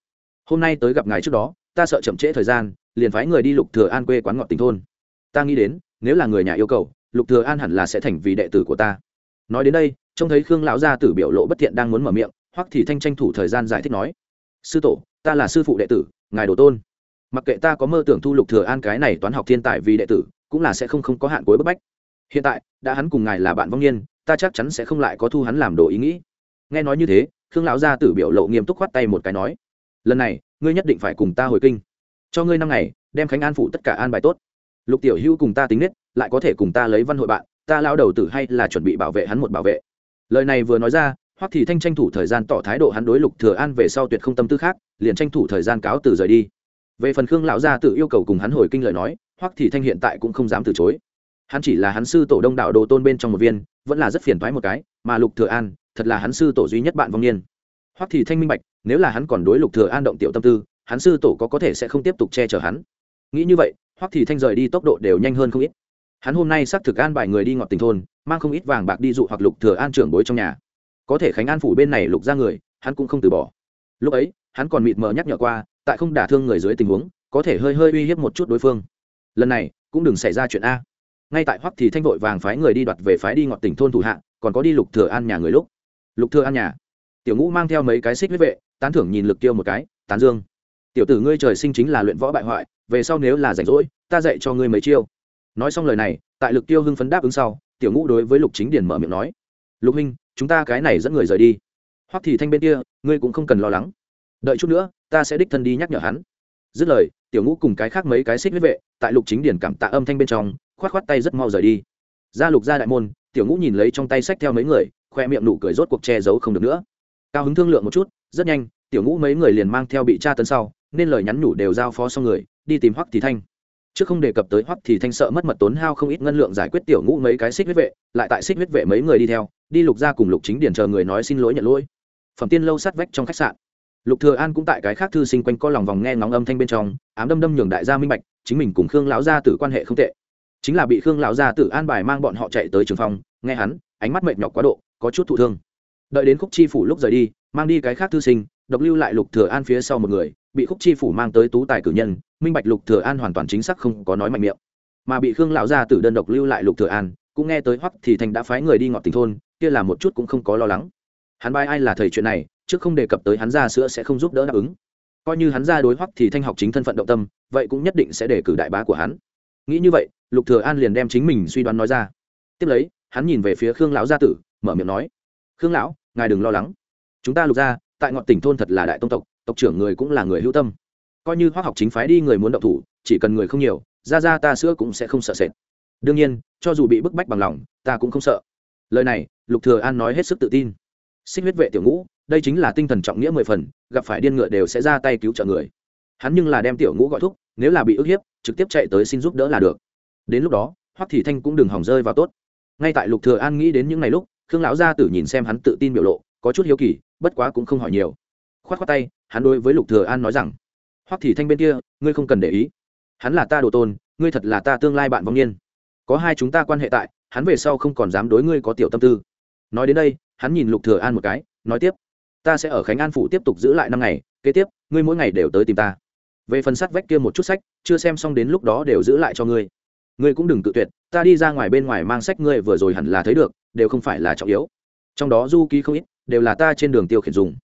Hôm nay tới gặp ngài trước đó, ta sợ chậm trễ thời gian, liền phái người đi lục thừa an quê quán ngọt tình thôn. Ta nghĩ đến, nếu là người nhà yêu cầu, lục thừa an hẳn là sẽ thành vì đệ tử của ta. Nói đến đây, trông thấy khương lão gia tử biểu lộ bất thiện đang muốn mở miệng, hoắc thì thanh tranh thủ thời gian giải thích nói sư tổ, ta là sư phụ đệ tử, ngài đồ tôn. Mặc kệ ta có mơ tưởng thu lục thừa an cái này toán học thiên tài vì đệ tử, cũng là sẽ không không có hạn cuối bức bách. Hiện tại, đã hắn cùng ngài là bạn vong niên, ta chắc chắn sẽ không lại có thu hắn làm đồ ý nghĩ. Nghe nói như thế, khương lão gia tử biểu lộ nghiêm túc khoát tay một cái nói, lần này, ngươi nhất định phải cùng ta hồi kinh. Cho ngươi năm ngày, đem khánh an phụ tất cả an bài tốt. Lục tiểu hữu cùng ta tính nết, lại có thể cùng ta lấy văn hội bạn, ta lao đầu tử hay là chuẩn bị bảo vệ hắn một bảo vệ. Lời này vừa nói ra hoặc thì thanh tranh thủ thời gian tỏ thái độ hắn đối lục thừa an về sau tuyệt không tâm tư khác, liền tranh thủ thời gian cáo từ rời đi. Về phần khương lão gia tự yêu cầu cùng hắn hồi kinh lời nói hoặc thì thanh hiện tại cũng không dám từ chối. Hắn chỉ là hắn sư tổ đông đạo đồ tôn bên trong một viên, vẫn là rất phiền toái một cái, mà lục thừa an, thật là hắn sư tổ duy nhất bạn vong niên. Hoặc thì thanh minh bạch, nếu là hắn còn đối lục thừa an động tiểu tâm tư, hắn sư tổ có có thể sẽ không tiếp tục che chở hắn. Nghĩ như vậy hoặc thì thanh rời đi tốc độ đều nhanh hơn không ít. Hắn hôm nay xác thực an bài người đi ngọt tình thôn, mang không ít vàng bạc đi dụ hoặc lục thừa an trưởng bối trong nhà có thể khánh an phủ bên này lục ra người, hắn cũng không từ bỏ. Lúc ấy, hắn còn mịt mờ nhắc nhở qua, tại không đả thương người dưới tình huống, có thể hơi hơi uy hiếp một chút đối phương. Lần này, cũng đừng xảy ra chuyện a. Ngay tại hoắc thì thanh vội vàng phái người đi đoạt về phái đi ngọt tỉnh thôn thủ hạ, còn có đi lục thừa an nhà người lúc. Lục thừa an nhà. Tiểu ngũ mang theo mấy cái xích huyết vệ, tán thưởng nhìn lực tiêu một cái, tán dương. Tiểu tử ngươi trời sinh chính là luyện võ bại hoại, về sau nếu là rảnh rỗi, ta dạy cho ngươi mấy chiêu. Nói xong lời này, tại lực tiêu hưng phấn đáp ứng sau, tiểu ngũ đối với lục chính điền mở miệng nói. Lục huynh chúng ta cái này dẫn người rời đi. Hoặc thì thanh bên kia, ngươi cũng không cần lo lắng. Đợi chút nữa, ta sẽ đích thân đi nhắc nhở hắn. Dứt lời, tiểu ngũ cùng cái khác mấy cái xích huyết vệ, tại lục chính điển cảm tạ âm thanh bên trong, khoát khoát tay rất mau rời đi. Ra lục ra đại môn, tiểu ngũ nhìn lấy trong tay sách theo mấy người, khoe miệng nụ cười rốt cuộc che giấu không được nữa. Cao hứng thương lượng một chút, rất nhanh, tiểu ngũ mấy người liền mang theo bị tra tấn sau, nên lời nhắn nhủ đều giao phó xong người, đi tìm hoắc thì thanh trước không đề cập tới hoắc thì thanh sợ mất mật tốn hao không ít ngân lượng giải quyết tiểu ngũ mấy cái xích huyết vệ, lại tại xích huyết vệ mấy người đi theo, đi lục ra cùng lục chính điển chờ người nói xin lỗi nhận lỗi. Phẩm tiên lâu sát vách trong khách sạn. Lục thừa an cũng tại cái khác thư sinh quanh co lòng vòng nghe ngóng âm thanh bên trong, ám đâm đâm nhường đại gia minh bạch, chính mình cùng khương lão gia tử quan hệ không tệ. Chính là bị khương lão gia tử an bài mang bọn họ chạy tới trường phòng, nghe hắn, ánh mắt mệt nhọc quá độ, có chút thụ thương. Đợi đến khúc chi phủ lúc rời đi, mang đi cái khác thư sinh, độc lưu lại lục thừa an phía sau một người, bị khúc chi phủ mang tới tú tài cử nhân minh bạch lục thừa an hoàn toàn chính xác không có nói mạnh miệng. Mà bị khương lão gia tử đơn độc lưu lại lục thừa an, cũng nghe tới hoắc thì thành đã phái người đi ngọt tình thôn, kia là một chút cũng không có lo lắng. Hắn bai ai là thầy chuyện này, trước không đề cập tới hắn ra sữa sẽ không giúp đỡ đáp ứng. Coi như hắn ra đối hoắc thì thanh học chính thân phận động tâm, vậy cũng nhất định sẽ để cử đại bá của hắn. Nghĩ như vậy, lục thừa an liền đem chính mình suy đoán nói ra. Tiếp lấy, hắn nhìn về phía khương lão gia tử, mở miệng nói, khương lão, ngài đừng lo lắng. Chúng ta lục gia, tại ngọn tỉnh thôn thật là đại tông tộc tộc trưởng người cũng là người hữu tâm coi như hóa học chính phái đi người muốn động thủ, chỉ cần người không nhiều, ra ra ta sữa cũng sẽ không sợ sệt. Đương nhiên, cho dù bị bức bách bằng lòng, ta cũng không sợ. Lời này, lục thừa an nói hết sức tự tin. Xích huyết vệ tiểu ngũ, đây chính là tinh thần trọng nghĩa mười phần, gặp phải điên ngựa đều sẽ ra tay cứu trợ người. Hắn nhưng là đem tiểu ngũ gọi thúc, nếu là bị ức hiếp, trực tiếp chạy tới xin giúp đỡ là được. Đến lúc đó hoắc thị thanh cũng đừng hỏng rơi vào tốt. Ngay tại lục thừa an nghĩ đến những ngày lúc, khương lão gia tử nhìn xem hắn tự tin biểu lộ, có chút hiếu kỳ, bất quá cũng không hỏi nhiều. Khoát khoát tay, hắn đối với lục thừa an nói rằng hoặc thì thanh bên kia, ngươi không cần để ý. Hắn là ta đồ tôn, ngươi thật là ta tương lai bạn vong niên. Có hai chúng ta quan hệ tại, hắn về sau không còn dám đối ngươi có tiểu tâm tư. Nói đến đây, hắn nhìn lục thừa an một cái, nói tiếp. Ta sẽ ở khánh an phủ tiếp tục giữ lại năm ngày, kế tiếp, ngươi mỗi ngày đều tới tìm ta. Về phần sắt vách kia một chút sách, chưa xem xong đến lúc đó đều giữ lại cho ngươi. Ngươi cũng đừng tự tuyệt, ta đi ra ngoài bên ngoài mang sách ngươi vừa rồi hẳn là thấy được, đều không phải là trọng yếu. Trong đó du ký không ít, đều là ta trên đường tiêu khiển dùng.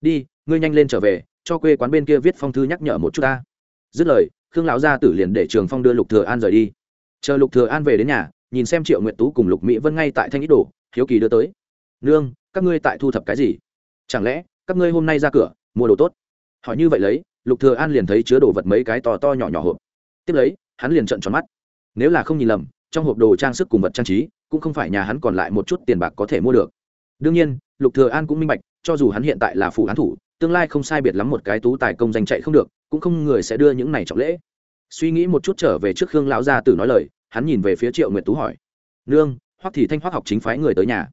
Đi, ngươi nhanh lên trở về cho quê quán bên kia viết phong thư nhắc nhở một chút ta. Dứt lời, khương lão gia tử liền để trường phong đưa lục thừa an rời đi. Chờ lục thừa an về đến nhà, nhìn xem triệu nguyệt tú cùng lục mỹ vân ngay tại thanh ít đồ, hiếu kỳ đưa tới. Nương, các ngươi tại thu thập cái gì? Chẳng lẽ các ngươi hôm nay ra cửa, mua đồ tốt? Hỏi như vậy lấy, lục thừa an liền thấy chứa đồ vật mấy cái to to nhỏ nhỏ hộp. Tiếp lấy, hắn liền trợn tròn mắt. Nếu là không nhìn lầm, trong hộp đồ trang sức cùng vật trang trí, cũng không phải nhà hắn còn lại một chút tiền bạc có thể mua được. Đương nhiên, lục thừa an cũng minh bạch, cho dù hắn hiện tại là phụ án thủ tương lai không sai biệt lắm một cái tú tài công danh chạy không được, cũng không người sẽ đưa những này trọng lễ. Suy nghĩ một chút trở về trước khương lão gia tử nói lời, hắn nhìn về phía triệu nguyệt tú hỏi, nương hoặc thì thanh hoắc học chính phái người tới nhà.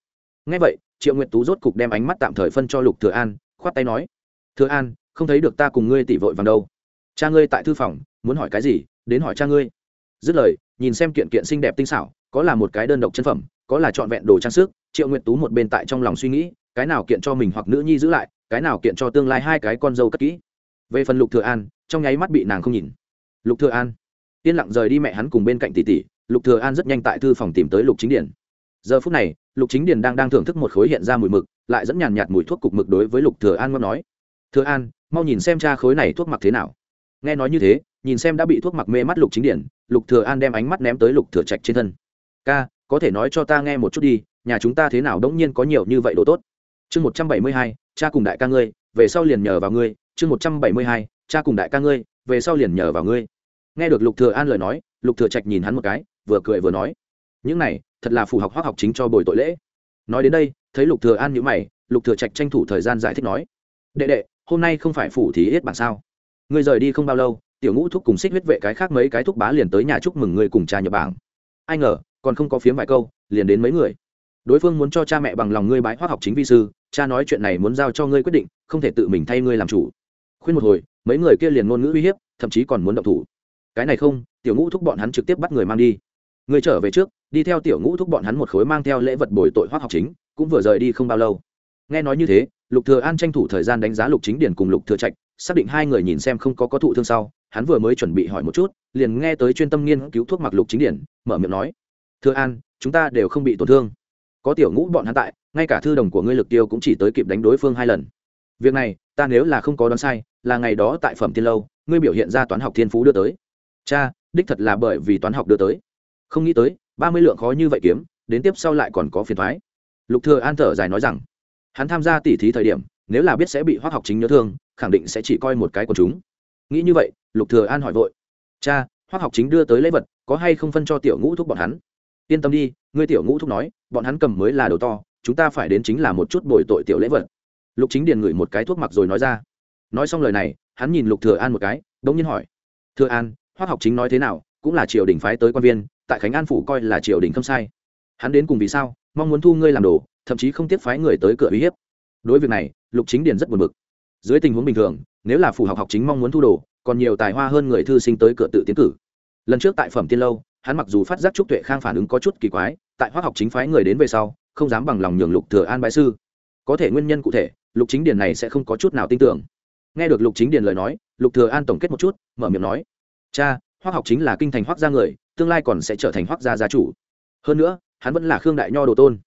Ngay vậy, triệu nguyệt tú rốt cục đem ánh mắt tạm thời phân cho lục thừa an, khoát tay nói, thừa an, không thấy được ta cùng ngươi tỷ vội vàng đâu. Cha ngươi tại thư phòng, muốn hỏi cái gì, đến hỏi cha ngươi. Dứt lời, nhìn xem kiện kiện xinh đẹp tinh xảo, có là một cái đơn độc chân phẩm, có là trọn vẹn đồ trang sức, triệu nguyệt tú một bên tại trong lòng suy nghĩ, cái nào kiện cho mình hoặc nữ nhi giữ lại cái nào kiện cho tương lai hai cái con dâu cất kỹ. Về phần lục thừa an, trong nháy mắt bị nàng không nhìn. Lục thừa an. Yên lặng rời đi mẹ hắn cùng bên cạnh tỷ tỷ, lục thừa an rất nhanh tại thư phòng tìm tới lục chính điển giờ phút này, lục chính điển đang đang thưởng thức một khối hiện ra mùi mực, lại dẫn nhàn nhạt mùi thuốc cục mực đối với lục thừa an ngon nói. Thừa an, mau nhìn xem cha khối này thuốc mặc thế nào. Nghe nói như thế, nhìn xem đã bị thuốc mặc mê mắt lục chính điển lục thừa an đem ánh mắt ném tới lục thừa trạch trên thân. Ca, có thể nói cho ta nghe một chút đi, nhà chúng ta thế nào đống nhiên có nhiều như vậy đồ tốt? Chương một trăm bảy mươi hai cha cùng đại ca ngươi, về sau liền nhờ vào ngươi, chương một trăm bảy mươi hai, cha cùng đại ca ngươi, về sau liền nhờ vào ngươi. Nghe được lục thừa an lời nói, lục thừa trạch nhìn hắn một cái, vừa cười vừa nói, những này, thật là phù học hóa học chính cho bồi tội lễ. Nói đến đây, thấy lục thừa an nhíu mày, lục thừa trạch tranh thủ thời gian giải thích nói, đệ đệ, hôm nay không phải phủ thí hết bản sao? Ngươi rời đi không bao lâu, tiểu ngũ thúc cùng xích huyết vệ cái khác mấy cái thúc bá liền tới nhà chúc mừng ngươi cùng cha nhập bảng. Ai ngờ, còn không có phiếm vài câu, liền đến mấy người. Đối phương muốn cho cha mẹ bằng lòng ngươi bái hóa học chính vi sư cha nói chuyện này muốn giao cho ngươi quyết định, không thể tự mình thay ngươi làm chủ. Khuyên một hồi, mấy người kia liền ngôn ngữ uy hiếp, thậm chí còn muốn động thủ. Cái này không, tiểu ngũ thúc bọn hắn trực tiếp bắt người mang đi. Người trở về trước, đi theo tiểu ngũ thúc bọn hắn một khối mang theo lễ vật bồi tội hóa học chính, cũng vừa rời đi không bao lâu. Nghe nói như thế, lục thừa an tranh thủ thời gian đánh giá lục chính điển cùng lục thừa trạch, xác định hai người nhìn xem không có có thụ thương sau, hắn vừa mới chuẩn bị hỏi một chút, liền nghe tới chuyên tâm nghiên cứu thuốc mặc lục chính điển mở miệng nói, thừa an, chúng ta đều không bị tổn thương có tiểu ngũ bọn hắn tại, ngay cả thư đồng của ngươi lực tiêu cũng chỉ tới kịp đánh đối phương hai lần. Việc này, ta nếu là không có đoán sai, là ngày đó tại phẩm thiên lâu, ngươi biểu hiện ra toán học thiên phú đưa tới. Cha, đích thật là bởi vì toán học đưa tới. Không nghĩ tới, ba mươi lượng khó như vậy kiếm, đến tiếp sau lại còn có phiền thoái. Lục thừa an thở dài nói rằng, hắn tham gia tỉ thí thời điểm, nếu là biết sẽ bị hoác học chính nhớ thương, khẳng định sẽ chỉ coi một cái của chúng. Nghĩ như vậy, lục thừa an hỏi vội, cha, hoác học chính đưa tới lễ vật, có hay không phân cho tiểu ngũ thúc bọn hắn? Yên tâm đi, ngươi tiểu ngũ thúc nói, bọn hắn cầm mới là đầu to, chúng ta phải đến chính là một chút bồi tội tiểu lễ vật. Lục chính điền ngửi một cái thuốc mặc rồi nói ra. Nói xong lời này, hắn nhìn lục thừa an một cái đống nhiên hỏi. Thừa an hoắc học chính nói thế nào, cũng là triều đình phái tới quan viên, tại khánh an phủ coi là triều đình không sai. Hắn đến cùng vì sao, mong muốn thu ngươi làm đồ, thậm chí không tiếp phái người tới cửa uy hiếp. Đối việc này, lục chính điền rất buồn bực. Dưới tình huống bình thường, nếu là phủ học học chính mong muốn thu đồ, còn nhiều tài hoa hơn người thư sinh tới cửa tự tiến cử. Lần trước tại phẩm tiên lâu hắn mặc dù phát giác trúc tuệ khang phản ứng có chút kỳ quái, tại Hoa học chính phái người đến về sau, không dám bằng lòng nhường lục thừa an bái sư. Có thể nguyên nhân cụ thể, lục chính điền này sẽ không có chút nào tin tưởng. Nghe được lục chính điền lời nói, lục thừa an tổng kết một chút, mở miệng nói, cha Hoa học chính là kinh thành hoác gia người, tương lai còn sẽ trở thành hoác gia gia chủ. Hơn nữa, hắn vẫn là khương đại nho đồ tôn.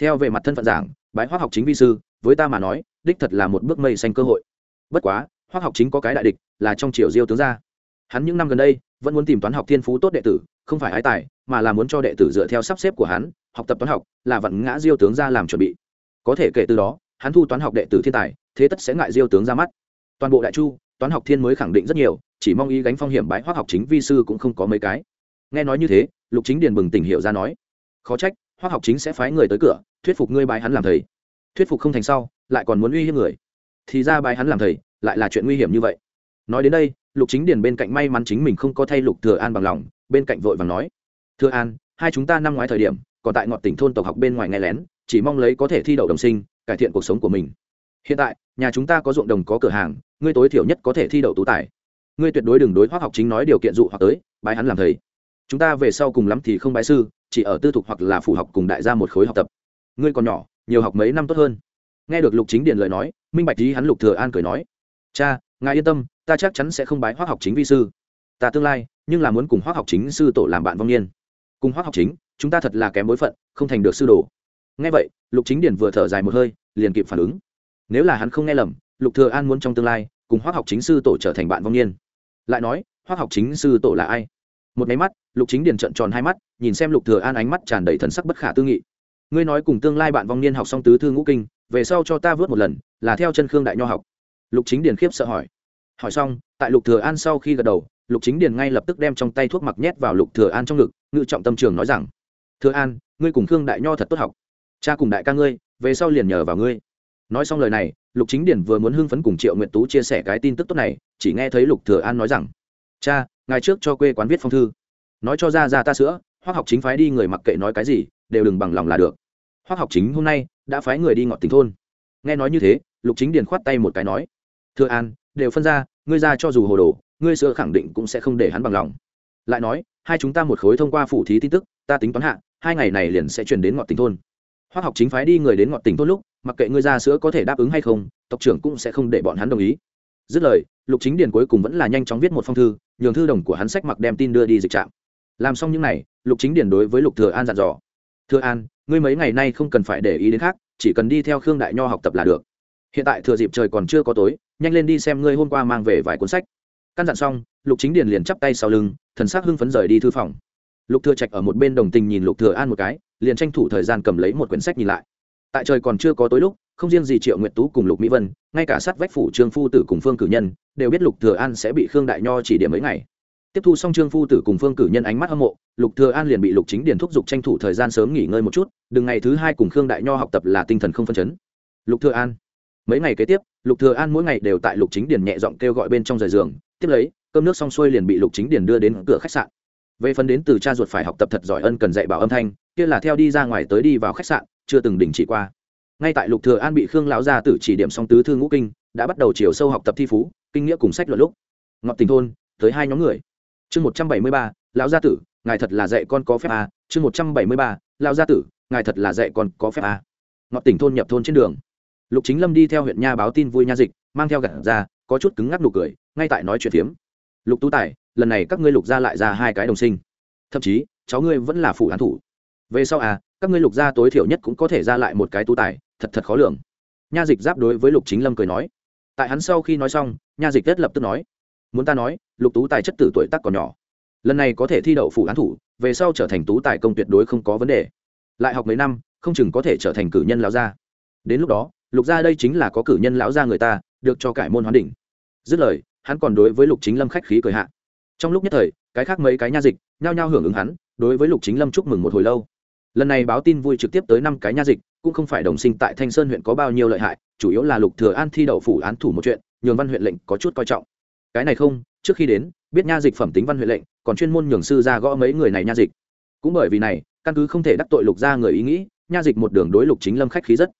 Theo về mặt thân phận giảng, bái hoác học chính vi sư, với ta mà nói, đích thật là một bước mây xanh cơ hội. Bất quá hoác học chính có cái đại địch là trong triều diêu tướng gia. Hắn những năm gần đây, vẫn muốn tìm toán học thiên phú tốt đệ tử không phải ái tài, mà là muốn cho đệ tử dựa theo sắp xếp của hắn, học tập toán học, là vận ngã diêu tướng ra làm chuẩn bị. Có thể kể từ đó, hắn thu toán học đệ tử thiên tài, thế tất sẽ ngại diêu tướng ra mắt. Toàn bộ đại chu, toán học thiên mới khẳng định rất nhiều, chỉ mong ý gánh phong hiểm bãi hoác học chính vi sư cũng không có mấy cái. Nghe nói như thế, lục chính điền bừng tỉnh hiểu ra nói, khó trách, hoác học chính sẽ phái người tới cửa, thuyết phục ngươi bài hắn làm thầy. Thuyết phục không thành sau, lại còn muốn uy hiếp người. Thì ra bài hắn làm thầy, lại là chuyện nguy hiểm như vậy. Nói đến đây, lục chính điền bên cạnh may mắn chính mình không có thay lục thừa an bằng lòng bên cạnh vội vàng nói thừa an, hai chúng ta năm ngoái thời điểm, còn tại ngọn tỉnh thôn tộc học bên ngoài nghe lén, chỉ mong lấy có thể thi đậu đồng sinh, cải thiện cuộc sống của mình. Hiện tại, nhà chúng ta có ruộng đồng, có cửa hàng, ngươi tối thiểu nhất có thể thi đậu tú tài. Ngươi tuyệt đối đừng đối hoác học chính nói điều kiện dụ hoặc tới, bái hắn làm thầy. Chúng ta về sau cùng lắm thì không bái sư, chỉ ở tư thục hoặc là phủ học cùng đại gia một khối học tập. Ngươi còn nhỏ, nhiều học mấy năm tốt hơn. Nghe được lục chính điện lời nói, minh bạch lý hắn lục thừa an cười nói, cha, ngài yên tâm, ta chắc chắn sẽ không bái hoác học chính vi sư. Ta tương lai nhưng là muốn cùng hoác học chính sư tổ làm bạn vong niên. Cùng hoác học chính, chúng ta thật là kém bối phận, không thành được sư đồ. Nghe vậy, lục chính điển vừa thở dài một hơi, liền kịp phản ứng. Nếu là hắn không nghe lầm, lục thừa an muốn trong tương lai cùng hoác học chính sư tổ trở thành bạn vong niên. Lại nói hoác học chính sư tổ là ai? Một máy mắt, lục chính điển trợn tròn hai mắt, nhìn xem lục thừa an ánh mắt tràn đầy thần sắc bất khả tư nghị. Ngươi nói cùng tương lai bạn vong niên học xong tứ thư ngũ kinh, về sau cho ta vớt một lần, là theo chân khương đại nho học. Lục chính điển khiếp sợ hỏi. Hỏi xong, tại lục thừa an sau khi gật đầu lục chính điền ngay lập tức đem trong tay thuốc mặc nhét vào lục thừa an trong ngực, ngự trọng tâm trường nói rằng, thừa an, ngươi cùng khương đại nho thật tốt học. Cha cùng đại ca ngươi, về sau liền nhờ vào ngươi. Nói xong lời này, lục chính điền vừa muốn hưng phấn cùng triệu nguyện tú chia sẻ cái tin tức tốt này, chỉ nghe thấy lục thừa an nói rằng, cha ngày trước cho quê quán viết phong thư. Nói cho ra ra ta sữa, hoắc học chính phái đi người mặc kệ nói cái gì, đều đừng bằng lòng là được. Hoắc học chính hôm nay đã phái người đi ngọt tỉnh thôn. Nghe nói như thế, lục chính điền khoát tay một cái nói, Thừa an, đều phân ra, ngươi ra cho dù hồ đồ ngươi sữa khẳng định cũng sẽ không để hắn bằng lòng. Lại nói, hai chúng ta một khối thông qua phủ thí tin tức, ta tính toán hạ, hai ngày này liền sẽ truyền đến ngọt tỉnh thôn. Hoa học chính phái đi người đến ngọt tỉnh thôn lúc, mặc kệ ngươi ra sữa có thể đáp ứng hay không, tộc trưởng cũng sẽ không để bọn hắn đồng ý. Dứt lời, lục chính điền cuối cùng vẫn là nhanh chóng viết một phong thư, nhường thư đồng của hắn sách mặc đem tin đưa đi dịch trạm. Làm xong những n à y lục chính điền đối với lục thừa an dặn dò. Thừa an, ngươi mấy ngày nay không cần phải để ý đến khác, chỉ cần đi theo khương đại nho học tập là được. Hiện tại thừa dịp trời còn chưa có tối, nhanh lên đi xem ngươi hôm qua mang về vài cuốn sách căn dặn xong, lục chính điền liền chắp tay sau lưng, thần s ắ c hưng phấn rời đi thư phòng. Lục thừa trạch ở một bên đồng tình nhìn lục thừa an một cái, liền tranh thủ thời gian cầm lấy một quyển sách nhìn lại. Tại trời còn chưa có tối lúc, không riêng gì triệu nguyệt tú cùng lục mỹ vân, ngay cả sát vách phủ trương phu tử cùng phương cử nhân, đều biết lục thừa an sẽ bị khương đại nho chỉ điểm mấy ngày. Tiếp thu xong trương phu tử cùng phương cử nhân ánh mắt hâm mộ, lục thừa an liền bị lục chính điền thúc giục tranh thủ thời gian sớm nghỉ ngơi một chút, đừng ngày thứ hai cùng khương đại nho học tập là tinh thần không phân chấn. Lục thừa an mấy ngày kế tiếp, lục thừa an mỗi ngày đều tại lục chính điền nhẹ giọng kêu gọi bên trong rời giường. Tiếp lấy, cơm nước xong xuôi liền bị lục chính điền đưa đến cửa khách sạn. Về phần đến từ cha ruột phải học tập thật giỏi ân cần dạy bảo âm thanh, kia là theo đi ra ngoài tới đi vào khách sạn, chưa từng đình chỉ qua. Ngay tại lục thừa an bị khương lão gia tử chỉ điểm xong tứ thư ngũ kinh, đã bắt đầu chiều sâu học tập thi phú, kinh nghĩa cùng sách luận lúc. Ngọc tình thôn, tới hai nhóm người. Chương một trăm bảy mươi ba, lão gia tử, ngài thật là dạy con có phép à. chương một trăm bảy mươi ba, lão gia tử, ngài thật là dạy con có phép à. ngọc tỉnh thôn nhập thôn trên đường lục chính lâm đi theo huyện nha báo tin vui nha dịch, mang theo gặt ra, có chút cứng ngắc nụ cười, ngay tại nói chuyện phiếm. Lục tú tài, lần này các ngươi lục gia lại ra hai cái đồng sinh. Thậm chí, cháu ngươi vẫn là phụ án thủ. Về sau à các ngươi lục gia tối thiểu nhất cũng có thể ra lại một cái tú tài, thật thật khó lường. Nha dịch giáp đối với lục chính lâm cười nói. Tại hắn sau khi nói xong, nha dịch kết lập tức nói. Muốn ta nói, lục tú tài chất tử tuổi tác còn nhỏ. Lần này có thể thi đậu phủ án thủ, về sau trở thành tú tài công tuyệt đối không có vấn đề. Lại học mấy năm, không chừng có thể trở thành cử nhân lao gia. Đến lúc đó lục gia đây chính là có cử nhân lão gia người ta, được cho cải môn hoán đỉnh. Dứt lời, hắn còn đối với lục chính lâm khách khí cười hạ. Trong lúc nhất thời, cái khác mấy cái nha dịch nhao nhao hưởng ứng hắn, đối với lục chính lâm chúc mừng một hồi lâu. Lần này báo tin vui trực tiếp tới năm cái nha dịch, cũng không phải đồng sinh tại thanh sơn huyện có bao nhiêu lợi hại, chủ yếu là lục thừa an thi đậu phủ án thủ một chuyện, nhường văn huyện lệnh có chút coi trọng. Cái này không, trước khi đến, biết nha dịch phẩm tính văn huyện lệnh, còn chuyên môn nhường sư ra gõ mấy người này nha dịch. Cũng bởi vì này, căn cứ không thể đắc tội lục ra người ý nghĩ, nha dịch một đường đối lục chính lâm khách khí rất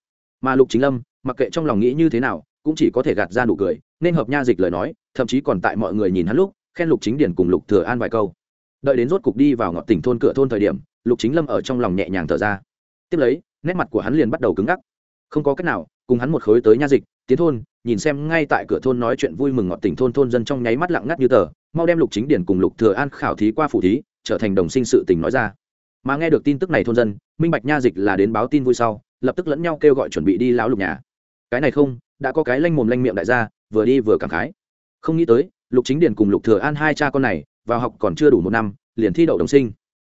mà lục chính lâm, mặc kệ trong lòng nghĩ như thế nào, cũng chỉ có thể gạt ra nụ cười, nên hợp nha dịch lời nói, thậm chí còn tại mọi người nhìn hắn lúc, khen lục chính điển cùng lục thừa an vài câu. Đợi đến rốt cục đi vào ngọn tỉnh thôn cửa thôn thời điểm, lục chính lâm ở trong lòng nhẹ nhàng thở ra. Tiếp lấy, nét mặt của hắn liền bắt đầu cứng ngắc. Không có cách nào, cùng hắn một khối tới nha dịch, tiến thôn, nhìn xem ngay tại cửa thôn nói chuyện vui mừng ngọn tỉnh thôn thôn dân trong nháy mắt lặng ngắt như tờ, mau đem lục chính điển cùng lục thừa an khảo thí qua phủ thí, trở thành đồng sinh sự tình nói ra. Mà nghe được tin tức này thôn dân, minh bạch nha dịch là đến báo tin vui sau lập tức lẫn nhau kêu gọi chuẩn bị đi lão lục nhà. Cái này không, đã có cái lanh mồm lanh miệng đại gia, vừa đi vừa cảm khái. Không nghĩ tới, lục chính điền cùng lục thừa an hai cha con này, vào học còn chưa đủ một năm, liền thi đậu đồng sinh.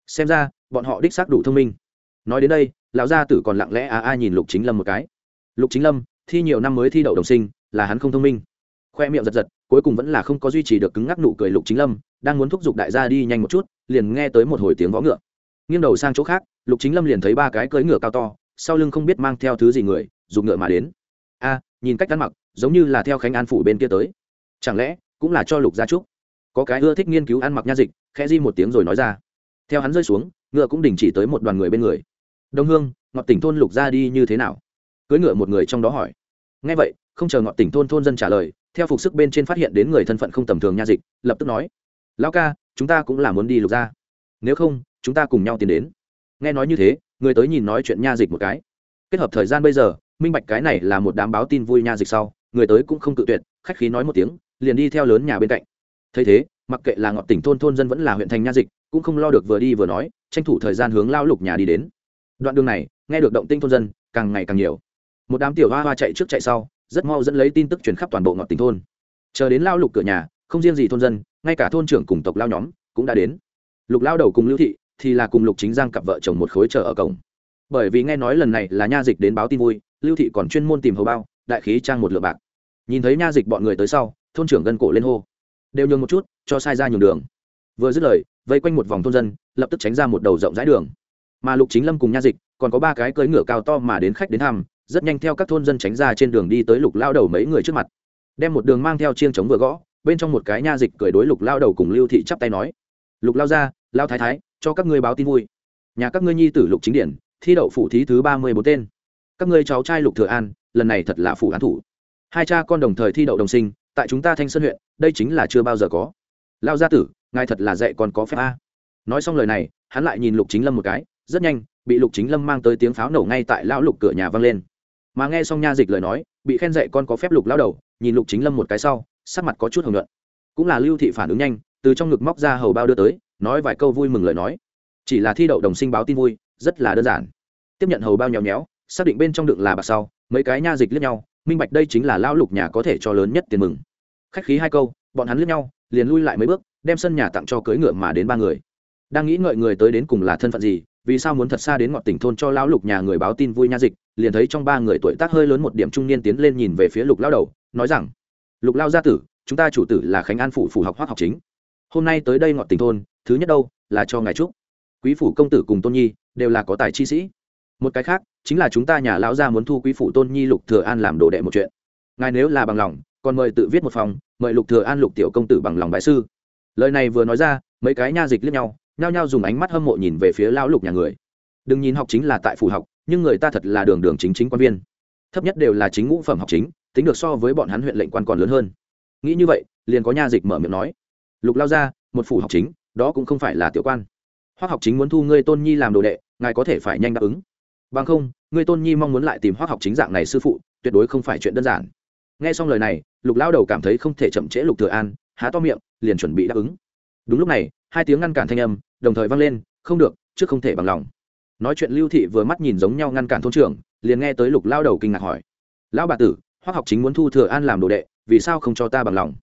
Xem ra, bọn họ đích xác đủ thông minh. Nói đến đây, lão gia tử còn lặng lẽ a a nhìn lục chính lâm một cái. Lục chính lâm, thi nhiều năm mới thi đậu đồng sinh, là hắn không thông minh. Khoe miệng giật giật, cuối cùng vẫn là không có duy trì được cứng ngắc nụ cười lục chính lâm, đang muốn thúc giục đại gia đi nhanh một chút, liền nghe tới một hồi tiếng vó ngựa. Nghiêng đầu sang chỗ khác, lục chính lâm liền thấy ba cái cưỡi ngựa cao to sau lưng không biết mang theo thứ gì người dùng ngựa mà đến. A, nhìn cách ăn mặc, giống như là theo khánh an phủ bên kia tới. Chẳng lẽ, cũng là cho lục gia trúc? Có cái ưa thích nghiên cứu ăn mặc nha dịch, khẽ di một tiếng rồi nói ra. Theo hắn rơi xuống, ngựa cũng đình chỉ tới một đoàn người bên người. Đông hương, ngọt tỉnh thôn lục gia đi như thế nào? Cưới ngựa một người trong đó hỏi. Ngay vậy, không chờ ngọt tỉnh thôn thôn dân trả lời, theo phục sức bên trên phát hiện đến người thân phận không tầm thường nha dịch, lập tức nói. Lão ca, chúng ta cũng là muốn đi lục gia. Nếu không, chúng ta cùng nhau tiến đến. Nghe nói như thế người tới nhìn nói chuyện nha dịch một cái. Kết hợp thời gian bây giờ, minh bạch cái này là một đám báo tin vui nha dịch sau, người tới cũng không tự tuyệt, khách khí nói một tiếng, liền đi theo lớn nhà bên cạnh. Thấy thế, mặc kệ là ngọt tỉnh thôn thôn dân vẫn là huyện thành nha dịch, cũng không lo được vừa đi vừa nói, tranh thủ thời gian hướng lao lục nhà đi đến. Đoạn đường này, nghe được động tinh thôn dân, càng ngày càng nhiều. Một đám tiểu hoa hoa chạy trước chạy sau, rất mau dẫn lấy tin tức truyền khắp toàn bộ ngọt tỉnh thôn. Chờ đến lao lục cửa nhà, không riêng gì thôn dân, ngay cả thôn trưởng cùng tộc lao nhóm cũng đã đến. Lục lao đầu cùng lưu thị thì là cùng lục chính giang cặp vợ chồng một khối chờ ở cổng. Bởi vì nghe nói lần này là nha dịch đến báo tin vui, lưu thị còn chuyên môn tìm hầu bao, đại khí trang một lượng bạc. Nhìn thấy nha dịch bọn người tới sau, thôn trưởng gân cổ lên hô. Đều nhường một chút, cho sai ra nhường đường. Vừa dứt lời, vây quanh một vòng thôn dân, lập tức tránh ra một đầu rộng rãi đường. Mà lục chính lâm cùng nha dịch còn có ba cái cưỡi ngựa cao to mà đến khách đến thăm, rất nhanh theo các thôn dân tránh ra trên đường đi tới lục lao đầu mấy người trước mặt. Đem một đường mang theo chiêng chống vừa gõ, bên trong một cái nha dịch cười đối lục lao đầu cùng lưu thị chắp tay nói, lục lao ra, lao thái thái cho các ngươi báo tin vui. Nhà các ngươi nhi tử lục chính điển, thi đậu phủ thí thứ ba mươi bốn tên. Các ngươi cháu trai lục thừa an, lần này thật là phủ án thủ. Hai cha con đồng thời thi đậu đồng sinh, tại chúng ta thanh sơn huyện, đây chính là chưa bao giờ có. Lao gia tử, ngài thật là dạy còn có phép a. Nói xong lời này, hắn lại nhìn lục chính lâm một cái, rất nhanh, bị lục chính lâm mang tới tiếng pháo nổ ngay tại lão lục cửa nhà vang lên. Mà nghe xong nha dịch lời nói, bị khen dạy con có phép lục lao đầu, nhìn lục chính lâm một cái sau, sắc mặt có chút hồng nhuận. Cũng là lưu thị phản ứng nhanh từ trong ngực móc ra hầu bao đưa tới, nói vài câu vui mừng lời nói. Chỉ là thi đậu đồng sinh báo tin vui, rất là đơn giản. Tiếp nhận hầu bao nhéo nhéo, xác định bên trong đựng là bạc sau, mấy cái nha dịch liếc nhau, minh bạch đây chính là lao lục nhà có thể cho lớn nhất tiền mừng. Khách khí hai câu, bọn hắn liếc nhau, liền lui lại mấy bước, đem sân nhà tặng cho cưới ngựa mà đến ba người. Đang nghĩ ngợi người tới đến cùng là thân phận gì, vì sao muốn thật xa đến ngọn tỉnh thôn cho lão lục nhà người báo tin vui nha dịch, liền thấy trong ba người tuổi tác hơi lớn một điểm trung niên tiến lên nhìn về phía lục lao đầu, nói rằng, lục lao gia tử, chúng ta chủ tử là khánh an phủ phủ học hoác học chính hôm nay tới đây ngọn tỉnh thôn, thứ nhất đâu, là cho ngài trúc quý phủ công tử cùng tôn nhi đều là có tài chi sĩ. Một cái khác, chính là chúng ta nhà lão gia muốn thu quý phủ tôn nhi lục thừa an làm đồ đệ một chuyện. Ngài nếu là bằng lòng, còn mời tự viết một phòng, mời lục thừa an lục tiểu công tử bằng lòng bái sư. Lời này vừa nói ra, mấy cái nha dịch liếc nhau, nhao nhao dùng ánh mắt hâm mộ nhìn về phía lão lục nhà người. Đừng nhìn học chính là tại phủ học, nhưng người ta thật là đường đường chính chính quan viên. Thấp nhất đều là chính ngũ phẩm học chính, tính được so với bọn hắn huyện lệnh quan còn lớn hơn. Nghĩ như vậy, liền có nha dịch mở miệng nói lục lao ra, một phủ học chính, đó cũng không phải là tiểu quan. Hoác học chính muốn thu ngươi tôn nhi làm đồ đệ, ngài có thể phải nhanh đáp ứng. Bằng không, ngươi tôn nhi mong muốn lại tìm hoác học chính dạng này sư phụ, tuyệt đối không phải chuyện đơn giản. Nghe xong lời này, lục lao đầu cảm thấy không thể chậm trễ lục thừa an, há to miệng, liền chuẩn bị đáp ứng. Đúng lúc này, hai tiếng ngăn cản thanh âm, đồng thời vang lên, không được, trước không thể bằng lòng. Nói chuyện lưu thị vừa mắt nhìn giống nhau ngăn cản thôn trưởng, liền nghe tới lục lao đầu kinh ngạc hỏi, lão bà tử hoác học chính muốn thu thừa an làm đồ đệ, vì sao không cho ta bằng lòng?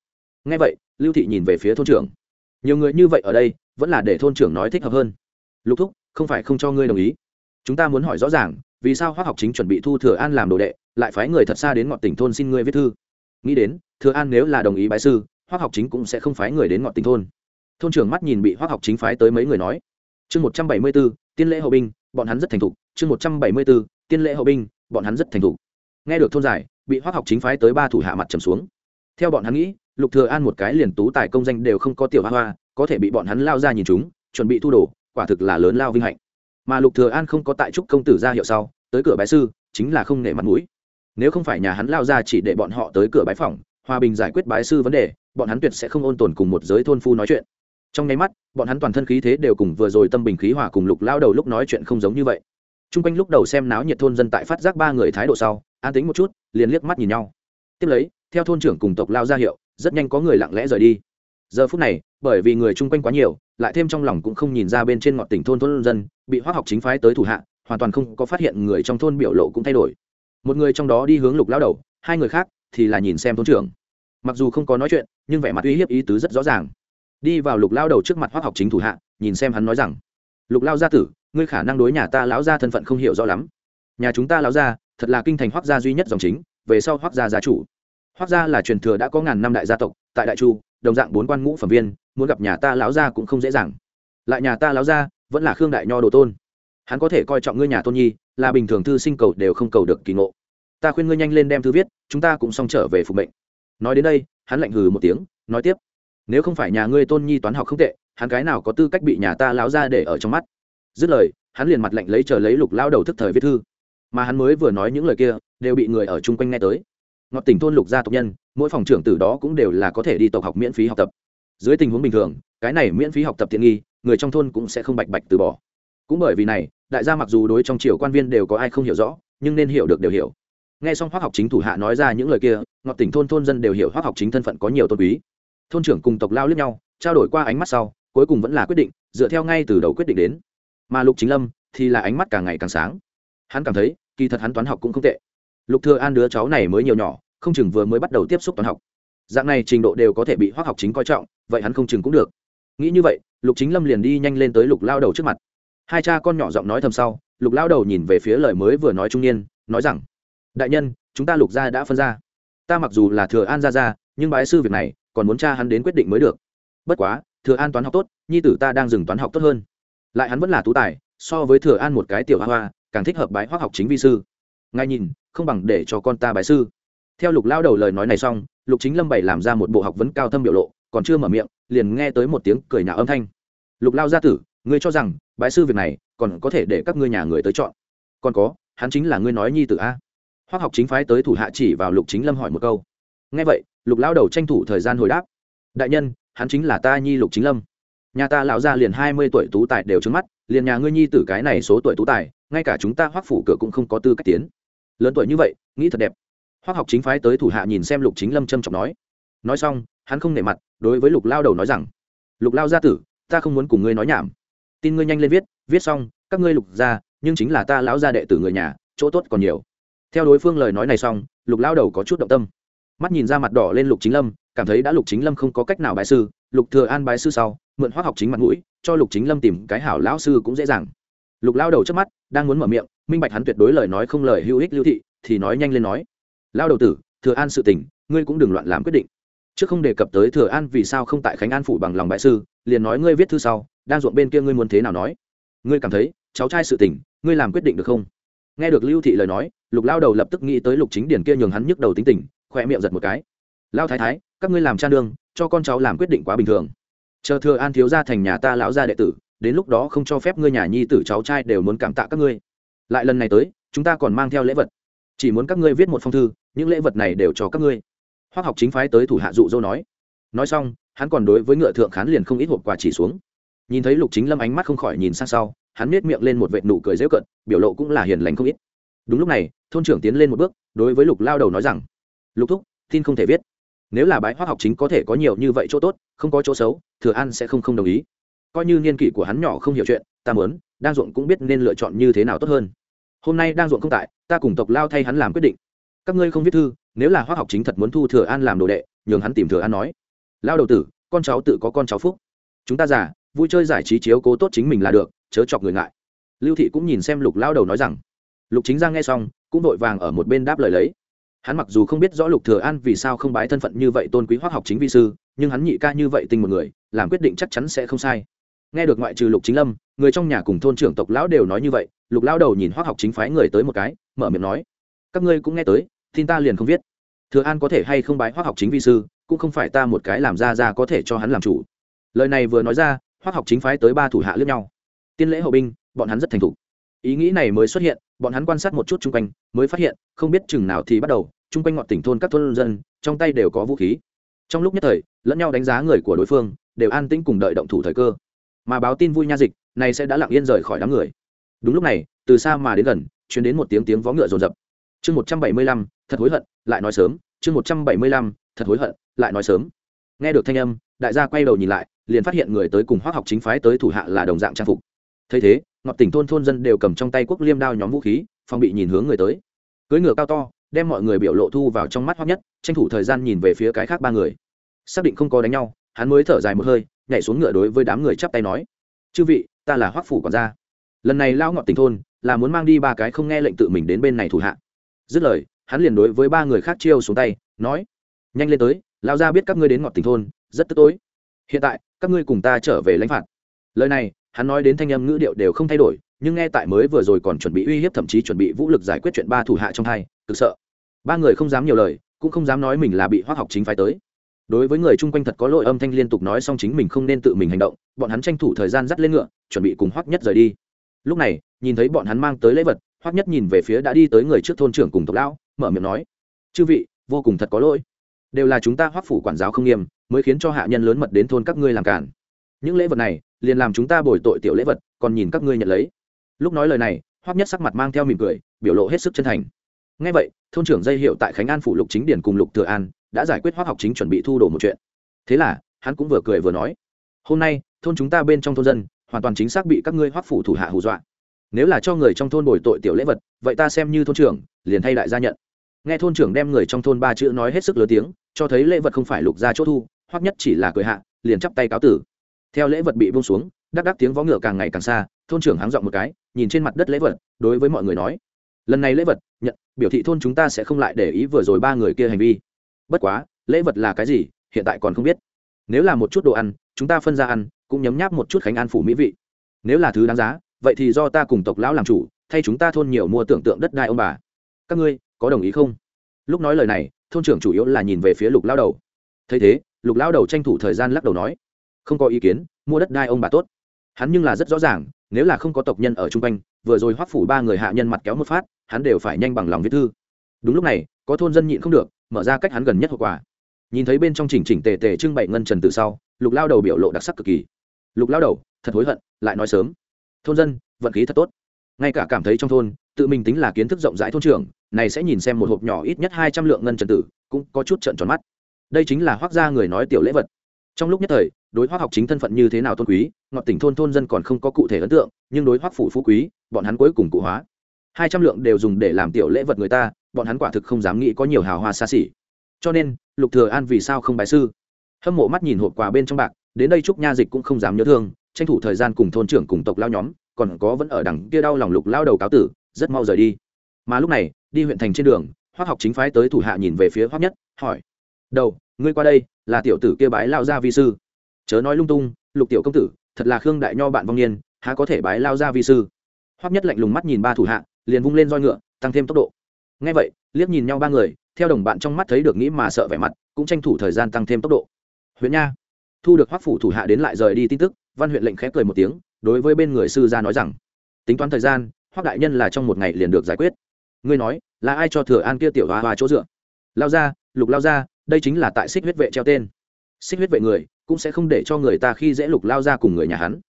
Nghe vậy lưu thị nhìn về phía thôn trưởng. Nhiều người như vậy ở đây, vẫn là để thôn trưởng nói thích hợp hơn. Lục thúc, không phải không cho ngươi đồng ý. Chúng ta muốn hỏi rõ ràng, vì sao hoác học chính chuẩn bị thu thừa an làm đồ đệ, lại phái người thật xa đến ngọn tỉnh thôn xin ngươi viết thư? Nghĩ đến, thừa an nếu là đồng ý bái sư, hoác học chính cũng sẽ không phái người đến ngọn tỉnh thôn. Thôn trưởng mắt nhìn bị hoác học chính phái tới mấy người nói. Chương một trăm bảy mươi b ố tiên lễ hậu binh, bọn hắn rất thành thục. Chương một trăm bảy mươi b ố tiên lễ hậu binh, bọn hắn rất thành thục. Nghe được thôn giải, bị hoác học chính phái tới ba thủ hạ mặt trầm xuống theo bọn hắn nghĩ, lục thừa an một cái liền tú tài công danh đều không có tiểu hoa hoa, có thể bị bọn hắn lao ra nhìn chúng, chuẩn bị thu đồ, quả thực là lớn lao vinh hạnh. Mà lục thừa an không có tại trúc công tử ra hiệu sau, tới cửa bái sư, chính là không nể mặt mũi. Nếu không phải nhà hắn lao ra chỉ để bọn họ tới cửa bái phòng hòa bình giải quyết bái sư vấn đề, bọn hắn tuyệt sẽ không ôn tồn cùng một giới thôn phu nói chuyện. Trong nháy mắt, bọn hắn toàn thân khí thế đều cùng vừa rồi tâm bình khí hòa cùng lục lao đầu lúc nói chuyện không giống như vậy. Trung quanh lúc đầu xem náo nhiệt thôn dân tại phát giác ba người thái độ sau, an tính một chút, liền liếc mắt nhìn nhau. Tiếp lấy theo thôn trưởng cùng tộc lao ra hiệu, rất nhanh có người lặng lẽ rời đi. Giờ phút này, bởi vì người chung quanh quá nhiều, lại thêm trong lòng cũng không nhìn ra bên trên ngọn tỉnh thôn thôn dân, bị hoác học chính phái tới thủ hạ, hoàn toàn không có phát hiện người trong thôn biểu lộ cũng thay đổi. Một người trong đó đi hướng lục lao đầu, hai người khác thì là nhìn xem thôn trưởng. Mặc dù không có nói chuyện, nhưng vẻ mặt uy hiếp ý tứ rất rõ ràng. Đi vào lục lao đầu trước mặt hoác học chính thủ hạ, nhìn xem hắn nói rằng, lục lao gia tử, ngươi khả năng đối nhà ta lão gia thân phận không hiểu rõ lắm. Nhà chúng ta lão gia, thật là kinh thành hoác gia duy nhất dòng chính, về sau hoác gia gia chủ. Hoắc gia là truyền thừa đã có ngàn năm đại gia tộc, tại đại chu, đồng dạng bốn quan ngũ phẩm viên, muốn gặp nhà ta lão gia cũng không dễ dàng. Lại nhà ta lão gia vẫn là khương đại nho đồ tôn. Hắn có thể coi trọng ngươi nhà tôn nhi, là bình thường thư sinh cầu đều không cầu được kỳ ngộ. Ta khuyên ngươi nhanh lên đem thư viết, chúng ta cũng xong trở về phục mệnh. Nói đến đây, hắn lạnh hừ một tiếng, nói tiếp. Nếu không phải nhà ngươi tôn nhi toán học không tệ, hắn cái nào có tư cách bị nhà ta lão gia để ở trong mắt? Dứt lời, hắn liền mặt lạnh lấy chờ lấy lục lao đầu thức thời viết thư. Mà hắn mới vừa nói những lời kia, đều bị người ở chung quanh nghe tới ngọt tỉnh thôn lục gia tộc nhân, mỗi phòng trưởng từ đó cũng đều là có thể đi tộc học miễn phí học tập. Dưới tình huống bình thường, cái này miễn phí học tập tiện nghi, người trong thôn cũng sẽ không bạch bạch từ bỏ. Cũng bởi vì này, đại gia mặc dù đối trong triều quan viên đều có ai không hiểu rõ, nhưng nên hiểu được đều hiểu. Nghe xong hoác học chính thủ hạ nói ra những lời kia, ngọt tỉnh thôn thôn dân đều hiểu hoác học chính thân phận có nhiều tôn quý. Thôn trưởng cùng tộc lao lướt nhau, trao đổi qua ánh mắt sau, cuối cùng vẫn là quyết định, dựa theo ngay từ đầu quyết định đến. Mà lục chính lâm thì là ánh mắt càng ngày càng sáng. Hắn cảm thấy, kỳ thật hắn toán học cũng không tệ lục thừa an đứa cháu này mới nhiều nhỏ, không chừng vừa mới bắt đầu tiếp xúc toán học. Dạng này trình độ đều có thể bị hoác học chính coi trọng, vậy hắn không chừng cũng được. Nghĩ như vậy, lục chính lâm liền đi nhanh lên tới lục lao đầu trước mặt. Hai cha con nhỏ giọng nói thầm sau, lục lao đầu nhìn về phía lời mới vừa nói trung niên, nói rằng, đại nhân, chúng ta lục gia đã phân ra. Ta mặc dù là thừa an gia gia, nhưng bái sư việc này, còn muốn cha hắn đến quyết định mới được. Bất quá, thừa an toán học tốt, nhi tử ta đang dừng toán học tốt hơn. Lại hắn vẫn là tú tài, so với thừa an một cái tiểu hoa hoa, càng thích hợp bái hoác học chính vi sư ngay nhìn, không bằng để cho con ta bái sư. Theo lục lao đầu lời nói này xong, lục chính lâm bảy làm ra một bộ học vấn cao thâm biểu lộ, còn chưa mở miệng, liền nghe tới một tiếng cười nhạo âm thanh. Lục lao gia tử, ngươi cho rằng, bái sư việc này, còn có thể để các ngươi nhà người tới chọn. Còn có, hắn chính là ngươi nói nhi tử a. Hoác học chính phái tới thủ hạ chỉ vào lục chính lâm hỏi một câu. Nghe vậy, lục lao đầu tranh thủ thời gian hồi đáp. Đại nhân, hắn chính là ta nhi lục chính lâm. Nhà ta lão ra liền hai mươi tuổi tú tài đều trứng mắt, liền nhà ngươi nhi tử cái này số tuổi tú tài, ngay cả chúng ta hoác phủ cửa cũng không có tư cách tiến lớn tuổi như vậy, nghĩ thật đẹp. Hoác học chính phái tới thủ hạ nhìn xem lục chính lâm trâm trọng nói. Nói xong, hắn không nể mặt, đối với lục lao đầu nói rằng, lục lao gia tử, ta không muốn cùng ngươi nói nhảm. Tin ngươi nhanh lên viết viết xong, các ngươi lục ra nhưng chính là ta lão gia đệ tử người nhà, chỗ tốt còn nhiều. Theo đối phương lời nói này xong, lục lao đầu có chút động tâm. Mắt nhìn ra mặt đỏ lên lục chính lâm, cảm thấy đã lục chính lâm không có cách nào bài sư, lục thừa an bài sư sau, mượn hoác học chính mặt mũi, cho lục chính lâm tìm cái hảo lão sư cũng dễ dàng. Lục lao đầu trước mắt, đang muốn mở miệng minh bạch hắn tuyệt đối lời nói không lời hữu ích lưu thị, thì nói nhanh lên nói. Lao đầu tử, thừa an sự tình, ngươi cũng đừng loạn làm quyết định. Trước không đề cập tới thừa an vì sao không tại khánh an phủ bằng lòng bại sư, liền nói ngươi viết thư sau, đang ruộng bên kia ngươi muốn thế nào nói. Ngươi cảm thấy, cháu trai sự tình, ngươi làm quyết định được không? Nghe được lưu thị lời nói, lục lao đầu lập tức nghĩ tới lục chính điển kia nhường hắn nhức đầu tính tình khoe miệng giật một cái. Lao thái thái, các ngươi làm cha nương, cho con cháu làm quyết định quá bình thường. Chờ thừa an thiếu ra thành nhà ta lão gia đệ tử, đến lúc đó không cho phép ngươi nhà nhi tử cháu trai đều muốn cảm tạ các ngươi lại lần này tới, chúng ta còn mang theo lễ vật. Chỉ muốn các ngươi viết một phong thư, những lễ vật này đều cho các ngươi. Hoác học chính phái tới thủ hạ dụ dỗ nói. Nói xong, hắn còn đối với ngựa thượng khán liền không ít hộp quà chỉ xuống. Nhìn thấy lục chính lâm ánh mắt không khỏi nhìn sang sau, hắn nết miệng lên một vệt nụ cười dễ cận biểu lộ cũng là hiền lành không ít. Đúng lúc này, thôn trưởng tiến lên một bước, đối với lục lao đầu nói rằng, lục thúc, tin không thể viết. Nếu là bái hoác học chính có thể có nhiều như vậy chỗ tốt, không có chỗ xấu, thừa an sẽ không không đồng ý. Coi như niên kỷ của hắn nhỏ không hiểu chuyện, ta muốn đang ruộng cũng biết nên lựa chọn như thế nào tốt hơn hôm nay đang ruộng không tại, ta cùng tộc lao thay hắn làm quyết định. Các ngươi không viết thư, nếu là hoác học chính thật muốn thu thừa an làm đồ đệ, nhường hắn tìm thừa an nói. Lao đầu tử, con cháu tự có con cháu phúc. Chúng ta già, vui chơi giải trí chiếu cố tốt chính mình là được, chớ chọc người ngại. Lưu thị cũng nhìn xem lục lao đầu nói rằng. Lục chính giang nghe xong, cũng vội vàng ở một bên đáp lời lấy. Hắn mặc dù không biết rõ lục thừa an vì sao không bái thân phận như vậy tôn quý hoác học chính vi sư, nhưng hắn nhị ca như vậy tình một người, làm quyết định chắc chắn sẽ không sai nghe được ngoại trừ lục chính lâm, người trong nhà cùng thôn trưởng tộc lão đều nói như vậy, lục lão đầu nhìn hoác học chính phái người tới một cái, mở miệng nói, các ngươi cũng nghe tới, tin ta liền không viết. Thừa an có thể hay không bái hoác học chính vi sư, cũng không phải ta một cái làm ra ra có thể cho hắn làm chủ. Lời này vừa nói ra hoác học chính phái tới ba thủ hạ lướt nhau. Tiên lễ hậu binh, bọn hắn rất thành thục. Ý nghĩ này mới xuất hiện, bọn hắn quan sát một chút chung quanh, mới phát hiện, không biết chừng nào thì bắt đầu, chung quanh ngọn tỉnh thôn các thôn dân, trong tay đều có vũ khí. Trong lúc nhất thời, lẫn nhau đánh giá người của đối phương, đều an tĩnh cùng đợi động thủ thời cơ mà báo tin vui nha dịch này sẽ đã lặng yên rời khỏi đám người. Đúng lúc này, từ xa mà đến gần chuyển đến một tiếng tiếng vó ngựa rồn rập. Chương một trăm bảy mươi lăm, thật hối hận, lại nói sớm. Chương một trăm bảy mươi lăm, thật hối hận, lại nói sớm. Nghe được thanh âm, đại gia quay đầu nhìn lại, liền phát hiện người tới cùng hoác học chính phái tới thủ hạ là đồng dạng trang phục. Thấy thế ngọc tỉnh thôn thôn dân đều cầm trong tay quốc liêm đao nhóm vũ khí, phòng bị nhìn hướng người tới. Cưới ngựa cao to, đem mọi người biểu lộ thu vào trong mắt hoác nhất, tranh thủ thời gian nhìn về phía cái khác ba người. Xác định không có đánh nhau, hắn mới thở dài một hơi nhảy xuống ngựa đối với đám người chắp tay nói, chư vị, ta là hoác phủ quản gia. Lần này lao ngọt tình thôn là muốn mang đi ba cái không nghe lệnh tự mình đến bên này thủ hạ. Dứt lời, hắn liền đối với ba người khác chiêu xuống tay, nói, nhanh lên tới lao ra biết các ngươi đến ngọt tình thôn, rất tức tối. Hiện tại, các ngươi cùng ta trở về lãnh phạt. Lời này, hắn nói đến thanh âm ngữ điệu đều không thay đổi, nhưng nghe tại mới vừa rồi còn chuẩn bị uy hiếp thậm chí chuẩn bị vũ lực giải quyết chuyện ba thủ hạ trong hai, cực sợ. Ba người không dám nhiều lời, cũng không dám nói mình là bị hoác học chính phái tới đối với người chung quanh thật có lỗi âm thanh liên tục nói xong chính mình không nên tự mình hành động, bọn hắn tranh thủ thời gian dắt lên ngựa, chuẩn bị cùng Hoắc nhất rời đi. Lúc này, nhìn thấy bọn hắn mang tới lễ vật, Hoắc nhất nhìn về phía đã đi tới người trước thôn trưởng cùng tộc lão, mở miệng nói, chư vị, vô cùng thật có lỗi. Đều là chúng ta hoắc phủ quản giáo không nghiêm, mới khiến cho hạ nhân lớn mật đến thôn các ngươi làm cản những lễ vật này, liền làm chúng ta bồi tội tiểu lễ vật, còn nhìn các ngươi nhận lấy. Lúc nói lời này, Hoắc nhất sắc mặt mang theo mỉm cười, biểu lộ hết sức chân thành. Ngay vậy, thôn trưởng dây hiệu tại khánh an phủ lục chính điển cùng lục thừa an đã giải quyết hoác học chính chuẩn bị thu đồ một chuyện. Thế là, hắn cũng vừa cười vừa nói, hôm nay, thôn chúng ta bên trong thôn dân, hoàn toàn chính xác bị các ngươi hoác phủ thủ hạ hù dọa. Nếu là cho người trong thôn bồi tội tiểu lễ vật, vậy ta xem như thôn trưởng, liền thay đại gia nhận. Nghe thôn trưởng đem người trong thôn ba chữ nói hết sức lớn tiếng, cho thấy lễ vật không phải lục ra chỗ thu hoặc nhất chỉ là cười hạ, liền chắp tay cáo tử. Theo lễ vật bị buông xuống, đắc đắc tiếng vó ngựa càng ngày càng xa, thôn trưởng háng dọn một cái, nhìn trên mặt đất lễ vật, đối với mọi người nói, lần này lễ vật, nhận, biểu thị thôn chúng ta sẽ không lại để ý vừa rồi ba người kia hành vi bất quá, lễ vật là cái gì, hiện tại còn không biết. Nếu là một chút đồ ăn, chúng ta phân ra ăn, cũng nhấm nháp một chút khánh an phủ mỹ vị. Nếu là thứ đáng giá, vậy thì do ta cùng tộc lão làm chủ, thay chúng ta thôn nhiều mua tưởng tượng đất đai ông bà. Các ngươi, có đồng ý không? Lúc nói lời này, thôn trưởng chủ yếu là nhìn về phía lục lao đầu. Thấy thế, lục lao đầu tranh thủ thời gian lắc đầu nói, không có ý kiến, mua đất đai ông bà tốt. Hắn nhưng là rất rõ ràng, nếu là không có tộc nhân ở chung quanh, vừa rồi hoắc phủ ba người hạ nhân mặt kéo một phát, hắn đều phải nhanh bằng lòng viết thư. Đúng lúc này, có thôn dân nhịn không được mở ra cách hắn gần nhất hậu quả. Nhìn thấy bên trong chỉnh chỉnh tề tề trưng bày ngân trần từ sau, lục lao đầu biểu lộ đặc sắc cực kỳ. Lục lao đầu, thật hối hận, lại nói sớm. Thôn dân, vận khí thật tốt. Ngay cả cảm thấy trong thôn, tự mình tính là kiến thức rộng rãi thôn trưởng, này sẽ nhìn xem một hộp nhỏ ít nhất hai trăm lượng ngân trần tử, cũng có chút trận tròn mắt. Đây chính là hoác gia người nói tiểu lễ vật. Trong lúc nhất thời, đối hoác học chính thân phận như thế nào tôn quý, ngọt tỉnh thôn thôn dân còn không có cụ thể ấn tượng, nhưng đối hoác phủ phú quý, bọn hắn cuối cùng cụ hóa. Hai trăm lượng đều dùng để làm tiểu lễ vật người ta bọn hắn quả thực không dám nghĩ có nhiều hào hoa xa xỉ. Cho nên, lục thừa an vì sao không bái sư? Hâm mộ mắt nhìn hộp quà bên trong bạc, đến đây trúc nha dịch cũng không dám nhớ thương, tranh thủ thời gian cùng thôn trưởng cùng tộc lao nhóm, còn có vẫn ở đằng kia đau lòng lục lao đầu cáo tử, rất mau rời đi. Mà lúc này, đi huyện thành trên đường, hoắc học chính phái tới thủ hạ nhìn về phía hoắc nhất, hỏi, đầu, ngươi qua đây là tiểu tử kia bái lao gia vi sư? Chớ nói lung tung, lục tiểu công tử, thật là khương đại nho bạn vong niên, há có thể bái lao gia vi sư? Hoắc nhất lạnh lùng mắt nhìn ba thủ hạ, liền vung lên roi ngựa, tăng thêm tốc độ ngay vậy, liếc nhìn nhau ba người, theo đồng bạn trong mắt thấy được nghĩ mà sợ vẻ mặt, cũng tranh thủ thời gian tăng thêm tốc độ. Huyện nha. Thu được hoắc phủ thủ hạ đến lại rời đi tin tức, văn huyện lệnh khép cười một tiếng, đối với bên người sư gia nói rằng, tính toán thời gian, hoắc đại nhân là trong một ngày liền được giải quyết. Ngươi nói, là ai cho thừa an kia tiểu hoa hoa chỗ dựa? Lao ra lục lao ra đây chính là tại xích huyết vệ treo tên. Xích huyết vệ người, cũng sẽ không để cho người ta khi dễ lục lao ra cùng người nhà hắn.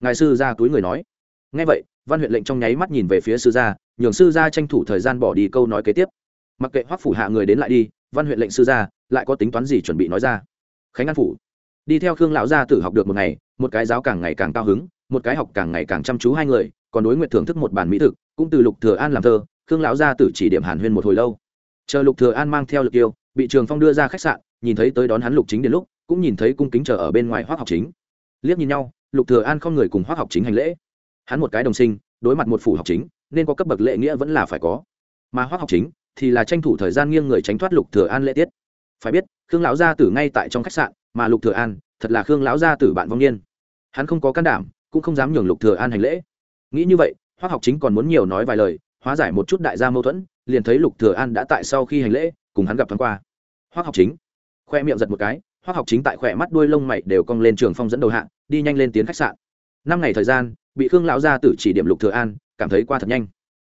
Ngài sư gia túi người nói ngay vậy, văn huyện lệnh trong nháy mắt nhìn về phía sư gia, nhường sư gia tranh thủ thời gian bỏ đi câu nói kế tiếp. Mặc kệ hoắc phủ hạ người đến lại đi, văn huyện lệnh sư gia lại có tính toán gì chuẩn bị nói ra. Khánh an phủ. Đi theo khương lão gia tử học được một ngày, một cái giáo càng ngày càng cao hứng, một cái học càng ngày càng chăm chú hai người, còn đối nguyện thưởng thức một bản mỹ thực, cũng từ lục thừa an làm thơ, khương lão gia tử chỉ điểm hàn huyên một hồi lâu. Chờ lục thừa an mang theo lực yêu, bị trường phong đưa ra khách sạn, nhìn thấy tới đón hắn lục chính đến lúc, cũng nhìn thấy cung kính chờ ở bên ngoài hoắc học chính. Liếc nhìn nhau, lục thừa an không người cùng hoắc học chính hành lễ hắn một cái đồng sinh, đối mặt một phủ học chính, nên có cấp bậc lễ nghĩa vẫn là phải có. Mà hoác học chính thì là tranh thủ thời gian nghiêng người tránh thoát lục thừa an lễ tiết. Phải biết, khương lão gia tử ngay tại trong khách sạn, mà lục thừa an thật là khương lão gia tử bạn vong niên. Hắn không có can đảm, cũng không dám nhường lục thừa an hành lễ. Nghĩ như vậy hoác học chính còn muốn nhiều nói vài lời, hóa giải một chút đại gia mâu thuẫn, liền thấy lục thừa an đã tại sau khi hành lễ, cùng hắn gặp thoáng qua. Hoác học chính khoe miệng giật một cái hoác học chính tại khoe mắt đuôi lông mày đều cong lên trường phong dẫn đầu hạng đi nhanh lên tiến khách sạn. Năm ngày thời gian bị khương lão gia tử chỉ điểm lục thừa an, cảm thấy qua thật nhanh.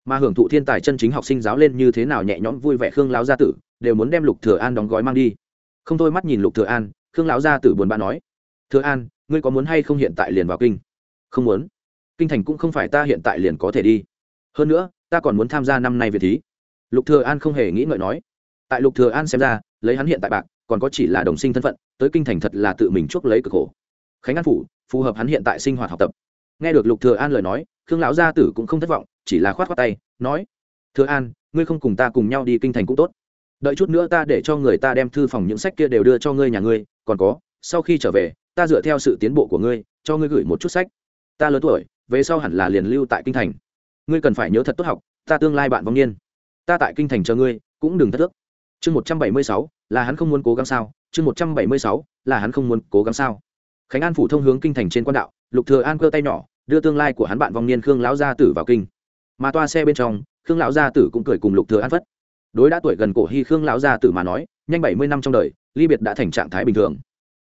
Mà hưởng thụ thiên tài chân chính học sinh giáo lên như thế nào nhẹ nhõm vui vẻ khương lão gia tử, đều muốn đem lục thừa an đóng gói mang đi. Không thôi mắt nhìn lục thừa an, khương lão gia tử buồn bã nói, thừa an, ngươi có muốn hay không hiện tại liền vào kinh? Không muốn. Kinh thành cũng không phải ta hiện tại liền có thể đi. Hơn nữa, ta còn muốn tham gia năm nay việt thí. Lục thừa an không hề nghĩ ngợi nói. Tại lục thừa an xem ra, lấy hắn hiện tại bạc, còn có chỉ là đồng sinh thân phận, tới kinh thành thật là tự mình chuốc lấy cực khổ. Khánh an phủ, phù hợp hắn hiện tại sinh hoạt học tập nghe được lục thừa an lời nói, khương lão gia tử cũng không thất vọng, chỉ là khoát khoát tay, nói, thừa an, ngươi không cùng ta cùng nhau đi kinh thành cũng tốt. Đợi chút nữa ta để cho người ta đem thư phòng những sách kia đều đưa cho ngươi nhà ngươi, còn có, sau khi trở về, ta dựa theo sự tiến bộ của ngươi, cho ngươi gửi một chút sách. Ta lớn tuổi, về sau hẳn là liền lưu tại kinh thành. Ngươi cần phải nhớ thật tốt học, ta tương lai bạn vong niên. Ta tại kinh thành chờ ngươi, cũng đừng thất ước chương một trăm bảy mươi sáu, là hắn không muốn cố gắng sao? Chương một trăm bảy mươi sáu, là hắn không muốn cố gắng sao? Khánh an phủ thông hướng kinh thành trên quan đạo lục thừa an cơ tay nhỏ, đưa tương lai của hắn bạn vong niên khương lão gia tử vào kinh. Mà toa xe bên trong, khương lão gia tử cũng cười cùng lục thừa an phất. Đối đã tuổi gần cổ hy khương lão gia tử mà nói, nhanh bảy mươi năm trong đời, ly biệt đã thành trạng thái bình thường.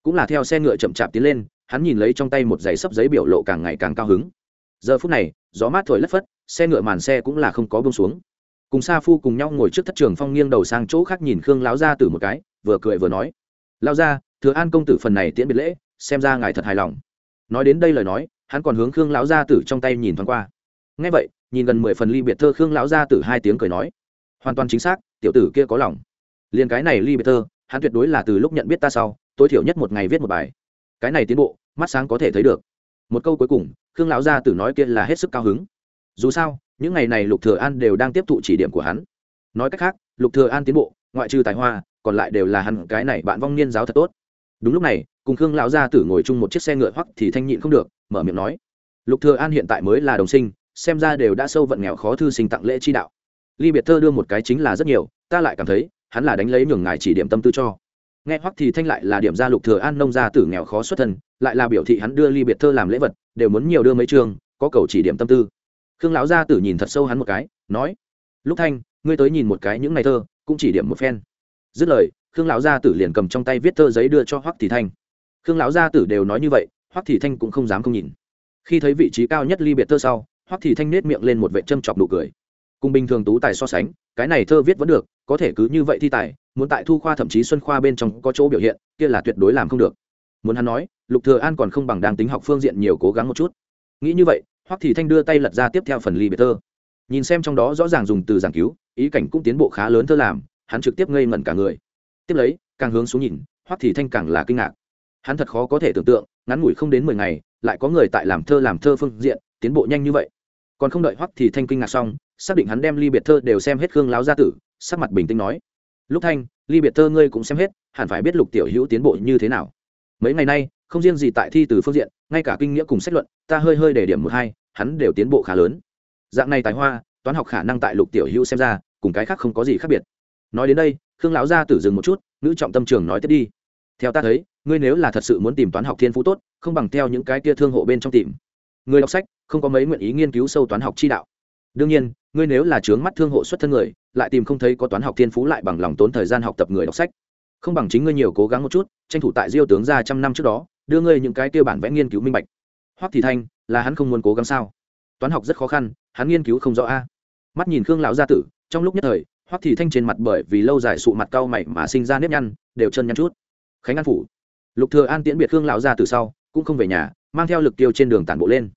Cũng là theo xe ngựa chậm chạp tiến lên, hắn nhìn lấy trong tay một giấy sấp giấy biểu lộ càng ngày càng cao hứng. Giờ phút này, gió mát thổi lất phất, xe ngựa màn xe cũng là không có bông xuống. Cùng sa phu cùng nhau ngồi trước thất trường phong nghiêng đầu sang chỗ khác nhìn khương lão gia tử một cái, vừa cười vừa nói lao ra thừa an công tử phần này tiễn biệt lễ, xem ra ngài thật hài lòng nói đến đây lời nói, hắn còn hướng khương lão gia tử trong tay nhìn thoáng qua. Ngay vậy, nhìn gần mười phần ly biệt thơ, khương lão gia tử hai tiếng cười nói. Hoàn toàn chính xác, tiểu tử kia có lòng. Liền cái này ly biệt thơ, hắn tuyệt đối là từ lúc nhận biết ta sau, tối thiểu nhất một ngày viết một bài. Cái này tiến bộ, mắt sáng có thể thấy được. Một câu cuối cùng, khương lão gia tử nói kia là hết sức cao hứng. Dù sao, những ngày này lục thừa an đều đang tiếp thụ chỉ điểm của hắn. Nói cách khác, lục thừa an tiến bộ, ngoại trừ tài hoa, còn lại đều là hắn cái này bạn vong niên giáo thật tốt đúng lúc này, cùng khương lão gia tử ngồi chung một chiếc xe ngựa hoắc thì thanh nhịn không được, mở miệng nói, lục thừa an hiện tại mới là đồng sinh, xem ra đều đã sâu vận nghèo khó thư sinh tặng lễ chi đạo. Ly biệt thơ đưa một cái chính là rất nhiều, ta lại cảm thấy, hắn là đánh lấy nhường ngài chỉ điểm tâm tư cho. Nghe hoắc thì thanh lại là điểm ra lục thừa an nông gia tử nghèo khó xuất thân, lại là biểu thị hắn đưa ly biệt thơ làm lễ vật, đều muốn nhiều đưa mấy trường, có cầu chỉ điểm tâm tư. Khương lão gia tử nhìn thật sâu hắn một cái, nói lúc thanh, ngươi tới nhìn một cái những ngày thơ, cũng chỉ điểm một phen. Dứt lời khương lão gia tử liền cầm trong tay viết thơ giấy đưa cho hoắc thị thanh. Khương lão gia tử đều nói như vậy, hoắc thị thanh cũng không dám không nhìn. Khi thấy vị trí cao nhất ly biệt thơ sau, hoắc Thị thanh nết miệng lên một vệ châm chọc nụ cười. Cùng bình thường tú tài so sánh, cái này thơ viết vẫn được, có thể cứ như vậy thi tài, muốn tại thu khoa thậm chí xuân khoa bên trong có chỗ biểu hiện, kia là tuyệt đối làm không được. Muốn hắn nói, lục thừa an còn không bằng đang tính học phương diện nhiều cố gắng một chút. Nghĩ như vậy, hoắc Thị thanh đưa tay lật ra tiếp theo phần ly biệt thơ. Nhìn xem trong đó rõ ràng dùng từ giảng cứu, ý cảnh cũng tiến bộ khá lớn thơ làm, hắn trực tiếp ngây ngẩn cả người tiếp lấy, càng hướng xuống nhìn, hoắc thì thanh càng là kinh ngạc. Hắn thật khó có thể tưởng tượng, ngắn ngủi không đến mười ngày, lại có người tại làm thơ làm thơ phương diện, tiến bộ nhanh như vậy. Còn không đợi hoắc thì thanh kinh ngạc xong, xác định hắn đem ly biệt thơ đều xem hết khương láo gia tử, sắc mặt bình tĩnh nói lúc thanh, ly biệt thơ ngươi cũng xem hết, hẳn phải biết lục tiểu hữu tiến bộ như thế nào. Mấy ngày nay, không riêng gì tại thi từ phương diện, ngay cả kinh nghĩa cùng sách luận, ta hơi hơi để điểm một hai, hắn đều tiến bộ khá lớn. Dạng này tài hoa, toán học khả năng tại lục tiểu hữu xem ra, cùng cái khác không có gì khác biệt. Nói đến đây khương lão gia tử dừng một chút nữ trọng tâm trường nói tiếp đi. Theo ta thấy, ngươi nếu là thật sự muốn tìm toán học thiên phú tốt, không bằng theo những cái kia thương hộ bên trong tìm. Người đọc sách, không có mấy nguyện ý nghiên cứu sâu toán học chi đạo. Đương nhiên, ngươi nếu là trướng mắt thương hộ xuất thân người, lại tìm không thấy có toán học thiên phú lại bằng lòng tốn thời gian học tập người đọc sách. Không bằng chính ngươi nhiều cố gắng một chút, tranh thủ tại diêu tướng ra trăm năm trước đó, đưa ngươi những cái kia bản vẽ nghiên cứu minh bạch. Hoắc thì thanh, là hắn không muốn cố gắng sao? Toán học rất khó khăn, hắn nghiên cứu không rõ a. Mắt nhìn khương lão gia tử, trong lúc nhất thời hoắc thì thanh trên mặt bởi vì lâu dài sụ mặt cau mày mà sinh ra nếp nhăn, đều chân nhăn chút. Khánh an phủ. Lục thừa an tiễn biệt khương lão gia tử sau, cũng không về nhà, mang theo lực tiêu trên đường tản bộ lên.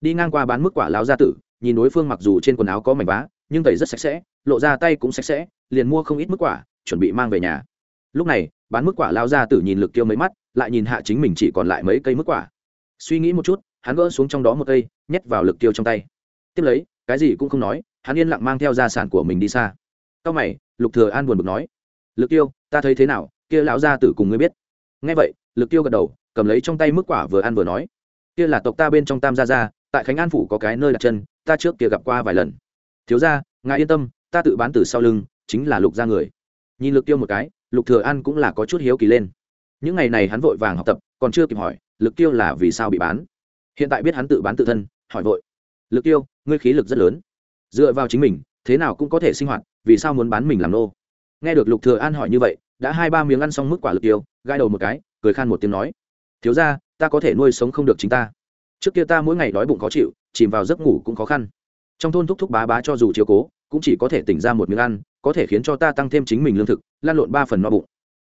Đi ngang qua bán mức quả lão gia tử, nhìn đối phương mặc dù trên quần áo có mảnh vá, nhưng tẩy rất sạch sẽ, lộ ra tay cũng sạch sẽ, liền mua không ít mức quả, chuẩn bị mang về nhà. Lúc này, bán mức quả lão gia tử nhìn lực tiêu mấy mắt, lại nhìn hạ chính mình chỉ còn lại mấy cây mức quả. Suy nghĩ một chút, hắn gỡ xuống trong đó một cây, nhét vào lực tiêu trong tay. Tiếp lấy, cái gì cũng không nói, hắn yên lặng mang theo gia sản của mình đi xa cao mày, lục thừa an buồn bực nói. Lực tiêu, ta thấy thế nào? Kia lão gia tử cùng ngươi biết. Nghe vậy, lực tiêu gật đầu, cầm lấy trong tay mức quả vừa ăn vừa nói. Kia là tộc ta bên trong tam gia gia, tại khánh an phủ có cái nơi đặt chân, ta trước kia gặp qua vài lần. Thiếu gia, ngài yên tâm, ta tự bán từ sau lưng, chính là lục gia người. Nhìn lực tiêu một cái, lục thừa an cũng là có chút hiếu kỳ lên. Những ngày này hắn vội vàng học tập, còn chưa kịp hỏi, lực tiêu là vì sao bị bán. Hiện tại biết hắn tự bán tự thân, hỏi vội. Lực tiêu, ngươi khí lực rất lớn. Dựa vào chính mình thế nào cũng có thể sinh hoạt, vì sao muốn bán mình làm nô? Nghe được lục thừa an hỏi như vậy, đã hai ba miếng ăn xong mức quả lực tiêu gai đầu một cái, cười khan một tiếng nói, thiếu gia, ta có thể nuôi sống không được chính ta. Trước kia ta mỗi ngày đói bụng khó chịu, chìm vào giấc ngủ cũng khó khăn. Trong thôn thúc thúc bá bá cho dù chiếu cố, cũng chỉ có thể tỉnh ra một miếng ăn, có thể khiến cho ta tăng thêm chính mình lương thực, lan lộn ba phần no bụng.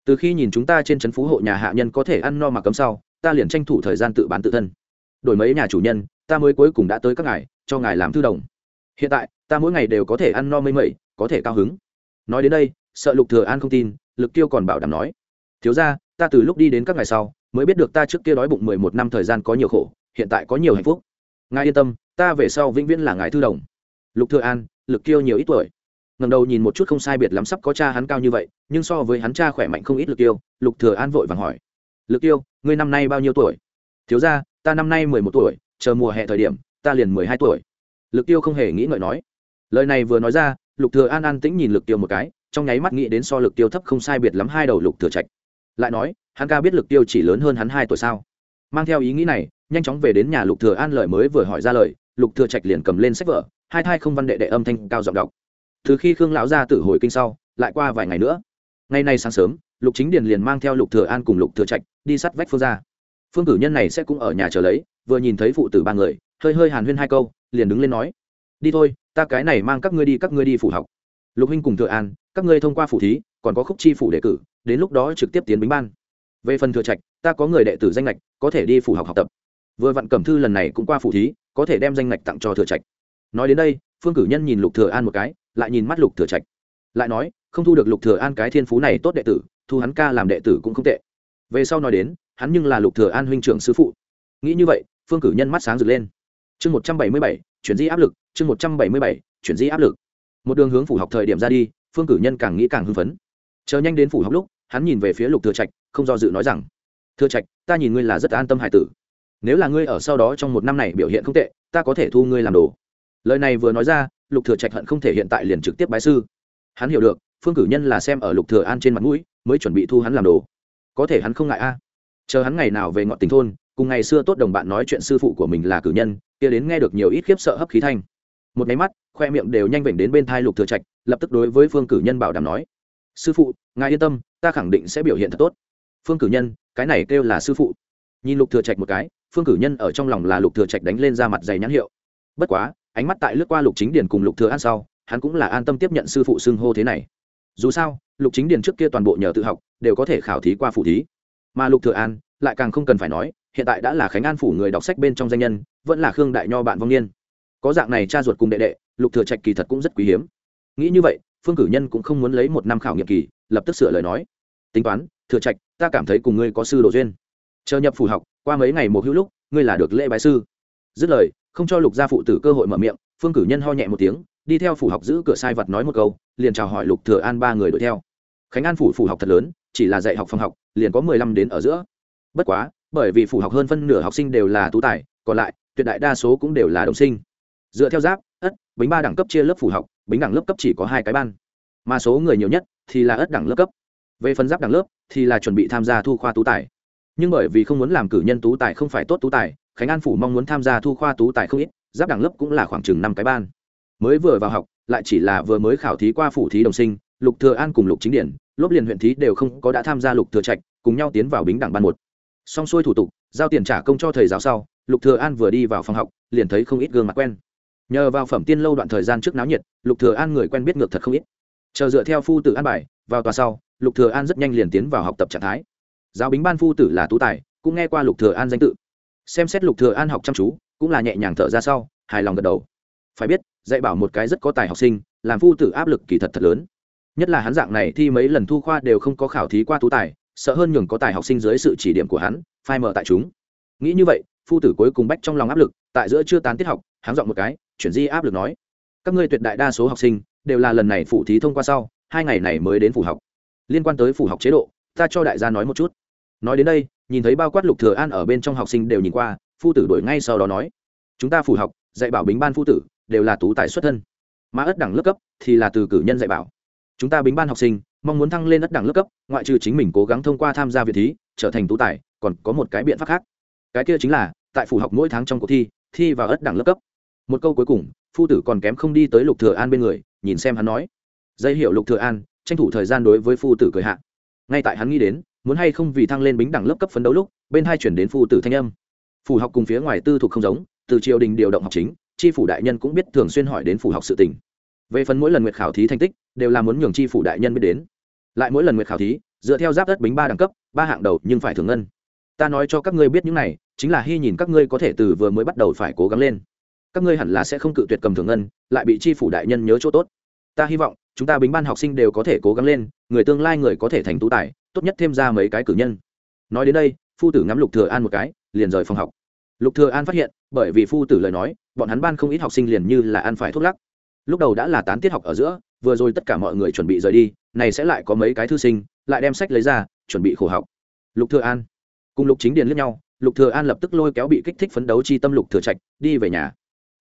Từ khi nhìn chúng ta trên trấn phú hộ nhà hạ nhân có thể ăn no mà cấm sau, ta liền tranh thủ thời gian tự bán tự thân. Đổi mấy nhà chủ nhân, ta mới cuối cùng đã tới các ngài, cho ngài làm thư đồng. Hiện tại ta mỗi ngày đều có thể ăn no mây mẩy, có thể cao hứng. Nói đến đây, sợ lục thừa an không tin, lực tiêu còn bảo đảm nói, thiếu gia, ta từ lúc đi đến các ngày sau, mới biết được ta trước kia đói bụng mười một năm thời gian có nhiều khổ, hiện tại có nhiều hạnh phúc. Ngài yên tâm, ta về sau vĩnh viễn là ngài thư đồng. Lục thừa an, lực tiêu nhiều ít tuổi. Ngẩng đầu nhìn một chút không sai biệt lắm sắp có cha hắn cao như vậy, nhưng so với hắn cha khỏe mạnh không ít lực tiêu lục thừa an vội vàng hỏi, lực tiêu ngươi năm nay bao nhiêu tuổi? Thiếu gia, ta năm nay mười một tuổi, chờ mùa hè thời điểm, ta liền mười hai tuổi. Lực tiêu không hề nghĩ ngợi nói lời này vừa nói ra, lục thừa an an tĩnh nhìn lực tiêu một cái, trong nháy mắt nghĩ đến so lực tiêu thấp không sai biệt lắm hai đầu lục thừa trạch. Lại nói, hắn ca biết lực tiêu chỉ lớn hơn hắn hai tuổi sao? Mang theo ý nghĩ này, nhanh chóng về đến nhà lục thừa an lời mới vừa hỏi ra lời, lục thừa trạch liền cầm lên sách vở, hai thai không văn đệ đệ âm thanh cao giọng đọc. Từ khi khương lão gia tử hồi kinh sau, lại qua vài ngày nữa. Ngày nay sáng sớm, lục chính điền liền mang theo lục thừa an cùng lục thừa trạch đi sắt vách phương gia phương cử nhân này sẽ cũng ở nhà chờ lấy, vừa nhìn thấy phụ tử ba người, hơi hơi hàn huyên hai câu, liền đứng lên nói, đi thôi ta cái này mang các ngươi đi, các ngươi đi phủ học. Lục huynh cùng thừa an, các ngươi thông qua phủ thí, còn có khúc chi phủ đề cử, đến lúc đó trực tiếp tiến bính ban. Về phần thừa trạch, ta có người đệ tử danh lệch có thể đi phủ học học tập. Vừa vặn cẩm thư lần này cũng qua phủ thí, có thể đem danh lệch tặng cho thừa trạch. Nói đến đây, phương cử nhân nhìn lục thừa an một cái, lại nhìn mắt lục thừa trạch. Lại nói, không thu được lục thừa an cái thiên phú này tốt đệ tử, thu hắn ca làm đệ tử cũng không tệ. Về sau nói đến, hắn nhưng là lục thừa an huynh trưởng sư phụ. Nghĩ như vậy, phương cử nhân mắt sáng rực lên. Chương một trăm bảy mươi bảy chuyển di áp lực, chương một trăm bảy mươi bảy, chuyển di áp lực. Một đường hướng phủ học thời điểm ra đi, phương cử nhân càng nghĩ càng hưng phấn. Chờ nhanh đến phủ học lúc, hắn nhìn về phía lục thừa trạch, không do dự nói rằng, thừa trạch, ta nhìn ngươi là rất an tâm hải tử. Nếu là ngươi ở sau đó trong một năm này biểu hiện không tệ, ta có thể thu ngươi làm đồ. Lời này vừa nói ra, lục thừa trạch hận không thể hiện tại liền trực tiếp bái sư. Hắn hiểu được, phương cử nhân là xem ở lục thừa an trên mặt mũi, mới chuẩn bị thu hắn làm đồ. Có thể hắn không ngại a. Chờ hắn ngày nào về ngọn tình thôn cùng ngày xưa tốt đồng bạn nói chuyện sư phụ của mình là cử nhân, kia đến nghe được nhiều ít khiếp sợ hấp khí thanh. Một máy mắt, khoe miệng đều nhanh vểnh đến bên thai lục thừa trạch, lập tức đối với phương cử nhân bảo đảm nói, sư phụ, ngài yên tâm, ta khẳng định sẽ biểu hiện thật tốt. Phương cử nhân, cái này kêu là sư phụ. Nhìn lục thừa trạch một cái, phương cử nhân ở trong lòng là lục thừa trạch đánh lên ra mặt dày nhãn hiệu. Bất quá, ánh mắt tại lướt qua lục chính điền cùng lục thừa an sau, hắn cũng là an tâm tiếp nhận sư phụ xưng hô thế này. Dù sao, lục chính điền trước kia toàn bộ nhờ tự học, đều có thể khảo thí qua phụ thí. Mà lục thừa an, lại càng không cần phải nói hiện tại đã là khánh an phủ người đọc sách bên trong danh nhân, vẫn là khương đại nho bạn vong niên. Có dạng này cha ruột cùng đệ đệ, lục thừa trạch kỳ thật cũng rất quý hiếm. Nghĩ như vậy, phương cử nhân cũng không muốn lấy một năm khảo nghiệm kỳ, lập tức sửa lời nói. Tính toán, thừa trạch, ta cảm thấy cùng ngươi có sư đồ duyên. Chờ nhập phủ học, qua mấy ngày một hữu lúc, ngươi là được lễ bái sư. Dứt lời, không cho lục gia phụ tử cơ hội mở miệng, phương cử nhân ho nhẹ một tiếng, đi theo phủ học giữ cửa sai vật nói một câu, liền chào hỏi lục thừa an ba người đuổi theo. Khánh an phủ phủ học thật lớn, chỉ là dạy học phòng học, liền có mười lăm đến ở giữa. Bất quá bởi vì phủ học hơn phân nửa học sinh đều là tú tài, còn lại, tuyệt đại đa số cũng đều là đồng sinh. Dựa theo giáp, ất, bính ba đẳng cấp chia lớp phủ học, bính đẳng lớp cấp chỉ có hai cái ban. Mà số người nhiều nhất thì là ất đẳng lớp cấp. Về phần giáp đẳng lớp thì là chuẩn bị tham gia thu khoa tú tài. Nhưng bởi vì không muốn làm cử nhân tú tài không phải tốt tú tài, khánh an phủ mong muốn tham gia thu khoa tú tài không ít, giáp đẳng lớp cũng là khoảng chừng năm cái ban. Mới vừa vào học, lại chỉ là vừa mới khảo thí qua phủ thí đồng sinh, lục thừa an cùng lục chính điển lốp liền huyện thí đều không có đã tham gia lục thừa trạch, cùng nhau tiến vào bính đẳng ban một xong xuôi thủ tục, giao tiền trả công cho thầy giáo sau, lục thừa an vừa đi vào phòng học, liền thấy không ít gương mặt quen. Nhờ vào phẩm tiên lâu đoạn thời gian trước náo nhiệt, lục thừa an người quen biết ngược thật không ít. Chờ dựa theo phu tử an bài, vào tòa sau, lục thừa an rất nhanh liền tiến vào học tập trạng thái. Giáo bính ban phu tử là tú tài, cũng nghe qua lục thừa an danh tự. Xem xét lục thừa an học chăm chú, cũng là nhẹ nhàng thở ra sau, hài lòng gật đầu. Phải biết, dạy bảo một cái rất có tài học sinh, làm phu tử áp lực kỳ thật thật lớn. Nhất là hắn dạng này thi mấy lần thu khoa đều không có khảo thí qua tú tài sợ hơn nhường có tài học sinh dưới sự chỉ điểm của hắn, phai mở tại chúng. Nghĩ như vậy, phu tử cuối cùng bách trong lòng áp lực, tại giữa chưa tán tiết học, hắn dọn một cái, chuyển di áp lực nói, các ngươi tuyệt đại đa số học sinh đều là lần này phủ thí thông qua sau, hai ngày này mới đến phủ học. Liên quan tới phủ học chế độ, ta cho đại gia nói một chút. Nói đến đây, nhìn thấy bao quát lục thừa an ở bên trong học sinh đều nhìn qua, phu tử đổi ngay sau đó nói, chúng ta phủ học, dạy bảo bính ban phu tử, đều là tú tài xuất thân. Mà ất đẳng lớp cấp thì là từ cử nhân dạy bảo. Chúng ta bính ban học sinh mong muốn thăng lên ất đẳng lớp cấp, ngoại trừ chính mình cố gắng thông qua tham gia việc thí, trở thành tú tài, còn có một cái biện pháp khác. Cái kia chính là, tại phủ học mỗi tháng trong cuộc thi thi vào ất đẳng lớp cấp. Một câu cuối cùng, phu tử còn kém không đi tới lục thừa an bên người, nhìn xem hắn nói. Dây hiệu lục thừa an, tranh thủ thời gian đối với phu tử cười hạ. Ngay tại hắn nghĩ đến, muốn hay không vì thăng lên bính đẳng lớp cấp phấn đấu lúc, bên hai chuyển đến phu tử thanh âm. Phủ học cùng phía ngoài tư thuộc không giống, từ triều đình điều động học chính, tri phủ đại nhân cũng biết thường xuyên hỏi đến phủ học sự tình về phần mỗi lần nguyệt khảo thí thành tích, đều là muốn nhường chi phủ đại nhân biết đến. Lại mỗi lần nguyệt khảo thí, dựa theo giáp đất bính ba đẳng cấp, ba hạng đầu nhưng phải thường ngân. Ta nói cho các ngươi biết những này, chính là hy nhìn các ngươi có thể từ vừa mới bắt đầu phải cố gắng lên. Các ngươi hẳn là sẽ không cự tuyệt cầm thường ngân, lại bị chi phủ đại nhân nhớ chỗ tốt. Ta hy vọng, chúng ta bính ban học sinh đều có thể cố gắng lên, người tương lai người có thể thành tú tài, tốt nhất thêm ra mấy cái cử nhân. Nói đến đây, phu tử ngắm lục thừa an một cái, liền rời phòng học. Lục thừa an phát hiện, bởi vì phu tử lời nói, bọn hắn ban không ít học sinh liền như là ăn phải thuốc lắc lúc đầu đã là tán tiết học ở giữa, vừa rồi tất cả mọi người chuẩn bị rời đi, này sẽ lại có mấy cái thư sinh, lại đem sách lấy ra, chuẩn bị khổ học. Lục thừa an. Cùng lục chính điền liếc nhau, lục thừa an lập tức lôi kéo bị kích thích phấn đấu chi tâm lục thừa trạch, đi về nhà.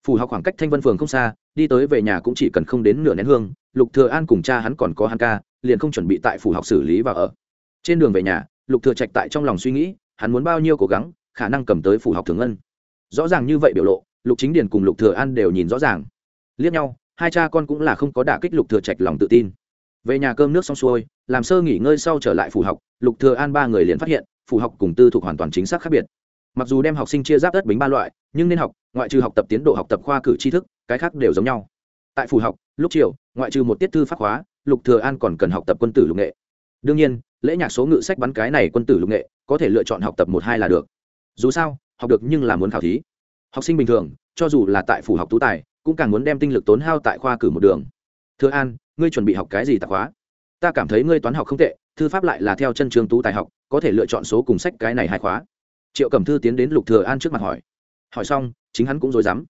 Phủ học khoảng cách thanh vân phường không xa, đi tới về nhà cũng chỉ cần không đến nửa nén hương, lục thừa an cùng cha hắn còn có hắn ca, liền không chuẩn bị tại phủ học xử lý và ở. Trên đường về nhà, lục thừa trạch tại trong lòng suy nghĩ, hắn muốn bao nhiêu cố gắng, khả năng cầm tới phủ học thường ân rõ ràng như vậy biểu lộ, lục chính điền cùng lục thừa an đều nhìn rõ ràng. Liếc nhau hai cha con cũng là không có đả kích lục thừa trạch lòng tự tin. Về nhà cơm nước xong xuôi, làm sơ nghỉ ngơi sau trở lại phủ học, lục thừa an ba người liền phát hiện, phủ học cùng tư thuộc hoàn toàn chính xác khác biệt. Mặc dù đem học sinh chia giáp đất bính ba loại, nhưng nên học, ngoại trừ học tập tiến độ học tập khoa cử tri thức, cái khác đều giống nhau. Tại phủ học, lúc chiều, ngoại trừ một tiết thư pháp hóa, lục thừa an còn cần học tập quân tử lục nghệ. Đương nhiên, lễ nhạc số ngự sách bắn cái này quân tử lục nghệ, có thể lựa chọn học tập một hai là được. Dù sao, học được nhưng là muốn khảo thí. Học sinh bình thường, cho dù là tại phủ học tú tài cũng càng muốn đem tinh lực tốn hao tại khoa cử một đường. Thưa an, ngươi chuẩn bị học cái gì tạp hóa? Ta cảm thấy ngươi toán học không tệ, thư pháp lại là theo chân trường tú tài học, có thể lựa chọn số cùng sách cái này hai khóa. Triệu cẩm thư tiến đến lục thừa an trước mặt hỏi. Hỏi xong, chính hắn cũng dối dám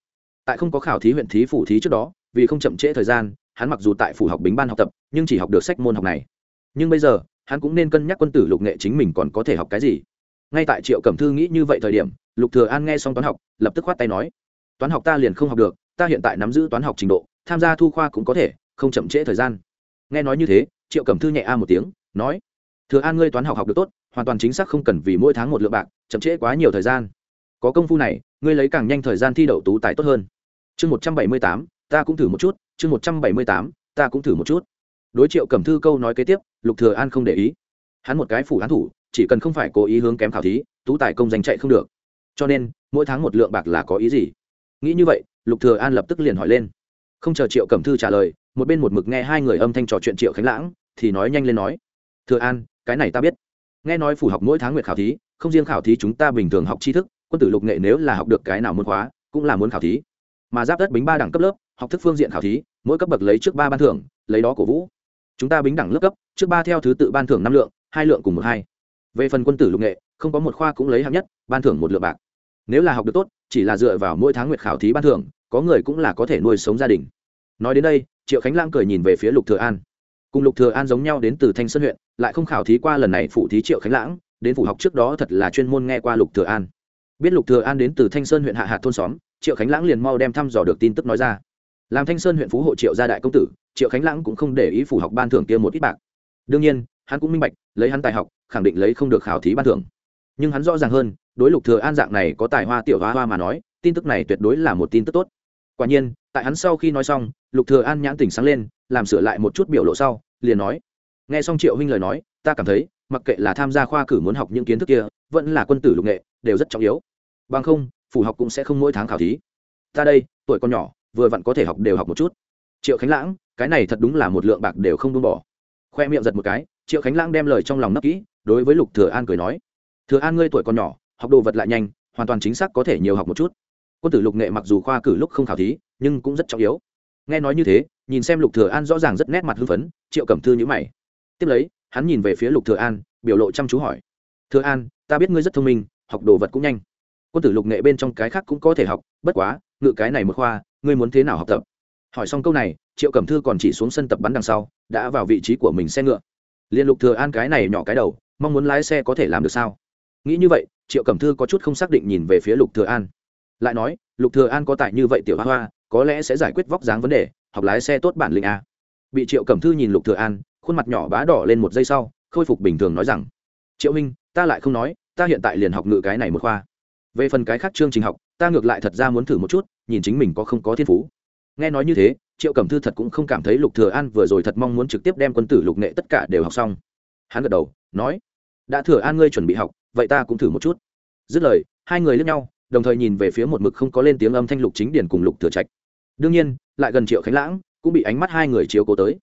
tại không có khảo thí huyện thí phủ thí trước đó, vì không chậm trễ thời gian, hắn mặc dù tại phủ học bính ban học tập, nhưng chỉ học được sách môn học này. Nhưng bây giờ, hắn cũng nên cân nhắc quân tử lục nghệ chính mình còn có thể học cái gì. Ngay tại triệu cẩm thư nghĩ như vậy thời điểm, lục thừa an nghe xong toán học, lập tức khoát tay nói, toán học ta liền không học được ta hiện tại nắm giữ toán học trình độ, tham gia thu khoa cũng có thể, không chậm trễ thời gian. Nghe nói như thế, triệu cẩm thư nhẹ a một tiếng, nói, thừa an ngươi toán học học được tốt, hoàn toàn chính xác không cần vì mỗi tháng một lượng bạc, chậm trễ quá nhiều thời gian. Có công phu này, ngươi lấy càng nhanh thời gian thi đậu tú tài tốt hơn. Chương một trăm bảy mươi tám, ta cũng thử một chút, chương một trăm bảy mươi tám, ta cũng thử một chút. Đối triệu cẩm thư câu nói kế tiếp, lục thừa an không để ý. Hắn một cái phủ án thủ, chỉ cần không phải cố ý hướng kém khảo thí, tú tài công danh chạy không được. Cho nên, mỗi tháng một lượng bạc là có ý gì? Nghĩ như vậy lục thừa an lập tức liền hỏi lên. Không chờ triệu cẩm thư trả lời, một bên một mực nghe hai người âm thanh trò chuyện triệu khánh lãng, thì nói nhanh lên nói. Thừa an, cái này ta biết. Nghe nói phủ học mỗi tháng nguyệt khảo thí, không riêng khảo thí chúng ta bình thường học tri thức, quân tử lục nghệ nếu là học được cái nào muốn khóa, cũng là muốn khảo thí. Mà giáp đất bính ba đẳng cấp lớp, học thức phương diện khảo thí, mỗi cấp bậc lấy trước ba ban thưởng, lấy đó cổ vũ. Chúng ta bính đẳng lớp cấp, trước ba theo thứ tự ban thưởng năm lượng, hai lượng cùng một hai. Về phần quân tử lục nghệ, không có một khoa cũng lấy hạng nhất, ban thưởng một lượng bạc nếu là học được tốt, chỉ là dựa vào mỗi tháng nguyệt khảo thí ban thưởng, có người cũng là có thể nuôi sống gia đình. Nói đến đây, triệu khánh lãng cười nhìn về phía lục thừa an. Cùng lục thừa an giống nhau đến từ thanh sơn huyện, lại không khảo thí qua lần này phụ thí triệu khánh lãng, đến phủ học trước đó thật là chuyên môn nghe qua lục thừa an. Biết lục thừa an đến từ thanh sơn huyện hạ hạt thôn xóm, triệu khánh lãng liền mau đem thăm dò được tin tức nói ra. Làm thanh sơn huyện phú hộ triệu gia đại công tử, triệu khánh lãng cũng không để ý phủ học ban thưởng kia một ít bạc. Đương nhiên, hắn cũng minh bạch, lấy hắn tài học, khẳng định lấy không được khảo thí ban thưởng. Nhưng hắn rõ ràng hơn đối lục thừa an dạng này có tài hoa tiểu hoa hoa mà nói, tin tức này tuyệt đối là một tin tức tốt. Quả nhiên, tại hắn sau khi nói xong, lục thừa an nhãn tỉnh sáng lên, làm sửa lại một chút biểu lộ sau, liền nói, nghe xong triệu huynh lời nói, ta cảm thấy, mặc kệ là tham gia khoa cử muốn học những kiến thức kia, vẫn là quân tử lục nghệ, đều rất trọng yếu. Bằng không, phủ học cũng sẽ không mỗi tháng khảo thí. Ta đây, tuổi còn nhỏ, vừa vặn có thể học đều học một chút. Triệu khánh lãng, cái này thật đúng là một lượng bạc đều không buông bỏ. Khoe miệng giật một cái, triệu khánh lãng đem lời trong lòng nấp kỹ, đối với lục thừa an cười nói, thừa an ngươi tuổi còn nhỏ học đồ vật lại nhanh, hoàn toàn chính xác có thể nhiều học một chút. Quân tử lục nghệ mặc dù khoa cử lúc không khảo thí, nhưng cũng rất trọng yếu. Nghe nói như thế, nhìn xem lục thừa an rõ ràng rất nét mặt hưng phấn, triệu cẩm thư nhíu mày. Tiếp lấy, hắn nhìn về phía lục thừa an, biểu lộ chăm chú hỏi. Thừa an, ta biết ngươi rất thông minh, học đồ vật cũng nhanh. Quân tử lục nghệ bên trong cái khác cũng có thể học, bất quá, ngự cái này một khoa, ngươi muốn thế nào học tập? Hỏi xong câu này, triệu cẩm thư còn chỉ xuống sân tập bắn đằng sau, đã vào vị trí của mình xe ngựa. Liên lục thừa an cái này nhỏ cái đầu, mong muốn lái xe có thể làm được sao? Nghĩ như vậy, triệu cẩm thư có chút không xác định nhìn về phía lục thừa an. Lại nói, lục thừa an có tài như vậy tiểu hoa hoa, có lẽ sẽ giải quyết vóc dáng vấn đề, học lái xe tốt bản lĩnh a bị triệu cẩm thư nhìn lục thừa an, khuôn mặt nhỏ bá đỏ lên một giây sau, khôi phục bình thường nói rằng, triệu minh, ta lại không nói, ta hiện tại liền học ngự cái này một khoa. Về phần cái khác chương trình học, ta ngược lại thật ra muốn thử một chút, nhìn chính mình có không có thiên phú. Nghe nói như thế, triệu cẩm thư thật cũng không cảm thấy lục thừa an vừa rồi thật mong muốn trực tiếp đem quân tử lục nghệ tất cả đều học xong. Hắn gật đầu, nói, đã thừa an ngươi chuẩn bị học vậy ta cũng thử một chút. Dứt lời, hai người lướt nhau, đồng thời nhìn về phía một mực không có lên tiếng âm thanh lục chính điển cùng lục thừa trạch. Đương nhiên, lại gần triệu khánh lãng, cũng bị ánh mắt hai người chiếu cố tới.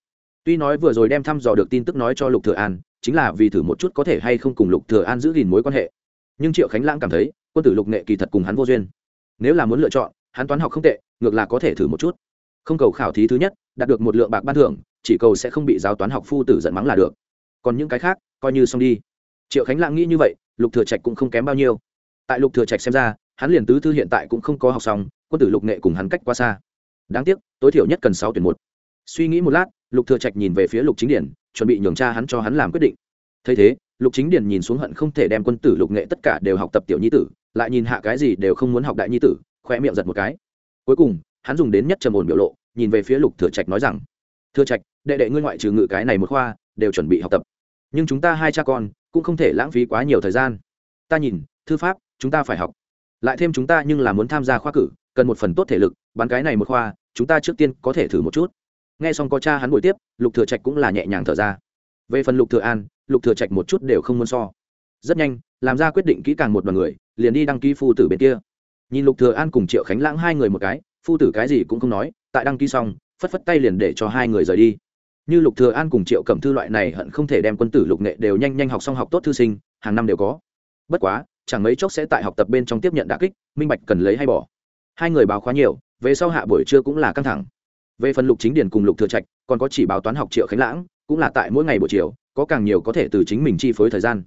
Tuy nói vừa rồi đem thăm dò được tin tức nói cho lục thừa an, chính là vì thử một chút có thể hay không cùng lục thừa an giữ gìn mối quan hệ. Nhưng triệu khánh lãng cảm thấy, quân tử lục nghệ kỳ thật cùng hắn vô duyên. Nếu là muốn lựa chọn, hắn toán học không tệ, ngược là có thể thử một chút. Không cầu khảo thí thứ nhất, đạt được một lượng bạc ban thưởng, chỉ cầu sẽ không bị giáo toán học phu tử giận mắng là được. Còn những cái khác, coi như xong đi triệu khánh lãng nghĩ như vậy, lục thừa trạch cũng không kém bao nhiêu. Tại lục thừa trạch xem ra, hắn liền tứ thư hiện tại cũng không có học xong, quân tử lục nghệ cùng hắn cách quá xa. Đáng tiếc, tối thiểu nhất cần sáu tuyển một. Suy nghĩ một lát, lục thừa trạch nhìn về phía lục chính điển, chuẩn bị nhường cha hắn cho hắn làm quyết định. Thấy thế, lục chính điển nhìn xuống hận không thể đem quân tử lục nghệ tất cả đều học tập tiểu nhi tử, lại nhìn hạ cái gì đều không muốn học đại nhi tử khoe miệng giật một cái. Cuối cùng, hắn dùng đến nhất trầm ổn biểu lộ, nhìn về phía lục thừa trạch nói rằng, thừa trạch, đệ đệ ngươi ngoại trừ ngự cái này một khoa, đều chuẩn bị học tập. Nhưng chúng ta hai cha con cũng không thể lãng phí quá nhiều thời gian. Ta nhìn, thư pháp, chúng ta phải học. Lại thêm chúng ta nhưng là muốn tham gia khoa cử, cần một phần tốt thể lực, bán cái này một khoa, chúng ta trước tiên có thể thử một chút. Nghe xong có cha hắn buổi tiếp, lục thừa trạch cũng là nhẹ nhàng thở ra. Về phần lục thừa an, lục thừa trạch một chút đều không muốn so. Rất nhanh, làm ra quyết định kỹ càng một đoàn người, liền đi đăng ký phu tử bên kia. Nhìn lục thừa an cùng triệu khánh lãng hai người một cái, phu tử cái gì cũng không nói, tại đăng ký xong, phất phất tay liền để cho hai người rời đi như lục thừa an cùng triệu cẩm thư loại này hận không thể đem quân tử lục nghệ đều nhanh nhanh học xong học tốt thư sinh, hàng năm đều có. Bất quá, chẳng mấy chốc sẽ tại học tập bên trong tiếp nhận đả kích, minh bạch cần lấy hay bỏ. Hai người báo khóa nhiều, về sau hạ buổi trưa cũng là căng thẳng. Về phần lục chính điển cùng lục thừa trạch, còn có chỉ báo toán học triệu khánh lãng, cũng là tại mỗi ngày buổi chiều, có càng nhiều có thể từ chính mình chi phối thời gian.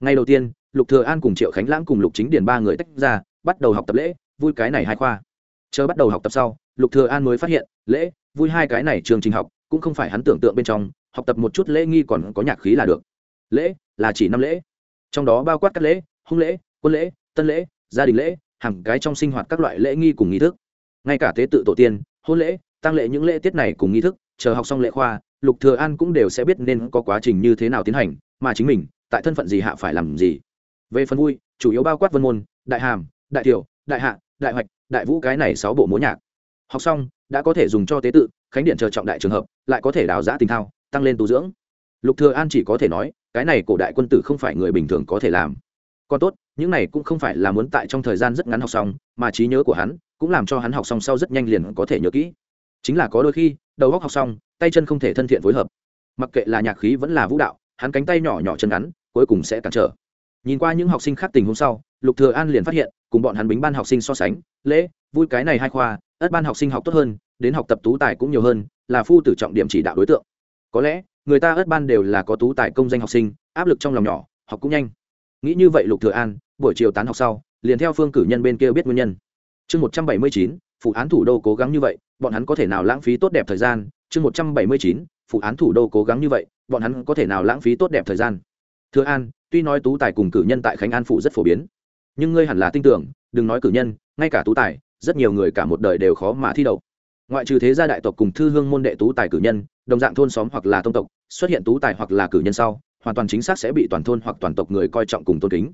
Ngày đầu tiên, lục thừa an cùng triệu khánh lãng cùng lục chính điển ba người tách ra, bắt đầu học tập lễ, vui cái này hai khoa. Chờ bắt đầu học tập sau, lục thừa an mới phát hiện, lễ, vui hai cái này trường trình học cũng không phải hắn tưởng tượng bên trong, học tập một chút lễ nghi còn có nhạc khí là được. Lễ là chỉ năm lễ, trong đó bao quát các lễ, hung lễ, quân lễ, tân lễ, gia đình lễ, hàng cái trong sinh hoạt các loại lễ nghi cùng nghi thức. Ngay cả tế tự tổ tiên, hôn lễ tăng lễ những lễ tiết này cùng nghi thức, chờ học xong lễ khoa, lục thừa an cũng đều sẽ biết nên có quá trình như thế nào tiến hành, mà chính mình, tại thân phận gì hạ phải làm gì. Về phần vui, chủ yếu bao quát vân môn, đại hàm, đại tiểu, đại hạ, đại hoạch, đại vũ cái này sáu bộ múa nhạc học xong, đã có thể dùng cho tế tự, khánh điện chờ trọng đại trường hợp, lại có thể đào giã tình thao, tăng lên tu dưỡng. Lục thừa an chỉ có thể nói, cái này cổ đại quân tử không phải người bình thường có thể làm. Còn tốt, những này cũng không phải là muốn tại trong thời gian rất ngắn học xong, mà trí nhớ của hắn cũng làm cho hắn học xong sau rất nhanh liền có thể nhớ kỹ. Chính là có đôi khi, đầu óc học xong, tay chân không thể thân thiện phối hợp. Mặc kệ là nhạc khí vẫn là vũ đạo, hắn cánh tay nhỏ nhỏ chân ngắn, cuối cùng sẽ cản trở. Nhìn qua những học sinh khác tình hôm sau, lục thừa an liền phát hiện, cùng bọn hắn bính ban học sinh so sánh, lễ vui cái này hai khoa, ất ban học sinh học tốt hơn, đến học tập tú tài cũng nhiều hơn, là phu tử trọng điểm chỉ đạo đối tượng. Có lẽ, người ta ất ban đều là có tú tài công danh học sinh, áp lực trong lòng nhỏ, học cũng nhanh. Nghĩ như vậy lục thừa an, buổi chiều tán học sau, liền theo phương cử nhân bên kia biết nguyên nhân. Chương một trăm bảy mươi chín, phụ án thủ đô cố gắng như vậy, bọn hắn có thể nào lãng phí tốt đẹp thời gian? Chương một trăm bảy mươi chín, phụ án thủ đô cố gắng như vậy, bọn hắn có thể nào lãng phí tốt đẹp thời gian? Thừa an, tuy nói tú tài cùng cử nhân tại khánh an phụ rất phổ biến, nhưng ngươi hẳn là tin tưởng, đừng nói cử nhân, ngay cả tú tài rất nhiều người cả một đời đều khó mà thi đậu. Ngoại trừ thế gia đại tộc cùng thư hương môn đệ tú tài cử nhân, đồng dạng thôn xóm hoặc là tông tộc, xuất hiện tú tài hoặc là cử nhân sau, hoàn toàn chính xác sẽ bị toàn thôn hoặc toàn tộc người coi trọng cùng tôn kính.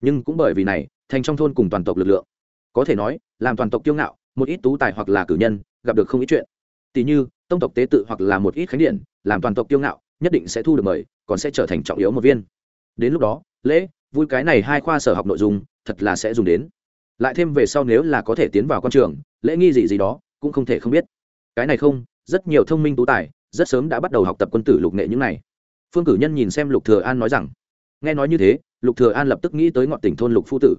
Nhưng cũng bởi vì này, thành trong thôn cùng toàn tộc lực lượng, có thể nói, làm toàn tộc kiêu ngạo, một ít tú tài hoặc là cử nhân, gặp được không ít chuyện. Tỷ như, tông tộc tế tự hoặc là một ít khánh điện làm toàn tộc kiêu ngạo, nhất định sẽ thu được mời, còn sẽ trở thành trọng yếu một viên. Đến lúc đó, lễ, vui cái này hai khoa sở học nội dung, thật là sẽ dùng đến lại thêm về sau nếu là có thể tiến vào con trường, lễ nghi gì gì đó, cũng không thể không biết. Cái này không, rất nhiều thông minh tú tài, rất sớm đã bắt đầu học tập quân tử lục nghệ những này. Phương cử nhân nhìn xem lục thừa an nói rằng, nghe nói như thế, lục thừa an lập tức nghĩ tới ngọn tỉnh thôn lục phu tử.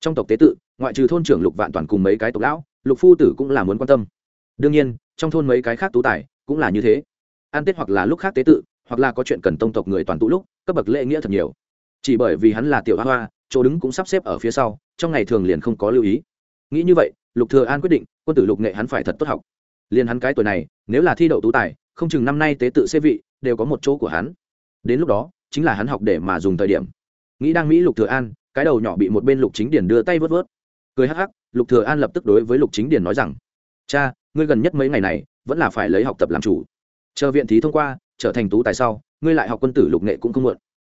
Trong tộc tế tự, ngoại trừ thôn trưởng lục vạn toàn cùng mấy cái tộc lão, lục phu tử cũng là muốn quan tâm. Đương nhiên, trong thôn mấy cái khác tú tài cũng là như thế. An tết hoặc là lúc khác tế tự, hoặc là có chuyện cần tông tộc người toàn tụ lúc, cấp bậc lễ nghĩa thật nhiều. Chỉ bởi vì hắn là tiểu hoa hoa chỗ đứng cũng sắp xếp ở phía sau, trong ngày thường liền không có lưu ý. Nghĩ như vậy, lục thừa an quyết định, quân tử lục nghệ hắn phải thật tốt học. Liền hắn cái tuổi này, nếu là thi đậu tú tài, không chừng năm nay tế tự xê vị, đều có một chỗ của hắn. Đến lúc đó, chính là hắn học để mà dùng thời điểm. Nghĩ đang mỹ lục thừa an, cái đầu nhỏ bị một bên lục chính điển đưa tay vớt vớt. Cười hắc hắc, lục thừa an lập tức đối với lục chính điển nói rằng, cha, ngươi gần nhất mấy ngày này, vẫn là phải lấy học tập làm chủ. Chờ viện thí thông qua, trở thành tú tài sau, ngươi lại học quân tử lục nghệ cũng không muộn.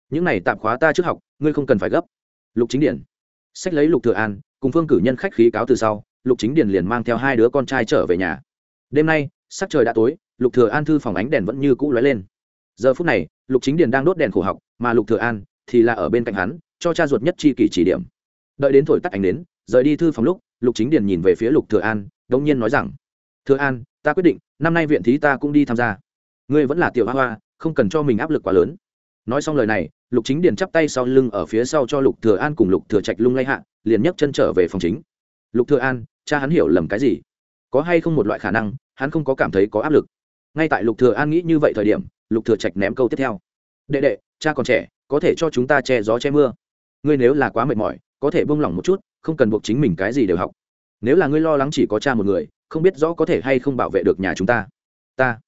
Những này tạm khóa ta trước học, ngươi không cần phải gấp lục chính điển sách lấy lục thừa an, cùng phương cử nhân khách khí cáo từ sau, lục chính điển liền mang theo hai đứa con trai trở về nhà. Đêm nay, sắc trời đã tối, lục thừa an thư phòng ánh đèn vẫn như cũ lóe lên. Giờ phút này, lục chính điền đang đốt đèn khổ học, mà lục thừa an thì là ở bên cạnh hắn, cho cha ruột nhất chi kỷ chỉ điểm. Đợi đến thổi tắt ánh đến rời đi thư phòng lúc, lục chính điền nhìn về phía lục thừa an, đống nhiên nói rằng, thừa an, ta quyết định, năm nay viện thí ta cũng đi tham gia. Ngươi vẫn là tiểu hoa hoa, không cần cho mình áp lực quá lớn nói xong lời này, lục chính điền chắp tay sau lưng ở phía sau cho lục thừa an cùng lục thừa trạch lung lay hạ, liền nhấc chân trở về phòng chính. Lục thừa an, cha hắn hiểu lầm cái gì? Có hay không một loại khả năng, hắn không có cảm thấy có áp lực? Ngay tại lục thừa an nghĩ như vậy thời điểm, lục thừa trạch ném câu tiếp theo. Đệ đệ, cha còn trẻ, có thể cho chúng ta che gió che mưa. Ngươi nếu là quá mệt mỏi, có thể buông lỏng một chút, không cần buộc chính mình cái gì đều học. Nếu là ngươi lo lắng chỉ có cha một người, không biết rõ có thể hay không bảo vệ được nhà chúng ta. Ta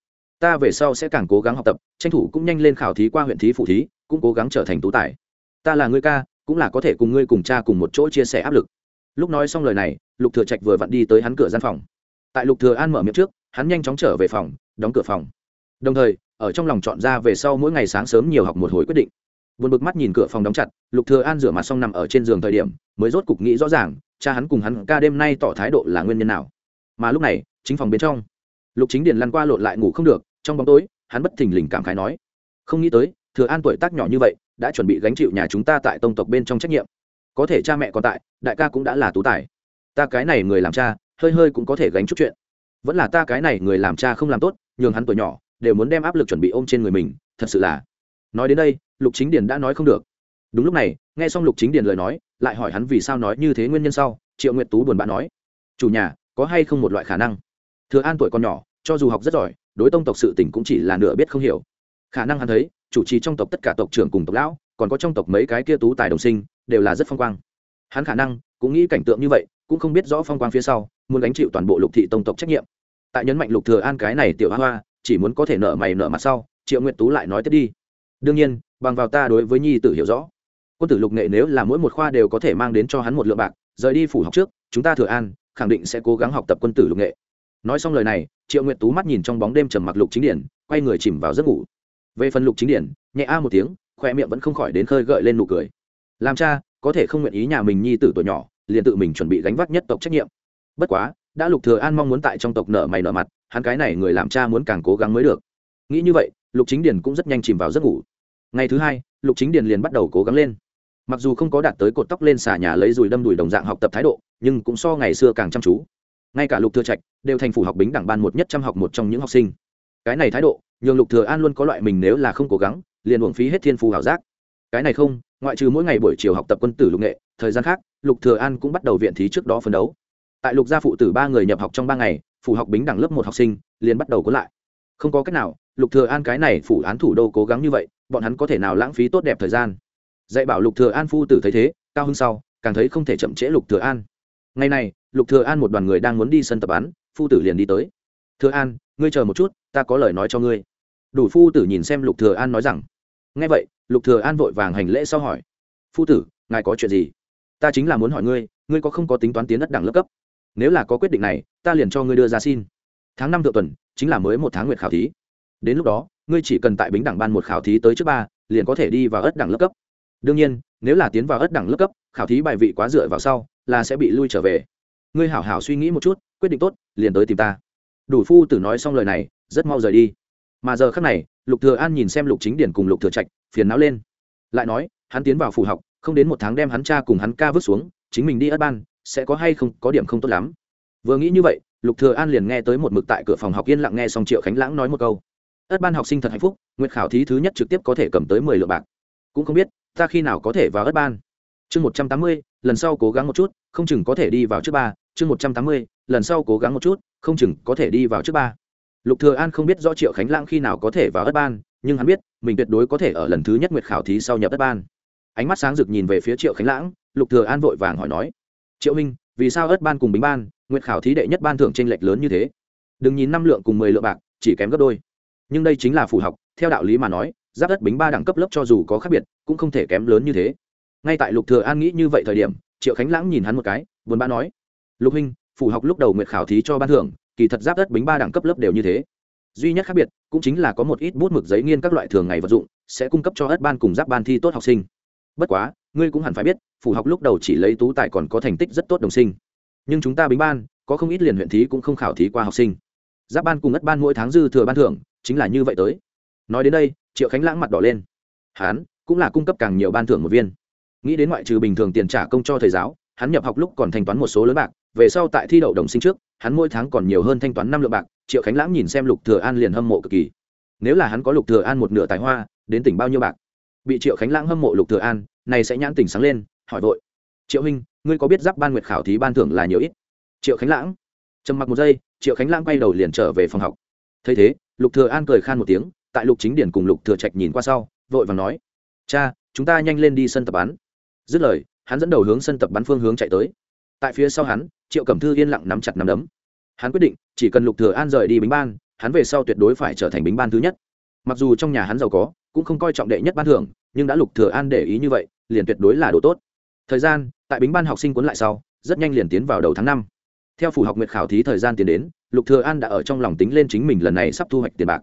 ta về sau sẽ càng cố gắng học tập, tranh thủ cũng nhanh lên khảo thí qua huyện thí, phụ thí, cũng cố gắng trở thành tú tài. Ta là ngươi ca, cũng là có thể cùng ngươi cùng cha cùng một chỗ chia sẻ áp lực. Lúc nói xong lời này, lục thừa trạch vừa vặn đi tới hắn cửa gian phòng. Tại lục thừa an mở miệng trước, hắn nhanh chóng trở về phòng, đóng cửa phòng. Đồng thời, ở trong lòng chọn ra về sau mỗi ngày sáng sớm nhiều học một hồi quyết định. Buồn bực mắt nhìn cửa phòng đóng chặt, lục thừa an rửa mặt xong nằm ở trên giường thời điểm, mới rốt cục nghĩ rõ ràng, cha hắn cùng hắn ca đêm nay tỏ thái độ là nguyên nhân nào. Mà lúc này, chính phòng bên trong, lục chính điền lăn qua lộn lại ngủ không được trong bóng tối, hắn bất thình lình cảm khái nói, không nghĩ tới, thừa an tuổi tác nhỏ như vậy, đã chuẩn bị gánh chịu nhà chúng ta tại tông tộc bên trong trách nhiệm. Có thể cha mẹ còn tại, đại ca cũng đã là tú tài. Ta cái này người làm cha, hơi hơi cũng có thể gánh chút chuyện. Vẫn là ta cái này người làm cha không làm tốt, nhường hắn tuổi nhỏ, đều muốn đem áp lực chuẩn bị ôm trên người mình, thật sự là. Nói đến đây, lục chính điền đã nói không được. Đúng lúc này, nghe xong lục chính điền lời nói, lại hỏi hắn vì sao nói như thế nguyên nhân sau, triệu nguyệt tú buồn bã nói, chủ nhà, có hay không một loại khả năng? Thừa an tuổi còn nhỏ, cho dù học rất giỏi đối tông tộc sự tình cũng chỉ là nửa biết không hiểu. Khả năng hắn thấy, chủ trì trong tộc tất cả tộc trưởng cùng tộc lão, còn có trong tộc mấy cái kia tú tài đồng sinh, đều là rất phong quang. Hắn khả năng cũng nghĩ cảnh tượng như vậy, cũng không biết rõ phong quang phía sau, muốn gánh chịu toàn bộ lục thị tông tộc trách nhiệm. Tại nhấn mạnh lục thừa an cái này tiểu hoa hoa, chỉ muốn có thể nợ mày nợ mặt sau, triệu nguyệt tú lại nói tiếp đi. Đương nhiên, bằng vào ta đối với nhi tử hiểu rõ, quân tử lục nghệ nếu là mỗi một khoa đều có thể mang đến cho hắn một lượng bạc, rời đi phủ học trước, chúng ta thừa an, khẳng định sẽ cố gắng học tập quân tử lục nghệ. Nói xong lời này triệu nguyệt tú mắt nhìn trong bóng đêm trầm mặc lục chính điển, quay người chìm vào giấc ngủ. Về phần lục chính điển, nhẹ a một tiếng khoe miệng vẫn không khỏi đến khơi gợi lên nụ cười. Làm cha, có thể không nguyện ý nhà mình nhi tử tuổi nhỏ, liền tự mình chuẩn bị gánh vác nhất tộc trách nhiệm. Bất quá, đã lục thừa an mong muốn tại trong tộc nợ mày nợ mặt, hắn cái này người làm cha muốn càng cố gắng mới được. Nghĩ như vậy, lục chính điền cũng rất nhanh chìm vào giấc ngủ. Ngày thứ hai, lục chính điền liền bắt đầu cố gắng lên. Mặc dù không có đạt tới cột tóc lên xà nhà lấy dùi đâm đùi đồng dạng học tập thái độ, nhưng cũng so ngày xưa càng chăm chú ngay cả lục thừa trạch đều thành phủ học bính đẳng ban một nhất trăm học một trong những học sinh. Cái này thái độ, nhường lục thừa an luôn có loại mình nếu là không cố gắng, liền uổng phí hết thiên phù hảo giác. Cái này không, ngoại trừ mỗi ngày buổi chiều học tập quân tử lục nghệ, thời gian khác, lục thừa an cũng bắt đầu viện thí trước đó phấn đấu. Tại lục gia phụ tử ba người nhập học trong ba ngày, phủ học bính đẳng lớp một học sinh, liền bắt đầu cố lại. Không có cách nào, lục thừa an cái này phủ án thủ đô cố gắng như vậy, bọn hắn có thể nào lãng phí tốt đẹp thời gian? Dạy bảo lục thừa an phu tử thấy thế, cao hơn sau, càng thấy không thể chậm trễ lục thừa an ngày này, lục thừa an một đoàn người đang muốn đi sân tập bắn phu tử liền đi tới. Thừa an, ngươi chờ một chút, ta có lời nói cho ngươi. Đủ phu tử nhìn xem lục thừa an nói rằng. Nghe vậy, lục thừa an vội vàng hành lễ sau hỏi. Phu tử, ngài có chuyện gì? Ta chính là muốn hỏi ngươi ngươi có không có tính toán tiến đất đẳng lớp cấp? Nếu là có quyết định này, ta liền cho ngươi đưa ra xin. Tháng năm thượng tuần, chính là mới một tháng nguyệt khảo thí. Đến lúc đó, ngươi chỉ cần tại bính đẳng ban một khảo thí tới trước ba, liền có thể đi vào ất đẳng lớp cấp đương nhiên, nếu là tiến vào ất đẳng lớp cấp, khảo thí bài vị quá dựa vào sau, là sẽ bị lui trở về. Ngươi hảo hảo suy nghĩ một chút, quyết định tốt, liền tới tìm ta. Đủ phu tử nói xong lời này, rất mau rời đi. Mà giờ khắc này, lục thừa an nhìn xem lục chính điển cùng lục thừa trạch, phiền não lên. Lại nói, hắn tiến vào phủ học, không đến một tháng đem hắn cha cùng hắn ca vứt xuống, chính mình đi ất ban, sẽ có hay không, có điểm không tốt lắm. Vừa nghĩ như vậy, lục thừa an liền nghe tới một mực tại cửa phòng học yên lặng nghe xong triệu khánh lãng nói một câu. Ất ban học sinh thật hạnh phúc, nguyệt khảo thí thứ nhất trực tiếp có thể cầm tới mười lượng bạc cũng không biết, ta khi nào có thể vào ất ban. Chương một trăm tám mươi, lần sau cố gắng một chút, không chừng có thể đi vào trước ba. Chương một trăm tám mươi, lần sau cố gắng một chút, không chừng có thể đi vào trước ba. Lục thừa an không biết rõ triệu khánh lãng khi nào có thể vào ất ban, nhưng hắn biết, mình tuyệt đối có thể ở lần thứ nhất nguyệt khảo thí sau nhập ất ban. Ánh mắt sáng rực nhìn về phía triệu khánh lãng, lục thừa an vội vàng hỏi nói, triệu minh vì sao ất ban cùng bính ban, nguyệt khảo thí đệ nhất ban thưởng trên lệch lớn như thế? Đừng nhìn năm lượng cùng mười lượng bạc, chỉ kém gấp đôi. Nhưng đây chính là phù học, theo đạo lý mà nói giáp đất bính ba đẳng cấp lớp cho dù có khác biệt, cũng không thể kém lớn như thế. Ngay tại lục thừa an nghĩ như vậy thời điểm, triệu khánh lãng nhìn hắn một cái, buồn bã nói, lục huynh, phủ học lúc đầu nguyện khảo thí cho ban thưởng, kỳ thật giáp đất bính ba đẳng cấp lớp đều như thế. Duy nhất khác biệt, cũng chính là có một ít bút mực giấy nghiên các loại thường ngày vật dụng, sẽ cung cấp cho ất ban cùng giáp ban thi tốt học sinh. Bất quá, ngươi cũng hẳn phải biết, phủ học lúc đầu chỉ lấy tú tài còn có thành tích rất tốt đồng sinh. Nhưng chúng ta bính ban, có không ít liền huyện thí cũng không khảo thí qua học sinh. Giáp ban cùng ất ban mỗi tháng dư thừa ban thưởng, chính là như vậy tới nói đến đây, triệu khánh lãng mặt đỏ lên. Hắn cũng là cung cấp càng nhiều ban thưởng một viên. Nghĩ đến ngoại trừ bình thường tiền trả công cho thầy giáo, hắn nhập học lúc còn thanh toán một số lớn bạc, về sau tại thi đậu đồng sinh trước, hắn mỗi tháng còn nhiều hơn thanh toán năm lượng bạc, triệu khánh lãng nhìn xem lục thừa an liền hâm mộ cực kỳ. Nếu là hắn có lục thừa an một nửa tài hoa, đến tỉnh bao nhiêu bạc? Bị triệu khánh lãng hâm mộ lục thừa an, này sẽ nhãn tỉnh sáng lên, hỏi vội. Triệu huynh, ngươi có biết giáp ban nguyệt khảo thí ban thưởng là nhiều ít? Triệu khánh lãng trầm mặc một giây, triệu khánh lãng quay đầu liền trở về phòng học. Thấy thế, lục thừa an cười khan một tiếng tại lục chính điển cùng lục thừa trạch nhìn qua sau, vội vàng nói, cha, chúng ta nhanh lên đi sân tập bắn. Dứt lời, hắn dẫn đầu hướng sân tập bắn phương hướng chạy tới. Tại phía sau hắn, triệu cẩm thư yên lặng nắm chặt nắm đấm. Hắn quyết định, chỉ cần lục thừa an rời đi bính ban, hắn về sau tuyệt đối phải trở thành bính ban thứ nhất. Mặc dù trong nhà hắn giàu có, cũng không coi trọng đệ nhất ban thưởng, nhưng đã lục thừa an để ý như vậy, liền tuyệt đối là đồ tốt. Thời gian, tại bính ban học sinh cuốn lại sau, rất nhanh liền tiến vào đầu tháng năm. Theo phủ học nguyệt khảo thí thời gian tiến đến, lục thừa an đã ở trong lòng tính lên chính mình lần này sắp thu hoạch tiền bạc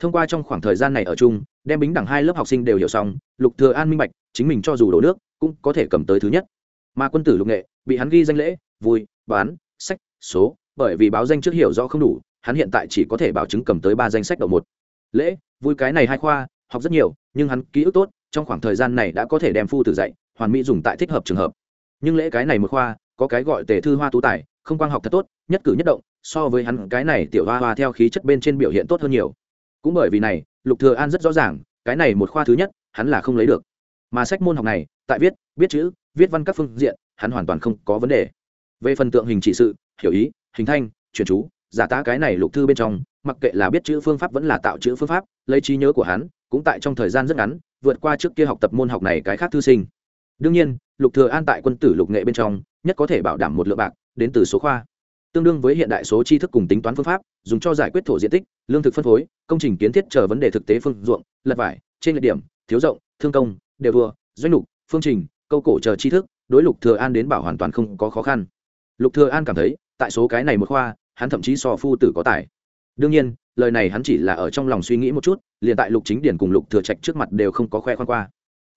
thông qua trong khoảng thời gian này ở chung, đem bính đẳng hai lớp học sinh đều hiểu xong, lục thừa an minh bạch, chính mình cho dù đổ nước, cũng có thể cầm tới thứ nhất. Mà quân tử lục nghệ, bị hắn ghi danh lễ, vui, bán, sách, số, bởi vì báo danh trước hiểu rõ không đủ, hắn hiện tại chỉ có thể bảo chứng cầm tới ba danh sách đầu một. Lễ, vui cái này hai khoa, học rất nhiều, nhưng hắn ký ức tốt, trong khoảng thời gian này đã có thể đem phu tử dạy, hoàn mỹ dùng tại thích hợp trường hợp. Nhưng lễ cái này một khoa, có cái gọi tề thư hoa tú tài, không quang học thật tốt, nhất cử nhất động, so với hắn cái này tiểu hoa hoa theo khí chất bên trên biểu hiện tốt hơn nhiều cũng bởi vì này, lục thừa an rất rõ ràng, cái này một khoa thứ nhất, hắn là không lấy được. Mà sách môn học này, tại viết viết chữ, viết văn các phương diện, hắn hoàn toàn không có vấn đề. Về phần tượng hình trị sự, hiểu ý, hình thanh truyền chú, giả tá cái này lục thư bên trong, mặc kệ là biết chữ phương pháp vẫn là tạo chữ phương pháp, lấy trí nhớ của hắn, cũng tại trong thời gian rất ngắn, vượt qua trước kia học tập môn học này cái khác thư sinh. Đương nhiên, lục thừa an tại quân tử lục nghệ bên trong, nhất có thể bảo đảm một lượng bạc, đến từ số khoa tương đương với hiện đại số tri thức cùng tính toán phương pháp, dùng cho giải quyết thổ diện tích, lương thực phân phối, công trình kiến thiết chờ vấn đề thực tế phương ruộng, lật vải, trên lệ điểm, thiếu rộng, thương công, đều vừa doanh lục, phương trình, câu cổ chờ tri thức, đối lục thừa an đến bảo hoàn toàn không có khó khăn. Lục thừa an cảm thấy, tại số cái này một khoa, hắn thậm chí so phu tử có tài. Đương nhiên, lời này hắn chỉ là ở trong lòng suy nghĩ một chút, liền tại lục chính điển cùng lục thừa trạch trước mặt đều không có khoe khoan qua.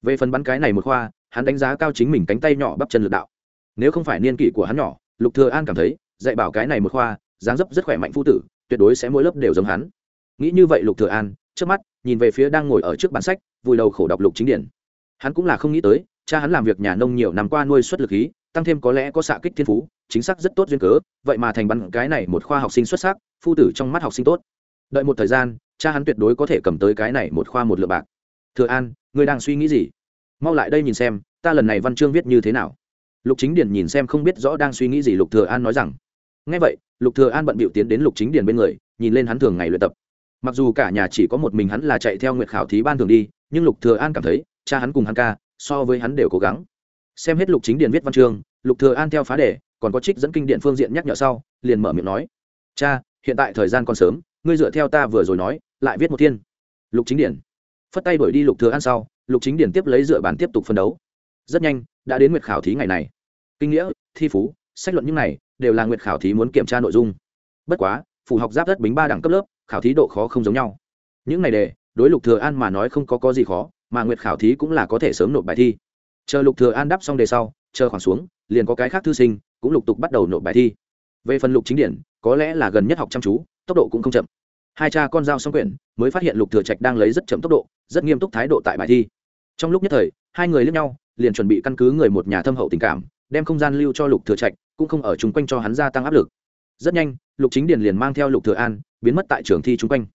Về phần bắn cái này một khoa, hắn đánh giá cao chính mình cánh tay nhỏ bắp chân lực đạo. Nếu không phải niên kỷ của hắn nhỏ, lục thừa an cảm thấy dạy bảo cái này một khoa, dáng dấp rất khỏe mạnh phu tử, tuyệt đối sẽ mỗi lớp đều giống hắn. Nghĩ như vậy lục thừa an trước mắt, nhìn về phía đang ngồi ở trước bản sách, vùi đầu khổ đọc lục chính điển. Hắn cũng là không nghĩ tới, cha hắn làm việc nhà nông nhiều năm qua nuôi xuất lực khí tăng thêm có lẽ có xạ kích thiên phú, chính xác rất tốt duyên cớ, vậy mà thành bắn cái này một khoa học sinh xuất sắc, phu tử trong mắt học sinh tốt. Đợi một thời gian, cha hắn tuyệt đối có thể cầm tới cái này một khoa một lượng bạc. Thừa an, ngươi đang suy nghĩ gì? Mau lại đây nhìn xem, ta lần này văn chương viết như thế nào? Lục chính điển nhìn xem không biết rõ đang suy nghĩ gì, lục thừa an nói rằng ngay vậy, lục thừa an bận bịu tiến đến lục chính điển bên người, nhìn lên hắn thường ngày luyện tập. Mặc dù cả nhà chỉ có một mình hắn là chạy theo nguyệt khảo thí ban thường đi, nhưng lục thừa an cảm thấy, cha hắn cùng hắn ca, so với hắn đều cố gắng. Xem hết lục chính điển viết văn chương, lục thừa an theo phá đề, còn có trích dẫn kinh điện phương diện nhắc nhở sau, liền mở miệng nói, cha, hiện tại thời gian còn sớm, ngươi dựa theo ta vừa rồi nói, lại viết một thiên. Lục chính điển phất tay đuổi đi lục thừa an sau, lục chính điển tiếp lấy dựa bản tiếp tục phân đấu. Rất nhanh, đã đến nguyệt khảo thí ngày này. Kinh nghĩa, thi phú, sách luận những này đều là nguyệt khảo thí muốn kiểm tra nội dung. Bất quá phủ học giáp đất bính ba đẳng cấp lớp, khảo thí độ khó không giống nhau. Những này đề đối lục thừa an mà nói không có có gì khó, mà nguyệt khảo thí cũng là có thể sớm nộp bài thi. Chờ lục thừa an đáp xong đề sau, chờ khoảng xuống, liền có cái khác thư sinh, cũng lục tục bắt đầu nộp bài thi. Về phần lục chính điển, có lẽ là gần nhất học chăm chú, tốc độ cũng không chậm. Hai cha con giao xong quyển, mới phát hiện lục thừa trạch đang lấy rất chậm tốc độ, rất nghiêm túc thái độ tại bài thi. Trong lúc nhất thời, hai người liếc nhau, liền chuẩn bị căn cứ người một nhà thâm hậu tình cảm đem không gian lưu cho lục thừa trạch, cũng không ở chung quanh cho hắn gia tăng áp lực. Rất nhanh, lục chính điền liền mang theo lục thừa an, biến mất tại trường thi chung quanh.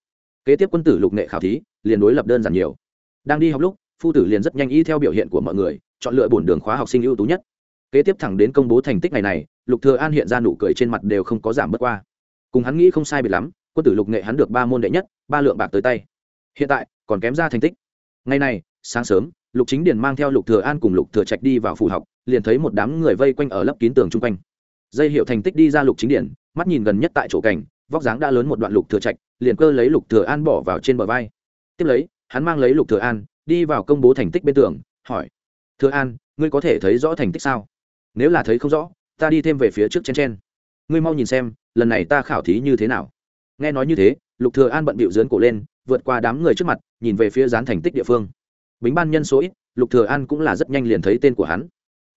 Kế tiếp quân tử lục nghệ khảo thí, liền đối lập đơn giản nhiều. Đang đi học lúc, phu tử liền rất nhanh y theo biểu hiện của mọi người, chọn lựa bổn đường khóa học sinh ưu tú nhất. Kế tiếp thẳng đến công bố thành tích ngày này, lục thừa an hiện ra nụ cười trên mặt đều không có giảm bớt qua. Cùng hắn nghĩ không sai biệt lắm, quân tử lục nghệ hắn được ba môn đệ nhất, ba lượng bạc tới tay. Hiện tại, còn kém ra thành tích. Ngày này, sáng sớm lục chính điền mang theo lục thừa an cùng lục thừa trạch đi vào phủ học, liền thấy một đám người vây quanh ở lớp kín tường chung quanh. Dây hiệu thành tích đi ra lục chính điền, mắt nhìn gần nhất tại chỗ cảnh, vóc dáng đã lớn một đoạn lục thừa trạch, liền cơ lấy lục thừa an bỏ vào trên bờ vai. Tiếp lấy, hắn mang lấy lục thừa an, đi vào công bố thành tích bên tường, hỏi, thừa an, ngươi có thể thấy rõ thành tích sao? Nếu là thấy không rõ, ta đi thêm về phía trước chen chen. Ngươi mau nhìn xem, lần này ta khảo thí như thế nào. Nghe nói như thế, lục thừa an bận bịu dướn cổ lên, vượt qua đám người trước mặt, nhìn về phía dán thành tích địa phương bính ban nhân số ít lục thừa an cũng là rất nhanh liền thấy tên của hắn.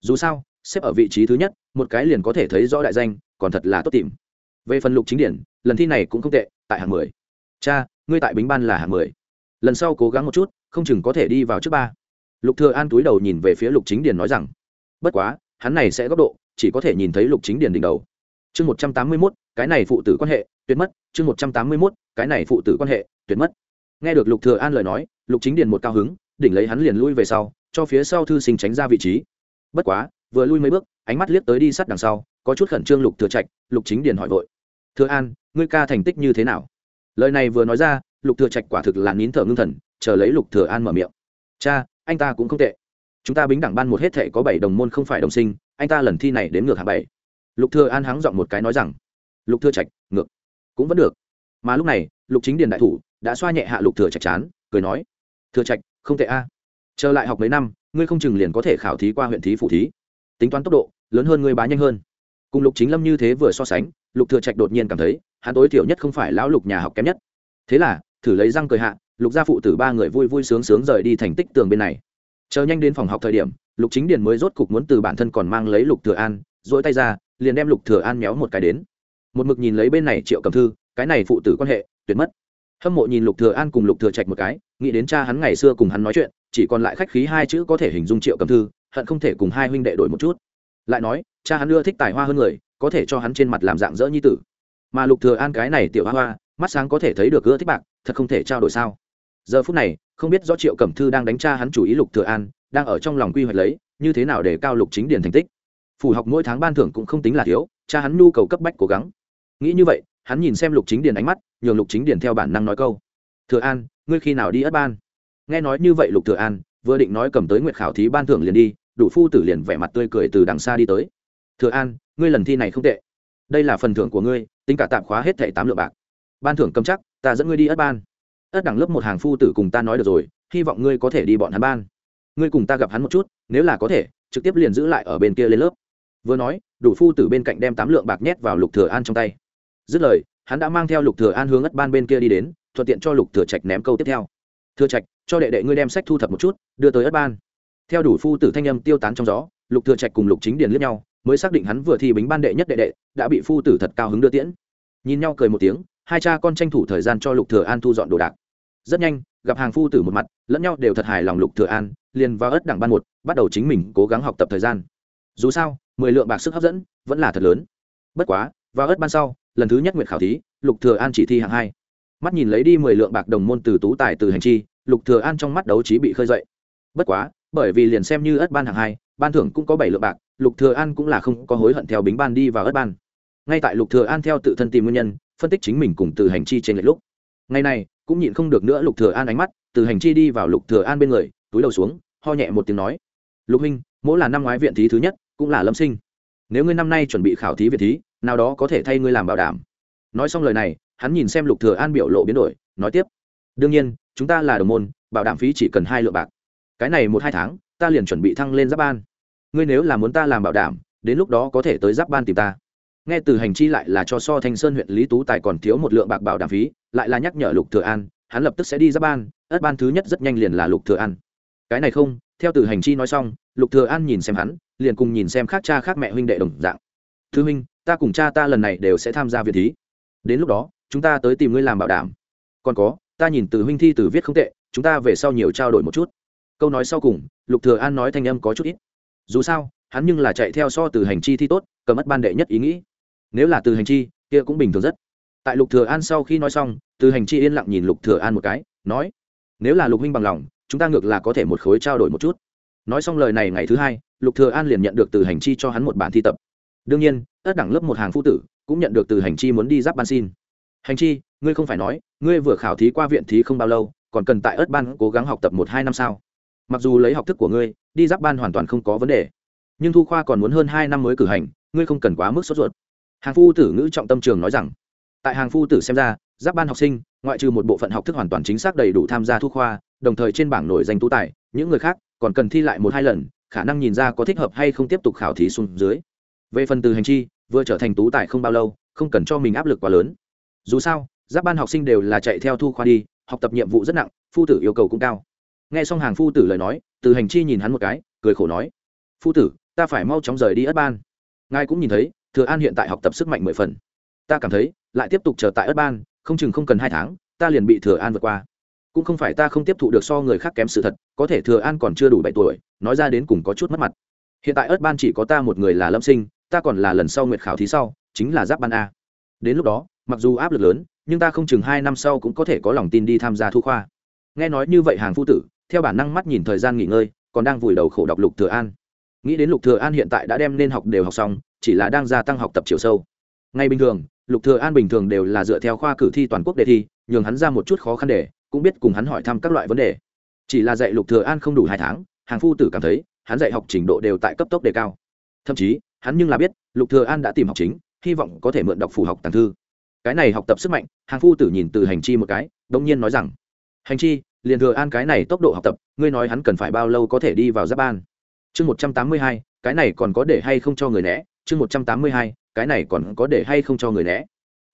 Dù sao xếp ở vị trí thứ nhất một cái liền có thể thấy rõ đại danh còn thật là tốt tìm. Về phần lục chính điển lần thi này cũng không tệ tại hạng mười. Cha ngươi tại bính ban là hạng mười. Lần sau cố gắng một chút không chừng có thể đi vào trước ba. Lục thừa an túi đầu nhìn về phía lục chính điển nói rằng bất quá hắn này sẽ góc độ chỉ có thể nhìn thấy lục chính điển đỉnh đầu. Chương một trăm tám mươi 181, cái này phụ tử quan hệ tuyệt mất. Chương một trăm tám mươi 181, cái này phụ tử quan hệ tuyệt mất. Nghe được lục thừa an lời nói lục chính điển một cao hứng đỉnh lấy hắn liền lui về sau, cho phía sau thư sinh tránh ra vị trí. Bất quá, vừa lui mấy bước, ánh mắt liếc tới đi sát đằng sau, có chút khẩn trương lục thừa trạch, lục chính điền hỏi vội. Thừa an, ngươi ca thành tích như thế nào? Lời này vừa nói ra, lục thừa trạch quả thực là nín thở ngưng thần, chờ lấy lục thừa an mở miệng. Cha, anh ta cũng không tệ. Chúng ta bính đẳng ban một hết thệ có bảy đồng môn không phải đồng sinh, anh ta lần thi này đến ngược hạng bảy. Lục thừa an hắng giọng một cái nói rằng, lục thừa trạch, ngược. Cũng vẫn được. Mà lúc này, lục chính điền đại thủ, đã xoa nhẹ hạ lục thừa trạch chán, cười nói, thừa trạch không tệ a. Trở lại học mấy năm, ngươi không chừng liền có thể khảo thí qua huyện thí, phủ thí. Tính toán tốc độ, lớn hơn ngươi bá nhanh hơn. Cùng lục chính lâm như thế vừa so sánh, lục thừa trạch đột nhiên cảm thấy, hắn tối thiểu nhất không phải lão lục nhà học kém nhất. Thế là, thử lấy răng cười hạ, lục gia phụ tử ba người vui vui sướng sướng rời đi thành tích tường bên này. Chờ nhanh đến phòng học thời điểm, lục chính điền mới rốt cục muốn từ bản thân còn mang lấy lục thừa an, duỗi tay ra, liền đem lục thừa an méo một cái đến. Một mực nhìn lấy bên này triệu cầm thư, cái này phụ tử quan hệ, tuyệt mất hâm mộ nhìn lục thừa an cùng lục thừa trạch một cái, nghĩ đến cha hắn ngày xưa cùng hắn nói chuyện, chỉ còn lại khách khí hai chữ có thể hình dung triệu cầm thư, hận không thể cùng hai huynh đệ đổi một chút. Lại nói, cha hắn ưa thích tài hoa hơn người, có thể cho hắn trên mặt làm dạng dỡ như tử. Mà lục thừa an cái này tiểu hoa hoa, mắt sáng có thể thấy được ưa thích bạc, thật không thể trao đổi sao. Giờ phút này, không biết do triệu cẩm thư đang đánh cha hắn chủ ý lục thừa an, đang ở trong lòng quy hoạch lấy, như thế nào để cao lục chính điển thành tích. Phủ học mỗi tháng ban thưởng cũng không tính là thiếu, cha hắn nhu cầu cấp bách cố gắng. Nghĩ như vậy, hắn nhìn xem lục chính điển ánh mắt nhường lục chính điển theo bản năng nói câu. Thừa an, ngươi khi nào đi ất ban? Nghe nói như vậy lục thừa an, vừa định nói cầm tới nguyệt khảo thí ban thưởng liền đi, đủ phu tử liền vẻ mặt tươi cười từ đằng xa đi tới. Thừa an, ngươi lần thi này không tệ. Đây là phần thưởng của ngươi, tính cả tạm khóa hết thẻ tám lượng bạc. Ban thưởng cầm chắc, ta dẫn ngươi đi ất ban. Ất đẳng lớp một hàng phu tử cùng ta nói được rồi, hy vọng ngươi có thể đi bọn hắn ban. Ngươi cùng ta gặp hắn một chút, nếu là có thể, trực tiếp liền giữ lại ở bên kia lên lớp. Vừa nói, đủ phu tử bên cạnh đem tám lượng bạc nhét vào lục thừa an trong tay. Dứt lời hắn đã mang theo lục thừa an hướng ất ban bên kia đi đến, thuận tiện cho lục thừa trạch ném câu tiếp theo. Thừa trạch, cho đệ đệ ngươi đem sách thu thập một chút, đưa tới ất ban. Theo đủ phu tử thanh âm tiêu tán trong gió, lục thừa trạch cùng lục chính điền liếc nhau, mới xác định hắn vừa thi bính ban đệ nhất đệ đệ, đã bị phu tử thật cao hứng đưa tiễn. Nhìn nhau cười một tiếng, hai cha con tranh thủ thời gian cho lục thừa an thu dọn đồ đạc. Rất nhanh, gặp hàng phu tử một mặt, lẫn nhau đều thật hài lòng lục thừa an, liền vào ất đẳng ban một, bắt đầu chính mình cố gắng học tập thời gian. Dù sao, mười lượng bạc sức hấp dẫn, vẫn là thật lớn. Bất quá, vào ất ban sau lần thứ nhất nguyện khảo thí, lục thừa an chỉ thi hạng hai. Mắt nhìn lấy đi mười lượng bạc đồng môn từ tú tài từ hành chi, lục thừa an trong mắt đấu trí bị khơi dậy. Bất quá, bởi vì liền xem như ất ban hạng hai, ban thưởng cũng có bảy lượng bạc, lục thừa an cũng là không có hối hận theo bính ban đi vào ất ban. Ngay tại lục thừa an theo tự thân tìm nguyên nhân, phân tích chính mình cùng từ hành chi trên lệch lúc. Ngày này, cũng nhịn không được nữa lục thừa an ánh mắt, từ hành chi đi vào lục thừa an bên người, túi đầu xuống, ho nhẹ một tiếng nói. Lục huynh, mỗi là năm ngoái viện thí thứ nhất, cũng là lâm sinh. Nếu ngươi năm nay chuẩn bị khảo thí viện thí nào đó có thể thay ngươi làm bảo đảm. Nói xong lời này, hắn nhìn xem lục thừa an biểu lộ biến đổi, nói tiếp. Đương nhiên, chúng ta là đồng môn, bảo đảm phí chỉ cần hai lượng bạc. Cái này một hai tháng, ta liền chuẩn bị thăng lên giáp ban. Ngươi nếu là muốn ta làm bảo đảm, đến lúc đó có thể tới giáp ban tìm ta. Nghe từ hành chi lại là cho so thanh sơn huyện lý tú tài còn thiếu một lượng bạc bảo đảm phí, lại là nhắc nhở lục thừa an, hắn lập tức sẽ đi giáp ban, ất ban thứ nhất rất nhanh liền là lục thừa an. Cái này không, theo từ hành chi nói xong, lục thừa an nhìn xem hắn, liền cùng nhìn xem khác cha khác mẹ huynh đệ đồng dạng. Thứ huynh ta cùng cha ta lần này đều sẽ tham gia viện thí. Đến lúc đó, chúng ta tới tìm ngươi làm bảo đảm. Còn có, ta nhìn từ huynh thi từ viết không tệ, chúng ta về sau nhiều trao đổi một chút. Câu nói sau cùng, lục thừa an nói thanh âm có chút ít. Dù sao, hắn nhưng là chạy theo so từ hành chi thi tốt, cầm mất ban đệ nhất ý nghĩ. Nếu là từ hành chi, kia cũng bình thường rất. Tại lục thừa an sau khi nói xong, từ hành chi yên lặng nhìn lục thừa an một cái, nói, nếu là lục huynh bằng lòng, chúng ta ngược là có thể một khối trao đổi một chút. Nói xong lời này ngày thứ hai, lục thừa an liền nhận được từ hành chi cho hắn một bản thi tập đương nhiên, tất đẳng lớp một hàng phu tử cũng nhận được từ hành chi muốn đi giáp ban xin. Hành chi, ngươi không phải nói, ngươi vừa khảo thí qua viện thí không bao lâu, còn cần tại ớt ban cố gắng học tập một hai năm sao? Mặc dù lấy học thức của ngươi, đi giáp ban hoàn toàn không có vấn đề. Nhưng thu khoa còn muốn hơn hai năm mới cử hành, ngươi không cần quá mức sốt ruột. Hàng phu tử ngữ trọng tâm trường nói rằng, tại hàng phu tử xem ra, giáp ban học sinh, ngoại trừ một bộ phận học thức hoàn toàn chính xác đầy đủ tham gia thu khoa, đồng thời trên bảng nổi danh tú tài, những người khác còn cần thi lại một hai lần, khả năng nhìn ra có thích hợp hay không tiếp tục khảo thí xuống dưới về phần từ hành chi, vừa trở thành tú tài không bao lâu, không cần cho mình áp lực quá lớn. Dù sao, giáp ban học sinh đều là chạy theo thu khoa đi, học tập nhiệm vụ rất nặng, phu tử yêu cầu cũng cao. Nghe xong hàng phu tử lời nói, từ hành chi nhìn hắn một cái, cười khổ nói, phu tử, ta phải mau chóng rời đi ất ban. Ngài cũng nhìn thấy, thừa an hiện tại học tập sức mạnh mười phần. Ta cảm thấy, lại tiếp tục chờ tại ất ban, không chừng không cần hai tháng, ta liền bị thừa an vượt qua. Cũng không phải ta không tiếp thụ được so người khác kém sự thật, có thể thừa an còn chưa đủ bảy tuổi, nói ra đến cùng có chút mất mặt. Hiện tại ớt ban chỉ có ta một người là lâm sinh ta còn là lần sau nguyệt khảo thí sau, chính là giáp ban a. Đến lúc đó, mặc dù áp lực lớn, nhưng ta không chừng hai năm sau cũng có thể có lòng tin đi tham gia thu khoa. Nghe nói như vậy hàng phu tử, theo bản năng mắt nhìn thời gian nghỉ ngơi, còn đang vùi đầu khổ đọc lục thừa an. Nghĩ đến lục thừa an hiện tại đã đem nên học đều học xong, chỉ là đang gia tăng học tập chiều sâu. Ngay bình thường, lục thừa an bình thường đều là dựa theo khoa cử thi toàn quốc đề thi, nhường hắn ra một chút khó khăn để, cũng biết cùng hắn hỏi thăm các loại vấn đề. Chỉ là dạy lục thừa an không đủ hai tháng, hàng phu tử cảm thấy, hắn dạy học trình độ đều tại cấp tốc đề cao. Thậm chí hắn nhưng là biết, lục thừa an đã tìm học chính, hy vọng có thể mượn đọc phủ học tàng thư. Cái này học tập sức mạnh, hàng phu tử nhìn từ hành chi một cái đông nhiên nói rằng, hành chi, liền thừa an cái này tốc độ học tập, ngươi nói hắn cần phải bao lâu có thể đi vào giáp ban? Chương một trăm tám mươi hai, cái này còn có để hay không cho người né? Chương một trăm tám mươi hai, cái này còn có để hay không cho người né?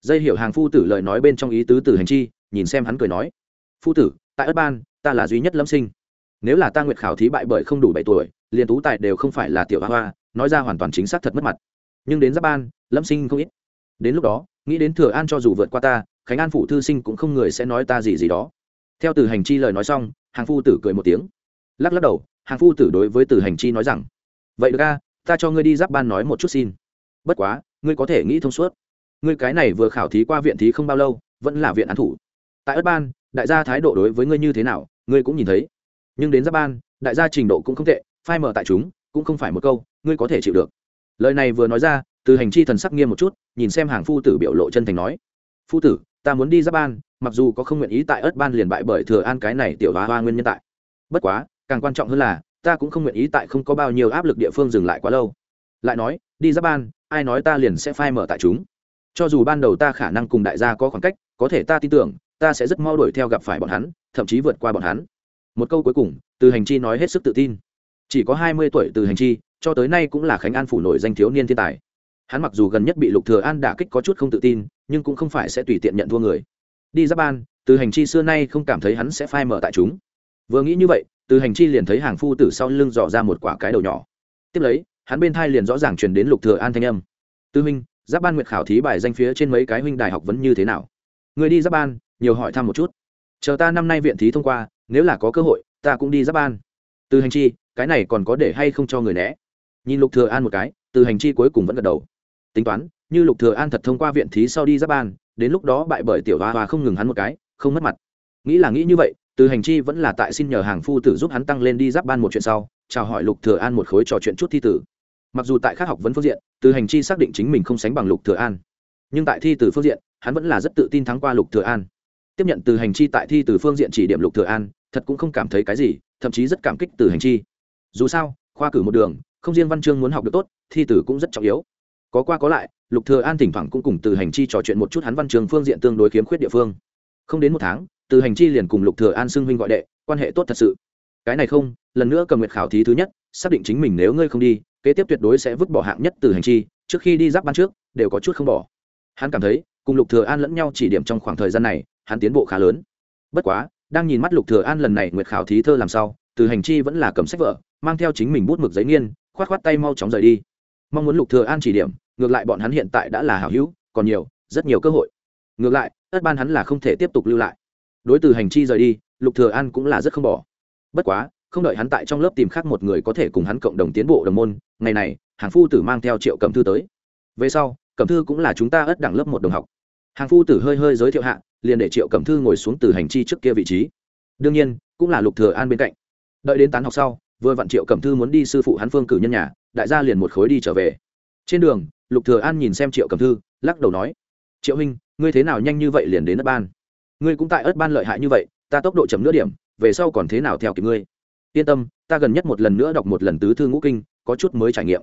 Dây hiểu hàng phu tử lời nói bên trong ý tứ từ hành chi, nhìn xem hắn cười nói, phu tử, tại ất ban, ta là duy nhất lâm sinh. Nếu là ta nguyệt khảo thí bại bởi không đủ bảy tuổi liền tú tài đều không phải là tiểu hoa hoa, nói ra hoàn toàn chính xác thật mất mặt. Nhưng đến giáp ban, lâm sinh không ít. Đến lúc đó, nghĩ đến thừa an cho dù vượt qua ta, khánh an phụ thư sinh cũng không người sẽ nói ta gì gì đó. Theo từ hành chi lời nói xong, hàng phu tử cười một tiếng. Lắc lắc đầu, hàng phu tử đối với từ hành chi nói rằng, vậy được ca ta cho ngươi đi giáp ban nói một chút xin. Bất quá, ngươi có thể nghĩ thông suốt. Ngươi cái này vừa khảo thí qua viện thí không bao lâu, vẫn là viện án thủ. Tại ất ban, đại gia thái độ đối với ngươi như thế nào, ngươi cũng nhìn thấy. Nhưng đến giáp ban, đại gia trình độ cũng không tệ phai mở tại chúng, cũng không phải một câu, ngươi có thể chịu được. Lời này vừa nói ra, từ hành chi thần sắc nghiêm một chút, nhìn xem hàng phu tử biểu lộ chân thành nói, phu tử, ta muốn đi giáp ban, mặc dù có không nguyện ý tại ớt ban liền bại bởi thừa an cái này tiểu hóa hoa nguyên nhân tại. Bất quá, càng quan trọng hơn là, ta cũng không nguyện ý tại không có bao nhiêu áp lực địa phương dừng lại quá lâu. Lại nói, đi giáp ban, ai nói ta liền sẽ phai mở tại chúng? Cho dù ban đầu ta khả năng cùng đại gia có khoảng cách, có thể ta tin tưởng, ta sẽ rất mau đuổi theo gặp phải bọn hắn, thậm chí vượt qua bọn hắn. Một câu cuối cùng, từ hành chi nói hết sức tự tin chỉ có hai mươi tuổi từ hành chi, cho tới nay cũng là khánh an phủ nổi danh thiếu niên thiên tài. Hắn mặc dù gần nhất bị lục thừa an đả kích có chút không tự tin, nhưng cũng không phải sẽ tùy tiện nhận thua người. Đi giáp ban, từ hành chi xưa nay không cảm thấy hắn sẽ phai mở tại chúng. Vừa nghĩ như vậy, từ hành chi liền thấy hàng phu tử sau lưng dò ra một quả cái đầu nhỏ. Tiếp lấy, hắn bên thai liền rõ ràng truyền đến lục thừa an thanh âm. Tư huynh, giáp ban nguyệt khảo thí bài danh phía trên mấy cái huynh đại học vẫn như thế nào? Người đi giáp ban, nhiều hỏi thăm một chút. Chờ ta năm nay viện thí thông qua, nếu là có cơ hội, ta cũng đi giáp ban từ hành chi, cái này còn có để hay không cho người né? Nhìn lục thừa an một cái, từ hành chi cuối cùng vẫn gật đầu. Tính toán, như lục thừa an thật thông qua viện thí sau đi giáp ban, đến lúc đó bại bởi tiểu hoa hoa không ngừng hắn một cái, không mất mặt. Nghĩ là nghĩ như vậy, từ hành chi vẫn là tại xin nhờ hàng phu tử giúp hắn tăng lên đi giáp ban một chuyện sau, chào hỏi lục thừa an một khối trò chuyện chút thi tử. Mặc dù tại khác học vấn phương diện, từ hành chi xác định chính mình không sánh bằng lục thừa an. Nhưng tại thi tử phương diện, hắn vẫn là rất tự tin thắng qua lục thừa an. Tiếp nhận từ hành chi tại thi tử phương diện chỉ điểm lục thừa an, thật cũng không cảm thấy cái gì thậm chí rất cảm kích từ hành chi. Dù sao, khoa cử một đường, không riêng văn chương muốn học được tốt, thi tử cũng rất trọng yếu. Có qua có lại, lục thừa an thỉnh thoảng cũng cùng từ hành chi trò chuyện một chút hắn văn chương phương diện tương đối khiếm khuyết địa phương. Không đến một tháng, từ hành chi liền cùng lục thừa an xưng huynh gọi đệ, quan hệ tốt thật sự. Cái này không, lần nữa cầm nguyện khảo thí thứ nhất, xác định chính mình nếu ngươi không đi, kế tiếp tuyệt đối sẽ vứt bỏ hạng nhất từ hành chi, trước khi đi giáp ban trước, đều có chút không bỏ. Hắn cảm thấy, cùng lục thừa an lẫn nhau chỉ điểm trong khoảng thời gian này, hắn tiến bộ khá lớn. Bất quá đang nhìn mắt lục thừa an lần này nguyệt khảo thí thơ làm sao, từ hành chi vẫn là cầm sách vở, mang theo chính mình bút mực giấy nghiên, khoát khoát tay mau chóng rời đi. Mong muốn lục thừa an chỉ điểm, ngược lại bọn hắn hiện tại đã là hảo hữu, còn nhiều, rất nhiều cơ hội. Ngược lại, tất ban hắn là không thể tiếp tục lưu lại. Đối từ hành chi rời đi, lục thừa an cũng là rất không bỏ. Bất quá, không đợi hắn tại trong lớp tìm khác một người có thể cùng hắn cộng đồng tiến bộ đồng môn, ngày này, hàng phu tử mang theo triệu cẩm thư tới. Về sau, cẩm thư cũng là chúng ta ất đẳng lớp một đồng học. Hàng phu tử hơi hơi giới thiệu hạ liền để triệu cẩm thư ngồi xuống từ hành chi trước kia vị trí. Đương nhiên, cũng là lục thừa an bên cạnh. Đợi đến tán học sau, vừa vặn triệu cẩm thư muốn đi sư phụ hắn phương cử nhân nhà, đại gia liền một khối đi trở về. Trên đường, lục thừa an nhìn xem triệu cẩm thư, lắc đầu nói, triệu huynh, ngươi thế nào nhanh như vậy liền đến ất ban? Ngươi cũng tại ất ban lợi hại như vậy, ta tốc độ chậm nửa điểm, về sau còn thế nào theo kịp ngươi? Yên tâm, ta gần nhất một lần nữa đọc một lần tứ thư ngũ kinh, có chút mới trải nghiệm.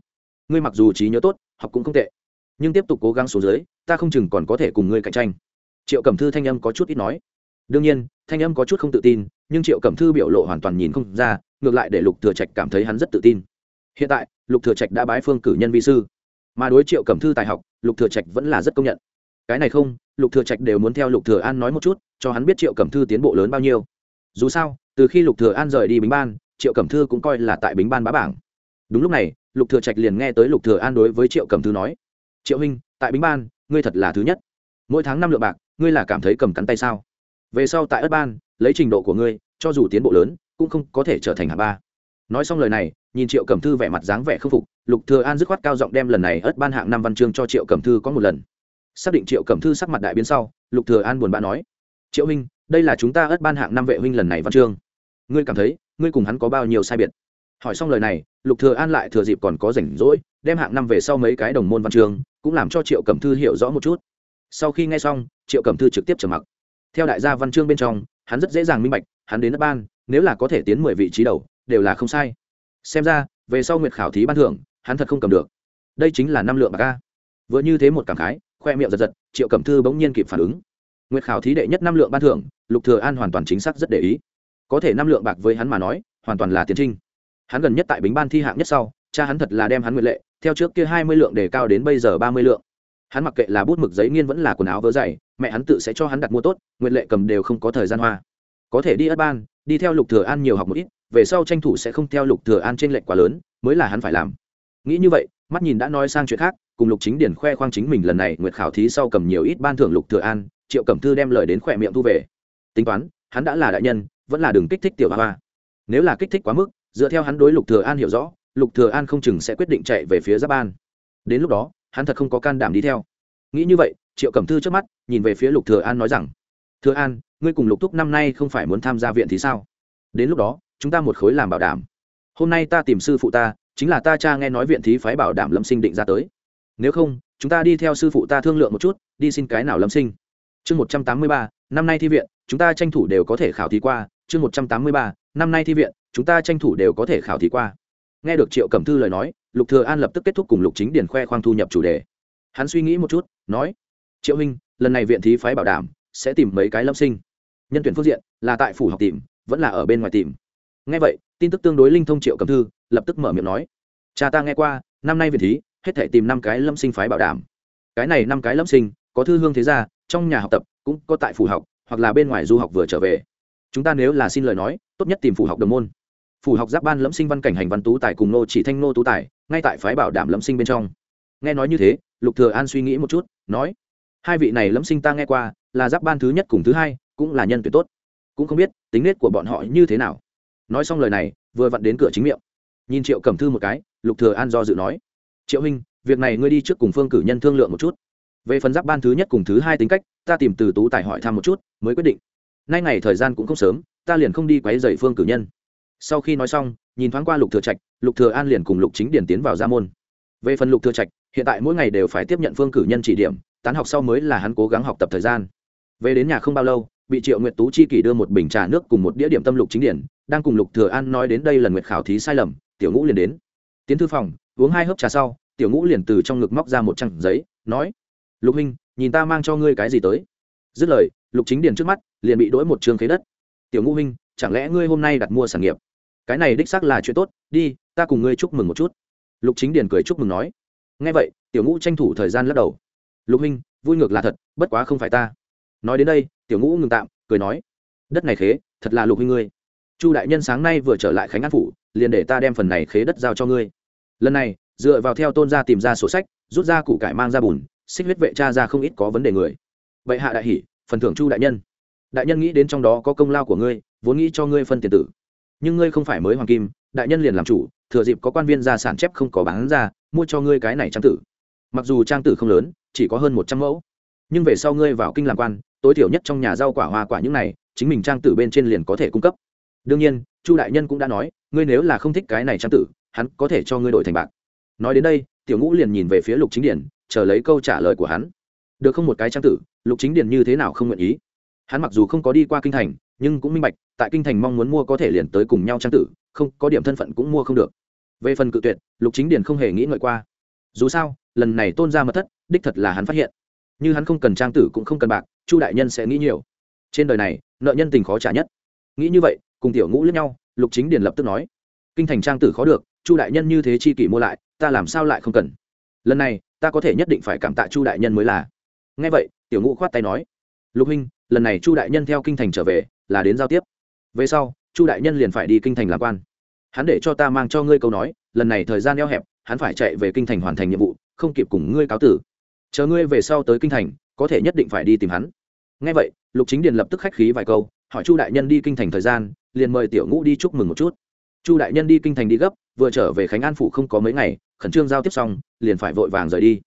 Ngươi mặc dù trí nhớ tốt, học cũng không tệ, nhưng tiếp tục cố gắng xuống dưới, ta không chừng còn có thể cùng ngươi cạnh tranh triệu cẩm thư thanh âm có chút ít nói. Đương nhiên, thanh âm có chút không tự tin, nhưng triệu cẩm thư biểu lộ hoàn toàn nhìn không ra, ngược lại để lục thừa trạch cảm thấy hắn rất tự tin. Hiện tại, lục thừa trạch đã bái phương cử nhân vi sư. Mà đối triệu cẩm thư tài học, lục thừa trạch vẫn là rất công nhận. Cái này không, lục thừa trạch đều muốn theo lục thừa an nói một chút, cho hắn biết triệu cẩm thư tiến bộ lớn bao nhiêu. Dù sao, từ khi lục thừa an rời đi bính ban, triệu cẩm thư cũng coi là tại bính ban bá bảng. Đúng lúc này, lục thừa trạch liền nghe tới lục thừa an đối với triệu cẩm thư nói, triệu huynh, tại bính ban, ngươi thật là thứ nhất. Mỗi tháng năm lượng bạc ngươi là cảm thấy cầm cắn tay sao? Về sau tại ất ban, lấy trình độ của ngươi, cho dù tiến bộ lớn, cũng không có thể trở thành hạng ba. Nói xong lời này, nhìn triệu cẩm thư vẻ mặt dáng vẻ k phục, lục thừa an dứt khoát cao giọng đem lần này ất ban hạng năm văn chương cho triệu cẩm thư có một lần. Xác định triệu cẩm thư sắc mặt đại biến sau, lục thừa an buồn bã nói, triệu huynh, đây là chúng ta ất ban hạng năm vệ huynh lần này văn chương. Ngươi cảm thấy, ngươi cùng hắn có bao nhiêu sai biệt? Hỏi xong lời này, lục thừa an lại thừa dịp còn có rảnh rỗi, đem hạng năm về sau mấy cái đồng môn văn chương, cũng làm cho triệu cẩm thư hiểu rõ một chút. Sau khi nghe xong triệu cẩm thư trực tiếp trầm mặc. Theo đại gia văn chương bên trong, hắn rất dễ dàng minh bạch, hắn đến đất ban, nếu là có thể tiến mười vị trí đầu, đều là không sai. Xem ra, về sau nguyệt khảo thí ban thưởng, hắn thật không cầm được. Đây chính là năm lượng bạc ca vừa như thế một cảm khái, khoe miệng giật giật, triệu cẩm thư bỗng nhiên kịp phản ứng. Nguyệt khảo thí đệ nhất năm lượng ban thưởng, lục thừa an hoàn toàn chính xác rất để ý. Có thể năm lượng bạc với hắn mà nói, hoàn toàn là tiến trinh. Hắn gần nhất tại bính ban thi hạng nhất sau, cha hắn thật là đem hắn nguyện lệ, theo trước kia hai mươi lượng để cao đến bây giờ ba mươi lượng hắn mặc kệ là bút mực giấy nghiên vẫn là quần áo vớ dày, mẹ hắn tự sẽ cho hắn đặt mua tốt, nguyện lệ cầm đều không có thời gian hoa. Có thể đi ất ban, đi theo lục thừa an nhiều học một ít, về sau tranh thủ sẽ không theo lục thừa an trên lệnh quá lớn, mới là hắn phải làm. Nghĩ như vậy, mắt nhìn đã nói sang chuyện khác, cùng lục chính điển khoe khoang chính mình lần này, nguyệt khảo thí sau cầm nhiều ít ban thưởng lục thừa an, triệu cẩm thư đem lời đến khỏe miệng thu về. Tính toán, hắn đã là đại nhân, vẫn là đừng kích thích tiểu hoa. Nếu là kích thích quá mức, dựa theo hắn đối lục thừa an hiểu rõ, lục thừa an không chừng sẽ quyết định chạy về phía giáp ban. Đến lúc đó hắn thật không có can đảm đi theo. Nghĩ như vậy, triệu cẩm thư trước mắt, nhìn về phía lục thừa an nói rằng, thừa an, ngươi cùng lục thúc năm nay không phải muốn tham gia viện thì sao? Đến lúc đó, chúng ta một khối làm bảo đảm. Hôm nay ta tìm sư phụ ta, chính là ta cha nghe nói viện thí phái bảo đảm lâm sinh định ra tới. Nếu không, chúng ta đi theo sư phụ ta thương lượng một chút, đi xin cái nào lâm sinh. Chương một trăm tám mươi ba, năm nay thi viện, chúng ta tranh thủ đều có thể khảo thí qua. Chương một trăm tám mươi ba, năm nay thi viện, chúng ta tranh thủ đều có thể khảo thí qua nghe được triệu cẩm thư lời nói, lục thừa an lập tức kết thúc cùng lục chính điền khoe khoang thu nhập chủ đề. Hắn suy nghĩ một chút, nói, triệu huynh, lần này viện thí phái bảo đảm sẽ tìm mấy cái lâm sinh. Nhân tuyển phương diện là tại phủ học tìm, vẫn là ở bên ngoài tìm. Nghe vậy, tin tức tương đối linh thông triệu cẩm thư, lập tức mở miệng nói, cha ta nghe qua, năm nay viện thí, hết thể tìm năm cái lâm sinh phái bảo đảm. Cái này năm cái lâm sinh, có thư hương thế gia, trong nhà học tập, cũng có tại phủ học, hoặc là bên ngoài du học vừa trở về. Chúng ta nếu là xin lời nói, tốt nhất tìm phủ học đồng môn phủ học giáp ban lẫm sinh văn cảnh hành văn tú tài cùng nô chỉ thanh nô tú tài, ngay tại phái bảo đảm lẫm sinh bên trong. Nghe nói như thế, lục thừa an suy nghĩ một chút, nói, hai vị này lẫm sinh ta nghe qua, là giáp ban thứ nhất cùng thứ hai, cũng là nhân tuyệt tốt. Cũng không biết, tính nết của bọn họ như thế nào. Nói xong lời này, vừa vặn đến cửa chính miệng. Nhìn triệu cẩm thư một cái, lục thừa an do dự nói, triệu huynh, việc này ngươi đi trước cùng phương cử nhân thương lượng một chút. Về phần giáp ban thứ nhất cùng thứ hai tính cách, ta tìm từ tú tài hỏi thăm một chút, mới quyết định. Nay ngày thời gian cũng không sớm, ta liền không đi quấy rầy phương cử nhân sau khi nói xong nhìn thoáng qua lục thừa trạch lục thừa an liền cùng lục chính điển tiến vào gia môn. Về phần lục thừa trạch hiện tại mỗi ngày đều phải tiếp nhận phương cử nhân chỉ điểm tán học sau mới là hắn cố gắng học tập thời gian. Về đến nhà không bao lâu bị triệu nguyệt tú chi kỷ đưa một bình trà nước cùng một đĩa điểm tâm lục chính điển đang cùng lục thừa an nói đến đây lần nguyệt khảo thí sai lầm tiểu ngũ liền đến. Tiến thư phòng uống hai hớp trà sau tiểu ngũ liền từ trong ngực móc ra một trang giấy nói lục minh, nhìn ta mang cho ngươi cái gì tới. Dứt lời lục chính điển trước mắt liền bị đỗi một trường khế đất. Tiểu ngũ minh chẳng lẽ ngươi hôm nay đặt mua sản nghiệp? Cái này đích xác là chuyện tốt, đi, ta cùng ngươi chúc mừng một chút. Lục chính điền cười chúc mừng nói. Nghe vậy, tiểu ngũ tranh thủ thời gian lắc đầu. Lục huynh, vui ngược là thật, bất quá không phải ta. Nói đến đây, tiểu ngũ ngừng tạm, cười nói. Đất này khế, thật là lục huynh ngươi. Chu đại nhân sáng nay vừa trở lại khánh an phủ, liền để ta đem phần này khế đất giao cho ngươi. Lần này, dựa vào theo tôn gia tìm ra sổ sách, rút ra củ cải mang ra bùn, xích huyết vệ cha ra không ít có vấn đề người. Vậy hạ đại hỷ, phần thưởng chu đại nhân. Đại nhân nghĩ đến trong đó có công lao của ngươi vốn nghĩ cho ngươi phân tiền tử. Nhưng ngươi không phải mới hoàng kim, đại nhân liền làm chủ, thừa dịp có quan viên gia sản chép không có bán ra, mua cho ngươi cái này trang tử. Mặc dù trang tử không lớn, chỉ có hơn một trăm mẫu. Nhưng về sau ngươi vào kinh làm quan, tối thiểu nhất trong nhà rau quả hoa quả những này, chính mình trang tử bên trên liền có thể cung cấp. Đương nhiên, chu đại nhân cũng đã nói, ngươi nếu là không thích cái này trang tử, hắn có thể cho ngươi đổi thành bạc. Nói đến đây, tiểu ngũ liền nhìn về phía lục chính điển chờ lấy câu trả lời của hắn. Được không một cái trang tử, lục chính điển như thế nào không nguyện ý. Hắn mặc dù không có đi qua kinh thành nhưng cũng minh bạch, tại kinh thành mong muốn mua có thể liền tới cùng nhau trang tử, không, có điểm thân phận cũng mua không được. Về phần cự tuyệt, lục chính điền không hề nghĩ ngợi qua. Dù sao, lần này tôn ra mật thất, đích thật là hắn phát hiện. Như hắn không cần trang tử cũng không cần bạc, chu đại nhân sẽ nghĩ nhiều. Trên đời này, nợ nhân tình khó trả nhất. Nghĩ như vậy, cùng tiểu ngũ lẫn nhau, lục chính điền lập tức nói, kinh thành trang tử khó được, chu đại nhân như thế chi kỷ mua lại, ta làm sao lại không cần? Lần này, ta có thể nhất định phải cảm tạ chu đại nhân mới là. Nghe vậy, tiểu ngũ khoát tay nói, lục huynh, lần này chu đại nhân theo kinh thành trở về là đến giao tiếp. Về sau, chu đại nhân liền phải đi kinh thành làm quan. Hắn để cho ta mang cho ngươi câu nói, lần này thời gian eo hẹp, hắn phải chạy về kinh thành hoàn thành nhiệm vụ, không kịp cùng ngươi cáo tử. Chờ ngươi về sau tới kinh thành, có thể nhất định phải đi tìm hắn. Nghe vậy, lục chính điền lập tức khách khí vài câu, hỏi chu đại nhân đi kinh thành thời gian, liền mời tiểu ngũ đi chúc mừng một chút. Chu đại nhân đi kinh thành đi gấp, vừa trở về khánh an phủ không có mấy ngày, khẩn trương giao tiếp xong, liền phải vội vàng rời đi.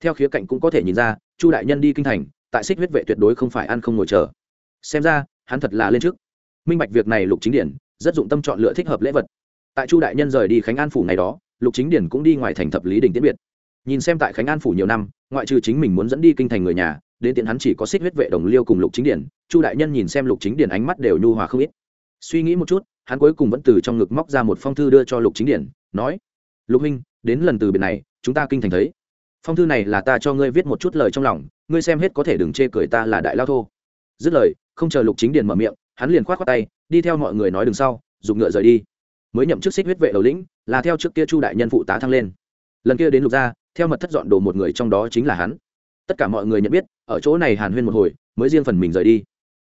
Theo khía cạnh cũng có thể nhìn ra, chu đại nhân đi kinh thành, tại xích huyết vệ tuyệt đối không phải ăn không ngồi chờ. Xem ra hắn thật là lên trước. Minh bạch việc này lục chính điển rất dụng tâm chọn lựa thích hợp lễ vật. Tại chu đại nhân rời đi khánh an phủ ngày đó, lục chính điển cũng đi ngoài thành thập lý đình tiễn biệt. Nhìn xem tại khánh an phủ nhiều năm, ngoại trừ chính mình muốn dẫn đi kinh thành người nhà, đến tiện hắn chỉ có xích huyết vệ đồng liêu cùng lục chính điển, chu đại nhân nhìn xem lục chính điển ánh mắt đều nhu hòa không ít. Suy nghĩ một chút, hắn cuối cùng vẫn từ trong ngực móc ra một phong thư đưa cho lục chính điển, nói, lục huynh, đến lần từ biệt này, chúng ta kinh thành thấy. Phong thư này là ta cho ngươi viết một chút lời trong lòng, ngươi xem hết có thể đừng chê cười ta là đại lao thô. Dứt lời không chờ lục chính điển mở miệng, hắn liền khoát khoát tay, đi theo mọi người nói đường sau dùng ngựa rời đi. Mới nhậm chức xích huyết vệ đầu lĩnh, là theo trước kia chu đại nhân phụ tá thăng lên. Lần kia đến lục gia, theo mật thất dọn đồ một người trong đó chính là hắn. Tất cả mọi người nhận biết, ở chỗ này hàn huyên một hồi, mới riêng phần mình rời đi.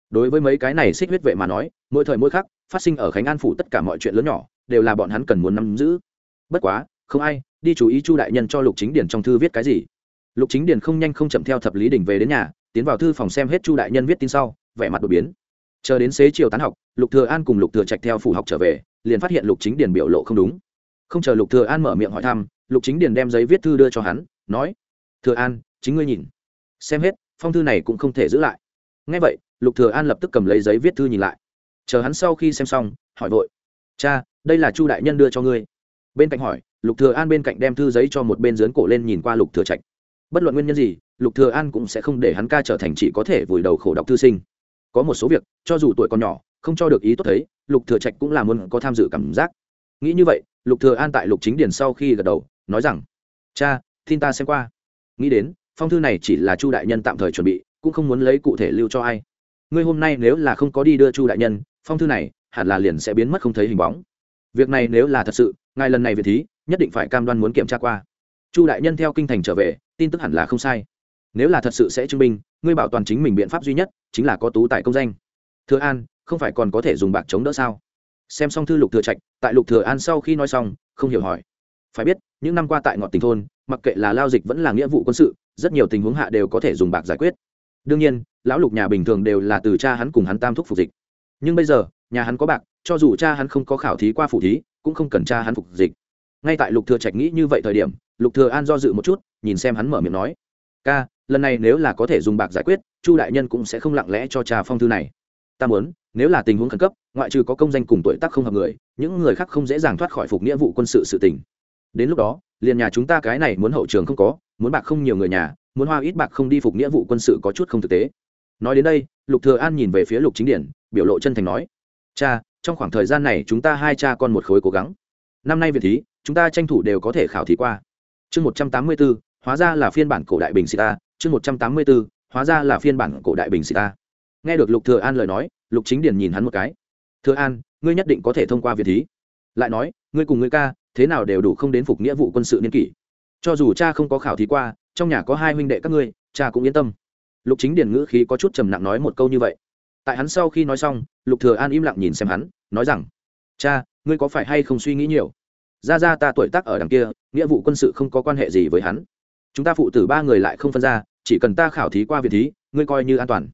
Đối với mấy cái này xích huyết vệ mà nói, mỗi thời mỗi khắc, phát sinh ở khánh an phủ tất cả mọi chuyện lớn nhỏ, đều là bọn hắn cần muốn nắm giữ. Bất quá, không ai, đi chú ý chu đại nhân cho lục chính điển trong thư viết cái gì. Lục chính điển không nhanh không chậm theo thập lý đình về đến nhà, tiến vào thư phòng xem hết chu đại nhân viết tin sau vẻ mặt đột biến. Chờ đến xế chiều tán học, lục thừa an cùng lục thừa trạch theo phủ học trở về, liền phát hiện lục chính điền biểu lộ không đúng. Không chờ lục thừa an mở miệng hỏi thăm, lục chính điền đem giấy viết thư đưa cho hắn, nói, thừa an, chính ngươi nhìn. Xem hết, phong thư này cũng không thể giữ lại. Ngay vậy, lục thừa an lập tức cầm lấy giấy viết thư nhìn lại. Chờ hắn sau khi xem xong, hỏi vội, cha, đây là chu đại nhân đưa cho ngươi. Bên cạnh hỏi, lục thừa an bên cạnh đem thư giấy cho một bên dướn cổ lên nhìn qua lục thừa trạch. Bất luận nguyên nhân gì, lục thừa an cũng sẽ không để hắn ca trở thành chỉ có thể vùi đầu khổ đọc thư sinh có một số việc, cho dù tuổi còn nhỏ, không cho được ý tốt thấy, lục thừa trạch cũng là muốn có tham dự cảm giác. Nghĩ như vậy, lục thừa an tại lục chính điền sau khi gật đầu, nói rằng, cha, tin ta xem qua. Nghĩ đến, phong thư này chỉ là chu đại nhân tạm thời chuẩn bị, cũng không muốn lấy cụ thể lưu cho ai. Ngươi hôm nay nếu là không có đi đưa chu đại nhân, phong thư này hẳn là liền sẽ biến mất không thấy hình bóng. Việc này nếu là thật sự, ngài lần này về thí, nhất định phải cam đoan muốn kiểm tra qua. Chu đại nhân theo kinh thành trở về, tin tức hẳn là không sai. Nếu là thật sự sẽ chứng minh ngươi bảo toàn chính mình biện pháp duy nhất chính là có tú tài công danh. Thừa an, không phải còn có thể dùng bạc chống đỡ sao? Xem xong thư lục thừa trạch, tại lục thừa an sau khi nói xong, không hiểu hỏi. Phải biết, những năm qua tại ngọn tỉnh thôn, mặc kệ là lao dịch vẫn là nghĩa vụ quân sự, rất nhiều tình huống hạ đều có thể dùng bạc giải quyết. Đương nhiên, lão lục nhà bình thường đều là từ cha hắn cùng hắn tam thúc phục dịch. Nhưng bây giờ, nhà hắn có bạc, cho dù cha hắn không có khảo thí qua phủ thí, cũng không cần cha hắn phục dịch. Ngay tại lục thừa trạch nghĩ như vậy thời điểm, lục thừa an do dự một chút, nhìn xem hắn mở miệng nói. Ca lần này nếu là có thể dùng bạc giải quyết chu đại nhân cũng sẽ không lặng lẽ cho trà phong thư này. Ta muốn nếu là tình huống khẩn cấp ngoại trừ có công danh cùng tuổi tác không hợp người những người khác không dễ dàng thoát khỏi phục nghĩa vụ quân sự sự tình. Đến lúc đó liền nhà chúng ta cái này muốn hậu trường không có muốn bạc không nhiều người nhà muốn hoa ít bạc không đi phục nghĩa vụ quân sự có chút không thực tế. Nói đến đây lục thừa an nhìn về phía lục chính điển biểu lộ chân thành nói cha trong khoảng thời gian này chúng ta hai cha con một khối cố gắng. Năm nay việt thí chúng ta tranh thủ đều có thể khảo thí qua. Chương một trăm tám mươi 184, hóa ra là phiên bản cổ đại bình sita chương một trăm tám mươi 184, hóa ra là phiên bản cổ đại bình sita nghe được lục thừa an lời nói lục chính điển nhìn hắn một cái. Thừa an ngươi nhất định có thể thông qua việc thí. Lại nói ngươi cùng ngươi ca thế nào đều đủ không đến phục nghĩa vụ quân sự niên kỷ. Cho dù cha không có khảo thí qua trong nhà có hai huynh đệ các ngươi cha cũng yên tâm. Lục chính điển ngữ khí có chút trầm nặng nói một câu như vậy. Tại hắn sau khi nói xong lục thừa an im lặng nhìn xem hắn nói rằng cha ngươi có phải hay không suy nghĩ nhiều? Ra ra ta tuổi tác ở đằng kia nghĩa vụ quân sự không có quan hệ gì với hắn. Chúng ta phụ tử ba người lại không phân ra chỉ cần ta khảo thí qua viện thí, ngươi coi như an toàn.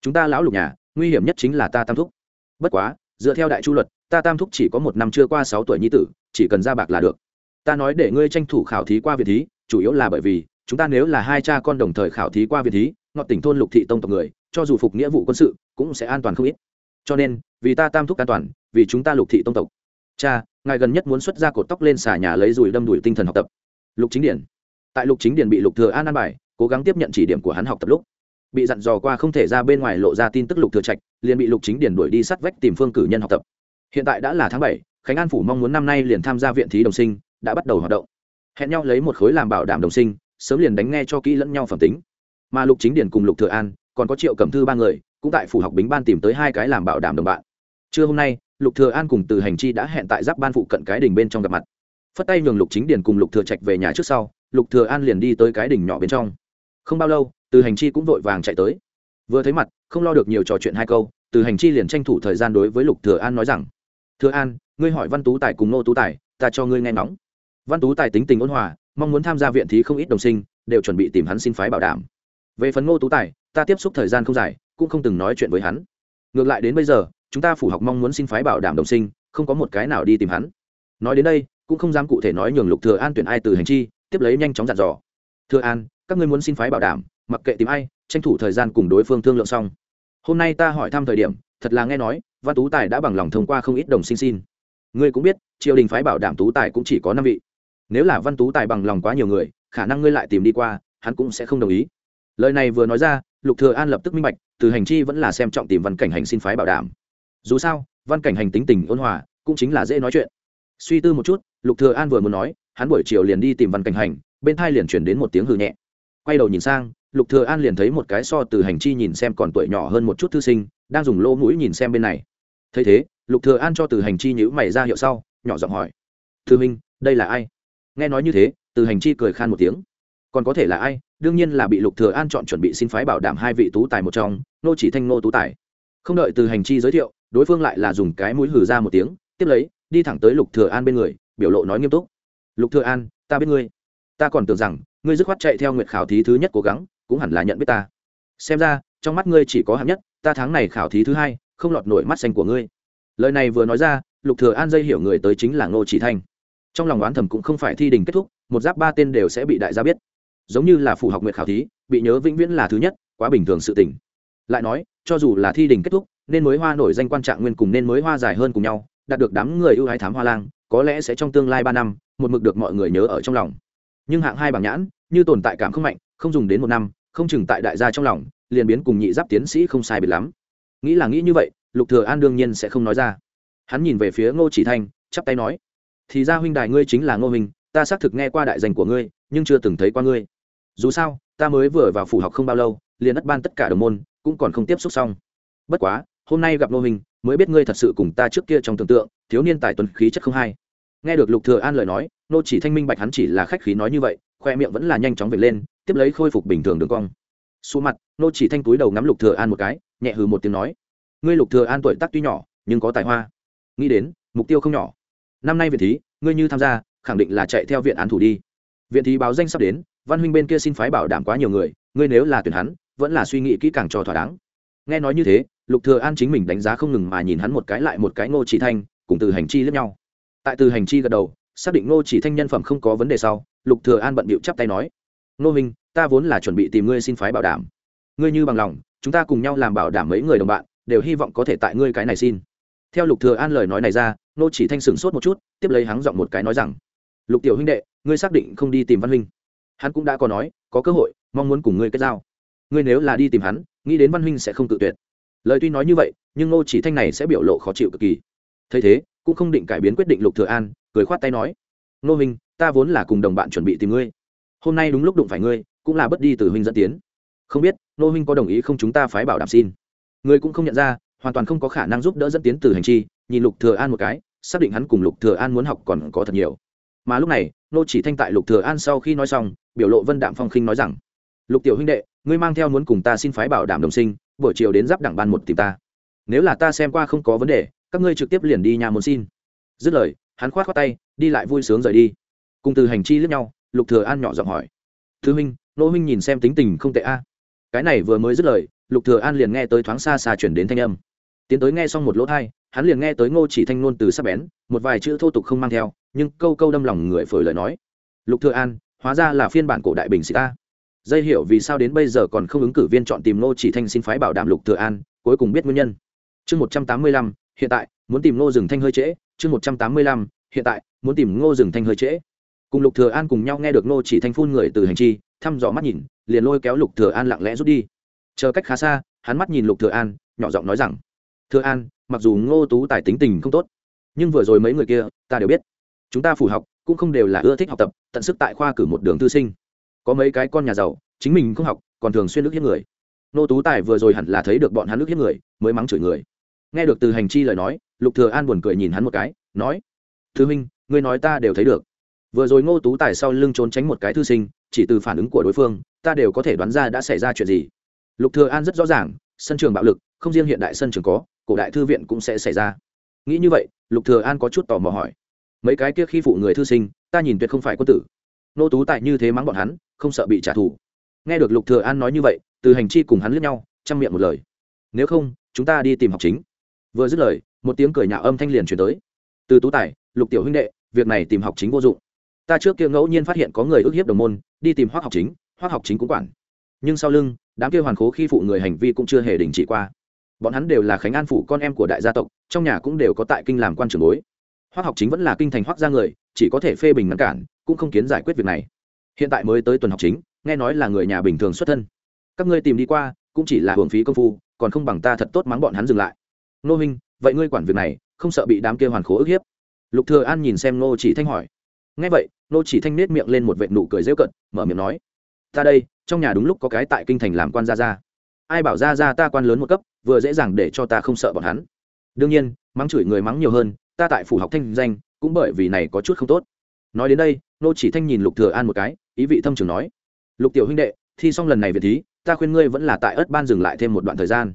Chúng ta lão lục nhà, nguy hiểm nhất chính là ta tam thúc. Bất quá, dựa theo đại chu luật, ta tam thúc chỉ có một năm chưa qua sáu tuổi nhi tử, chỉ cần ra bạc là được. Ta nói để ngươi tranh thủ khảo thí qua viện thí, chủ yếu là bởi vì, chúng ta nếu là hai cha con đồng thời khảo thí qua viện thí, ngọt tỉnh thôn lục thị tông tộc người, cho dù phục nghĩa vụ quân sự, cũng sẽ an toàn không ít. Cho nên, vì ta tam thúc an toàn, vì chúng ta lục thị tông tộc. Cha, ngài gần nhất muốn xuất ra cột tóc lên xà nhà lấy dùi đâm đuổi tinh thần học tập. Lục chính điển. Tại lục chính điển bị lục thừa an an bài cố gắng tiếp nhận chỉ điểm của hắn học tập lúc, bị dặn dò qua không thể ra bên ngoài lộ ra tin tức lục thừa trạch, liền bị lục chính điển đuổi đi sát vách tìm phương cử nhân học tập. Hiện tại đã là tháng bảy, khánh an phủ mong muốn năm nay liền tham gia viện thí đồng sinh, đã bắt đầu hoạt động. Hẹn nhau lấy một khối làm bảo đảm đồng sinh, sớm liền đánh nghe cho kỹ lẫn nhau phẩm tính. Mà lục chính điển cùng lục thừa an, còn có triệu cẩm thư ba người, cũng tại phủ học bính ban tìm tới hai cái làm bảo đảm đồng bạn. Trưa hôm nay, lục thừa an cùng từ hành chi đã hẹn tại giáp ban phụ cận cái đình bên trong gặp mặt. Phất tay nhường lục chính điển cùng lục thừa trạch về nhà trước sau, lục thừa an liền đi tới cái đình nhỏ bên trong không bao lâu, từ hành chi cũng vội vàng chạy tới. Vừa thấy mặt, không lo được nhiều trò chuyện hai câu, từ hành chi liền tranh thủ thời gian đối với lục thừa an nói rằng, thừa an, ngươi hỏi văn tú tài cùng nô tú tài, ta cho ngươi nghe nóng văn tú tài tính tình ôn hòa, mong muốn tham gia viện thí không ít đồng sinh, đều chuẩn bị tìm hắn xin phái bảo đảm. Về phần ngô tú tài, ta tiếp xúc thời gian không dài, cũng không từng nói chuyện với hắn. Ngược lại đến bây giờ, chúng ta phủ học mong muốn xin phái bảo đảm đồng sinh, không có một cái nào đi tìm hắn. Nói đến đây, cũng không dám cụ thể nói nhường lục thừa an tuyển ai từ hành chi, tiếp lấy nhanh chóng dặn dò. Thừa an các ngươi muốn xin phái bảo đảm, mặc kệ tìm ai, tranh thủ thời gian cùng đối phương thương lượng xong. Hôm nay ta hỏi thăm thời điểm, thật là nghe nói, văn tú tài đã bằng lòng thông qua không ít đồng sinh xin. Ngươi cũng biết, triều đình phái bảo đảm tú tài cũng chỉ có năm vị. Nếu là văn tú tài bằng lòng quá nhiều người, khả năng ngươi lại tìm đi qua, hắn cũng sẽ không đồng ý. Lời này vừa nói ra, lục thừa an lập tức minh bạch, từ hành chi vẫn là xem trọng tìm văn cảnh hành xin phái bảo đảm. Dù sao, văn cảnh hành tính tình ôn hòa, cũng chính là dễ nói chuyện. Suy tư một chút, lục thừa an vừa muốn nói, hắn buổi chiều liền đi tìm văn cảnh hành, bên thai liền chuyển đến một tiếng hừ nhẹ quay đầu nhìn sang, lục thừa an liền thấy một cái so từ hành chi nhìn xem còn tuổi nhỏ hơn một chút thư sinh, đang dùng lỗ mũi nhìn xem bên này. Thấy thế, lục thừa an cho từ hành chi nhíu mày ra hiệu sau, nhỏ giọng hỏi, thư minh đây là ai? Nghe nói như thế, từ hành chi cười khan một tiếng, còn có thể là ai? Đương nhiên là bị lục thừa an chọn chuẩn bị xin phái bảo đảm hai vị tú tài một trong, nô chỉ thanh nô tú tài. Không đợi từ hành chi giới thiệu, đối phương lại là dùng cái mũi hừ ra một tiếng, tiếp lấy, đi thẳng tới lục thừa an bên người, biểu lộ nói nghiêm túc, lục thừa an, ta biết ngươi. Ta còn tưởng rằng ngươi dứt khoát chạy theo Nguyệt khảo thí thứ nhất cố gắng, cũng hẳn là nhận biết ta. Xem ra, trong mắt ngươi chỉ có hạng nhất, ta tháng này khảo thí thứ hai, không lọt nổi mắt xanh của ngươi. Lời này vừa nói ra, lục thừa an dây hiểu người tới chính là ngô chỉ thanh trong lòng đoán thầm cũng không phải thi đình kết thúc, một giáp ba tên đều sẽ bị đại gia biết. Giống như là phụ học nguyện khảo thí, bị nhớ vĩnh viễn là thứ nhất, quá bình thường sự tình. Lại nói, cho dù là thi đình kết thúc, nên mới hoa nổi danh quan trạng nguyên cùng nên mới hoa dài hơn cùng nhau, đạt được đám người ưu ái thám hoa lang, có lẽ sẽ trong tương lai ba năm, một mực được mọi người nhớ ở trong lòng nhưng hạng hai bảng nhãn, như tồn tại cảm không mạnh, không dùng đến một năm, không chừng tại đại gia trong lòng, liền biến cùng nhị giáp tiến sĩ không sai biệt lắm. Nghĩ là nghĩ như vậy, lục thừa an đương nhiên sẽ không nói ra. Hắn nhìn về phía ngô chỉ thanh, chắp tay nói, thì ra huynh đài ngươi chính là ngô huynh, ta xác thực nghe qua đại danh của ngươi, nhưng chưa từng thấy qua ngươi. Dù sao, ta mới vừa vào phủ học không bao lâu, liền đất ban tất cả đồng môn, cũng còn không tiếp xúc xong. Bất quá, hôm nay gặp ngô huynh, mới biết ngươi thật sự cùng ta trước kia trong tưởng tượng, thiếu niên tài tuấn khí chất không hay. Nghe được lục thừa an lời nói nô chỉ thanh minh bạch hắn chỉ là khách khí nói như vậy, khoe miệng vẫn là nhanh chóng về lên, tiếp lấy khôi phục bình thường đường cong. Xù mặt, nô chỉ thanh túi đầu ngắm lục thừa an một cái, nhẹ hừ một tiếng nói, ngươi lục thừa an tuổi tác tuy nhỏ, nhưng có tài hoa. Nghĩ đến, mục tiêu không nhỏ. Năm nay viện thí, ngươi như tham gia, khẳng định là chạy theo viện án thủ đi. Viện thí báo danh sắp đến, văn huynh bên kia xin phái bảo đảm quá nhiều người, ngươi nếu là tuyển hắn, vẫn là suy nghĩ kỹ càng cho thỏa đáng. Nghe nói như thế, lục thừa an chính mình đánh giá không ngừng mà nhìn hắn một cái lại một cái ngô chỉ thanh, cùng từ hành chi lẫn nhau. Tại từ hành chi gật đầu xác định ngô chỉ thanh nhân phẩm không có vấn đề sau, lục thừa an bận bịu chắp tay nói, ngô minh ta vốn là chuẩn bị tìm ngươi xin phái bảo đảm. Ngươi như bằng lòng, chúng ta cùng nhau làm bảo đảm mấy người đồng bạn, đều hy vọng có thể tại ngươi cái này xin. Theo lục thừa an lời nói này ra, ngô chỉ thanh sừng sốt một chút, tiếp lấy hắn giọng một cái nói rằng, lục tiểu huynh đệ, ngươi xác định không đi tìm văn huynh. Hắn cũng đã có nói, có cơ hội, mong muốn cùng ngươi kết giao. Ngươi nếu là đi tìm hắn, nghĩ đến văn huynh sẽ không tự tuyệt. Lời tuy nói như vậy, nhưng ngô chỉ thanh này sẽ biểu lộ khó chịu cực kỳ. Thấy thế cũng không định cải biến quyết định lục thừa an, cười khoát tay nói, nô huynh ta vốn là cùng đồng bạn chuẩn bị tìm ngươi. Hôm nay đúng lúc đụng phải ngươi, cũng là bất đi từ huynh dẫn tiến. Không biết, nô huynh có đồng ý không chúng ta phái bảo đảm xin? Ngươi cũng không nhận ra, hoàn toàn không có khả năng giúp đỡ dẫn tiến từ hành chi, nhìn lục thừa an một cái, xác định hắn cùng lục thừa an muốn học còn có thật nhiều. Mà lúc này, nô chỉ thanh tại lục thừa an sau khi nói xong, biểu lộ vân đạm phong khinh nói rằng, lục tiểu huynh đệ, ngươi mang theo muốn cùng ta xin phái bảo đảm đồng sinh, buổi chiều đến giáp đảng ban một tìm ta. Nếu là ta xem qua không có vấn đề các ngươi trực tiếp liền đi nhà muốn xin. Dứt lời, hắn khoát khoát tay, đi lại vui sướng rời đi. Cùng từ hành chi lướt nhau, lục thừa an nhỏ giọng hỏi, thứ huynh, nô huynh nhìn xem tính tình không tệ a. Cái này vừa mới dứt lời, lục thừa an liền nghe tới thoáng xa xa chuyển đến thanh âm. Tiến tới nghe xong một lỗ thay hắn liền nghe tới ngô chỉ thanh nôn từ sắc bén, một vài chữ thô tục không mang theo, nhưng câu câu đâm lòng người phổi lời nói. Lục thừa an, hóa ra là phiên bản cổ đại bình sĩ ta. Dây hiểu vì sao đến bây giờ còn không ứng cử viên chọn tìm ngô chỉ thanh xin phái bảo đảm lục thừa an, cuối cùng biết nguyên nhân. Chương một trăm tám mươi lăm hiện tại, muốn tìm ngô rừng thanh hơi trễ, chương một trăm tám mươi lăm, hiện tại, muốn tìm ngô rừng thanh hơi trễ. Cùng lục thừa an cùng nhau nghe được ngô chỉ thanh phun người từ hành chi, thăm dò mắt nhìn, liền lôi kéo lục thừa an lặng lẽ rút đi. Chờ cách khá xa, hắn mắt nhìn lục thừa an, nhỏ giọng nói rằng, thừa an, mặc dù ngô tú tài tính tình không tốt, nhưng vừa rồi mấy người kia, ta đều biết. Chúng ta phủ học, cũng không đều là ưa thích học tập, tận sức tại khoa cử một đường thư sinh. Có mấy cái con nhà giàu, chính mình không học, còn thường xuyên nước hiếp người. Nô tú tài vừa rồi hẳn là thấy được bọn hắn nước hiếp người, mới mắng chửi người nghe được từ hành chi lời nói, lục thừa an buồn cười nhìn hắn một cái, nói thứ minh ngươi nói ta đều thấy được. Vừa rồi ngô tú tài sau lưng trốn tránh một cái thư sinh, chỉ từ phản ứng của đối phương, ta đều có thể đoán ra đã xảy ra chuyện gì. Lục thừa an rất rõ ràng, sân trường bạo lực, không riêng hiện đại sân trường có, cổ đại thư viện cũng sẽ xảy ra. Nghĩ như vậy, lục thừa an có chút tò mò hỏi, mấy cái kia khi phụ người thư sinh, ta nhìn tuyệt không phải quân tử. Ngô tú tài như thế mắng bọn hắn, không sợ bị trả thù. Nghe được lục thừa an nói như vậy, từ hành chi cùng hắn liếc nhau, chăm miệng một lời, nếu không, chúng ta đi tìm học chính vừa dứt lời, một tiếng cười nhạo âm thanh liền truyền tới. Từ tú tài, lục tiểu huynh đệ, việc này tìm học chính vô dụng. Ta trước kia ngẫu nhiên phát hiện có người ức hiếp đồng môn, đi tìm hoác học chính hoác học chính cũng quản. Nhưng sau lưng, đám kia hoàn khố khi phụ người hành vi cũng chưa hề đình chỉ qua. Bọn hắn đều là khánh an phủ con em của đại gia tộc, trong nhà cũng đều có tại kinh làm quan trưởng bối. Hoác học chính vẫn là kinh thành hoác gia người, chỉ có thể phê bình ngăn cản, cũng không kiến giải quyết việc này. Hiện tại mới tới tuần học chính, nghe nói là người nhà bình thường xuất thân. Các ngươi tìm đi qua, cũng chỉ là hưởng phí công phu, còn không bằng ta thật tốt mắng bọn hắn dừng lại nô huynh, vậy ngươi quản việc này, không sợ bị đám kia hoàn khố ức hiếp? Lục thừa an nhìn xem nô chỉ thanh hỏi. Nghe vậy nô chỉ thanh nết miệng lên một vệt nụ cười rêu cận mở miệng nói, ta đây, trong nhà đúng lúc có cái tại kinh thành làm quan gia gia. Ai bảo gia gia ta quan lớn một cấp, vừa dễ dàng để cho ta không sợ bọn hắn. Đương nhiên, mắng chửi người mắng nhiều hơn, ta tại phủ học thanh danh, cũng bởi vì này có chút không tốt. Nói đến đây nô chỉ thanh nhìn lục thừa an một cái, ý vị thâm trường nói, lục tiểu huynh đệ, thi xong lần này về thí, ta khuyên ngươi vẫn là tại ớt ban dừng lại thêm một đoạn thời gian.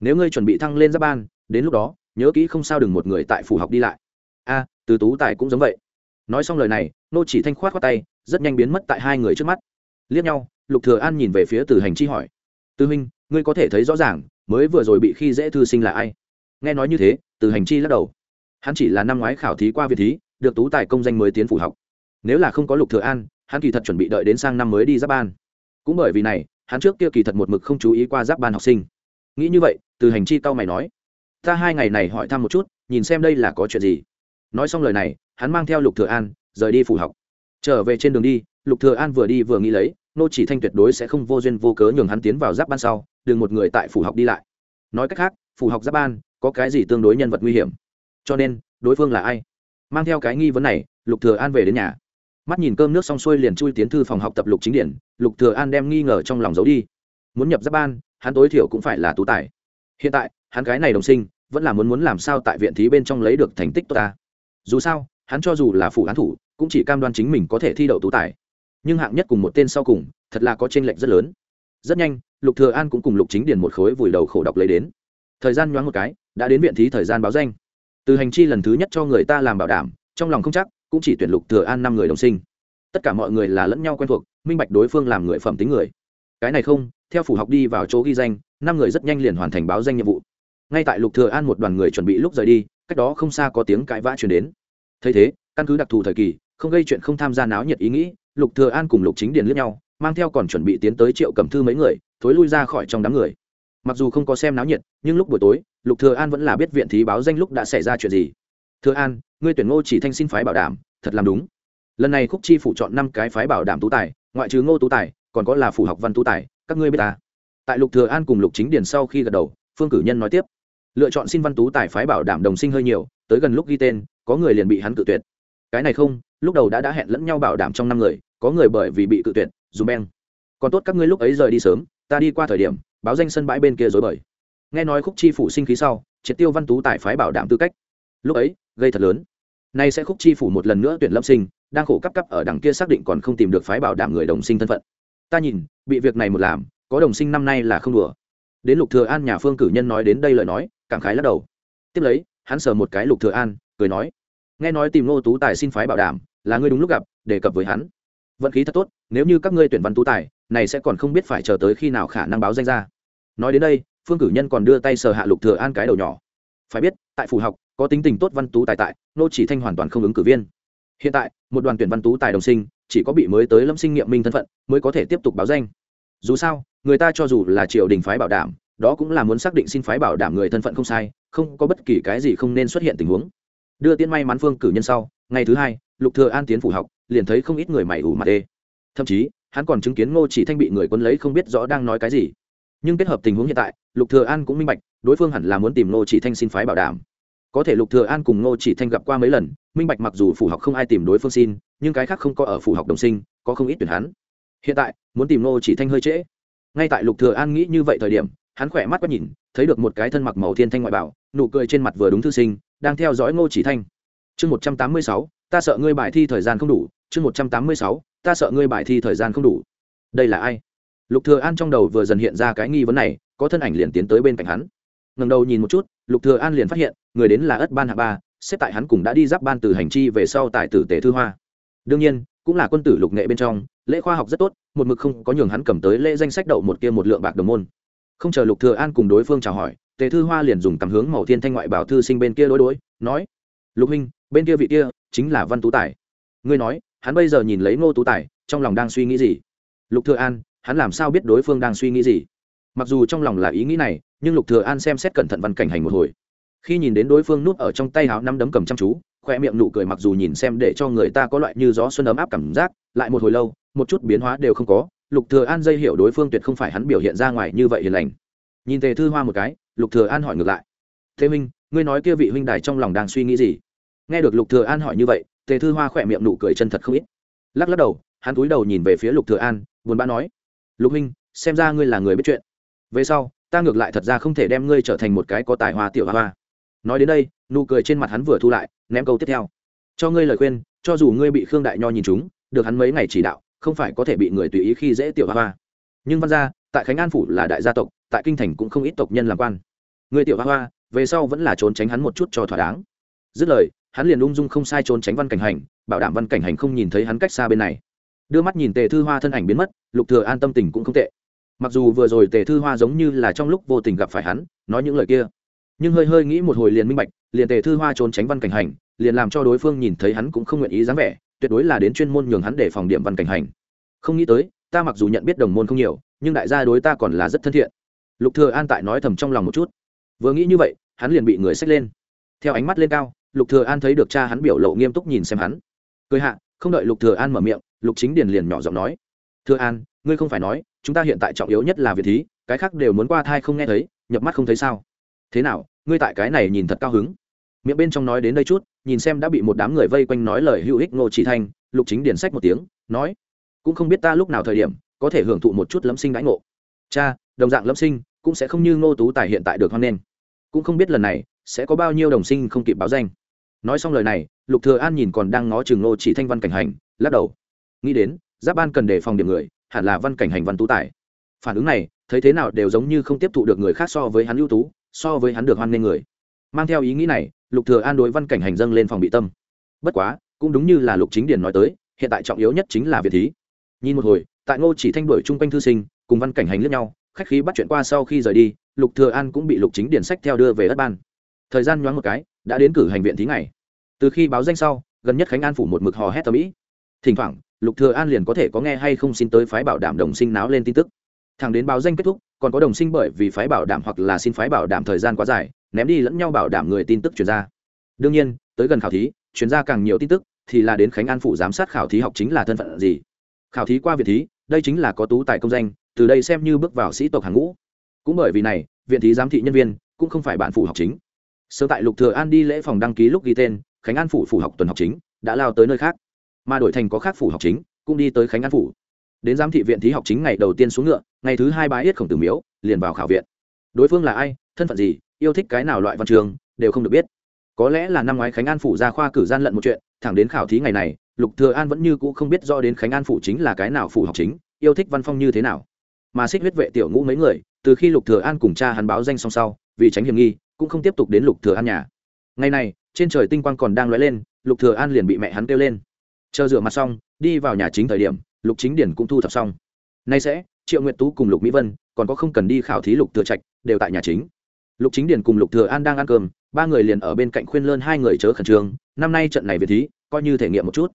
Nếu ngươi chuẩn bị thăng lên giáp ban đến lúc đó, nhớ kỹ không sao đừng một người tại phủ học đi lại. A, từ tú tài cũng giống vậy. Nói xong lời này, nô chỉ thanh khoát khoát tay, rất nhanh biến mất tại hai người trước mắt. Liếc nhau, lục thừa an nhìn về phía từ hành chi hỏi tư huynh, ngươi có thể thấy rõ ràng, mới vừa rồi bị khi dễ thư sinh là ai? Nghe nói như thế, từ hành chi lắc đầu. Hắn chỉ là năm ngoái khảo thí qua việt thí, được tú tài công danh mới tiến phủ học. Nếu là không có lục thừa an, hắn kỳ thật chuẩn bị đợi đến sang năm mới đi giáp ban. Cũng bởi vì này, hắn trước kia kỳ thật một mực không chú ý qua giáp ban học sinh. Nghĩ như vậy, từ hành chi cao mày nói ta hai ngày này hỏi thăm một chút, nhìn xem đây là có chuyện gì. Nói xong lời này, hắn mang theo lục thừa an, rời đi phủ học. Trở về trên đường đi, lục thừa an vừa đi vừa nghĩ lấy, nô chỉ thanh tuyệt đối sẽ không vô duyên vô cớ nhường hắn tiến vào giáp ban sau, đừng một người tại phủ học đi lại. Nói cách khác, phủ học giáp ban, có cái gì tương đối nhân vật nguy hiểm? Cho nên, đối phương là ai? Mang theo cái nghi vấn này, lục thừa an về đến nhà. Mắt nhìn cơm nước xong xuôi liền chui tiến thư phòng học tập lục chính điển, lục thừa an đem nghi ngờ trong lòng giấu đi. Muốn nhập giáp ban, hắn tối thiểu cũng phải là tú tài. Hiện tại, hắn cái này đồng sinh vẫn là muốn muốn làm sao tại viện thí bên trong lấy được thành tích tốt ta. Dù sao, hắn cho dù là phủ án thủ, cũng chỉ cam đoan chính mình có thể thi đậu tú tài. Nhưng hạng nhất cùng một tên sau cùng, thật là có chênh lệch rất lớn. Rất nhanh, lục thừa an cũng cùng lục chính điền một khối vùi đầu khổ đọc lấy đến. Thời gian nhoáng một cái, đã đến viện thí thời gian báo danh. Từ hành chi lần thứ nhất cho người ta làm bảo đảm, trong lòng không chắc, cũng chỉ tuyển lục thừa an năm người đồng sinh. Tất cả mọi người là lẫn nhau quen thuộc, minh bạch đối phương làm người phẩm tính người. Cái này không, theo phủ học đi vào chỗ ghi danh, năm người rất nhanh liền hoàn thành báo danh nhiệm vụ ngay tại lục thừa an một đoàn người chuẩn bị lúc rời đi, cách đó không xa có tiếng cãi vã truyền đến. Thấy thế, căn cứ đặc thù thời kỳ, không gây chuyện không tham gia náo nhiệt ý nghĩ, lục thừa an cùng lục chính điền liếc nhau, mang theo còn chuẩn bị tiến tới triệu cầm thư mấy người, thối lui ra khỏi trong đám người. Mặc dù không có xem náo nhiệt, nhưng lúc buổi tối, lục thừa an vẫn là biết viện thí báo danh lúc đã xảy ra chuyện gì. Thừa an, ngươi tuyển ngô chỉ thanh xin phái bảo đảm, thật làm đúng. Lần này khúc chi phủ chọn năm cái phái bảo đảm tú tài, ngoại trừ ngô tú tài, còn có là phủ học văn tú tài, các ngươi biết ta. Tại lục thừa an cùng lục chính điền sau khi gật đầu, phương cử nhân nói tiếp lựa chọn xin văn tú tài phái bảo đảm đồng sinh hơi nhiều, tới gần lúc ghi tên, có người liền bị hắn cự tuyệt. Cái này không, lúc đầu đã đã hẹn lẫn nhau bảo đảm trong năm người, có người bởi vì bị cự tuyệt, dù beng. Còn tốt các ngươi lúc ấy rời đi sớm, ta đi qua thời điểm, báo danh sân bãi bên kia dối bời. Nghe nói khúc chi phủ sinh khí sau, triệt tiêu văn tú tài phái bảo đảm tư cách. Lúc ấy, gây thật lớn. Nay sẽ khúc chi phủ một lần nữa tuyển lâm sinh, đang khổ cấp cấp ở đằng kia xác định còn không tìm được phái bảo đảm người đồng sinh thân phận. Ta nhìn, bị việc này một làm, có đồng sinh năm nay là không đùa. Đến lục thừa an nhà phương cử nhân nói đến đây lời nói cảm khái lắc đầu. Tiếp lấy, hắn sờ một cái lục thừa an, cười nói, nghe nói tìm ngô tú tài xin phái bảo đảm, là ngươi đúng lúc gặp, đề cập với hắn. Vận khí thật tốt, nếu như các ngươi tuyển văn tú tài, này sẽ còn không biết phải chờ tới khi nào khả năng báo danh ra. Nói đến đây, phương cử nhân còn đưa tay sờ hạ lục thừa an cái đầu nhỏ. Phải biết, tại phủ học, có tính tình tốt văn tú tài tại nô chỉ thanh hoàn toàn không ứng cử viên. Hiện tại, một đoàn tuyển văn tú tài đồng sinh, chỉ có bị mới tới lâm sinh nghiệm minh thân phận, mới có thể tiếp tục báo danh. Dù sao, người ta cho dù là triều đình phái bảo đảm đó cũng là muốn xác định xin phái bảo đảm người thân phận không sai, không có bất kỳ cái gì không nên xuất hiện tình huống. Đưa tiên may mắn phương cử nhân sau, ngày thứ hai, lục thừa an tiến phủ học, liền thấy không ít người mày ủ mặt đê thậm chí, hắn còn chứng kiến ngô chỉ thanh bị người quân lấy không biết rõ đang nói cái gì. Nhưng kết hợp tình huống hiện tại, lục thừa an cũng minh bạch, đối phương hẳn là muốn tìm ngô chỉ thanh xin phái bảo đảm. Có thể lục thừa an cùng ngô chỉ thanh gặp qua mấy lần, minh bạch mặc dù phủ học không ai tìm đối phương xin, nhưng cái khác không có ở phủ học đồng sinh, có không ít tuyển hắn. Hiện tại, muốn tìm ngô chỉ thanh hơi trễ. Ngay tại lục thừa an nghĩ như vậy thời điểm hắn khỏe mắt quét nhìn, thấy được một cái thân mặc màu thiên thanh ngoại bảo, nụ cười trên mặt vừa đúng thư sinh, đang theo dõi ngô chỉ thanh. Chương một trăm tám mươi sáu, ta sợ ngươi bài thi thời gian không đủ. Chương một trăm tám mươi sáu, ta sợ ngươi bài thi thời gian không đủ. Đây là ai? Lục thừa an trong đầu vừa dần hiện ra cái nghi vấn này, có thân ảnh liền tiến tới bên cạnh hắn. Ngẩng đầu nhìn một chút, lục thừa an liền phát hiện, người đến là ất ban hạ ba, xếp tại hắn cùng đã đi giáp ban từ hành chi về sau tại tử tề thư hoa. Đương nhiên, cũng là quân tử lục nghệ bên trong, lễ khoa học rất tốt, một mực không có nhường hắn cầm tới lễ danh sách đậu một kia một lượng bạc đồng môn không chờ lục thừa an cùng đối phương chào hỏi, tề thư hoa liền dùng tầm hướng màu thiên thanh ngoại bảo thư sinh bên kia đối đối, nói, lục huynh, bên kia vị kia chính là văn tú tài. Ngươi nói, hắn bây giờ nhìn lấy ngô tú tài, trong lòng đang suy nghĩ gì? Lục thừa an, hắn làm sao biết đối phương đang suy nghĩ gì? Mặc dù trong lòng là ý nghĩ này, nhưng lục thừa an xem xét cẩn thận văn cảnh hành một hồi. Khi nhìn đến đối phương nuốt ở trong tay háo năm đấm cầm chăm chú, khoe miệng nụ cười mặc dù nhìn xem để cho người ta có loại như gió xuân ấm áp cảm giác, lại một hồi lâu, một chút biến hóa đều không có lục thừa an dây hiểu đối phương tuyệt không phải hắn biểu hiện ra ngoài như vậy hiền lành. Nhìn tề thư hoa một cái, lục thừa an hỏi ngược lại. Thế minh, ngươi nói kia vị huynh đài trong lòng đang suy nghĩ gì? Nghe được lục thừa an hỏi như vậy, tề thư hoa khỏe miệng nụ cười chân thật không ít. Lắc lắc đầu, hắn cúi đầu nhìn về phía lục thừa an, buồn bã nói. Lục huynh, xem ra ngươi là người biết chuyện. Về sau, ta ngược lại thật ra không thể đem ngươi trở thành một cái có tài hoa tiểu hoa hoa. Nói đến đây, nụ cười trên mặt hắn vừa thu lại, ném câu tiếp theo. Cho ngươi lời khuyên, cho dù ngươi bị khương đại nho nhìn chúng, được hắn mấy ngày chỉ đạo không phải có thể bị người tùy ý khi dễ tiểu hoa hoa. Nhưng văn gia, tại khánh an phủ là đại gia tộc, tại kinh thành cũng không ít tộc nhân làm quan. Người tiểu hoa hoa, về sau vẫn là trốn tránh hắn một chút cho thỏa đáng. Dứt lời, hắn liền ung dung không sai trốn tránh văn cảnh hành, bảo đảm văn cảnh hành không nhìn thấy hắn cách xa bên này. Đưa mắt nhìn tề thư hoa thân ảnh biến mất, lục thừa an tâm tình cũng không tệ. Mặc dù vừa rồi tề thư hoa giống như là trong lúc vô tình gặp phải hắn, nói những lời kia, nhưng hơi hơi nghĩ một hồi liền minh bạch, liền tề thư hoa trốn tránh văn cảnh hành, liền làm cho đối phương nhìn thấy hắn cũng không nguyện ý dáng vẻ tuyệt đối là đến chuyên môn nhường hắn để phòng điểm văn cảnh hành. Không nghĩ tới, ta mặc dù nhận biết đồng môn không nhiều, nhưng đại gia đối ta còn là rất thân thiện. Lục thừa an tại nói thầm trong lòng một chút. Vừa nghĩ như vậy, hắn liền bị người xách lên. Theo ánh mắt lên cao, lục thừa an thấy được cha hắn biểu lộ nghiêm túc nhìn xem hắn. Cười hạ, không đợi lục thừa an mở miệng, lục chính điền liền nhỏ giọng nói, thừa an, ngươi không phải nói, chúng ta hiện tại trọng yếu nhất là việc thí, cái khác đều muốn qua thai không nghe thấy, nhập mắt không thấy sao. Thế nào, ngươi tại cái này nhìn thật cao hứng? Miệng bên trong nói đến đây chút, nhìn xem đã bị một đám người vây quanh nói lời hữu ích ngô chỉ thanh, lục chính điền sách một tiếng, nói, cũng không biết ta lúc nào thời điểm, có thể hưởng thụ một chút lâm sinh đãi ngộ. Cha, đồng dạng lâm sinh, cũng sẽ không như ngô tú tài hiện tại được hoan nghênh. Cũng không biết lần này, sẽ có bao nhiêu đồng sinh không kịp báo danh. Nói xong lời này, lục thừa an nhìn còn đang ngó chừng ngô chỉ thanh văn cảnh hành, lắc đầu. Nghĩ đến, giáp ban cần đề phòng điểm người, hẳn là văn cảnh hành văn tú tài. Phản ứng này, thấy thế nào đều giống như không tiếp thụ được người khác so với hắn ưu tú, so với hắn được hoan nghênh người. Mang theo ý nghĩ này lục thừa an đối văn cảnh hành dâng lên phòng bị tâm. Bất quá, cũng đúng như là lục chính điển nói tới, hiện tại trọng yếu nhất chính là Việt thí. Nhìn một hồi, tại ngô chỉ thanh đuổi chung quanh thư sinh, cùng văn cảnh hành lướt nhau, khách khí bắt chuyện qua sau khi rời đi, lục thừa an cũng bị lục chính điển sách theo đưa về đất ban. Thời gian nhoáng một cái, đã đến cử hành viện thí ngày. Từ khi báo danh sau, gần nhất khánh an phủ một mực hò hét tầm mỹ. thỉnh thoảng, lục thừa an liền có thể có nghe hay không xin tới phái bảo đảm đồng sinh náo lên tin tức. Thẳng đến báo danh kết thúc, còn có đồng sinh bởi vì phái bảo đảm hoặc là xin phái bảo đảm thời gian quá dài ném đi lẫn nhau bảo đảm người tin tức truyền ra đương nhiên, tới gần khảo thí truyền ra càng nhiều tin tức, thì là đến khánh an phủ giám sát khảo thí học chính là thân phận gì. Khảo thí qua viện thí, đây chính là có tú tài công danh, từ đây xem như bước vào sĩ tộc hàng ngũ. Cũng bởi vì này, viện thí giám thị nhân viên cũng không phải bạn phủ học chính. Sơ tại lục thừa an đi lễ phòng đăng ký lúc ghi tên, khánh an phủ phủ học tuần học chính đã lao tới nơi khác. Mà đổi thành có khác phủ học chính, cũng đi tới khánh an phủ. Đến giám thị viện thí học chính ngày đầu tiên xuống ngựa, ngày thứ hai bái yết khổng tử miếu, liền vào khảo viện. Đối phương là ai, thân phận gì yêu thích cái nào loại văn trường, đều không được biết. Có lẽ là năm ngoái khánh an phủ ra khoa cử gian lận một chuyện, thẳng đến khảo thí ngày này, lục thừa an vẫn như cũ không biết do đến khánh an phủ chính là cái nào phủ học chính, yêu thích văn phong như thế nào. Mà xích huyết vệ tiểu ngũ mấy người, từ khi lục thừa an cùng cha hắn báo danh xong sau, vì tránh hiểm nghi, cũng không tiếp tục đến lục thừa an nhà. Ngày này, trên trời tinh quang còn đang lóe lên, lục thừa an liền bị mẹ hắn kêu lên. Chờ rửa mặt xong, đi vào nhà chính thời điểm, lục chính điển cũng thu thập xong. Nay sẽ, triệu nguyệt tú cùng lục mỹ vân, còn có không cần đi khảo thí lục thừa trạch, đều tại nhà chính lục chính Điền cùng lục thừa an đang ăn cơm, ba người liền ở bên cạnh khuyên lơn hai người chớ khẩn trương, năm nay trận này về thí, coi như thể nghiệm một chút.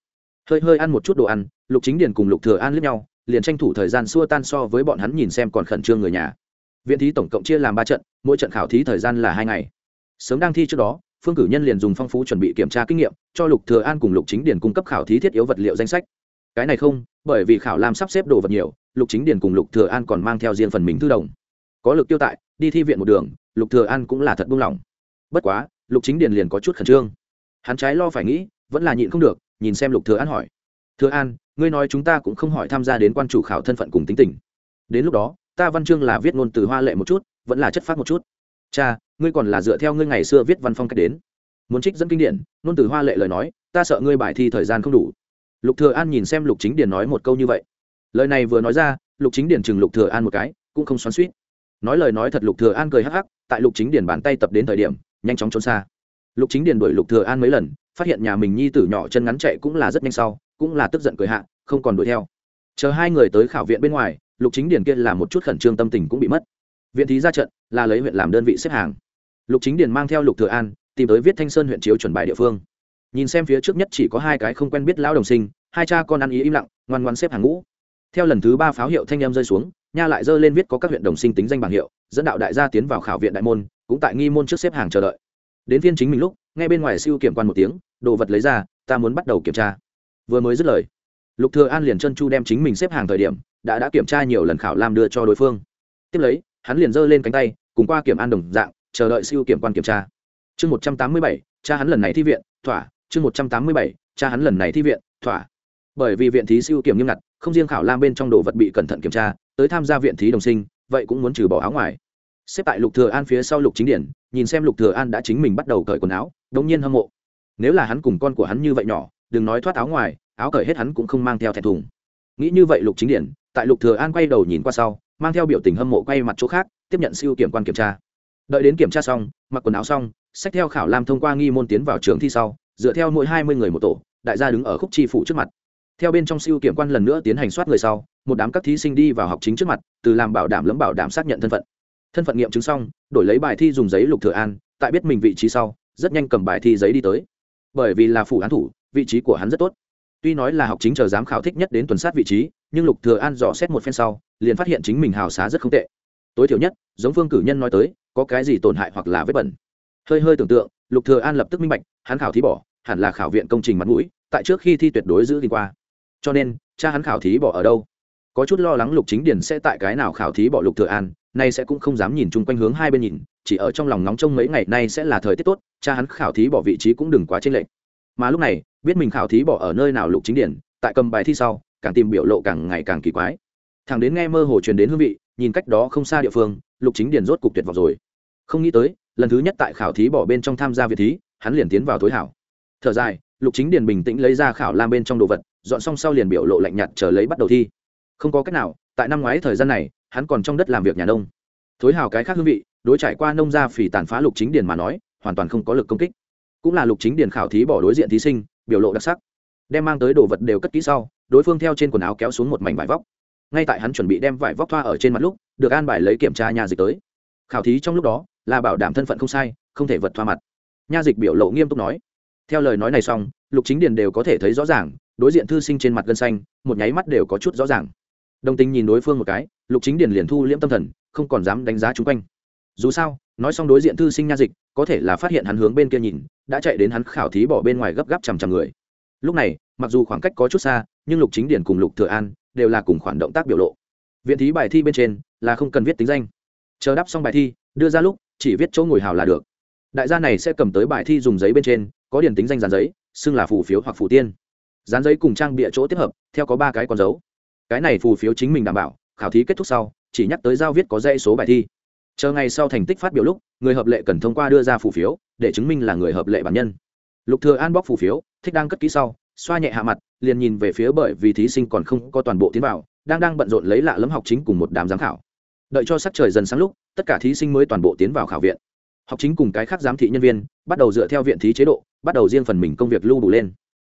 Hơi hơi ăn một chút đồ ăn, lục chính Điền cùng lục thừa an liếc nhau, liền tranh thủ thời gian xua tan so với bọn hắn nhìn xem còn khẩn trương người nhà. Viện thí tổng cộng chia làm ba trận, mỗi trận khảo thí thời gian là hai ngày. Sớm đang thi trước đó, phương cử nhân liền dùng phong phú chuẩn bị kiểm tra kinh nghiệm, cho lục thừa an cùng lục chính Điền cung cấp khảo thí thiết yếu vật liệu danh sách. Cái này không, bởi vì khảo lam sắp xếp đồ vật nhiều, lục chính Điền cùng lục thừa an còn mang theo riêng phần mình thư đồng. Có lực tiêu tại, đi thi viện một đường lục thừa an cũng là thật buông lỏng. Bất quá, lục chính Điền liền có chút khẩn trương. Hắn trái lo phải nghĩ, vẫn là nhịn không được, nhìn xem lục thừa an hỏi. Thừa an, ngươi nói chúng ta cũng không hỏi tham gia đến quan chủ khảo thân phận cùng tính tình. Đến lúc đó, ta văn chương là viết ngôn từ hoa lệ một chút, vẫn là chất phát một chút. Cha, ngươi còn là dựa theo ngươi ngày xưa viết văn phong cách đến. Muốn trích dẫn kinh điển, ngôn từ hoa lệ lời nói, ta sợ ngươi bài thi thời gian không đủ. Lục thừa an nhìn xem lục chính Điền nói một câu như vậy. Lời này vừa nói ra, lục chính Điền chừng lục thừa an một cái, cũng không xoắn xuýt nói lời nói thật lục thừa an cười hắc hắc, tại lục chính điển bàn tay tập đến thời điểm, nhanh chóng trốn xa. Lục chính điển đuổi lục thừa an mấy lần, phát hiện nhà mình nhi tử nhỏ chân ngắn chạy cũng là rất nhanh sau, cũng là tức giận cười hạ, không còn đuổi theo. Chờ hai người tới khảo viện bên ngoài, lục chính điển kia là một chút khẩn trương tâm tình cũng bị mất. Viện thí ra trận, là lấy huyện làm đơn vị xếp hàng. Lục chính điển mang theo lục thừa an, tìm tới viết thanh sơn huyện chiếu chuẩn bài địa phương. Nhìn xem phía trước nhất chỉ có hai cái không quen biết lão đồng sinh, hai cha con ăn ý im lặng, ngoan ngoan xếp hàng ngũ. Theo lần thứ ba pháo hiệu thanh em rơi xuống nha lại dơ lên viết có các huyện đồng sinh tính danh bảng hiệu, dẫn đạo đại gia tiến vào khảo viện đại môn, cũng tại nghi môn trước xếp hàng chờ đợi. Đến phiên chính mình lúc ngay bên ngoài siêu kiểm quan một tiếng, đồ vật lấy ra, ta muốn bắt đầu kiểm tra. Vừa mới dứt lời, lục thừa an liền chân chu đem chính mình xếp hàng thời điểm, đã đã kiểm tra nhiều lần khảo lam đưa cho đối phương. Tiếp lấy, hắn liền giơ lên cánh tay, cùng qua kiểm an đồng dạng, chờ đợi siêu kiểm quan kiểm tra. Chương một trăm tám mươi bảy, cha hắn lần này thi viện, thỏa. Chương một trăm tám mươi bảy, cha hắn lần này thi viện, thỏa. Bởi vì viện thí siêu kiểm nghiêm ngặt, không riêng khảo lam bên trong đồ vật bị cẩn thận kiểm tra tới tham gia viện thí đồng sinh, vậy cũng muốn trừ bỏ áo ngoài. Xếp tại lục thừa an phía sau lục chính điển, nhìn xem lục thừa an đã chính mình bắt đầu cởi quần áo, đống nhiên hâm mộ. Nếu là hắn cùng con của hắn như vậy nhỏ, đừng nói thoát áo ngoài, áo cởi hết hắn cũng không mang theo thẹn thùng. Nghĩ như vậy lục chính điển, tại lục thừa an quay đầu nhìn qua sau, mang theo biểu tình hâm mộ quay mặt chỗ khác, tiếp nhận siêu kiểm quan kiểm tra. Đợi đến kiểm tra xong, mặc quần áo xong sách theo khảo lam thông qua nghi môn tiến vào trường thi sau, dựa theo mỗi hai mươi người một tổ, đại gia đứng ở khúc chi phủ trước mặt theo bên trong siêu kiểm quan lần nữa tiến hành soát người sau, một đám các thí sinh đi vào học chính trước mặt, từ làm bảo đảm lấm bảo đảm xác nhận thân phận. Thân phận nghiệm chứng xong, đổi lấy bài thi dùng giấy lục thừa an, tại biết mình vị trí sau, rất nhanh cầm bài thi giấy đi tới. Bởi vì là phủ án thủ, vị trí của hắn rất tốt. Tuy nói là học chính chờ giám khảo thích nhất đến tuần sát vị trí, nhưng lục thừa an dò xét một phen sau, liền phát hiện chính mình hào xá rất không tệ. Tối thiểu nhất, giống phương cử nhân nói tới, có cái gì tổn hại hoặc là vết bẩn. Hơi hơi tưởng tượng, lục thừa an lập tức minh bạch, hắn khảo thí bỏ, hẳn là khảo viện công trình mặt mũi, tại trước khi thi tuyệt đối giữ đi qua cho nên, cha hắn khảo thí bỏ ở đâu? Có chút lo lắng lục chính điển sẽ tại cái nào khảo thí bỏ lục thừa an, nay sẽ cũng không dám nhìn chung quanh hướng hai bên nhìn, chỉ ở trong lòng nóng trông mấy ngày nay sẽ là thời tiết tốt, cha hắn khảo thí bỏ vị trí cũng đừng quá chênh lệch. Mà lúc này, biết mình khảo thí bỏ ở nơi nào lục chính điển tại cầm bài thi sau, càng tìm biểu lộ càng ngày càng kỳ quái. Thằng đến nghe mơ hồ truyền đến hương vị, nhìn cách đó không xa địa phương, lục chính điển rốt cục tuyệt vọng rồi. Không nghĩ tới, lần thứ nhất tại khảo thí bỏ bên trong tham gia việt thí, hắn liền tiến vào tối hảo. Thở dài, lục chính điển bình tĩnh lấy ra khảo lam bên trong đồ vật dọn xong sau liền biểu lộ lạnh nhạt chờ lấy bắt đầu thi. Không có cách nào, tại năm ngoái thời gian này, hắn còn trong đất làm việc nhà nông. Thối hào cái khác hương vị, đối trải qua nông gia phỉ tàn phá lục chính điền mà nói, hoàn toàn không có lực công kích. Cũng là lục chính điền khảo thí bỏ đối diện thí sinh, biểu lộ đặc sắc. Đem mang tới đồ vật đều cất kỹ sau, đối phương theo trên quần áo kéo xuống một mảnh vải vóc. Ngay tại hắn chuẩn bị đem vải vóc thoa ở trên mặt lúc, được an bài lấy kiểm tra nhà dịch tới. Khảo thí trong lúc đó, là bảo đảm thân phận không sai, không thể vật thoa mặt. Nha dịch biểu lộ nghiêm túc nói. Theo lời nói này xong, lục chính điền đều có thể thấy rõ ràng đối diện thư sinh trên mặt gân xanh, một nháy mắt đều có chút rõ ràng. Đồng tình nhìn đối phương một cái, lục chính điền liền thu liễm tâm thần, không còn dám đánh giá chung quanh. Dù sao, nói xong đối diện thư sinh nha dịch, có thể là phát hiện hắn hướng bên kia nhìn, đã chạy đến hắn khảo thí bỏ bên ngoài gấp gáp chằm chằm người. Lúc này, mặc dù khoảng cách có chút xa, nhưng lục chính điển cùng lục thừa an đều là cùng khoản động tác biểu lộ. Viện thí bài thi bên trên là không cần viết tính danh. Chờ đáp xong bài thi, đưa ra lúc, chỉ viết chỗ ngồi hào là được. Đại gia này sẽ cầm tới bài thi dùng giấy bên trên, có điển tính danh dàn giấy, xưng là phù phiếu hoặc phù tiên dán giấy cùng trang bịa chỗ tiếp hợp, theo có ba cái con dấu. Cái này phù phiếu chính mình đảm bảo, khảo thí kết thúc sau, chỉ nhắc tới giao viết có dây số bài thi. Chờ ngày sau thành tích phát biểu lúc, người hợp lệ cần thông qua đưa ra phù phiếu, để chứng minh là người hợp lệ bản nhân. Lục thừa an bóc phù phiếu, thích đang cất kỹ sau, xoa nhẹ hạ mặt, liền nhìn về phía bởi vì thí sinh còn không có toàn bộ tiến vào, đang đang bận rộn lấy lạ lẫm học chính cùng một đám giám khảo. Đợi cho sắc trời dần sáng lúc, tất cả thí sinh mới toàn bộ tiến vào khảo viện. Học chính cùng cái khác giám thị nhân viên, bắt đầu dựa theo viện thí chế độ, bắt đầu riêng phần mình công việc lưu đủ lên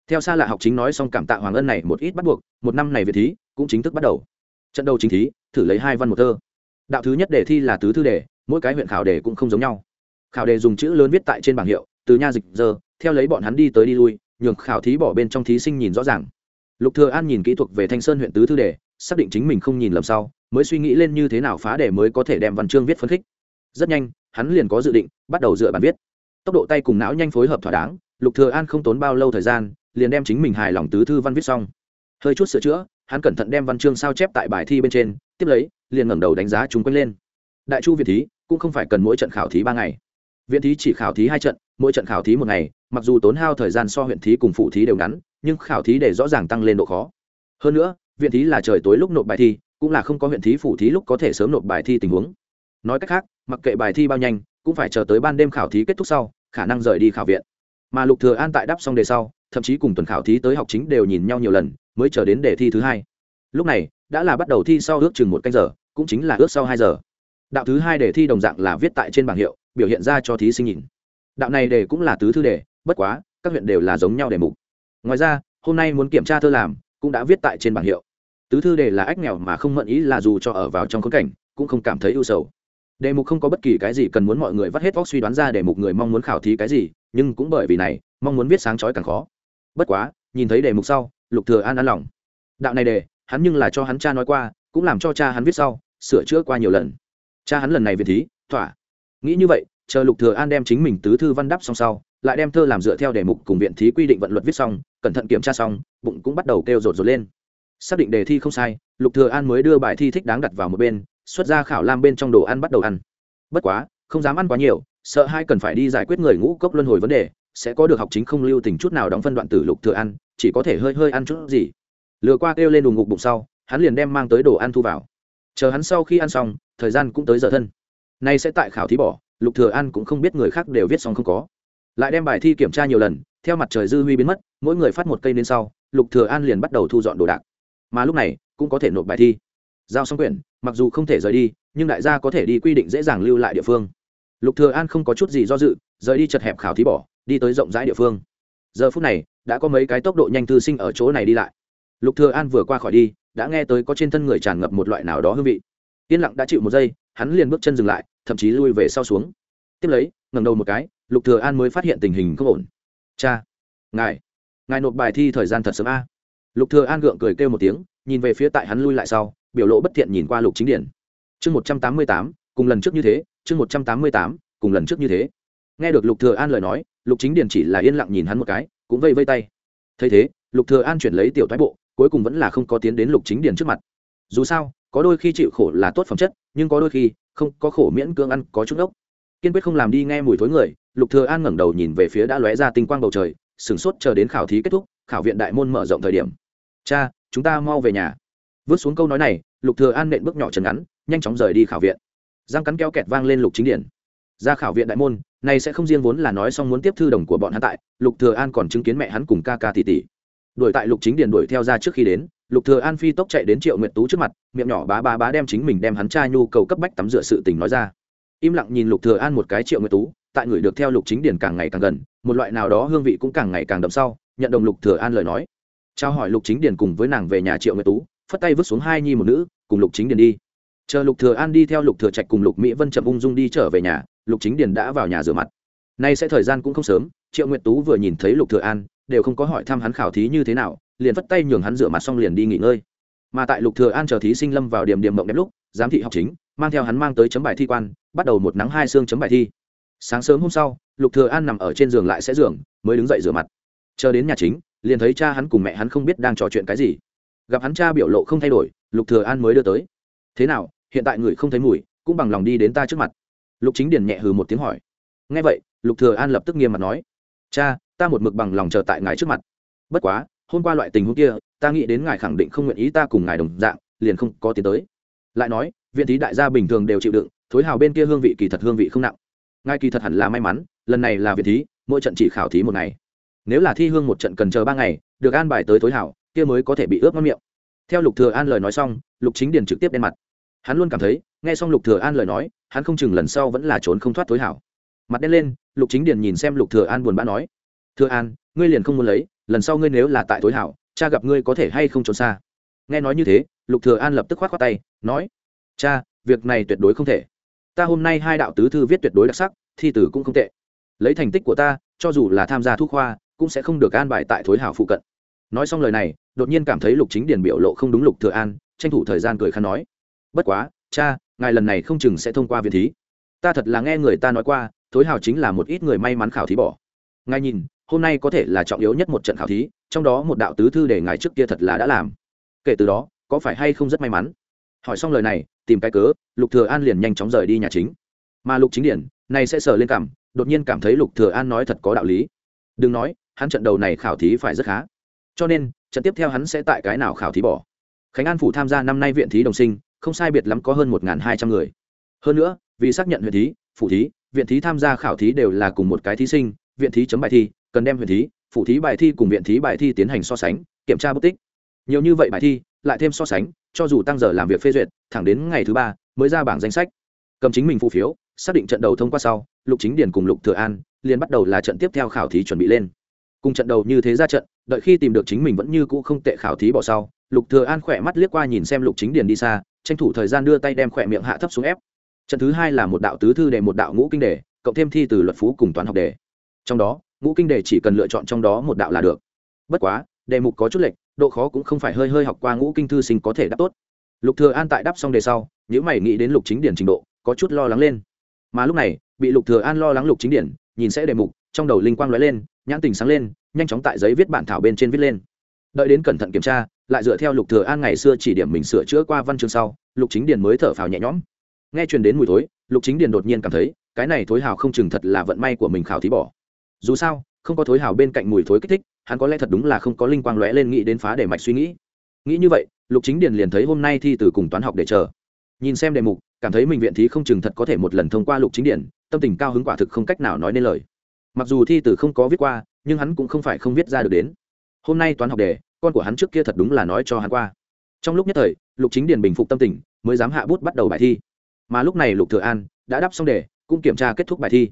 theo xa lạ học chính nói xong cảm tạ hoàng ân này một ít bắt buộc, một năm này về thí cũng chính thức bắt đầu. Trận đầu chính thí, thử lấy hai văn một thơ. Đạo thứ nhất đề thi là tứ thư đề, mỗi cái huyện khảo đề cũng không giống nhau. Khảo đề dùng chữ lớn viết tại trên bảng hiệu, từ nha dịch giờ, theo lấy bọn hắn đi tới đi lui, nhường khảo thí bỏ bên trong thí sinh nhìn rõ ràng. Lục thừa an nhìn kỹ thuật về thanh sơn huyện tứ thư đề, xác định chính mình không nhìn lầm sau, mới suy nghĩ lên như thế nào phá đề mới có thể đem văn chương viết phân khích. Rất nhanh, hắn liền có dự định, bắt đầu dựa bản viết. Tốc độ tay cùng não nhanh phối hợp thỏa đáng, lục thừa an không tốn bao lâu thời gian liền đem chính mình hài lòng tứ thư văn viết xong. Hơi chút sửa chữa, hắn cẩn thận đem văn chương sao chép tại bài thi bên trên, tiếp lấy, liền ngẩng đầu đánh giá chúng quanh lên. Đại chu viện thí, cũng không phải cần mỗi trận khảo thí ba ngày. Viện thí chỉ khảo thí hai trận, mỗi trận khảo thí một ngày, mặc dù tốn hao thời gian so huyện thí cùng phụ thí đều ngắn, nhưng khảo thí để rõ ràng tăng lên độ khó. Hơn nữa, viện thí là trời tối lúc nộp bài thi, cũng là không có huyện thí phụ thí lúc có thể sớm nộp bài thi tình huống. Nói cách khác, mặc kệ bài thi bao nhanh, cũng phải chờ tới ban đêm khảo thí kết thúc sau, khả năng rời đi khảo viện. Mà lục thừa an tại đáp xong đề sau thậm chí cùng tuần khảo thí tới học chính đều nhìn nhau nhiều lần, mới chờ đến đề thi thứ hai. Lúc này, đã là bắt đầu thi sau ước chừng một canh giờ, cũng chính là ước sau hai giờ. Đạo thứ hai đề thi đồng dạng là viết tại trên bảng hiệu, biểu hiện ra cho thí sinh nhìn. Đạo này đề cũng là tứ thư đề, bất quá, các huyện đều là giống nhau đề mục. Ngoài ra, hôm nay muốn kiểm tra thơ làm, cũng đã viết tại trên bảng hiệu. Tứ thư đề là ách nghèo mà không mận ý là dù cho ở vào trong khốn cảnh, cũng không cảm thấy ưu sầu. Đề mục không có bất kỳ cái gì cần muốn mọi người vắt hết vóc suy đoán ra đề mục người mong muốn khảo thí cái gì, nhưng cũng bởi vì này, mong muốn viết sáng chói càng khó bất quá, nhìn thấy đề mục sau, lục thừa an an lòng. Đạo này đề, hắn nhưng là cho hắn cha nói qua, cũng làm cho cha hắn viết sau, sửa chữa qua nhiều lần. Cha hắn lần này việt thí, thỏa. Nghĩ như vậy, chờ lục thừa an đem chính mình tứ thư văn đắp xong sau, lại đem thơ làm dựa theo đề mục cùng viện thí quy định vận luật viết xong, cẩn thận kiểm tra xong, bụng cũng bắt đầu kêu rột rột lên. Xác định đề thi không sai, lục thừa an mới đưa bài thi thích đáng đặt vào một bên, xuất ra khảo lam bên trong đồ ăn bắt đầu ăn. Bất quá, không dám ăn quá nhiều, sợ hai cần phải đi giải quyết người ngũ cốc luân hồi vấn đề sẽ có được học chính không lưu tình chút nào đóng phân đoạn tử lục thừa ăn, chỉ có thể hơi hơi ăn chút gì. Lừa qua kêu lên đùng ngục bụng sau, hắn liền đem mang tới đồ ăn thu vào. Chờ hắn sau khi ăn xong, thời gian cũng tới giờ thân. Nay sẽ tại khảo thí bỏ, lục thừa ăn cũng không biết người khác đều viết xong không có. Lại đem bài thi kiểm tra nhiều lần, theo mặt trời dư huy biến mất, mỗi người phát một cây lên sau, lục thừa an liền bắt đầu thu dọn đồ đạc. Mà lúc này, cũng có thể nộp bài thi. Giao xong quyển, mặc dù không thể rời đi, nhưng đại gia có thể đi quy định dễ dàng lưu lại địa phương. Lục thừa an không có chút gì do dự, rời đi chật hẹp khảo thí bỏ đi tới rộng rãi địa phương. Giờ phút này, đã có mấy cái tốc độ nhanh thư sinh ở chỗ này đi lại. Lục thừa an vừa qua khỏi đi, đã nghe tới có trên thân người tràn ngập một loại nào đó hương vị. Yên lặng đã chịu một giây, hắn liền bước chân dừng lại, thậm chí lui về sau xuống. Tiếp lấy, ngẩng đầu một cái, lục thừa an mới phát hiện tình hình không ổn. Cha, ngài ngài nộp bài thi thời gian thật sớm a. Lục thừa an gượng cười kêu một tiếng, nhìn về phía tại hắn lui lại sau, biểu lộ bất thiện nhìn qua lục chính điển. Chương một trăm tám mươi tám, cùng lần trước như thế, chương một trăm tám mươi tám, cùng lần trước như thế. Nghe được lục thừa an lời nói lục chính Điền chỉ là yên lặng nhìn hắn một cái, cũng vây vây tay. Thấy thế, lục thừa an chuyển lấy tiểu thái bộ, cuối cùng vẫn là không có tiến đến lục chính Điền trước mặt. Dù sao, có đôi khi chịu khổ là tốt phẩm chất, nhưng có đôi khi, không, có khổ miễn cưỡng ăn, có chút ốc. Kiên quyết không làm đi nghe mùi thối người, lục thừa an ngẩng đầu nhìn về phía đã lóe ra tinh quang bầu trời sừng sốt chờ đến khảo thí kết thúc, khảo viện đại môn mở rộng thời điểm. Cha, chúng ta mau về nhà. Vứt xuống câu nói này, lục thừa an nện bước nhỏ chân ngắn, nhanh chóng rời đi khảo viện. Giang cắn keo kẹt vang lên lục chính điển ra khảo viện đại môn này sẽ không riêng vốn là nói xong muốn tiếp thư đồng của bọn hắn tại, lục thừa an còn chứng kiến mẹ hắn cùng ca ca tỷ tỷ. Đuổi tại lục chính điển đuổi theo ra trước khi đến, lục thừa an phi tốc chạy đến triệu nguyệt tú trước mặt, miệng nhỏ bá bá bá đem chính mình đem hắn cha nhu cầu cấp bách tắm rửa sự tình nói ra. Im lặng nhìn lục thừa an một cái triệu nguyệt tú, tại người được theo lục chính điển càng ngày càng gần, một loại nào đó hương vị cũng càng ngày càng đậm sau, nhận đồng lục thừa an lời nói. Trao hỏi lục chính điển cùng với nàng về nhà triệu nguyệt tú, phất tay vứt xuống hai nhi một nữ, cùng lục chính điển đi chờ lục thừa an đi theo lục thừa trạch cùng lục mỹ vân chậm ung dung đi trở về nhà, lục chính điển đã vào nhà rửa mặt. Nay sẽ thời gian cũng không sớm, triệu nguyệt tú vừa nhìn thấy lục thừa an, đều không có hỏi thăm hắn khảo thí như thế nào, liền vất tay nhường hắn rửa mặt xong liền đi nghỉ ngơi. Mà tại lục thừa an chờ thí sinh lâm vào điểm điểm mộng đẹp lúc, giám thị học chính, mang theo hắn mang tới chấm bài thi quan, bắt đầu một nắng hai xương chấm bài thi. Sáng sớm hôm sau, lục thừa an nằm ở trên giường lại sẽ giường, mới đứng dậy rửa mặt. Chờ đến nhà chính, liền thấy cha hắn cùng mẹ hắn không biết đang trò chuyện cái gì. Gặp hắn cha biểu lộ không thay đổi, lục thừa an mới đưa tới. Thế nào hiện tại người không thấy mùi, cũng bằng lòng đi đến ta trước mặt. Lục chính điền nhẹ hừ một tiếng hỏi. Nghe vậy, lục thừa an lập tức nghiêm mặt nói, cha, ta một mực bằng lòng chờ tại ngài trước mặt. Bất quá, hôm qua loại tình huống kia, ta nghĩ đến ngài khẳng định không nguyện ý ta cùng ngài đồng dạng, liền không có tiến tới. Lại nói, viện thí đại gia bình thường đều chịu đựng, thối hào bên kia hương vị kỳ thật hương vị không nặng. Ngài kỳ thật hẳn là may mắn, lần này là viện thí, mỗi trận chỉ khảo thí một ngày. Nếu là thi hương một trận cần chờ ba ngày, được an bài tới thối hảo kia mới có thể bị ướp ngon miệng. Theo lục thừa an lời nói xong, lục chính điền trực tiếp đen mặt hắn luôn cảm thấy, nghe xong lục thừa an lời nói, hắn không chừng lần sau vẫn là trốn không thoát tối hảo. Mặt đen lên, lục chính điền nhìn xem lục thừa an buồn bã nói, thừa an, ngươi liền không muốn lấy, lần sau ngươi nếu là tại tối hảo, cha gặp ngươi có thể hay không trốn xa? Nghe nói như thế, lục thừa an lập tức khoát khoát tay, nói, cha, việc này tuyệt đối không thể. Ta hôm nay hai đạo tứ thư viết tuyệt đối đặc sắc, thi tử cũng không tệ. Lấy thành tích của ta, cho dù là tham gia thu khoa, cũng sẽ không được an bài tại thối hảo phụ cận. Nói xong lời này, đột nhiên cảm thấy lục chính điền biểu lộ không đúng lục thừa an, tranh thủ thời gian cười khăn nói bất quá, cha, ngài lần này không chừng sẽ thông qua viện thí. Ta thật là nghe người ta nói qua, thối hào chính là một ít người may mắn khảo thí bỏ. Ngài nhìn, hôm nay có thể là trọng yếu nhất một trận khảo thí, trong đó một đạo tứ thư để ngài trước kia thật là đã làm. Kể từ đó, có phải hay không rất may mắn? Hỏi xong lời này, tìm cái cớ, lục thừa an liền nhanh chóng rời đi nhà chính. Mà lục chính điển này sẽ sờ lên cảm, đột nhiên cảm thấy lục thừa an nói thật có đạo lý. Đừng nói, hắn trận đầu này khảo thí phải rất khá. Cho nên, trận tiếp theo hắn sẽ tại cái nào khảo thí bỏ. Khánh an phủ tham gia năm nay viện thí đồng sinh không sai biệt lắm có hơn một hai trăm người. Hơn nữa, vì xác nhận huyện thí, phủ thí, viện thí tham gia khảo thí đều là cùng một cái thí sinh, viện thí chấm bài thi, cần đem huyện thí, phủ thí bài thi cùng viện thí bài thi tiến hành so sánh, kiểm tra bút tích. Nhiều như vậy bài thi, lại thêm so sánh, cho dù tăng giờ làm việc phê duyệt, thẳng đến ngày thứ ba mới ra bảng danh sách. Cầm chính mình phụ phiếu, xác định trận đầu thông qua sau, lục chính điền cùng lục thừa an liền bắt đầu là trận tiếp theo khảo thí chuẩn bị lên. Cùng trận đầu như thế ra trận, đợi khi tìm được chính mình vẫn như cũ không tệ khảo thí bỏ sau, lục thừa an khỏe mắt liếc qua nhìn xem lục chính điền đi xa tranh thủ thời gian đưa tay đem khỏe miệng hạ thấp xuống ép. Trận thứ hai là một đạo tứ thư đề, một đạo ngũ kinh đề, cộng thêm thi từ luật phú cùng toán học đề. Trong đó, ngũ kinh đề chỉ cần lựa chọn trong đó một đạo là được. Bất quá, đề mục có chút lệch, độ khó cũng không phải hơi hơi học qua ngũ kinh thư sinh có thể đáp tốt. Lục thừa an tại đáp xong đề sau nếu mày nghĩ đến lục chính điển trình độ, có chút lo lắng lên. Mà lúc này, bị lục thừa an lo lắng lục chính điển, nhìn sẽ đề mục, trong đầu linh quang lóe lên, nhãn tình sáng lên, nhanh chóng tại giấy viết bản thảo bên trên viết lên. Đợi đến cẩn thận kiểm tra lại dựa theo lục thừa an ngày xưa chỉ điểm mình sửa chữa qua văn chương sau, lục chính điền mới thở phào nhẹ nhõm. Nghe truyền đến mùi thối, lục chính điền đột nhiên cảm thấy, cái này thối hào không chừng thật là vận may của mình khảo thí bỏ. Dù sao, không có thối hào bên cạnh mùi thối kích thích, hắn có lẽ thật đúng là không có linh quang lóe lên nghĩ đến phá để mạch suy nghĩ. Nghĩ như vậy, lục chính điền liền thấy hôm nay thi từ cùng toán học để chờ. Nhìn xem đề mục, cảm thấy mình viện thí không chừng thật có thể một lần thông qua lục chính điển tâm tình cao hứng quả thực không cách nào nói nên lời. Mặc dù thi từ không có viết qua, nhưng hắn cũng không phải không viết ra được đến. Hôm nay toán học đề con của hắn trước kia thật đúng là nói cho hắn qua. Trong lúc nhất thời, lục chính điền bình phục tâm tình, mới dám hạ bút bắt đầu bài thi. Mà lúc này lục thừa an đã đáp xong đề, cũng kiểm tra kết thúc bài thi.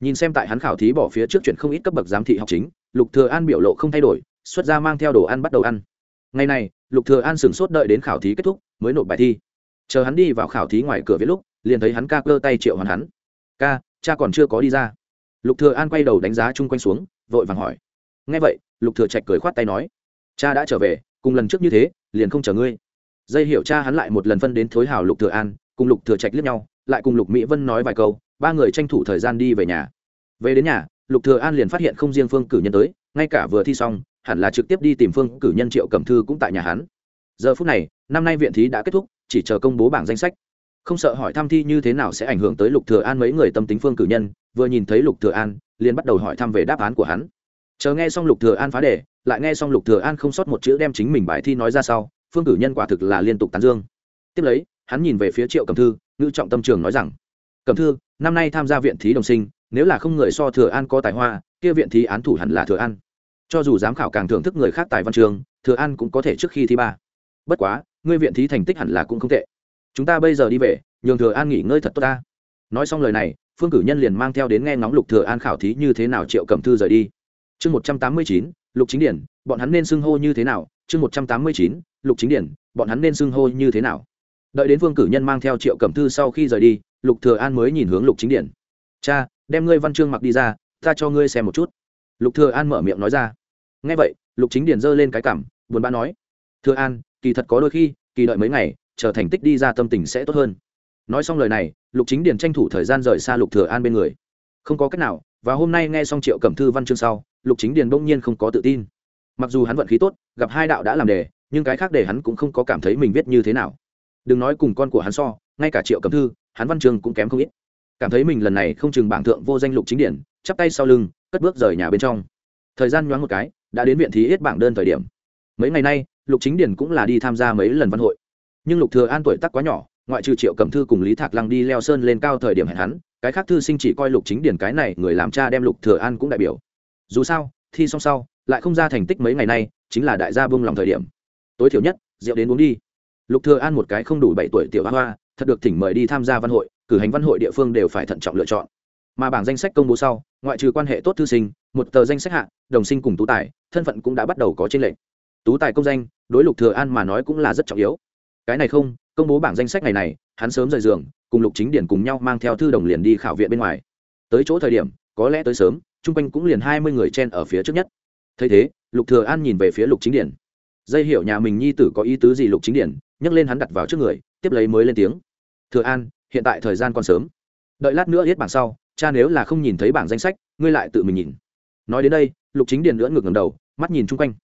Nhìn xem tại hắn khảo thí bỏ phía trước chuyển không ít cấp bậc giám thị học chính, lục thừa an biểu lộ không thay đổi, xuất ra mang theo đồ ăn bắt đầu ăn. Ngày này, lục thừa an sừng sốt đợi đến khảo thí kết thúc, mới nộp bài thi. Chờ hắn đi vào khảo thí ngoài cửa viết lúc, liền thấy hắn ca cơ tay triệu hoàn hắn. Ca, cha còn chưa có đi ra. Lục thừa an quay đầu đánh giá chung quanh xuống, vội vàng hỏi. Nghe vậy, lục thừa trạch cười khoát tay nói cha đã trở về, cùng lần trước như thế, liền không chờ ngươi. Dây hiểu cha hắn lại một lần phân đến thối hào lục thừa an, cùng lục thừa trạch liếc nhau, lại cùng lục mỹ vân nói vài câu, ba người tranh thủ thời gian đi về nhà. Về đến nhà, lục thừa an liền phát hiện không riêng phương cử nhân tới, ngay cả vừa thi xong, hẳn là trực tiếp đi tìm phương cử nhân triệu cẩm thư cũng tại nhà hắn. Giờ phút này, năm nay viện thí đã kết thúc, chỉ chờ công bố bảng danh sách. Không sợ hỏi thăm thi như thế nào sẽ ảnh hưởng tới lục thừa an mấy người tâm tính phương cử nhân, vừa nhìn thấy lục thừa an, liền bắt đầu hỏi thăm về đáp án của hắn chờ nghe xong lục thừa an phá đề, lại nghe xong lục thừa an không sót một chữ đem chính mình bài thi nói ra sau, phương cử nhân quả thực là liên tục tán dương. Tiếp lấy, hắn nhìn về phía triệu cẩm thư, ngữ trọng tâm trường nói rằng, cẩm thư, năm nay tham gia viện thí đồng sinh, nếu là không người so thừa an có tài hoa, kia viện thí án thủ hẳn là thừa an. Cho dù giám khảo càng thưởng thức người khác tài văn trường, thừa an cũng có thể trước khi thi ba. Bất quá, ngươi viện thí thành tích hẳn là cũng không tệ. Chúng ta bây giờ đi về, nhường thừa an nghỉ ngơi thật tốt ta. Nói xong lời này, phương cử nhân liền mang theo đến nghe ngóng lục thừa an khảo thí như thế nào triệu cẩm thư rời đi chương một trăm tám mươi chín, lục chính điển, bọn hắn nên xưng hô như thế nào? Chương một trăm tám mươi chín, lục chính điển, bọn hắn nên xưng hô như thế nào? Đợi đến Vương cử nhân mang theo triệu cẩm thư sau khi rời đi, lục thừa an mới nhìn hướng lục chính điển. Cha, đem ngươi văn chương mặc đi ra, ta cho ngươi xem một chút. Lục thừa an mở miệng nói ra. Nghe vậy, lục chính điền giơ lên cái cảm, buồn bã nói, thừa an, kỳ thật có đôi khi, kỳ đợi mấy ngày, chờ thành tích đi ra tâm tình sẽ tốt hơn. Nói xong lời này, lục chính điền tranh thủ thời gian rời xa lục thừa an bên người. Không có cách nào, và hôm nay nghe xong triệu cẩm thư văn chương sau lục chính điền bỗng nhiên không có tự tin. Mặc dù hắn vận khí tốt, gặp hai đạo đã làm đề, nhưng cái khác để hắn cũng không có cảm thấy mình viết như thế nào. Đừng nói cùng con của hắn so, ngay cả triệu cầm thư, hắn văn chương cũng kém không ít. Cảm thấy mình lần này không chừng bảng thượng vô danh lục chính điển chắp tay sau lưng, cất bước rời nhà bên trong. Thời gian nhoáng một cái, đã đến viện thí hết bảng đơn thời điểm. Mấy ngày nay, lục chính điển cũng là đi tham gia mấy lần văn hội. Nhưng lục thừa an tuổi tác quá nhỏ, ngoại trừ triệu cầm thư cùng lý thạc lăng đi leo sơn lên cao thời điểm hẹn hắn, cái khác thư sinh chỉ coi lục chính điển cái này người làm cha đem lục thừa an cũng đại biểu dù sao, thi xong sau, lại không ra thành tích mấy ngày nay, chính là đại gia buông lòng thời điểm. Tối thiểu nhất, rượu đến uống đi. Lục thừa an một cái không đủ bảy tuổi tiểu hoa hoa, thật được thỉnh mời đi tham gia văn hội, cử hành văn hội địa phương đều phải thận trọng lựa chọn. Mà bảng danh sách công bố sau, ngoại trừ quan hệ tốt thư sinh, một tờ danh sách hạ, đồng sinh cùng tú tài, thân phận cũng đã bắt đầu có trên lệnh tú tài công danh, đối lục thừa an mà nói cũng là rất trọng yếu. Cái này không, công bố bảng danh sách ngày này, hắn sớm rời giường, cùng lục chính điển cùng nhau mang theo thư đồng liền đi khảo viện bên ngoài. Tới chỗ thời điểm, có lẽ tới sớm chung quanh cũng liền hai mươi người chen ở phía trước nhất. Thấy thế, lục thừa an nhìn về phía lục chính điển dây hiểu nhà mình nhi tử có ý tứ gì lục chính điển nhấc lên hắn đặt vào trước người, tiếp lấy mới lên tiếng. Thừa an, hiện tại thời gian còn sớm. Đợi lát nữa hết bảng sau, cha nếu là không nhìn thấy bảng danh sách, ngươi lại tự mình nhìn. Nói đến đây, lục chính điền lưỡn ngược ngầm đầu, mắt nhìn chung quanh.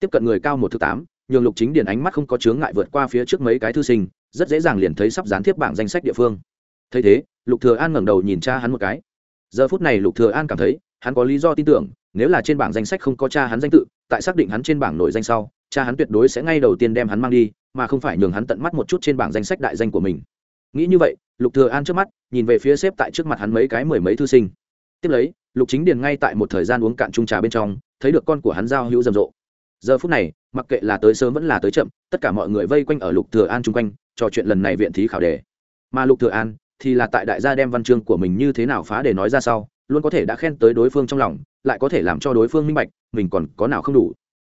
Tiếp cận người cao một thứ tám, nhường lục chính điền ánh mắt không có chướng ngại vượt qua phía trước mấy cái thư sinh, rất dễ dàng liền thấy sắp dán tiếp bảng danh sách địa phương. Thấy thế, lục thừa an ngẩng đầu nhìn cha hắn một cái. Giờ phút này lục thừa an cảm thấy hắn có lý do tin tưởng, nếu là trên bảng danh sách không có cha hắn danh tự, tại xác định hắn trên bảng nổi danh sau, cha hắn tuyệt đối sẽ ngay đầu tiên đem hắn mang đi, mà không phải nhường hắn tận mắt một chút trên bảng danh sách đại danh của mình. Nghĩ như vậy, lục thừa an trước mắt, nhìn về phía xếp tại trước mặt hắn mấy cái mười mấy thư sinh. Tiếp lấy, lục chính điền ngay tại một thời gian uống cạn chung trà bên trong, thấy được con của hắn giao hữu rầm rộ. Giờ phút này, mặc kệ là tới sớm vẫn là tới chậm, tất cả mọi người vây quanh ở lục thừa an chung quanh, trò chuyện lần này viện thí khảo đề. Mà lục thừa an thì là tại đại gia đem văn chương của mình như thế nào phá để nói ra sau luôn có thể đã khen tới đối phương trong lòng, lại có thể làm cho đối phương minh bạch, mình còn có nào không đủ.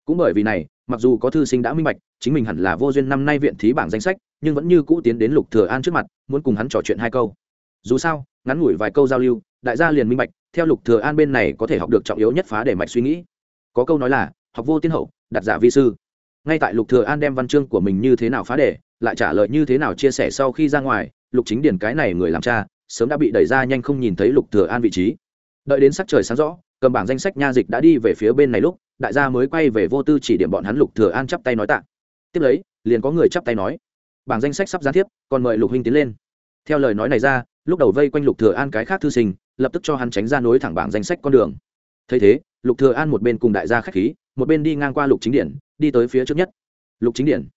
Cũng bởi vì này, mặc dù có thư sinh đã minh bạch, chính mình hẳn là vô duyên năm nay viện thí bảng danh sách, nhưng vẫn như cũ tiến đến lục thừa an trước mặt, muốn cùng hắn trò chuyện hai câu. Dù sao, ngắn ngủi vài câu giao lưu, đại gia liền minh bạch, theo lục thừa an bên này có thể học được trọng yếu nhất phá để mạch suy nghĩ. Có câu nói là, học vô tiên hậu, đặt giả vi sư. Ngay tại lục thừa an đem văn chương của mình như thế nào phá đề lại trả lời như thế nào chia sẻ sau khi ra ngoài, lục chính điển cái này người làm cha sớm đã bị đẩy ra nhanh không nhìn thấy lục thừa an vị trí. Đợi đến sắc trời sáng rõ, cầm bảng danh sách nha dịch đã đi về phía bên này lúc, đại gia mới quay về vô tư chỉ điểm bọn hắn lục thừa an chắp tay nói tạ. Tiếp lấy, liền có người chắp tay nói. Bảng danh sách sắp gián tiếp, còn mời lục huynh tiến lên. Theo lời nói này ra, lúc đầu vây quanh lục thừa an cái khác thư sinh, lập tức cho hắn tránh ra nối thẳng bảng danh sách con đường. Thấy thế, lục thừa an một bên cùng đại gia khách khí, một bên đi ngang qua lục chính điển, đi tới phía trước nhất. Lục chính điển.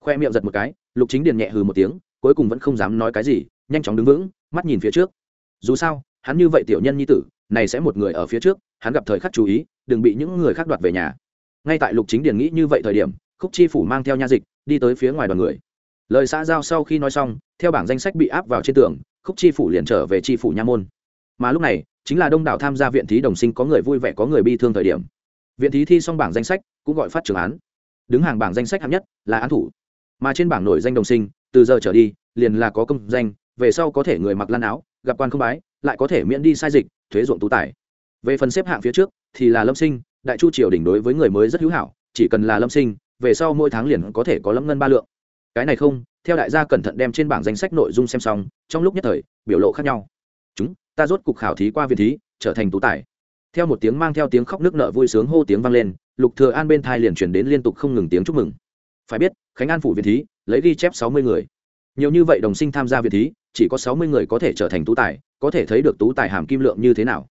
Khoe miệng giật một cái, lục chính điển nhẹ hừ một tiếng, cuối cùng vẫn không dám nói cái gì, nhanh chóng đứng vững mắt nhìn phía trước. Dù sao, hắn như vậy tiểu nhân nhi tử, này sẽ một người ở phía trước, hắn gặp thời khắc chú ý, đừng bị những người khác đoạt về nhà. Ngay tại lục chính điền nghĩ như vậy thời điểm, khúc chi phủ mang theo nha dịch, đi tới phía ngoài đoàn người. Lời xã giao sau khi nói xong, theo bảng danh sách bị áp vào trên tường, khúc chi phủ liền trở về chi phủ nha môn. Mà lúc này, chính là đông đảo tham gia viện thí đồng sinh có người vui vẻ, có người bi thương thời điểm. Viện thí thi xong bảng danh sách, cũng gọi phát trường án. Đứng hàng bảng danh sách hạng nhất là án thủ. Mà trên bảng nổi danh đồng sinh, từ giờ trở đi, liền là có công danh về sau có thể người mặc lan áo, gặp quan không bái, lại có thể miễn đi sai dịch, thuế ruộng tú tài. Về phần xếp hạng phía trước, thì là lâm sinh, đại chu triều đỉnh đối với người mới rất hữu hảo, chỉ cần là lâm sinh, về sau mỗi tháng liền có thể có lâm ngân ba lượng. Cái này không, theo đại gia cẩn thận đem trên bảng danh sách nội dung xem xong, trong lúc nhất thời, biểu lộ khác nhau. Chúng, ta rốt cục khảo thí qua viện thí, trở thành tú tài. Theo một tiếng mang theo tiếng khóc nước nợ vui sướng hô tiếng vang lên, lục thừa an bên thai liền chuyển đến liên tục không ngừng tiếng chúc mừng. Phải biết, khánh an phủ viện thí, lấy ghi chép sáu mươi người nhiều như vậy đồng sinh tham gia việt thí, chỉ có sáu mươi người có thể trở thành tú tài, có thể thấy được tú tài hàm kim lượng như thế nào.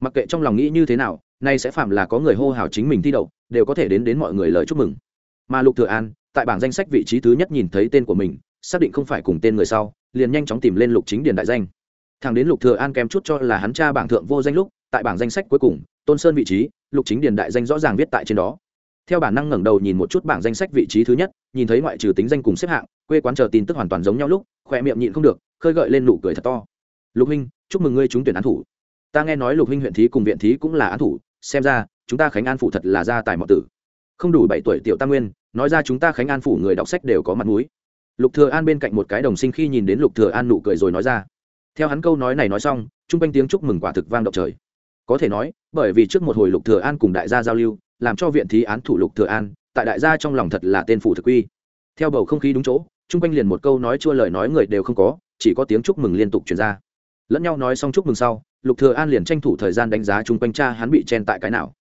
Mặc kệ trong lòng nghĩ như thế nào, nay sẽ phạm là có người hô hào chính mình thi đậu, đều có thể đến đến mọi người lời chúc mừng. Mà lục thừa an, tại bảng danh sách vị trí thứ nhất nhìn thấy tên của mình, xác định không phải cùng tên người sau, liền nhanh chóng tìm lên lục chính điền đại danh. Thằng đến lục thừa an kém chút cho là hắn cha bảng thượng vô danh lúc, tại bảng danh sách cuối cùng, tôn sơn vị trí, lục chính điền đại danh rõ ràng viết tại trên đó theo bản năng ngẩng đầu nhìn một chút bảng danh sách vị trí thứ nhất, nhìn thấy ngoại trừ tính danh cùng xếp hạng, quê quán chờ tin tức hoàn toàn giống nhau lúc, khỏe miệng nhịn không được, khơi gợi lên nụ cười thật to. Lục huynh, chúc mừng ngươi trúng tuyển án thủ. Ta nghe nói lục huynh huyện thí cùng viện thí cũng là án thủ, xem ra, chúng ta khánh an phủ thật là gia tài mọi tử. Không đủ bảy tuổi tiểu tam nguyên, nói ra chúng ta khánh an phủ người đọc sách đều có mặt mũi. Lục thừa an bên cạnh một cái đồng sinh khi nhìn đến lục thừa an nụ cười rồi nói ra. Theo hắn câu nói này nói xong, trung quanh tiếng chúc mừng quả thực vang động trời. Có thể nói, bởi vì trước một hồi lục thừa an cùng đại gia giao lưu làm cho viện thí án thủ lục thừa an, tại đại gia trong lòng thật là tên phủ thực quy. Theo bầu không khí đúng chỗ, chung quanh liền một câu nói chua lời nói người đều không có, chỉ có tiếng chúc mừng liên tục truyền ra. Lẫn nhau nói xong chúc mừng sau, lục thừa an liền tranh thủ thời gian đánh giá chung quanh cha hắn bị chen tại cái nào.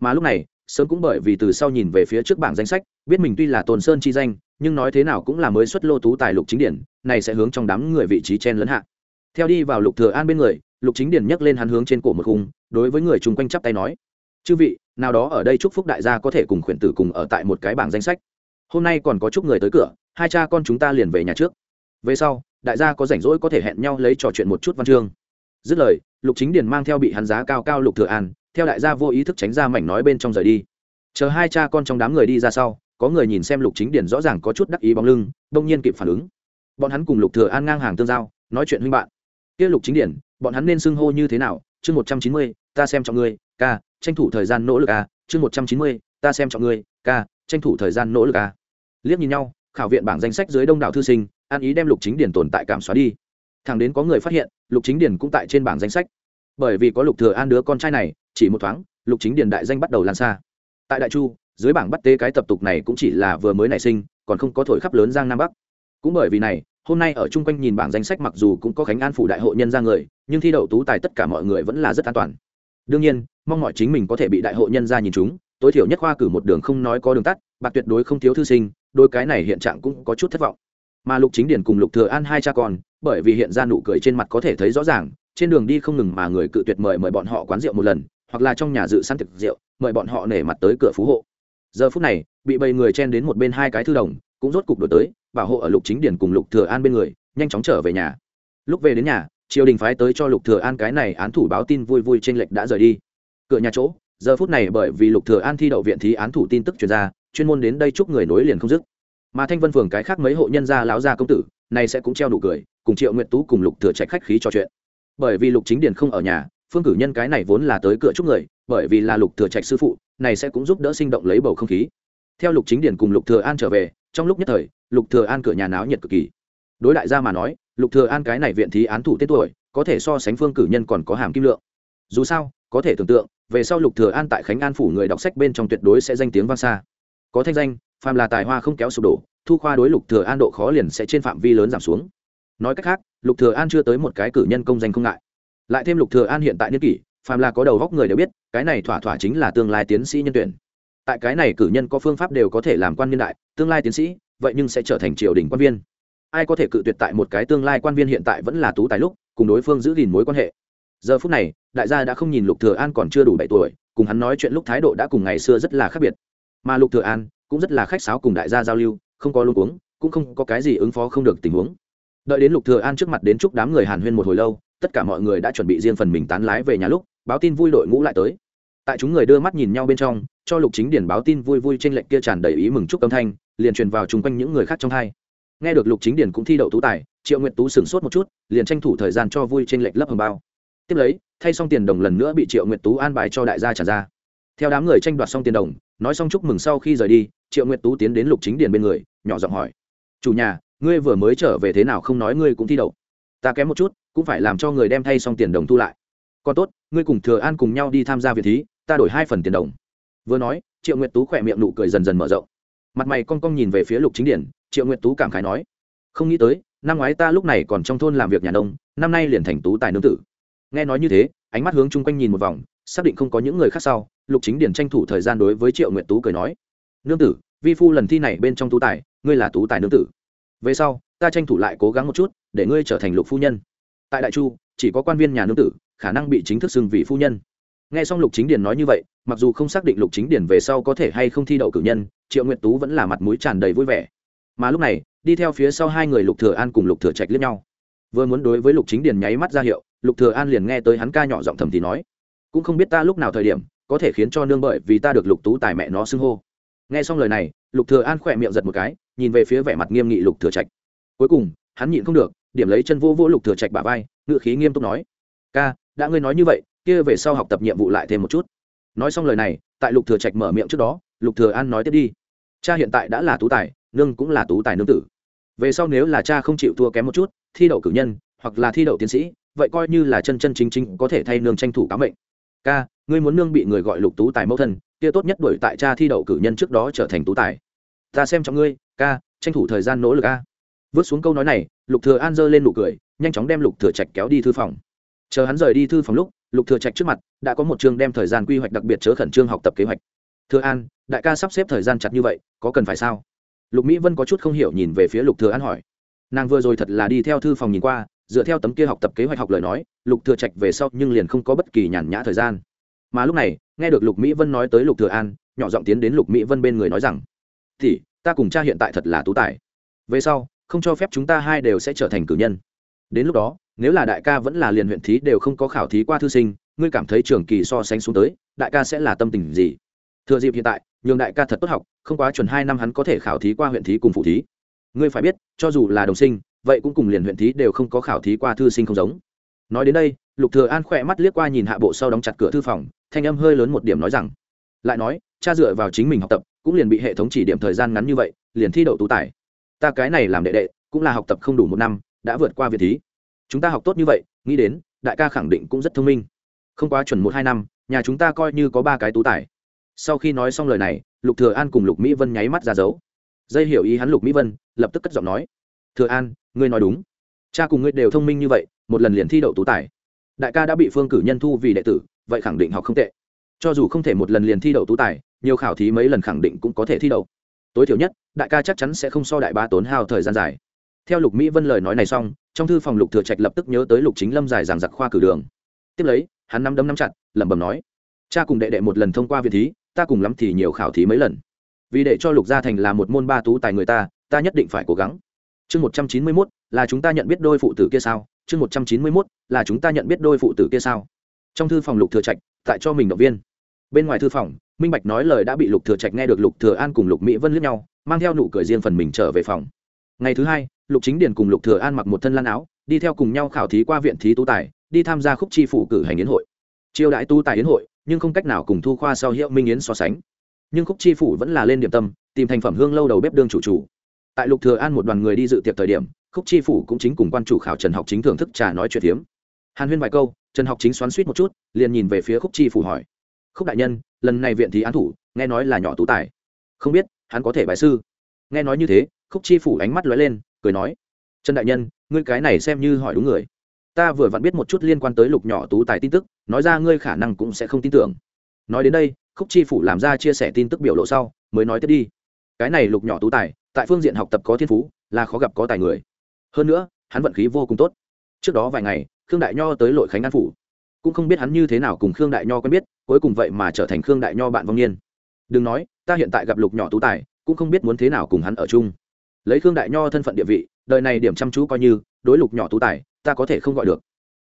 Mà lúc này, sớm cũng bởi vì từ sau nhìn về phía trước bảng danh sách, biết mình tuy là tôn sơn chi danh, nhưng nói thế nào cũng là mới xuất lô tú tài lục chính điển, này sẽ hướng trong đám người vị trí chen lớn hạ. Theo đi vào lục thừa an bên người, lục chính điển nhấc lên hắn hướng trên cổ một khung, đối với người chung quanh chắp tay nói chư vị, nào đó ở đây chúc phúc đại gia có thể cùng khuyển tử cùng ở tại một cái bảng danh sách. Hôm nay còn có chúc người tới cửa, hai cha con chúng ta liền về nhà trước. Về sau, đại gia có rảnh rỗi có thể hẹn nhau lấy trò chuyện một chút văn chương. Dứt lời, lục chính điền mang theo bị hắn giá cao cao lục thừa an, theo đại gia vô ý thức tránh ra mảnh nói bên trong rời đi. Chờ hai cha con trong đám người đi ra sau, có người nhìn xem lục chính điền rõ ràng có chút đắc ý bóng lưng, đông nhiên kịp phản ứng. Bọn hắn cùng lục thừa an ngang hàng tương giao, nói chuyện huynh bạn. Kia lục chính điển bọn hắn nên xưng hô như thế nào? Chương một trăm chín mươi, ta xem trọng ngươi, ca tranh thủ thời gian nỗ lực a chương một trăm chín mươi, ta xem trọng ngươi, ca, tranh thủ thời gian nỗ lực a liếc nhìn nhau, khảo viện bảng danh sách dưới đông đảo thư sinh, an ý đem lục chính điển tồn tại cảm xóa đi. Thằng đến có người phát hiện, lục chính điển cũng tại trên bảng danh sách. Bởi vì có lục thừa an đứa con trai này, chỉ một thoáng, lục chính điển đại danh bắt đầu lan xa. Tại đại chu, dưới bảng bắt tế cái tập tục này cũng chỉ là vừa mới nảy sinh, còn không có thổi khắp lớn giang nam bắc. Cũng bởi vì này, hôm nay ở chung quanh nhìn bảng danh sách mặc dù cũng có khánh an phủ đại hội nhân ra người, nhưng thi đậu tú tài tất cả mọi người vẫn là rất an toàn đương nhiên, mong mọi chính mình có thể bị đại hội nhân ra nhìn chúng, tối thiểu nhất khoa cử một đường không nói có đường tắt, bạc tuyệt đối không thiếu thư sinh, đôi cái này hiện trạng cũng có chút thất vọng. Mà lục chính điển cùng lục thừa an hai cha con, bởi vì hiện ra nụ cười trên mặt có thể thấy rõ ràng, trên đường đi không ngừng mà người cự tuyệt mời mời bọn họ quán rượu một lần, hoặc là trong nhà dự săn thực rượu, mời bọn họ nể mặt tới cửa phú hộ. Giờ phút này, bị bầy người chen đến một bên hai cái thư đồng, cũng rốt cục đổi tới, bảo hộ ở lục chính điển cùng lục thừa an bên người, nhanh chóng trở về nhà. Lúc về đến nhà triều đình phái tới cho lục thừa an cái này án thủ báo tin vui vui trên lệch đã rời đi. Cửa nhà chỗ, giờ phút này bởi vì lục thừa an thi đậu viện thí án thủ tin tức truyền ra, chuyên môn đến đây chúc người nối liền không dứt. Mà thanh vân phường cái khác mấy hộ nhân gia láo gia công tử, này sẽ cũng treo đủ cười, cùng triệu nguyệt tú cùng lục thừa trạch khách khí trò chuyện. Bởi vì lục chính điển không ở nhà, phương cử nhân cái này vốn là tới cửa chúc người, bởi vì là lục thừa trạch sư phụ, này sẽ cũng giúp đỡ sinh động lấy bầu không khí. Theo lục chính điển cùng lục thừa an trở về, trong lúc nhất thời, lục thừa an cửa nhà náo nhiệt cực kỳ đối đại gia mà nói, lục thừa an cái này viện thí án thủ tên tuổi, có thể so sánh phương cử nhân còn có hàm kim lượng. Dù sao, có thể tưởng tượng, về sau lục thừa an tại khánh an phủ người đọc sách bên trong tuyệt đối sẽ danh tiếng vang xa. Có thanh danh, phàm là tài hoa không kéo sụp đổ, thu khoa đối lục thừa an độ khó liền sẽ trên phạm vi lớn giảm xuống. Nói cách khác, lục thừa an chưa tới một cái cử nhân công danh không ngại. Lại thêm lục thừa an hiện tại niên kỷ, phàm là có đầu góc người đều biết, cái này thỏa thỏa chính là tương lai tiến sĩ nhân tuyển. Tại cái này cử nhân có phương pháp đều có thể làm quan niên đại, tương lai tiến sĩ, vậy nhưng sẽ trở thành triều đình quan viên ai có thể cự tuyệt tại một cái tương lai quan viên hiện tại vẫn là tú tài lúc, cùng đối phương giữ gìn mối quan hệ. Giờ phút này, đại gia đã không nhìn lục thừa an còn chưa đủ bảy tuổi, cùng hắn nói chuyện lúc thái độ đã cùng ngày xưa rất là khác biệt. Mà lục thừa an cũng rất là khách sáo cùng đại gia giao lưu, không có luôn uống cũng không có cái gì ứng phó không được tình huống. Đợi đến lục thừa an trước mặt đến chúc đám người hàn huyên một hồi lâu, tất cả mọi người đã chuẩn bị riêng phần mình tán lái về nhà lúc, báo tin vui đội ngũ lại tới. Tại chúng người đưa mắt nhìn nhau bên trong, cho lục chính điển báo tin vui vui trên lệnh kia tràn đầy ý mừng chúc âm thanh, liền truyền vào chung quanh những người khác trong hai nghe được lục chính điển cũng thi đậu tú tài, triệu nguyện tú sửng sốt một chút, liền tranh thủ thời gian cho vui trên lệnh lấp hầm bao. Tiếp lấy, thay xong tiền đồng lần nữa bị triệu nguyện tú an bài cho đại gia trả ra. Theo đám người tranh đoạt xong tiền đồng, nói xong chúc mừng sau khi rời đi, triệu nguyện tú tiến đến lục chính điển bên người, nhỏ giọng hỏi, chủ nhà, ngươi vừa mới trở về thế nào không nói ngươi cũng thi đậu? Ta kém một chút, cũng phải làm cho người đem thay xong tiền đồng thu lại. Còn tốt, ngươi cùng thừa an cùng nhau đi tham gia việc thí, ta đổi hai phần tiền đồng. Vừa nói, triệu nguyệt tú khỏe miệng nụ cười dần dần mở rộng mặt mày con con nhìn về phía lục chính điển, triệu nguyệt tú cảm khái nói, không nghĩ tới, năm ngoái ta lúc này còn trong thôn làm việc nhà nông, năm nay liền thành tú tài nương tử. Nghe nói như thế, ánh mắt hướng chung quanh nhìn một vòng, xác định không có những người khác sau, lục chính điển tranh thủ thời gian đối với triệu nguyệt tú cười nói, nương tử, vi phu lần thi này bên trong tú tài, ngươi là tú tài nương tử. Về sau, ta tranh thủ lại cố gắng một chút, để ngươi trở thành lục phu nhân. Tại đại chu, chỉ có quan viên nhà nương tử, khả năng bị chính thức xưng vị phu nhân nghe xong lục chính điền nói như vậy, mặc dù không xác định lục chính điền về sau có thể hay không thi đậu cử nhân, triệu nguyệt tú vẫn là mặt mũi tràn đầy vui vẻ. Mà lúc này, đi theo phía sau hai người lục thừa an cùng lục thừa trạch liếc nhau. Vừa muốn đối với lục chính điền nháy mắt ra hiệu, lục thừa an liền nghe tới hắn ca nhỏ giọng thầm thì nói, cũng không biết ta lúc nào thời điểm, có thể khiến cho nương bởi vì ta được lục tú tài mẹ nó xưng hô. Nghe xong lời này, lục thừa an khỏe miệng giật một cái, nhìn về phía vẻ mặt nghiêm nghị lục thừa trạch. Cuối cùng, hắn nhịn không được, điểm lấy chân vô vô lục thừa trạch bả vai ngựa khí nghiêm túc nói, ca, đã ngươi nói như vậy kia về sau học tập nhiệm vụ lại thêm một chút. Nói xong lời này, tại lục thừa trạch mở miệng trước đó, lục thừa an nói tiếp đi. Cha hiện tại đã là tú tài, nương cũng là tú tài nương tử. Về sau nếu là cha không chịu thua kém một chút, thi đậu cử nhân, hoặc là thi đậu tiến sĩ, vậy coi như là chân chân chính chính có thể thay nương tranh thủ cáo mệnh. Ca, ngươi muốn nương bị người gọi lục tú tài mẫu thân, kia tốt nhất đuổi tại cha thi đậu cử nhân trước đó trở thành tú tài. Ta xem trọng ngươi, ca, tranh thủ thời gian nỗ lực a. Vứt xuống câu nói này, lục thừa an giơ lên nụ cười, nhanh chóng đem lục thừa trạch kéo đi thư phòng. Chờ hắn rời đi thư phòng lúc lục thừa trạch trước mặt, đã có một chương đem thời gian quy hoạch đặc biệt chớ khẩn trương học tập kế hoạch. Thừa an, đại ca sắp xếp thời gian chặt như vậy, có cần phải sao? Lục mỹ vân có chút không hiểu nhìn về phía lục thừa an hỏi. Nàng vừa rồi thật là đi theo thư phòng nhìn qua, dựa theo tấm kia học tập kế hoạch học lời nói, lục thừa trạch về sau nhưng liền không có bất kỳ nhàn nhã thời gian. Mà lúc này, nghe được lục mỹ vân nói tới lục thừa an, nhỏ giọng tiến đến lục mỹ vân bên người nói rằng thì ta cùng cha hiện tại thật là tú tài. Về sau, không cho phép chúng ta hai đều sẽ trở thành cử nhân đến lúc đó, nếu là đại ca vẫn là liền huyện thí đều không có khảo thí qua thư sinh, ngươi cảm thấy trường kỳ so sánh xuống tới, đại ca sẽ là tâm tình gì? Thừa dịp hiện tại, nhường đại ca thật tốt học, không quá chuẩn hai năm hắn có thể khảo thí qua huyện thí cùng phụ thí. Ngươi phải biết, cho dù là đồng sinh, vậy cũng cùng liền huyện thí đều không có khảo thí qua thư sinh không giống. Nói đến đây, lục thừa an khỏe mắt liếc qua nhìn hạ bộ sau đóng chặt cửa thư phòng, thanh âm hơi lớn một điểm nói rằng, lại nói, cha dựa vào chính mình học tập, cũng liền bị hệ thống chỉ điểm thời gian ngắn như vậy, liền thi đậu tú tài. Ta cái này làm đệ đệ, cũng là học tập không đủ một năm đã vượt qua việt thí chúng ta học tốt như vậy, nghĩ đến, đại ca khẳng định cũng rất thông minh. Không quá chuẩn một hai năm, nhà chúng ta coi như có ba cái tú tài. Sau khi nói xong lời này, lục thừa an cùng lục mỹ vân nháy mắt ra dấu. Dây hiểu ý hắn lục mỹ vân, lập tức cất giọng nói, thừa an, ngươi nói đúng. Cha cùng ngươi đều thông minh như vậy, một lần liền thi đậu tú tài. Đại ca đã bị phương cử nhân thu vì đệ tử, vậy khẳng định học không tệ. Cho dù không thể một lần liền thi đậu tú tài, nhiều khảo thí mấy lần khẳng định cũng có thể thi đậu. Tối thiểu nhất, đại ca chắc chắn sẽ không so đại ba tốn hao thời gian dài theo lục mỹ vân lời nói này xong, trong thư phòng lục thừa trạch lập tức nhớ tới lục chính lâm giải giảng giặc khoa cử đường. Tiếp lấy, hắn năm đấm năm chặt, lẩm bẩm nói, cha cùng đệ đệ một lần thông qua viện thí, ta cùng lắm thì nhiều khảo thí mấy lần. Vì để cho lục gia thành là một môn ba tú tài người ta ta nhất định phải cố gắng. Chương một trăm chín mươi mốt, là chúng ta nhận biết đôi phụ tử kia sao? Chương một trăm chín mươi mốt, là chúng ta nhận biết đôi phụ tử kia sao? Trong thư phòng lục thừa trạch, tại cho mình động viên. Bên ngoài thư phòng, minh bạch nói lời đã bị lục thừa trạch nghe được lục thừa an cùng lục mỹ vân liếc nhau, mang theo nụ cười riêng phần mình trở về phòng. Ngày thứ hai lục chính điền cùng lục thừa an mặc một thân lan áo, đi theo cùng nhau khảo thí qua viện thí tú tài, đi tham gia khúc chi phủ cử hành yến hội. Chiêu đãi tu tài yến hội, nhưng không cách nào cùng thu khoa sau hiệu minh yến so sánh. Nhưng khúc chi phủ vẫn là lên điểm tâm, tìm thành phẩm hương lâu đầu bếp đương chủ chủ. Tại lục thừa an một đoàn người đi dự tiệc thời điểm, khúc chi phủ cũng chính cùng quan chủ khảo trần học chính thưởng thức trà nói chuyện tiếm hàn huyên vài câu, trần học chính xoắn suýt một chút, liền nhìn về phía khúc chi phủ hỏi. Khúc đại nhân, lần này viện thí án thủ, nghe nói là nhỏ tú tài. Không biết, hắn có thể bài sư. Nghe nói như thế, khúc chi phủ ánh mắt lóe lên cười nói, trần đại nhân, ngươi cái này xem như hỏi đúng người. Ta vừa vặn biết một chút liên quan tới lục nhỏ tú tài tin tức, nói ra ngươi khả năng cũng sẽ không tin tưởng. Nói đến đây, khúc chi phủ làm ra chia sẻ tin tức biểu lộ sau, mới nói tiếp đi. Cái này lục nhỏ tú tài, tại phương diện học tập có thiên phú, là khó gặp có tài người. Hơn nữa, hắn vận khí vô cùng tốt. Trước đó vài ngày, khương đại nho tới lội khánh an phủ. Cũng không biết hắn như thế nào cùng khương đại nho quen biết, cuối cùng vậy mà trở thành khương đại nho bạn vong niên. Đừng nói, ta hiện tại gặp lục nhỏ tú tài, cũng không biết muốn thế nào cùng hắn ở chung lấy khương đại nho thân phận địa vị, đời này điểm chăm chú coi như, đối lục nhỏ tú tài, ta có thể không gọi được.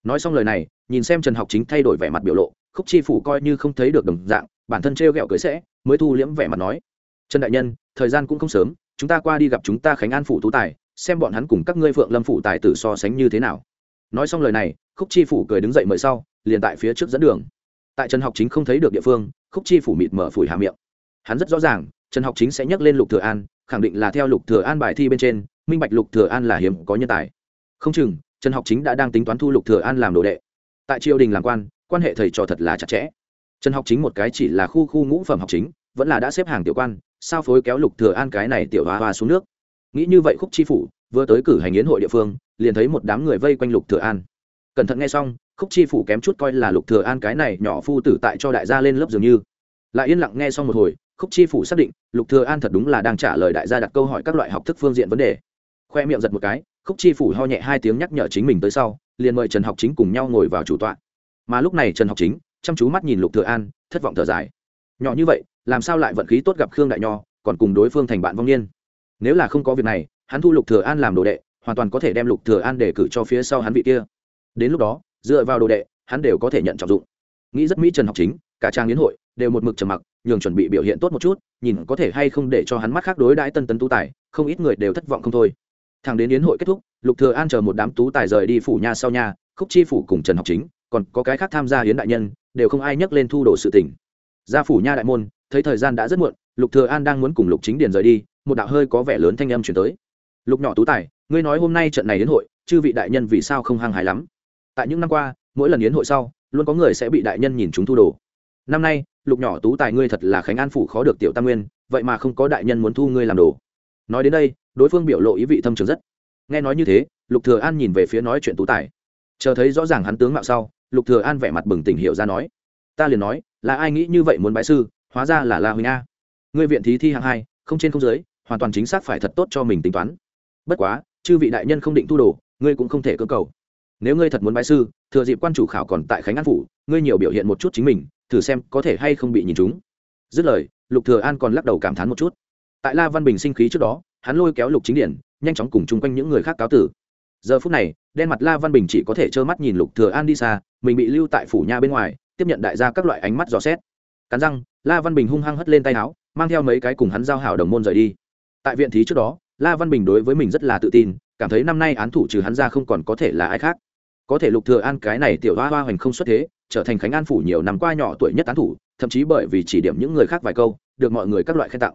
Nói xong lời này, nhìn xem trần học chính thay đổi vẻ mặt biểu lộ, khúc chi phủ coi như không thấy được đồng dạng, bản thân t r e o g ẹ o cưới sẽ, mới thu liễm vẻ mặt nói. Trần đại nhân, thời gian cũng không sớm, chúng ta qua đi gặp chúng ta khánh an phủ tú tài, xem bọn hắn cùng các ngươi phượng lâm phủ tài tử so sánh như thế nào. Nói xong lời này, khúc chi phủ cười đứng dậy mời sau, liền tại phía trước dẫn đường. Tại trần học chính không thấy được địa phương, khúc chi phủ mịt mở phủi hà miệng hắn rất rõ ràng, trần học chính sẽ nhắc lên lục thừa an, khẳng định là theo lục thừa an bài thi bên trên, minh bạch lục thừa an là hiếm có nhân tài. Không chừng, trần học chính đã đang tính toán thu lục thừa an làm đồ đệ. Tại triều đình làm quan quan hệ thầy trò thật là chặt chẽ. Trần học chính một cái chỉ là khu khu ngũ phẩm học chính, vẫn là đã xếp hàng tiểu quan, sao phối kéo lục thừa an cái này tiểu hoa hoa xuống nước? Nghĩ như vậy khúc chi phủ, vừa tới cử hành yến hội địa phương, liền thấy một đám người vây quanh lục thừa an. Cẩn thận nghe xong, khúc chi phủ kém chút coi là lục thừa an cái này nhỏ phu tử tại cho đại gia lên lớp dường như. Lại yên lặng nghe xong một hồi khúc chi phủ xác định, lục thừa an thật đúng là đang trả lời đại gia đặt câu hỏi các loại học thức phương diện vấn đề. Khoe miệng giật một cái, khúc chi phủ ho nhẹ hai tiếng nhắc nhở chính mình tới sau, liền mời trần học chính cùng nhau ngồi vào chủ tọa. Mà lúc này trần học chính chăm chú mắt nhìn lục thừa an, thất vọng thở dài. Nhỏ như vậy, làm sao lại vận khí tốt gặp khương đại nho, còn cùng đối phương thành bạn vong niên? Nếu là không có việc này, hắn thu lục thừa an làm đồ đệ, hoàn toàn có thể đem lục thừa an để cử cho phía sau hắn vị kia. Đến lúc đó, dựa vào đồ đệ, hắn đều có thể nhận trọng dụng. Nghĩ rất mỹ trần học chính, cả trang liên hội đều một mực trầm mặc nhường chuẩn bị biểu hiện tốt một chút, nhìn có thể hay không để cho hắn mắt khác đối đãi tân tấn tú tài, không ít người đều thất vọng không thôi. Thằng đến yến hội kết thúc, lục thừa an chờ một đám tú tài rời đi phủ nhà sau nhà, khúc chi phủ cùng trần học chính, còn có cái khác tham gia hiến đại nhân, đều không ai nhắc lên thu đồ sự tình. Ra phủ nha đại môn, thấy thời gian đã rất muộn, lục thừa an đang muốn cùng lục chính điền rời đi, một đạo hơi có vẻ lớn thanh âm truyền tới. Lục nhỏ tú tài, ngươi nói hôm nay trận này đến hội, chư vị đại nhân vì sao không hăng hái lắm? Tại những năm qua, mỗi lần yến hội sau, luôn có người sẽ bị đại nhân nhìn chúng thu đồ. Năm nay lục nhỏ tú tài ngươi thật là khánh an phủ khó được tiểu tam nguyên, vậy mà không có đại nhân muốn thu ngươi làm đồ. Nói đến đây, đối phương biểu lộ ý vị thâm trường rất. Nghe nói như thế, lục thừa an nhìn về phía nói chuyện tú tài. Chờ thấy rõ ràng hắn tướng mạo sau, lục thừa an vẻ mặt bừng tỉnh hiểu ra nói. Ta liền nói, là ai nghĩ như vậy muốn bái sư, hóa ra là la huynh a. Ngươi viện thí thi hạng hai, không trên không dưới, hoàn toàn chính xác phải thật tốt cho mình tính toán. Bất quá, chư vị đại nhân không định thu đồ, ngươi cũng không thể cơ cầu. Nếu ngươi thật muốn bái sư, thừa dịp quan chủ khảo còn tại khánh an phủ, ngươi nhiều biểu hiện một chút chính mình thử xem có thể hay không bị nhìn chúng. Dứt lời, lục thừa an còn lắc đầu cảm thán một chút. Tại la văn bình sinh khí trước đó, hắn lôi kéo lục chính điển, nhanh chóng cùng chung quanh những người khác cáo tử. Giờ phút này, đen mặt la văn bình chỉ có thể trơ mắt nhìn lục thừa an đi xa, mình bị lưu tại phủ nha bên ngoài, tiếp nhận đại gia các loại ánh mắt dò xét. Cắn răng, la văn bình hung hăng hất lên tay áo, mang theo mấy cái cùng hắn giao hảo đồng môn rời đi. Tại viện thí trước đó, la văn bình đối với mình rất là tự tin, cảm thấy năm nay án thủ trừ hắn ra không còn có thể là ai khác. Có thể lục thừa an cái này tiểu hoa hoa hoành không xuất thế trở thành khánh an phủ nhiều năm qua nhỏ tuổi nhất tán thủ, thậm chí bởi vì chỉ điểm những người khác vài câu, được mọi người các loại khen tặng.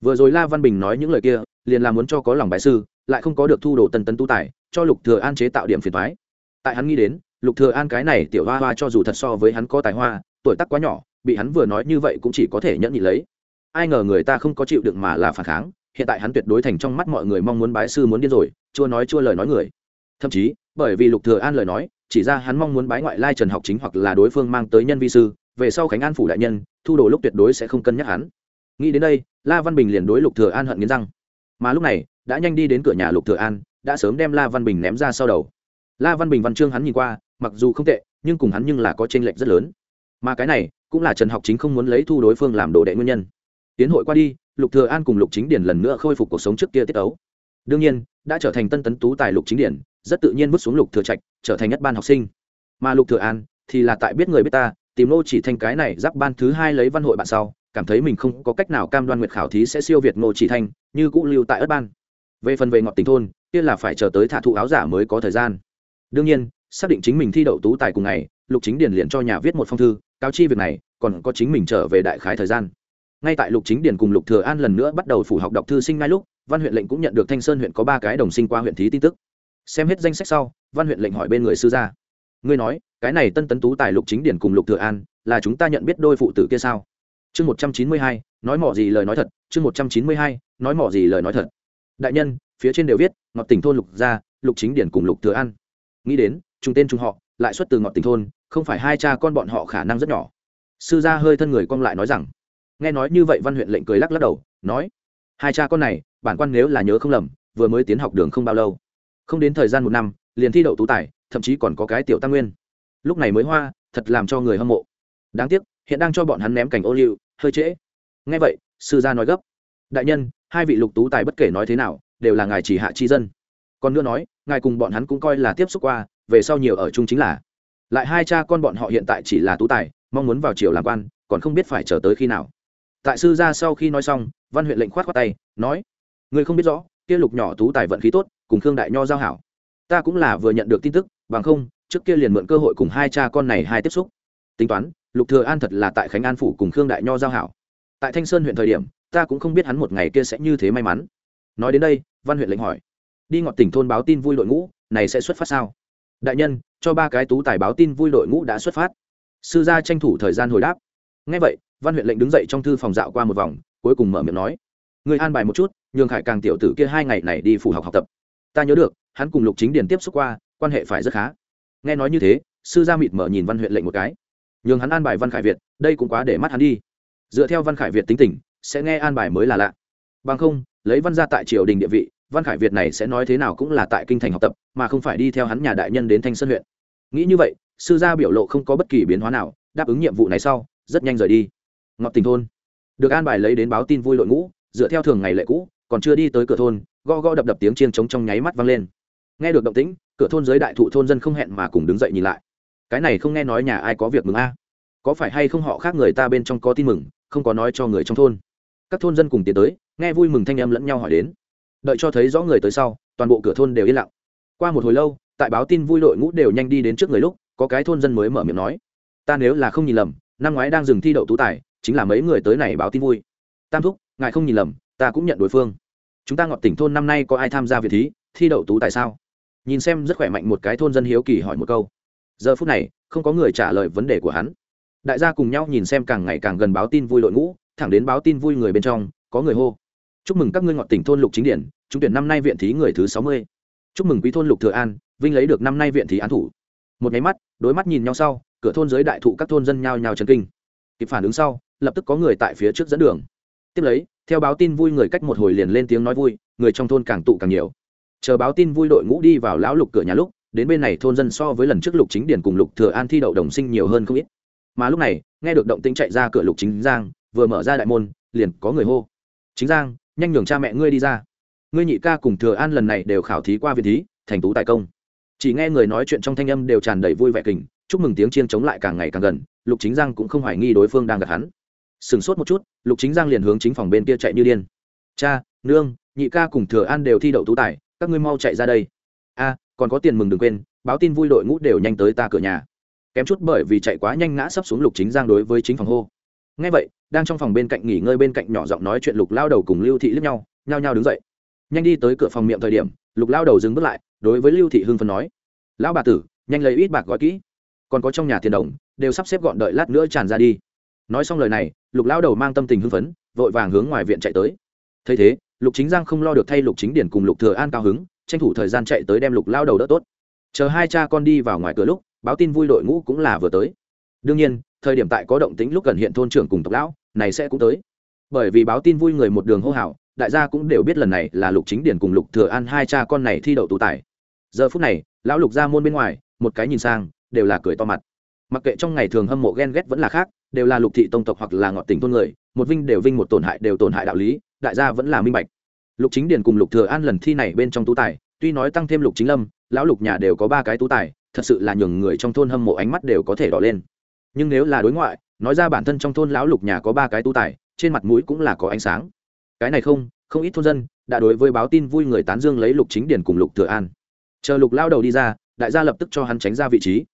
Vừa rồi la văn bình nói những lời kia, liền là muốn cho có lòng bài sư, lại không có được thu đồ tân tân tu tài, cho lục thừa an chế tạo điểm phiền toái. Tại hắn nghĩ đến, lục thừa an cái này tiểu hoa hoa cho dù thật so với hắn có tài hoa, tuổi tác quá nhỏ, bị hắn vừa nói như vậy cũng chỉ có thể nhẫn nhịn lấy. Ai ngờ người ta không có chịu đựng mà là phản kháng, hiện tại hắn tuyệt đối thành trong mắt mọi người mong muốn bái sư muốn điên rồi chưa nói chưa lời nói người. Thậm chí, bởi vì lục thừa an lời nói chỉ ra hắn mong muốn bái ngoại lai trần học chính hoặc là đối phương mang tới nhân vi sư, về sau khánh an phủ đại nhân, thu đồ lúc tuyệt đối sẽ không cân nhắc hắn. Nghĩ đến đây, la văn bình liền đối lục thừa an hận nghiến răng. Mà lúc này, đã nhanh đi đến cửa nhà lục thừa an, đã sớm đem la văn bình ném ra sau đầu. La văn bình văn chương hắn nhìn qua, mặc dù không tệ, nhưng cùng hắn nhưng là có tranh lệch rất lớn. Mà cái này, cũng là trần học chính không muốn lấy thu đối phương làm đồ đệ nguyên nhân. Tiến hội qua đi, lục thừa an cùng lục chính điển lần nữa khôi phục cuộc sống trước kia tiết ấu. Đương nhiên, đã trở thành tân tấn tú tài lục chính điển rất tự nhiên vứt xuống lục thừa trạch, trở thành nhất ban học sinh. Mà lục thừa an thì là tại biết người biết ta, tìm nô chỉ thanh cái này giáp ban thứ hai lấy văn hội bạn sau, cảm thấy mình không có cách nào cam đoan nguyệt khảo thí sẽ siêu việt nô chỉ thanh, như cũ lưu tại ất ban. Về phần về ngọt tình thôn, kia là phải chờ tới thả thụ áo giả mới có thời gian. Đương nhiên, xác định chính mình thi đậu tú tài cùng ngày, lục chính điền liền cho nhà viết một phong thư, cáo chi việc này, còn có chính mình trở về đại khái thời gian. Ngay tại lục chính điền cùng lục thừa an lần nữa bắt đầu phủ học đọc thư sinh ngay lúc, văn huyện lệnh cũng nhận được thanh sơn huyện có ba cái đồng sinh qua huyện thí tin tức xem hết danh sách sau, văn huyện lệnh hỏi bên người sư gia. Ngươi nói, cái này tân tấn tú tài lục chính điển cùng lục thừa an, là chúng ta nhận biết đôi phụ tử kia sao? Chương một trăm chín mươi hai, nói mỏ gì lời nói thật, chương một trăm chín mươi hai, nói mỏ gì lời nói thật. Đại nhân, phía trên đều viết, ngọt tỉnh thôn lục gia, lục chính điển cùng lục thừa an. Nghĩ đến, trùng tên trùng họ, lại xuất từ ngọt tỉnh thôn, không phải hai cha con bọn họ khả năng rất nhỏ. Sư gia hơi thân người cong lại nói rằng, nghe nói như vậy văn huyện lệnh cười lắc lắc đầu, nói, hai cha con này, bản quan nếu là nhớ không lầm, vừa mới tiến học đường không bao lâu không đến thời gian một năm, liền thi đậu tú tài, thậm chí còn có cái tiểu tam nguyên. Lúc này mới hoa, thật làm cho người hâm mộ. Đáng tiếc, hiện đang cho bọn hắn ném cảnh ô liu, hơi trễ. Ngay vậy, sư gia nói gấp. Đại nhân, hai vị lục tú tài bất kể nói thế nào, đều là ngài chỉ hạ chi dân. Còn nữa nói, ngài cùng bọn hắn cũng coi là tiếp xúc qua, về sau nhiều ở chung chính là. Lại hai cha con bọn họ hiện tại chỉ là tú tài, mong muốn vào triều làm quan, còn không biết phải chờ tới khi nào. Tại sư gia sau khi nói xong, văn huyện lệnh khoát khoát tay, nói người không biết rõ kia lục nhỏ tú tài vận khí tốt, cùng khương đại nho giao hảo. Ta cũng là vừa nhận được tin tức, bằng không, trước kia liền mượn cơ hội cùng hai cha con này hai tiếp xúc. Tính toán, lục thừa an thật là tại khánh an phủ cùng khương đại nho giao hảo. Tại thanh sơn huyện thời điểm, ta cũng không biết hắn một ngày kia sẽ như thế may mắn. Nói đến đây, văn huyện lệnh hỏi. Đi ngọt tỉnh thôn báo tin vui đội ngũ, này sẽ xuất phát sao? Đại nhân, cho ba cái tú tài báo tin vui đội ngũ đã xuất phát. Sư gia tranh thủ thời gian hồi đáp. Nghe vậy, văn huyện lệnh đứng dậy trong thư phòng dạo qua một vòng, cuối cùng mở miệng nói người an bài một chút, nhường khải càng tiểu tử kia hai ngày này đi phủ học học tập. Ta nhớ được, hắn cùng lục chính điền tiếp xúc qua, quan hệ phải rất khá. Nghe nói như thế, sư gia mịt mở nhìn văn huyện lệnh một cái. Nhường hắn an bài văn khải việt, đây cũng quá để mắt hắn đi. Dựa theo văn khải việt tính tình, sẽ nghe an bài mới là lạ. Bằng không, lấy văn gia tại triều đình địa vị, văn khải việt này sẽ nói thế nào cũng là tại kinh thành học tập, mà không phải đi theo hắn nhà đại nhân đến thanh sơn huyện. Nghĩ như vậy, sư gia biểu lộ không có bất kỳ biến hóa nào, đáp ứng nhiệm vụ này sau, rất nhanh rời đi. Ngọt tình thôn. Được an bài lấy đến báo tin vui đội ngũ dựa theo thường ngày lệ cũ, còn chưa đi tới cửa thôn go go đập đập tiếng chiên trống trong nháy mắt vang lên. Nghe được động tĩnh, cửa thôn giới đại thụ thôn dân không hẹn mà cùng đứng dậy nhìn lại. Cái này không nghe nói nhà ai có việc mừng a? À? Có phải hay không họ khác người ta bên trong có tin mừng, không có nói cho người trong thôn? Các thôn dân cùng tiến tới, nghe vui mừng thanh âm lẫn nhau hỏi đến. Đợi cho thấy rõ người tới sau, toàn bộ cửa thôn đều yên lặng. Qua một hồi lâu, tại báo tin vui đội ngũ đều nhanh đi đến trước người lúc, có cái thôn dân mới mở miệng nói. Ta nếu là không nhìn lầm, năm ngoái đang dừng thi đậu tú tài, chính là mấy người tới này báo tin vui. Tam thúc ngài không nhìn lầm, ta cũng nhận đối phương. Chúng ta ngọt tỉnh thôn năm nay có ai tham gia việc thí, thi đậu tú tài sao? Nhìn xem rất khỏe mạnh một cái thôn dân hiếu kỳ hỏi một câu. Giờ phút này, không có người trả lời vấn đề của hắn. Đại gia cùng nhau nhìn xem càng ngày càng gần báo tin vui đội ngũ, thẳng đến báo tin vui người bên trong, có người hô. Chúc mừng các ngươi ngọn tỉnh thôn lục chính điển trúng tuyển năm nay viện thí người thứ sáu mươi. Chúc mừng quý thôn lục thừa an, vinh lấy được năm nay viện thí án thủ. Một nháy mắt, đối mắt nhìn nhau sau, cửa thôn dưới đại thụ các thôn dân nhao nhao trần kinh. Kịp phản ứng sau, lập tức có người tại phía trước dẫn đường tiếp lấy, theo báo tin vui người cách một hồi liền lên tiếng nói vui, người trong thôn càng tụ càng nhiều. Chờ báo tin vui đội ngũ đi vào lão lục cửa nhà lúc, đến bên này thôn dân so với lần trước lục chính điển cùng lục thừa an thi đậu đồng sinh nhiều hơn không ít. Mà lúc này, nghe được động tĩnh chạy ra cửa lục chính giang, vừa mở ra đại môn, liền có người hô. Chính giang, nhanh nhường cha mẹ ngươi đi ra. Ngươi nhị ca cùng thừa an lần này đều khảo thí qua viện thí, thành tú tài công. Chỉ nghe người nói chuyện trong thanh âm đều tràn đầy vui vẻ kình, chúc mừng tiếng chiên chống lại càng ngày càng gần, lục chính giang cũng không hoài nghi đối phương đang gặp hắn sừng sốt một chút, lục chính giang liền hướng chính phòng bên kia chạy như điên. Cha, nương, nhị ca cùng thừa an đều thi đậu tú tài, các ngươi mau chạy ra đây. A, còn có tiền mừng đừng quên, báo tin vui đội ngũ đều nhanh tới ta cửa nhà. Kém chút bởi vì chạy quá nhanh ngã sắp xuống lục chính giang đối với chính phòng hô. Ngay vậy, đang trong phòng bên cạnh nghỉ ngơi bên cạnh nhỏ giọng nói chuyện lục lao đầu cùng lưu thị lướt nhau, nhao nhao đứng dậy. Nhanh đi tới cửa phòng miệng thời điểm, lục lao đầu dừng bước lại, đối với lưu thị hưng phân nói, lão bà tử, nhanh lấy ít bạc gói kỹ, còn có trong nhà tiền đồng, đều sắp xếp gọn đợi lát nữa tràn ra đi. Nói xong lời này lục lao đầu mang tâm tình hưng phấn, vội vàng hướng ngoài viện chạy tới. Thấy thế, lục chính giang không lo được thay lục chính điển cùng lục thừa an cao hứng, tranh thủ thời gian chạy tới đem lục lao đầu đỡ tốt. Chờ hai cha con đi vào ngoài cửa lúc, báo tin vui đội ngũ cũng là vừa tới. Đương nhiên, thời điểm tại có động tĩnh lúc gần hiện thôn trưởng cùng tộc lão, này sẽ cũng tới. Bởi vì báo tin vui người một đường hô hào, đại gia cũng đều biết lần này là lục chính điển cùng lục thừa an hai cha con này thi đậu tú tài. Giờ phút này, lão lục ra môn bên ngoài, một cái nhìn sang, đều là cười to mặt mặc kệ trong ngày thường hâm mộ ghen ghét vẫn là khác, đều là lục thị tông tộc hoặc là ngọt tình thôn người, một vinh đều vinh, một tổn hại đều tổn hại đạo lý, đại gia vẫn là minh bạch. Lục chính điển cùng lục thừa an lần thi này bên trong tú tài, tuy nói tăng thêm lục chính lâm, lão lục nhà đều có ba cái tú tài, thật sự là nhường người trong thôn hâm mộ ánh mắt đều có thể đỏ lên. Nhưng nếu là đối ngoại, nói ra bản thân trong thôn lão lục nhà có ba cái tú tài, trên mặt mũi cũng là có ánh sáng. Cái này không không ít thôn dân đã đối với báo tin vui người tán dương lấy lục chính điển cùng lục thừa an. Chờ lục lao đầu đi ra, đại gia lập tức cho hắn tránh ra vị trí.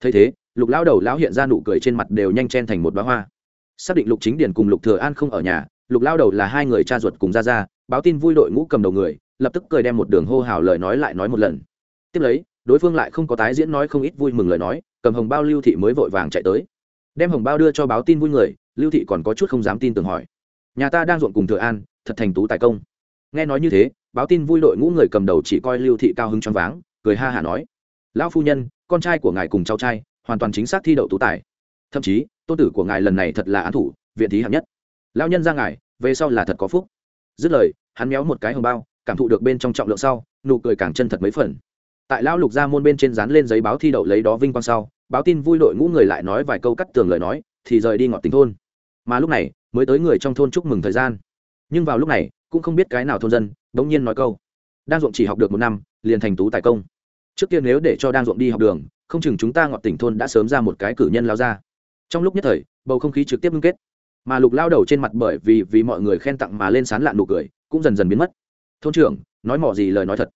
Thấy thế lục lao đầu lão hiện ra nụ cười trên mặt đều nhanh chen thành một bá hoa. Xác định lục chính Điền cùng lục thừa an không ở nhà, lục lao đầu là hai người cha ruột cùng ra ra báo tin vui đội ngũ cầm đầu người, lập tức cười đem một đường hô hào lời nói lại nói một lần. Tiếp lấy, đối phương lại không có tái diễn nói không ít vui mừng lời nói, cầm hồng bao lưu thị mới vội vàng chạy tới. Đem hồng bao đưa cho báo tin vui người, lưu thị còn có chút không dám tin tưởng hỏi. Nhà ta đang ruộng cùng thừa an, thật thành tú tài công. Nghe nói như thế, báo tin vui đội ngũ người cầm đầu chỉ coi lưu thị cao hứng choáng váng, cười ha hả nói. Lão phu nhân, con trai của ngài cùng cháu trai hoàn toàn chính xác thi đậu tú tài. Thậm chí, tôn tử của ngài lần này thật là án thủ, viện thí hạng nhất. Lão nhân ra ngài, về sau là thật có phúc. Dứt lời, hắn méo một cái hồng bao, cảm thụ được bên trong trọng lượng sau, nụ cười càng chân thật mấy phần. Tại lão lục ra môn bên trên dán lên giấy báo thi đậu lấy đó vinh quang sau, báo tin vui đội ngũ người lại nói vài câu cắt tường lời nói, thì rời đi ngọt tính thôn. Mà lúc này, mới tới người trong thôn chúc mừng thời gian. Nhưng vào lúc này, cũng không biết cái nào thôn dân bỗng nhiên nói câu. Đang ruộng chỉ học được một năm, liền thành tú tài công. Trước kia nếu để cho đang ruộng đi học đường không chừng chúng ta ngọt tỉnh thôn đã sớm ra một cái cử nhân lao ra. Trong lúc nhất thời, bầu không khí trực tiếp ngưng kết. Mà lục lao đầu trên mặt bởi vì vì mọi người khen tặng mà lên sán lạn nụ cười, cũng dần dần biến mất. Thôn trưởng, nói mỏ gì lời nói thật?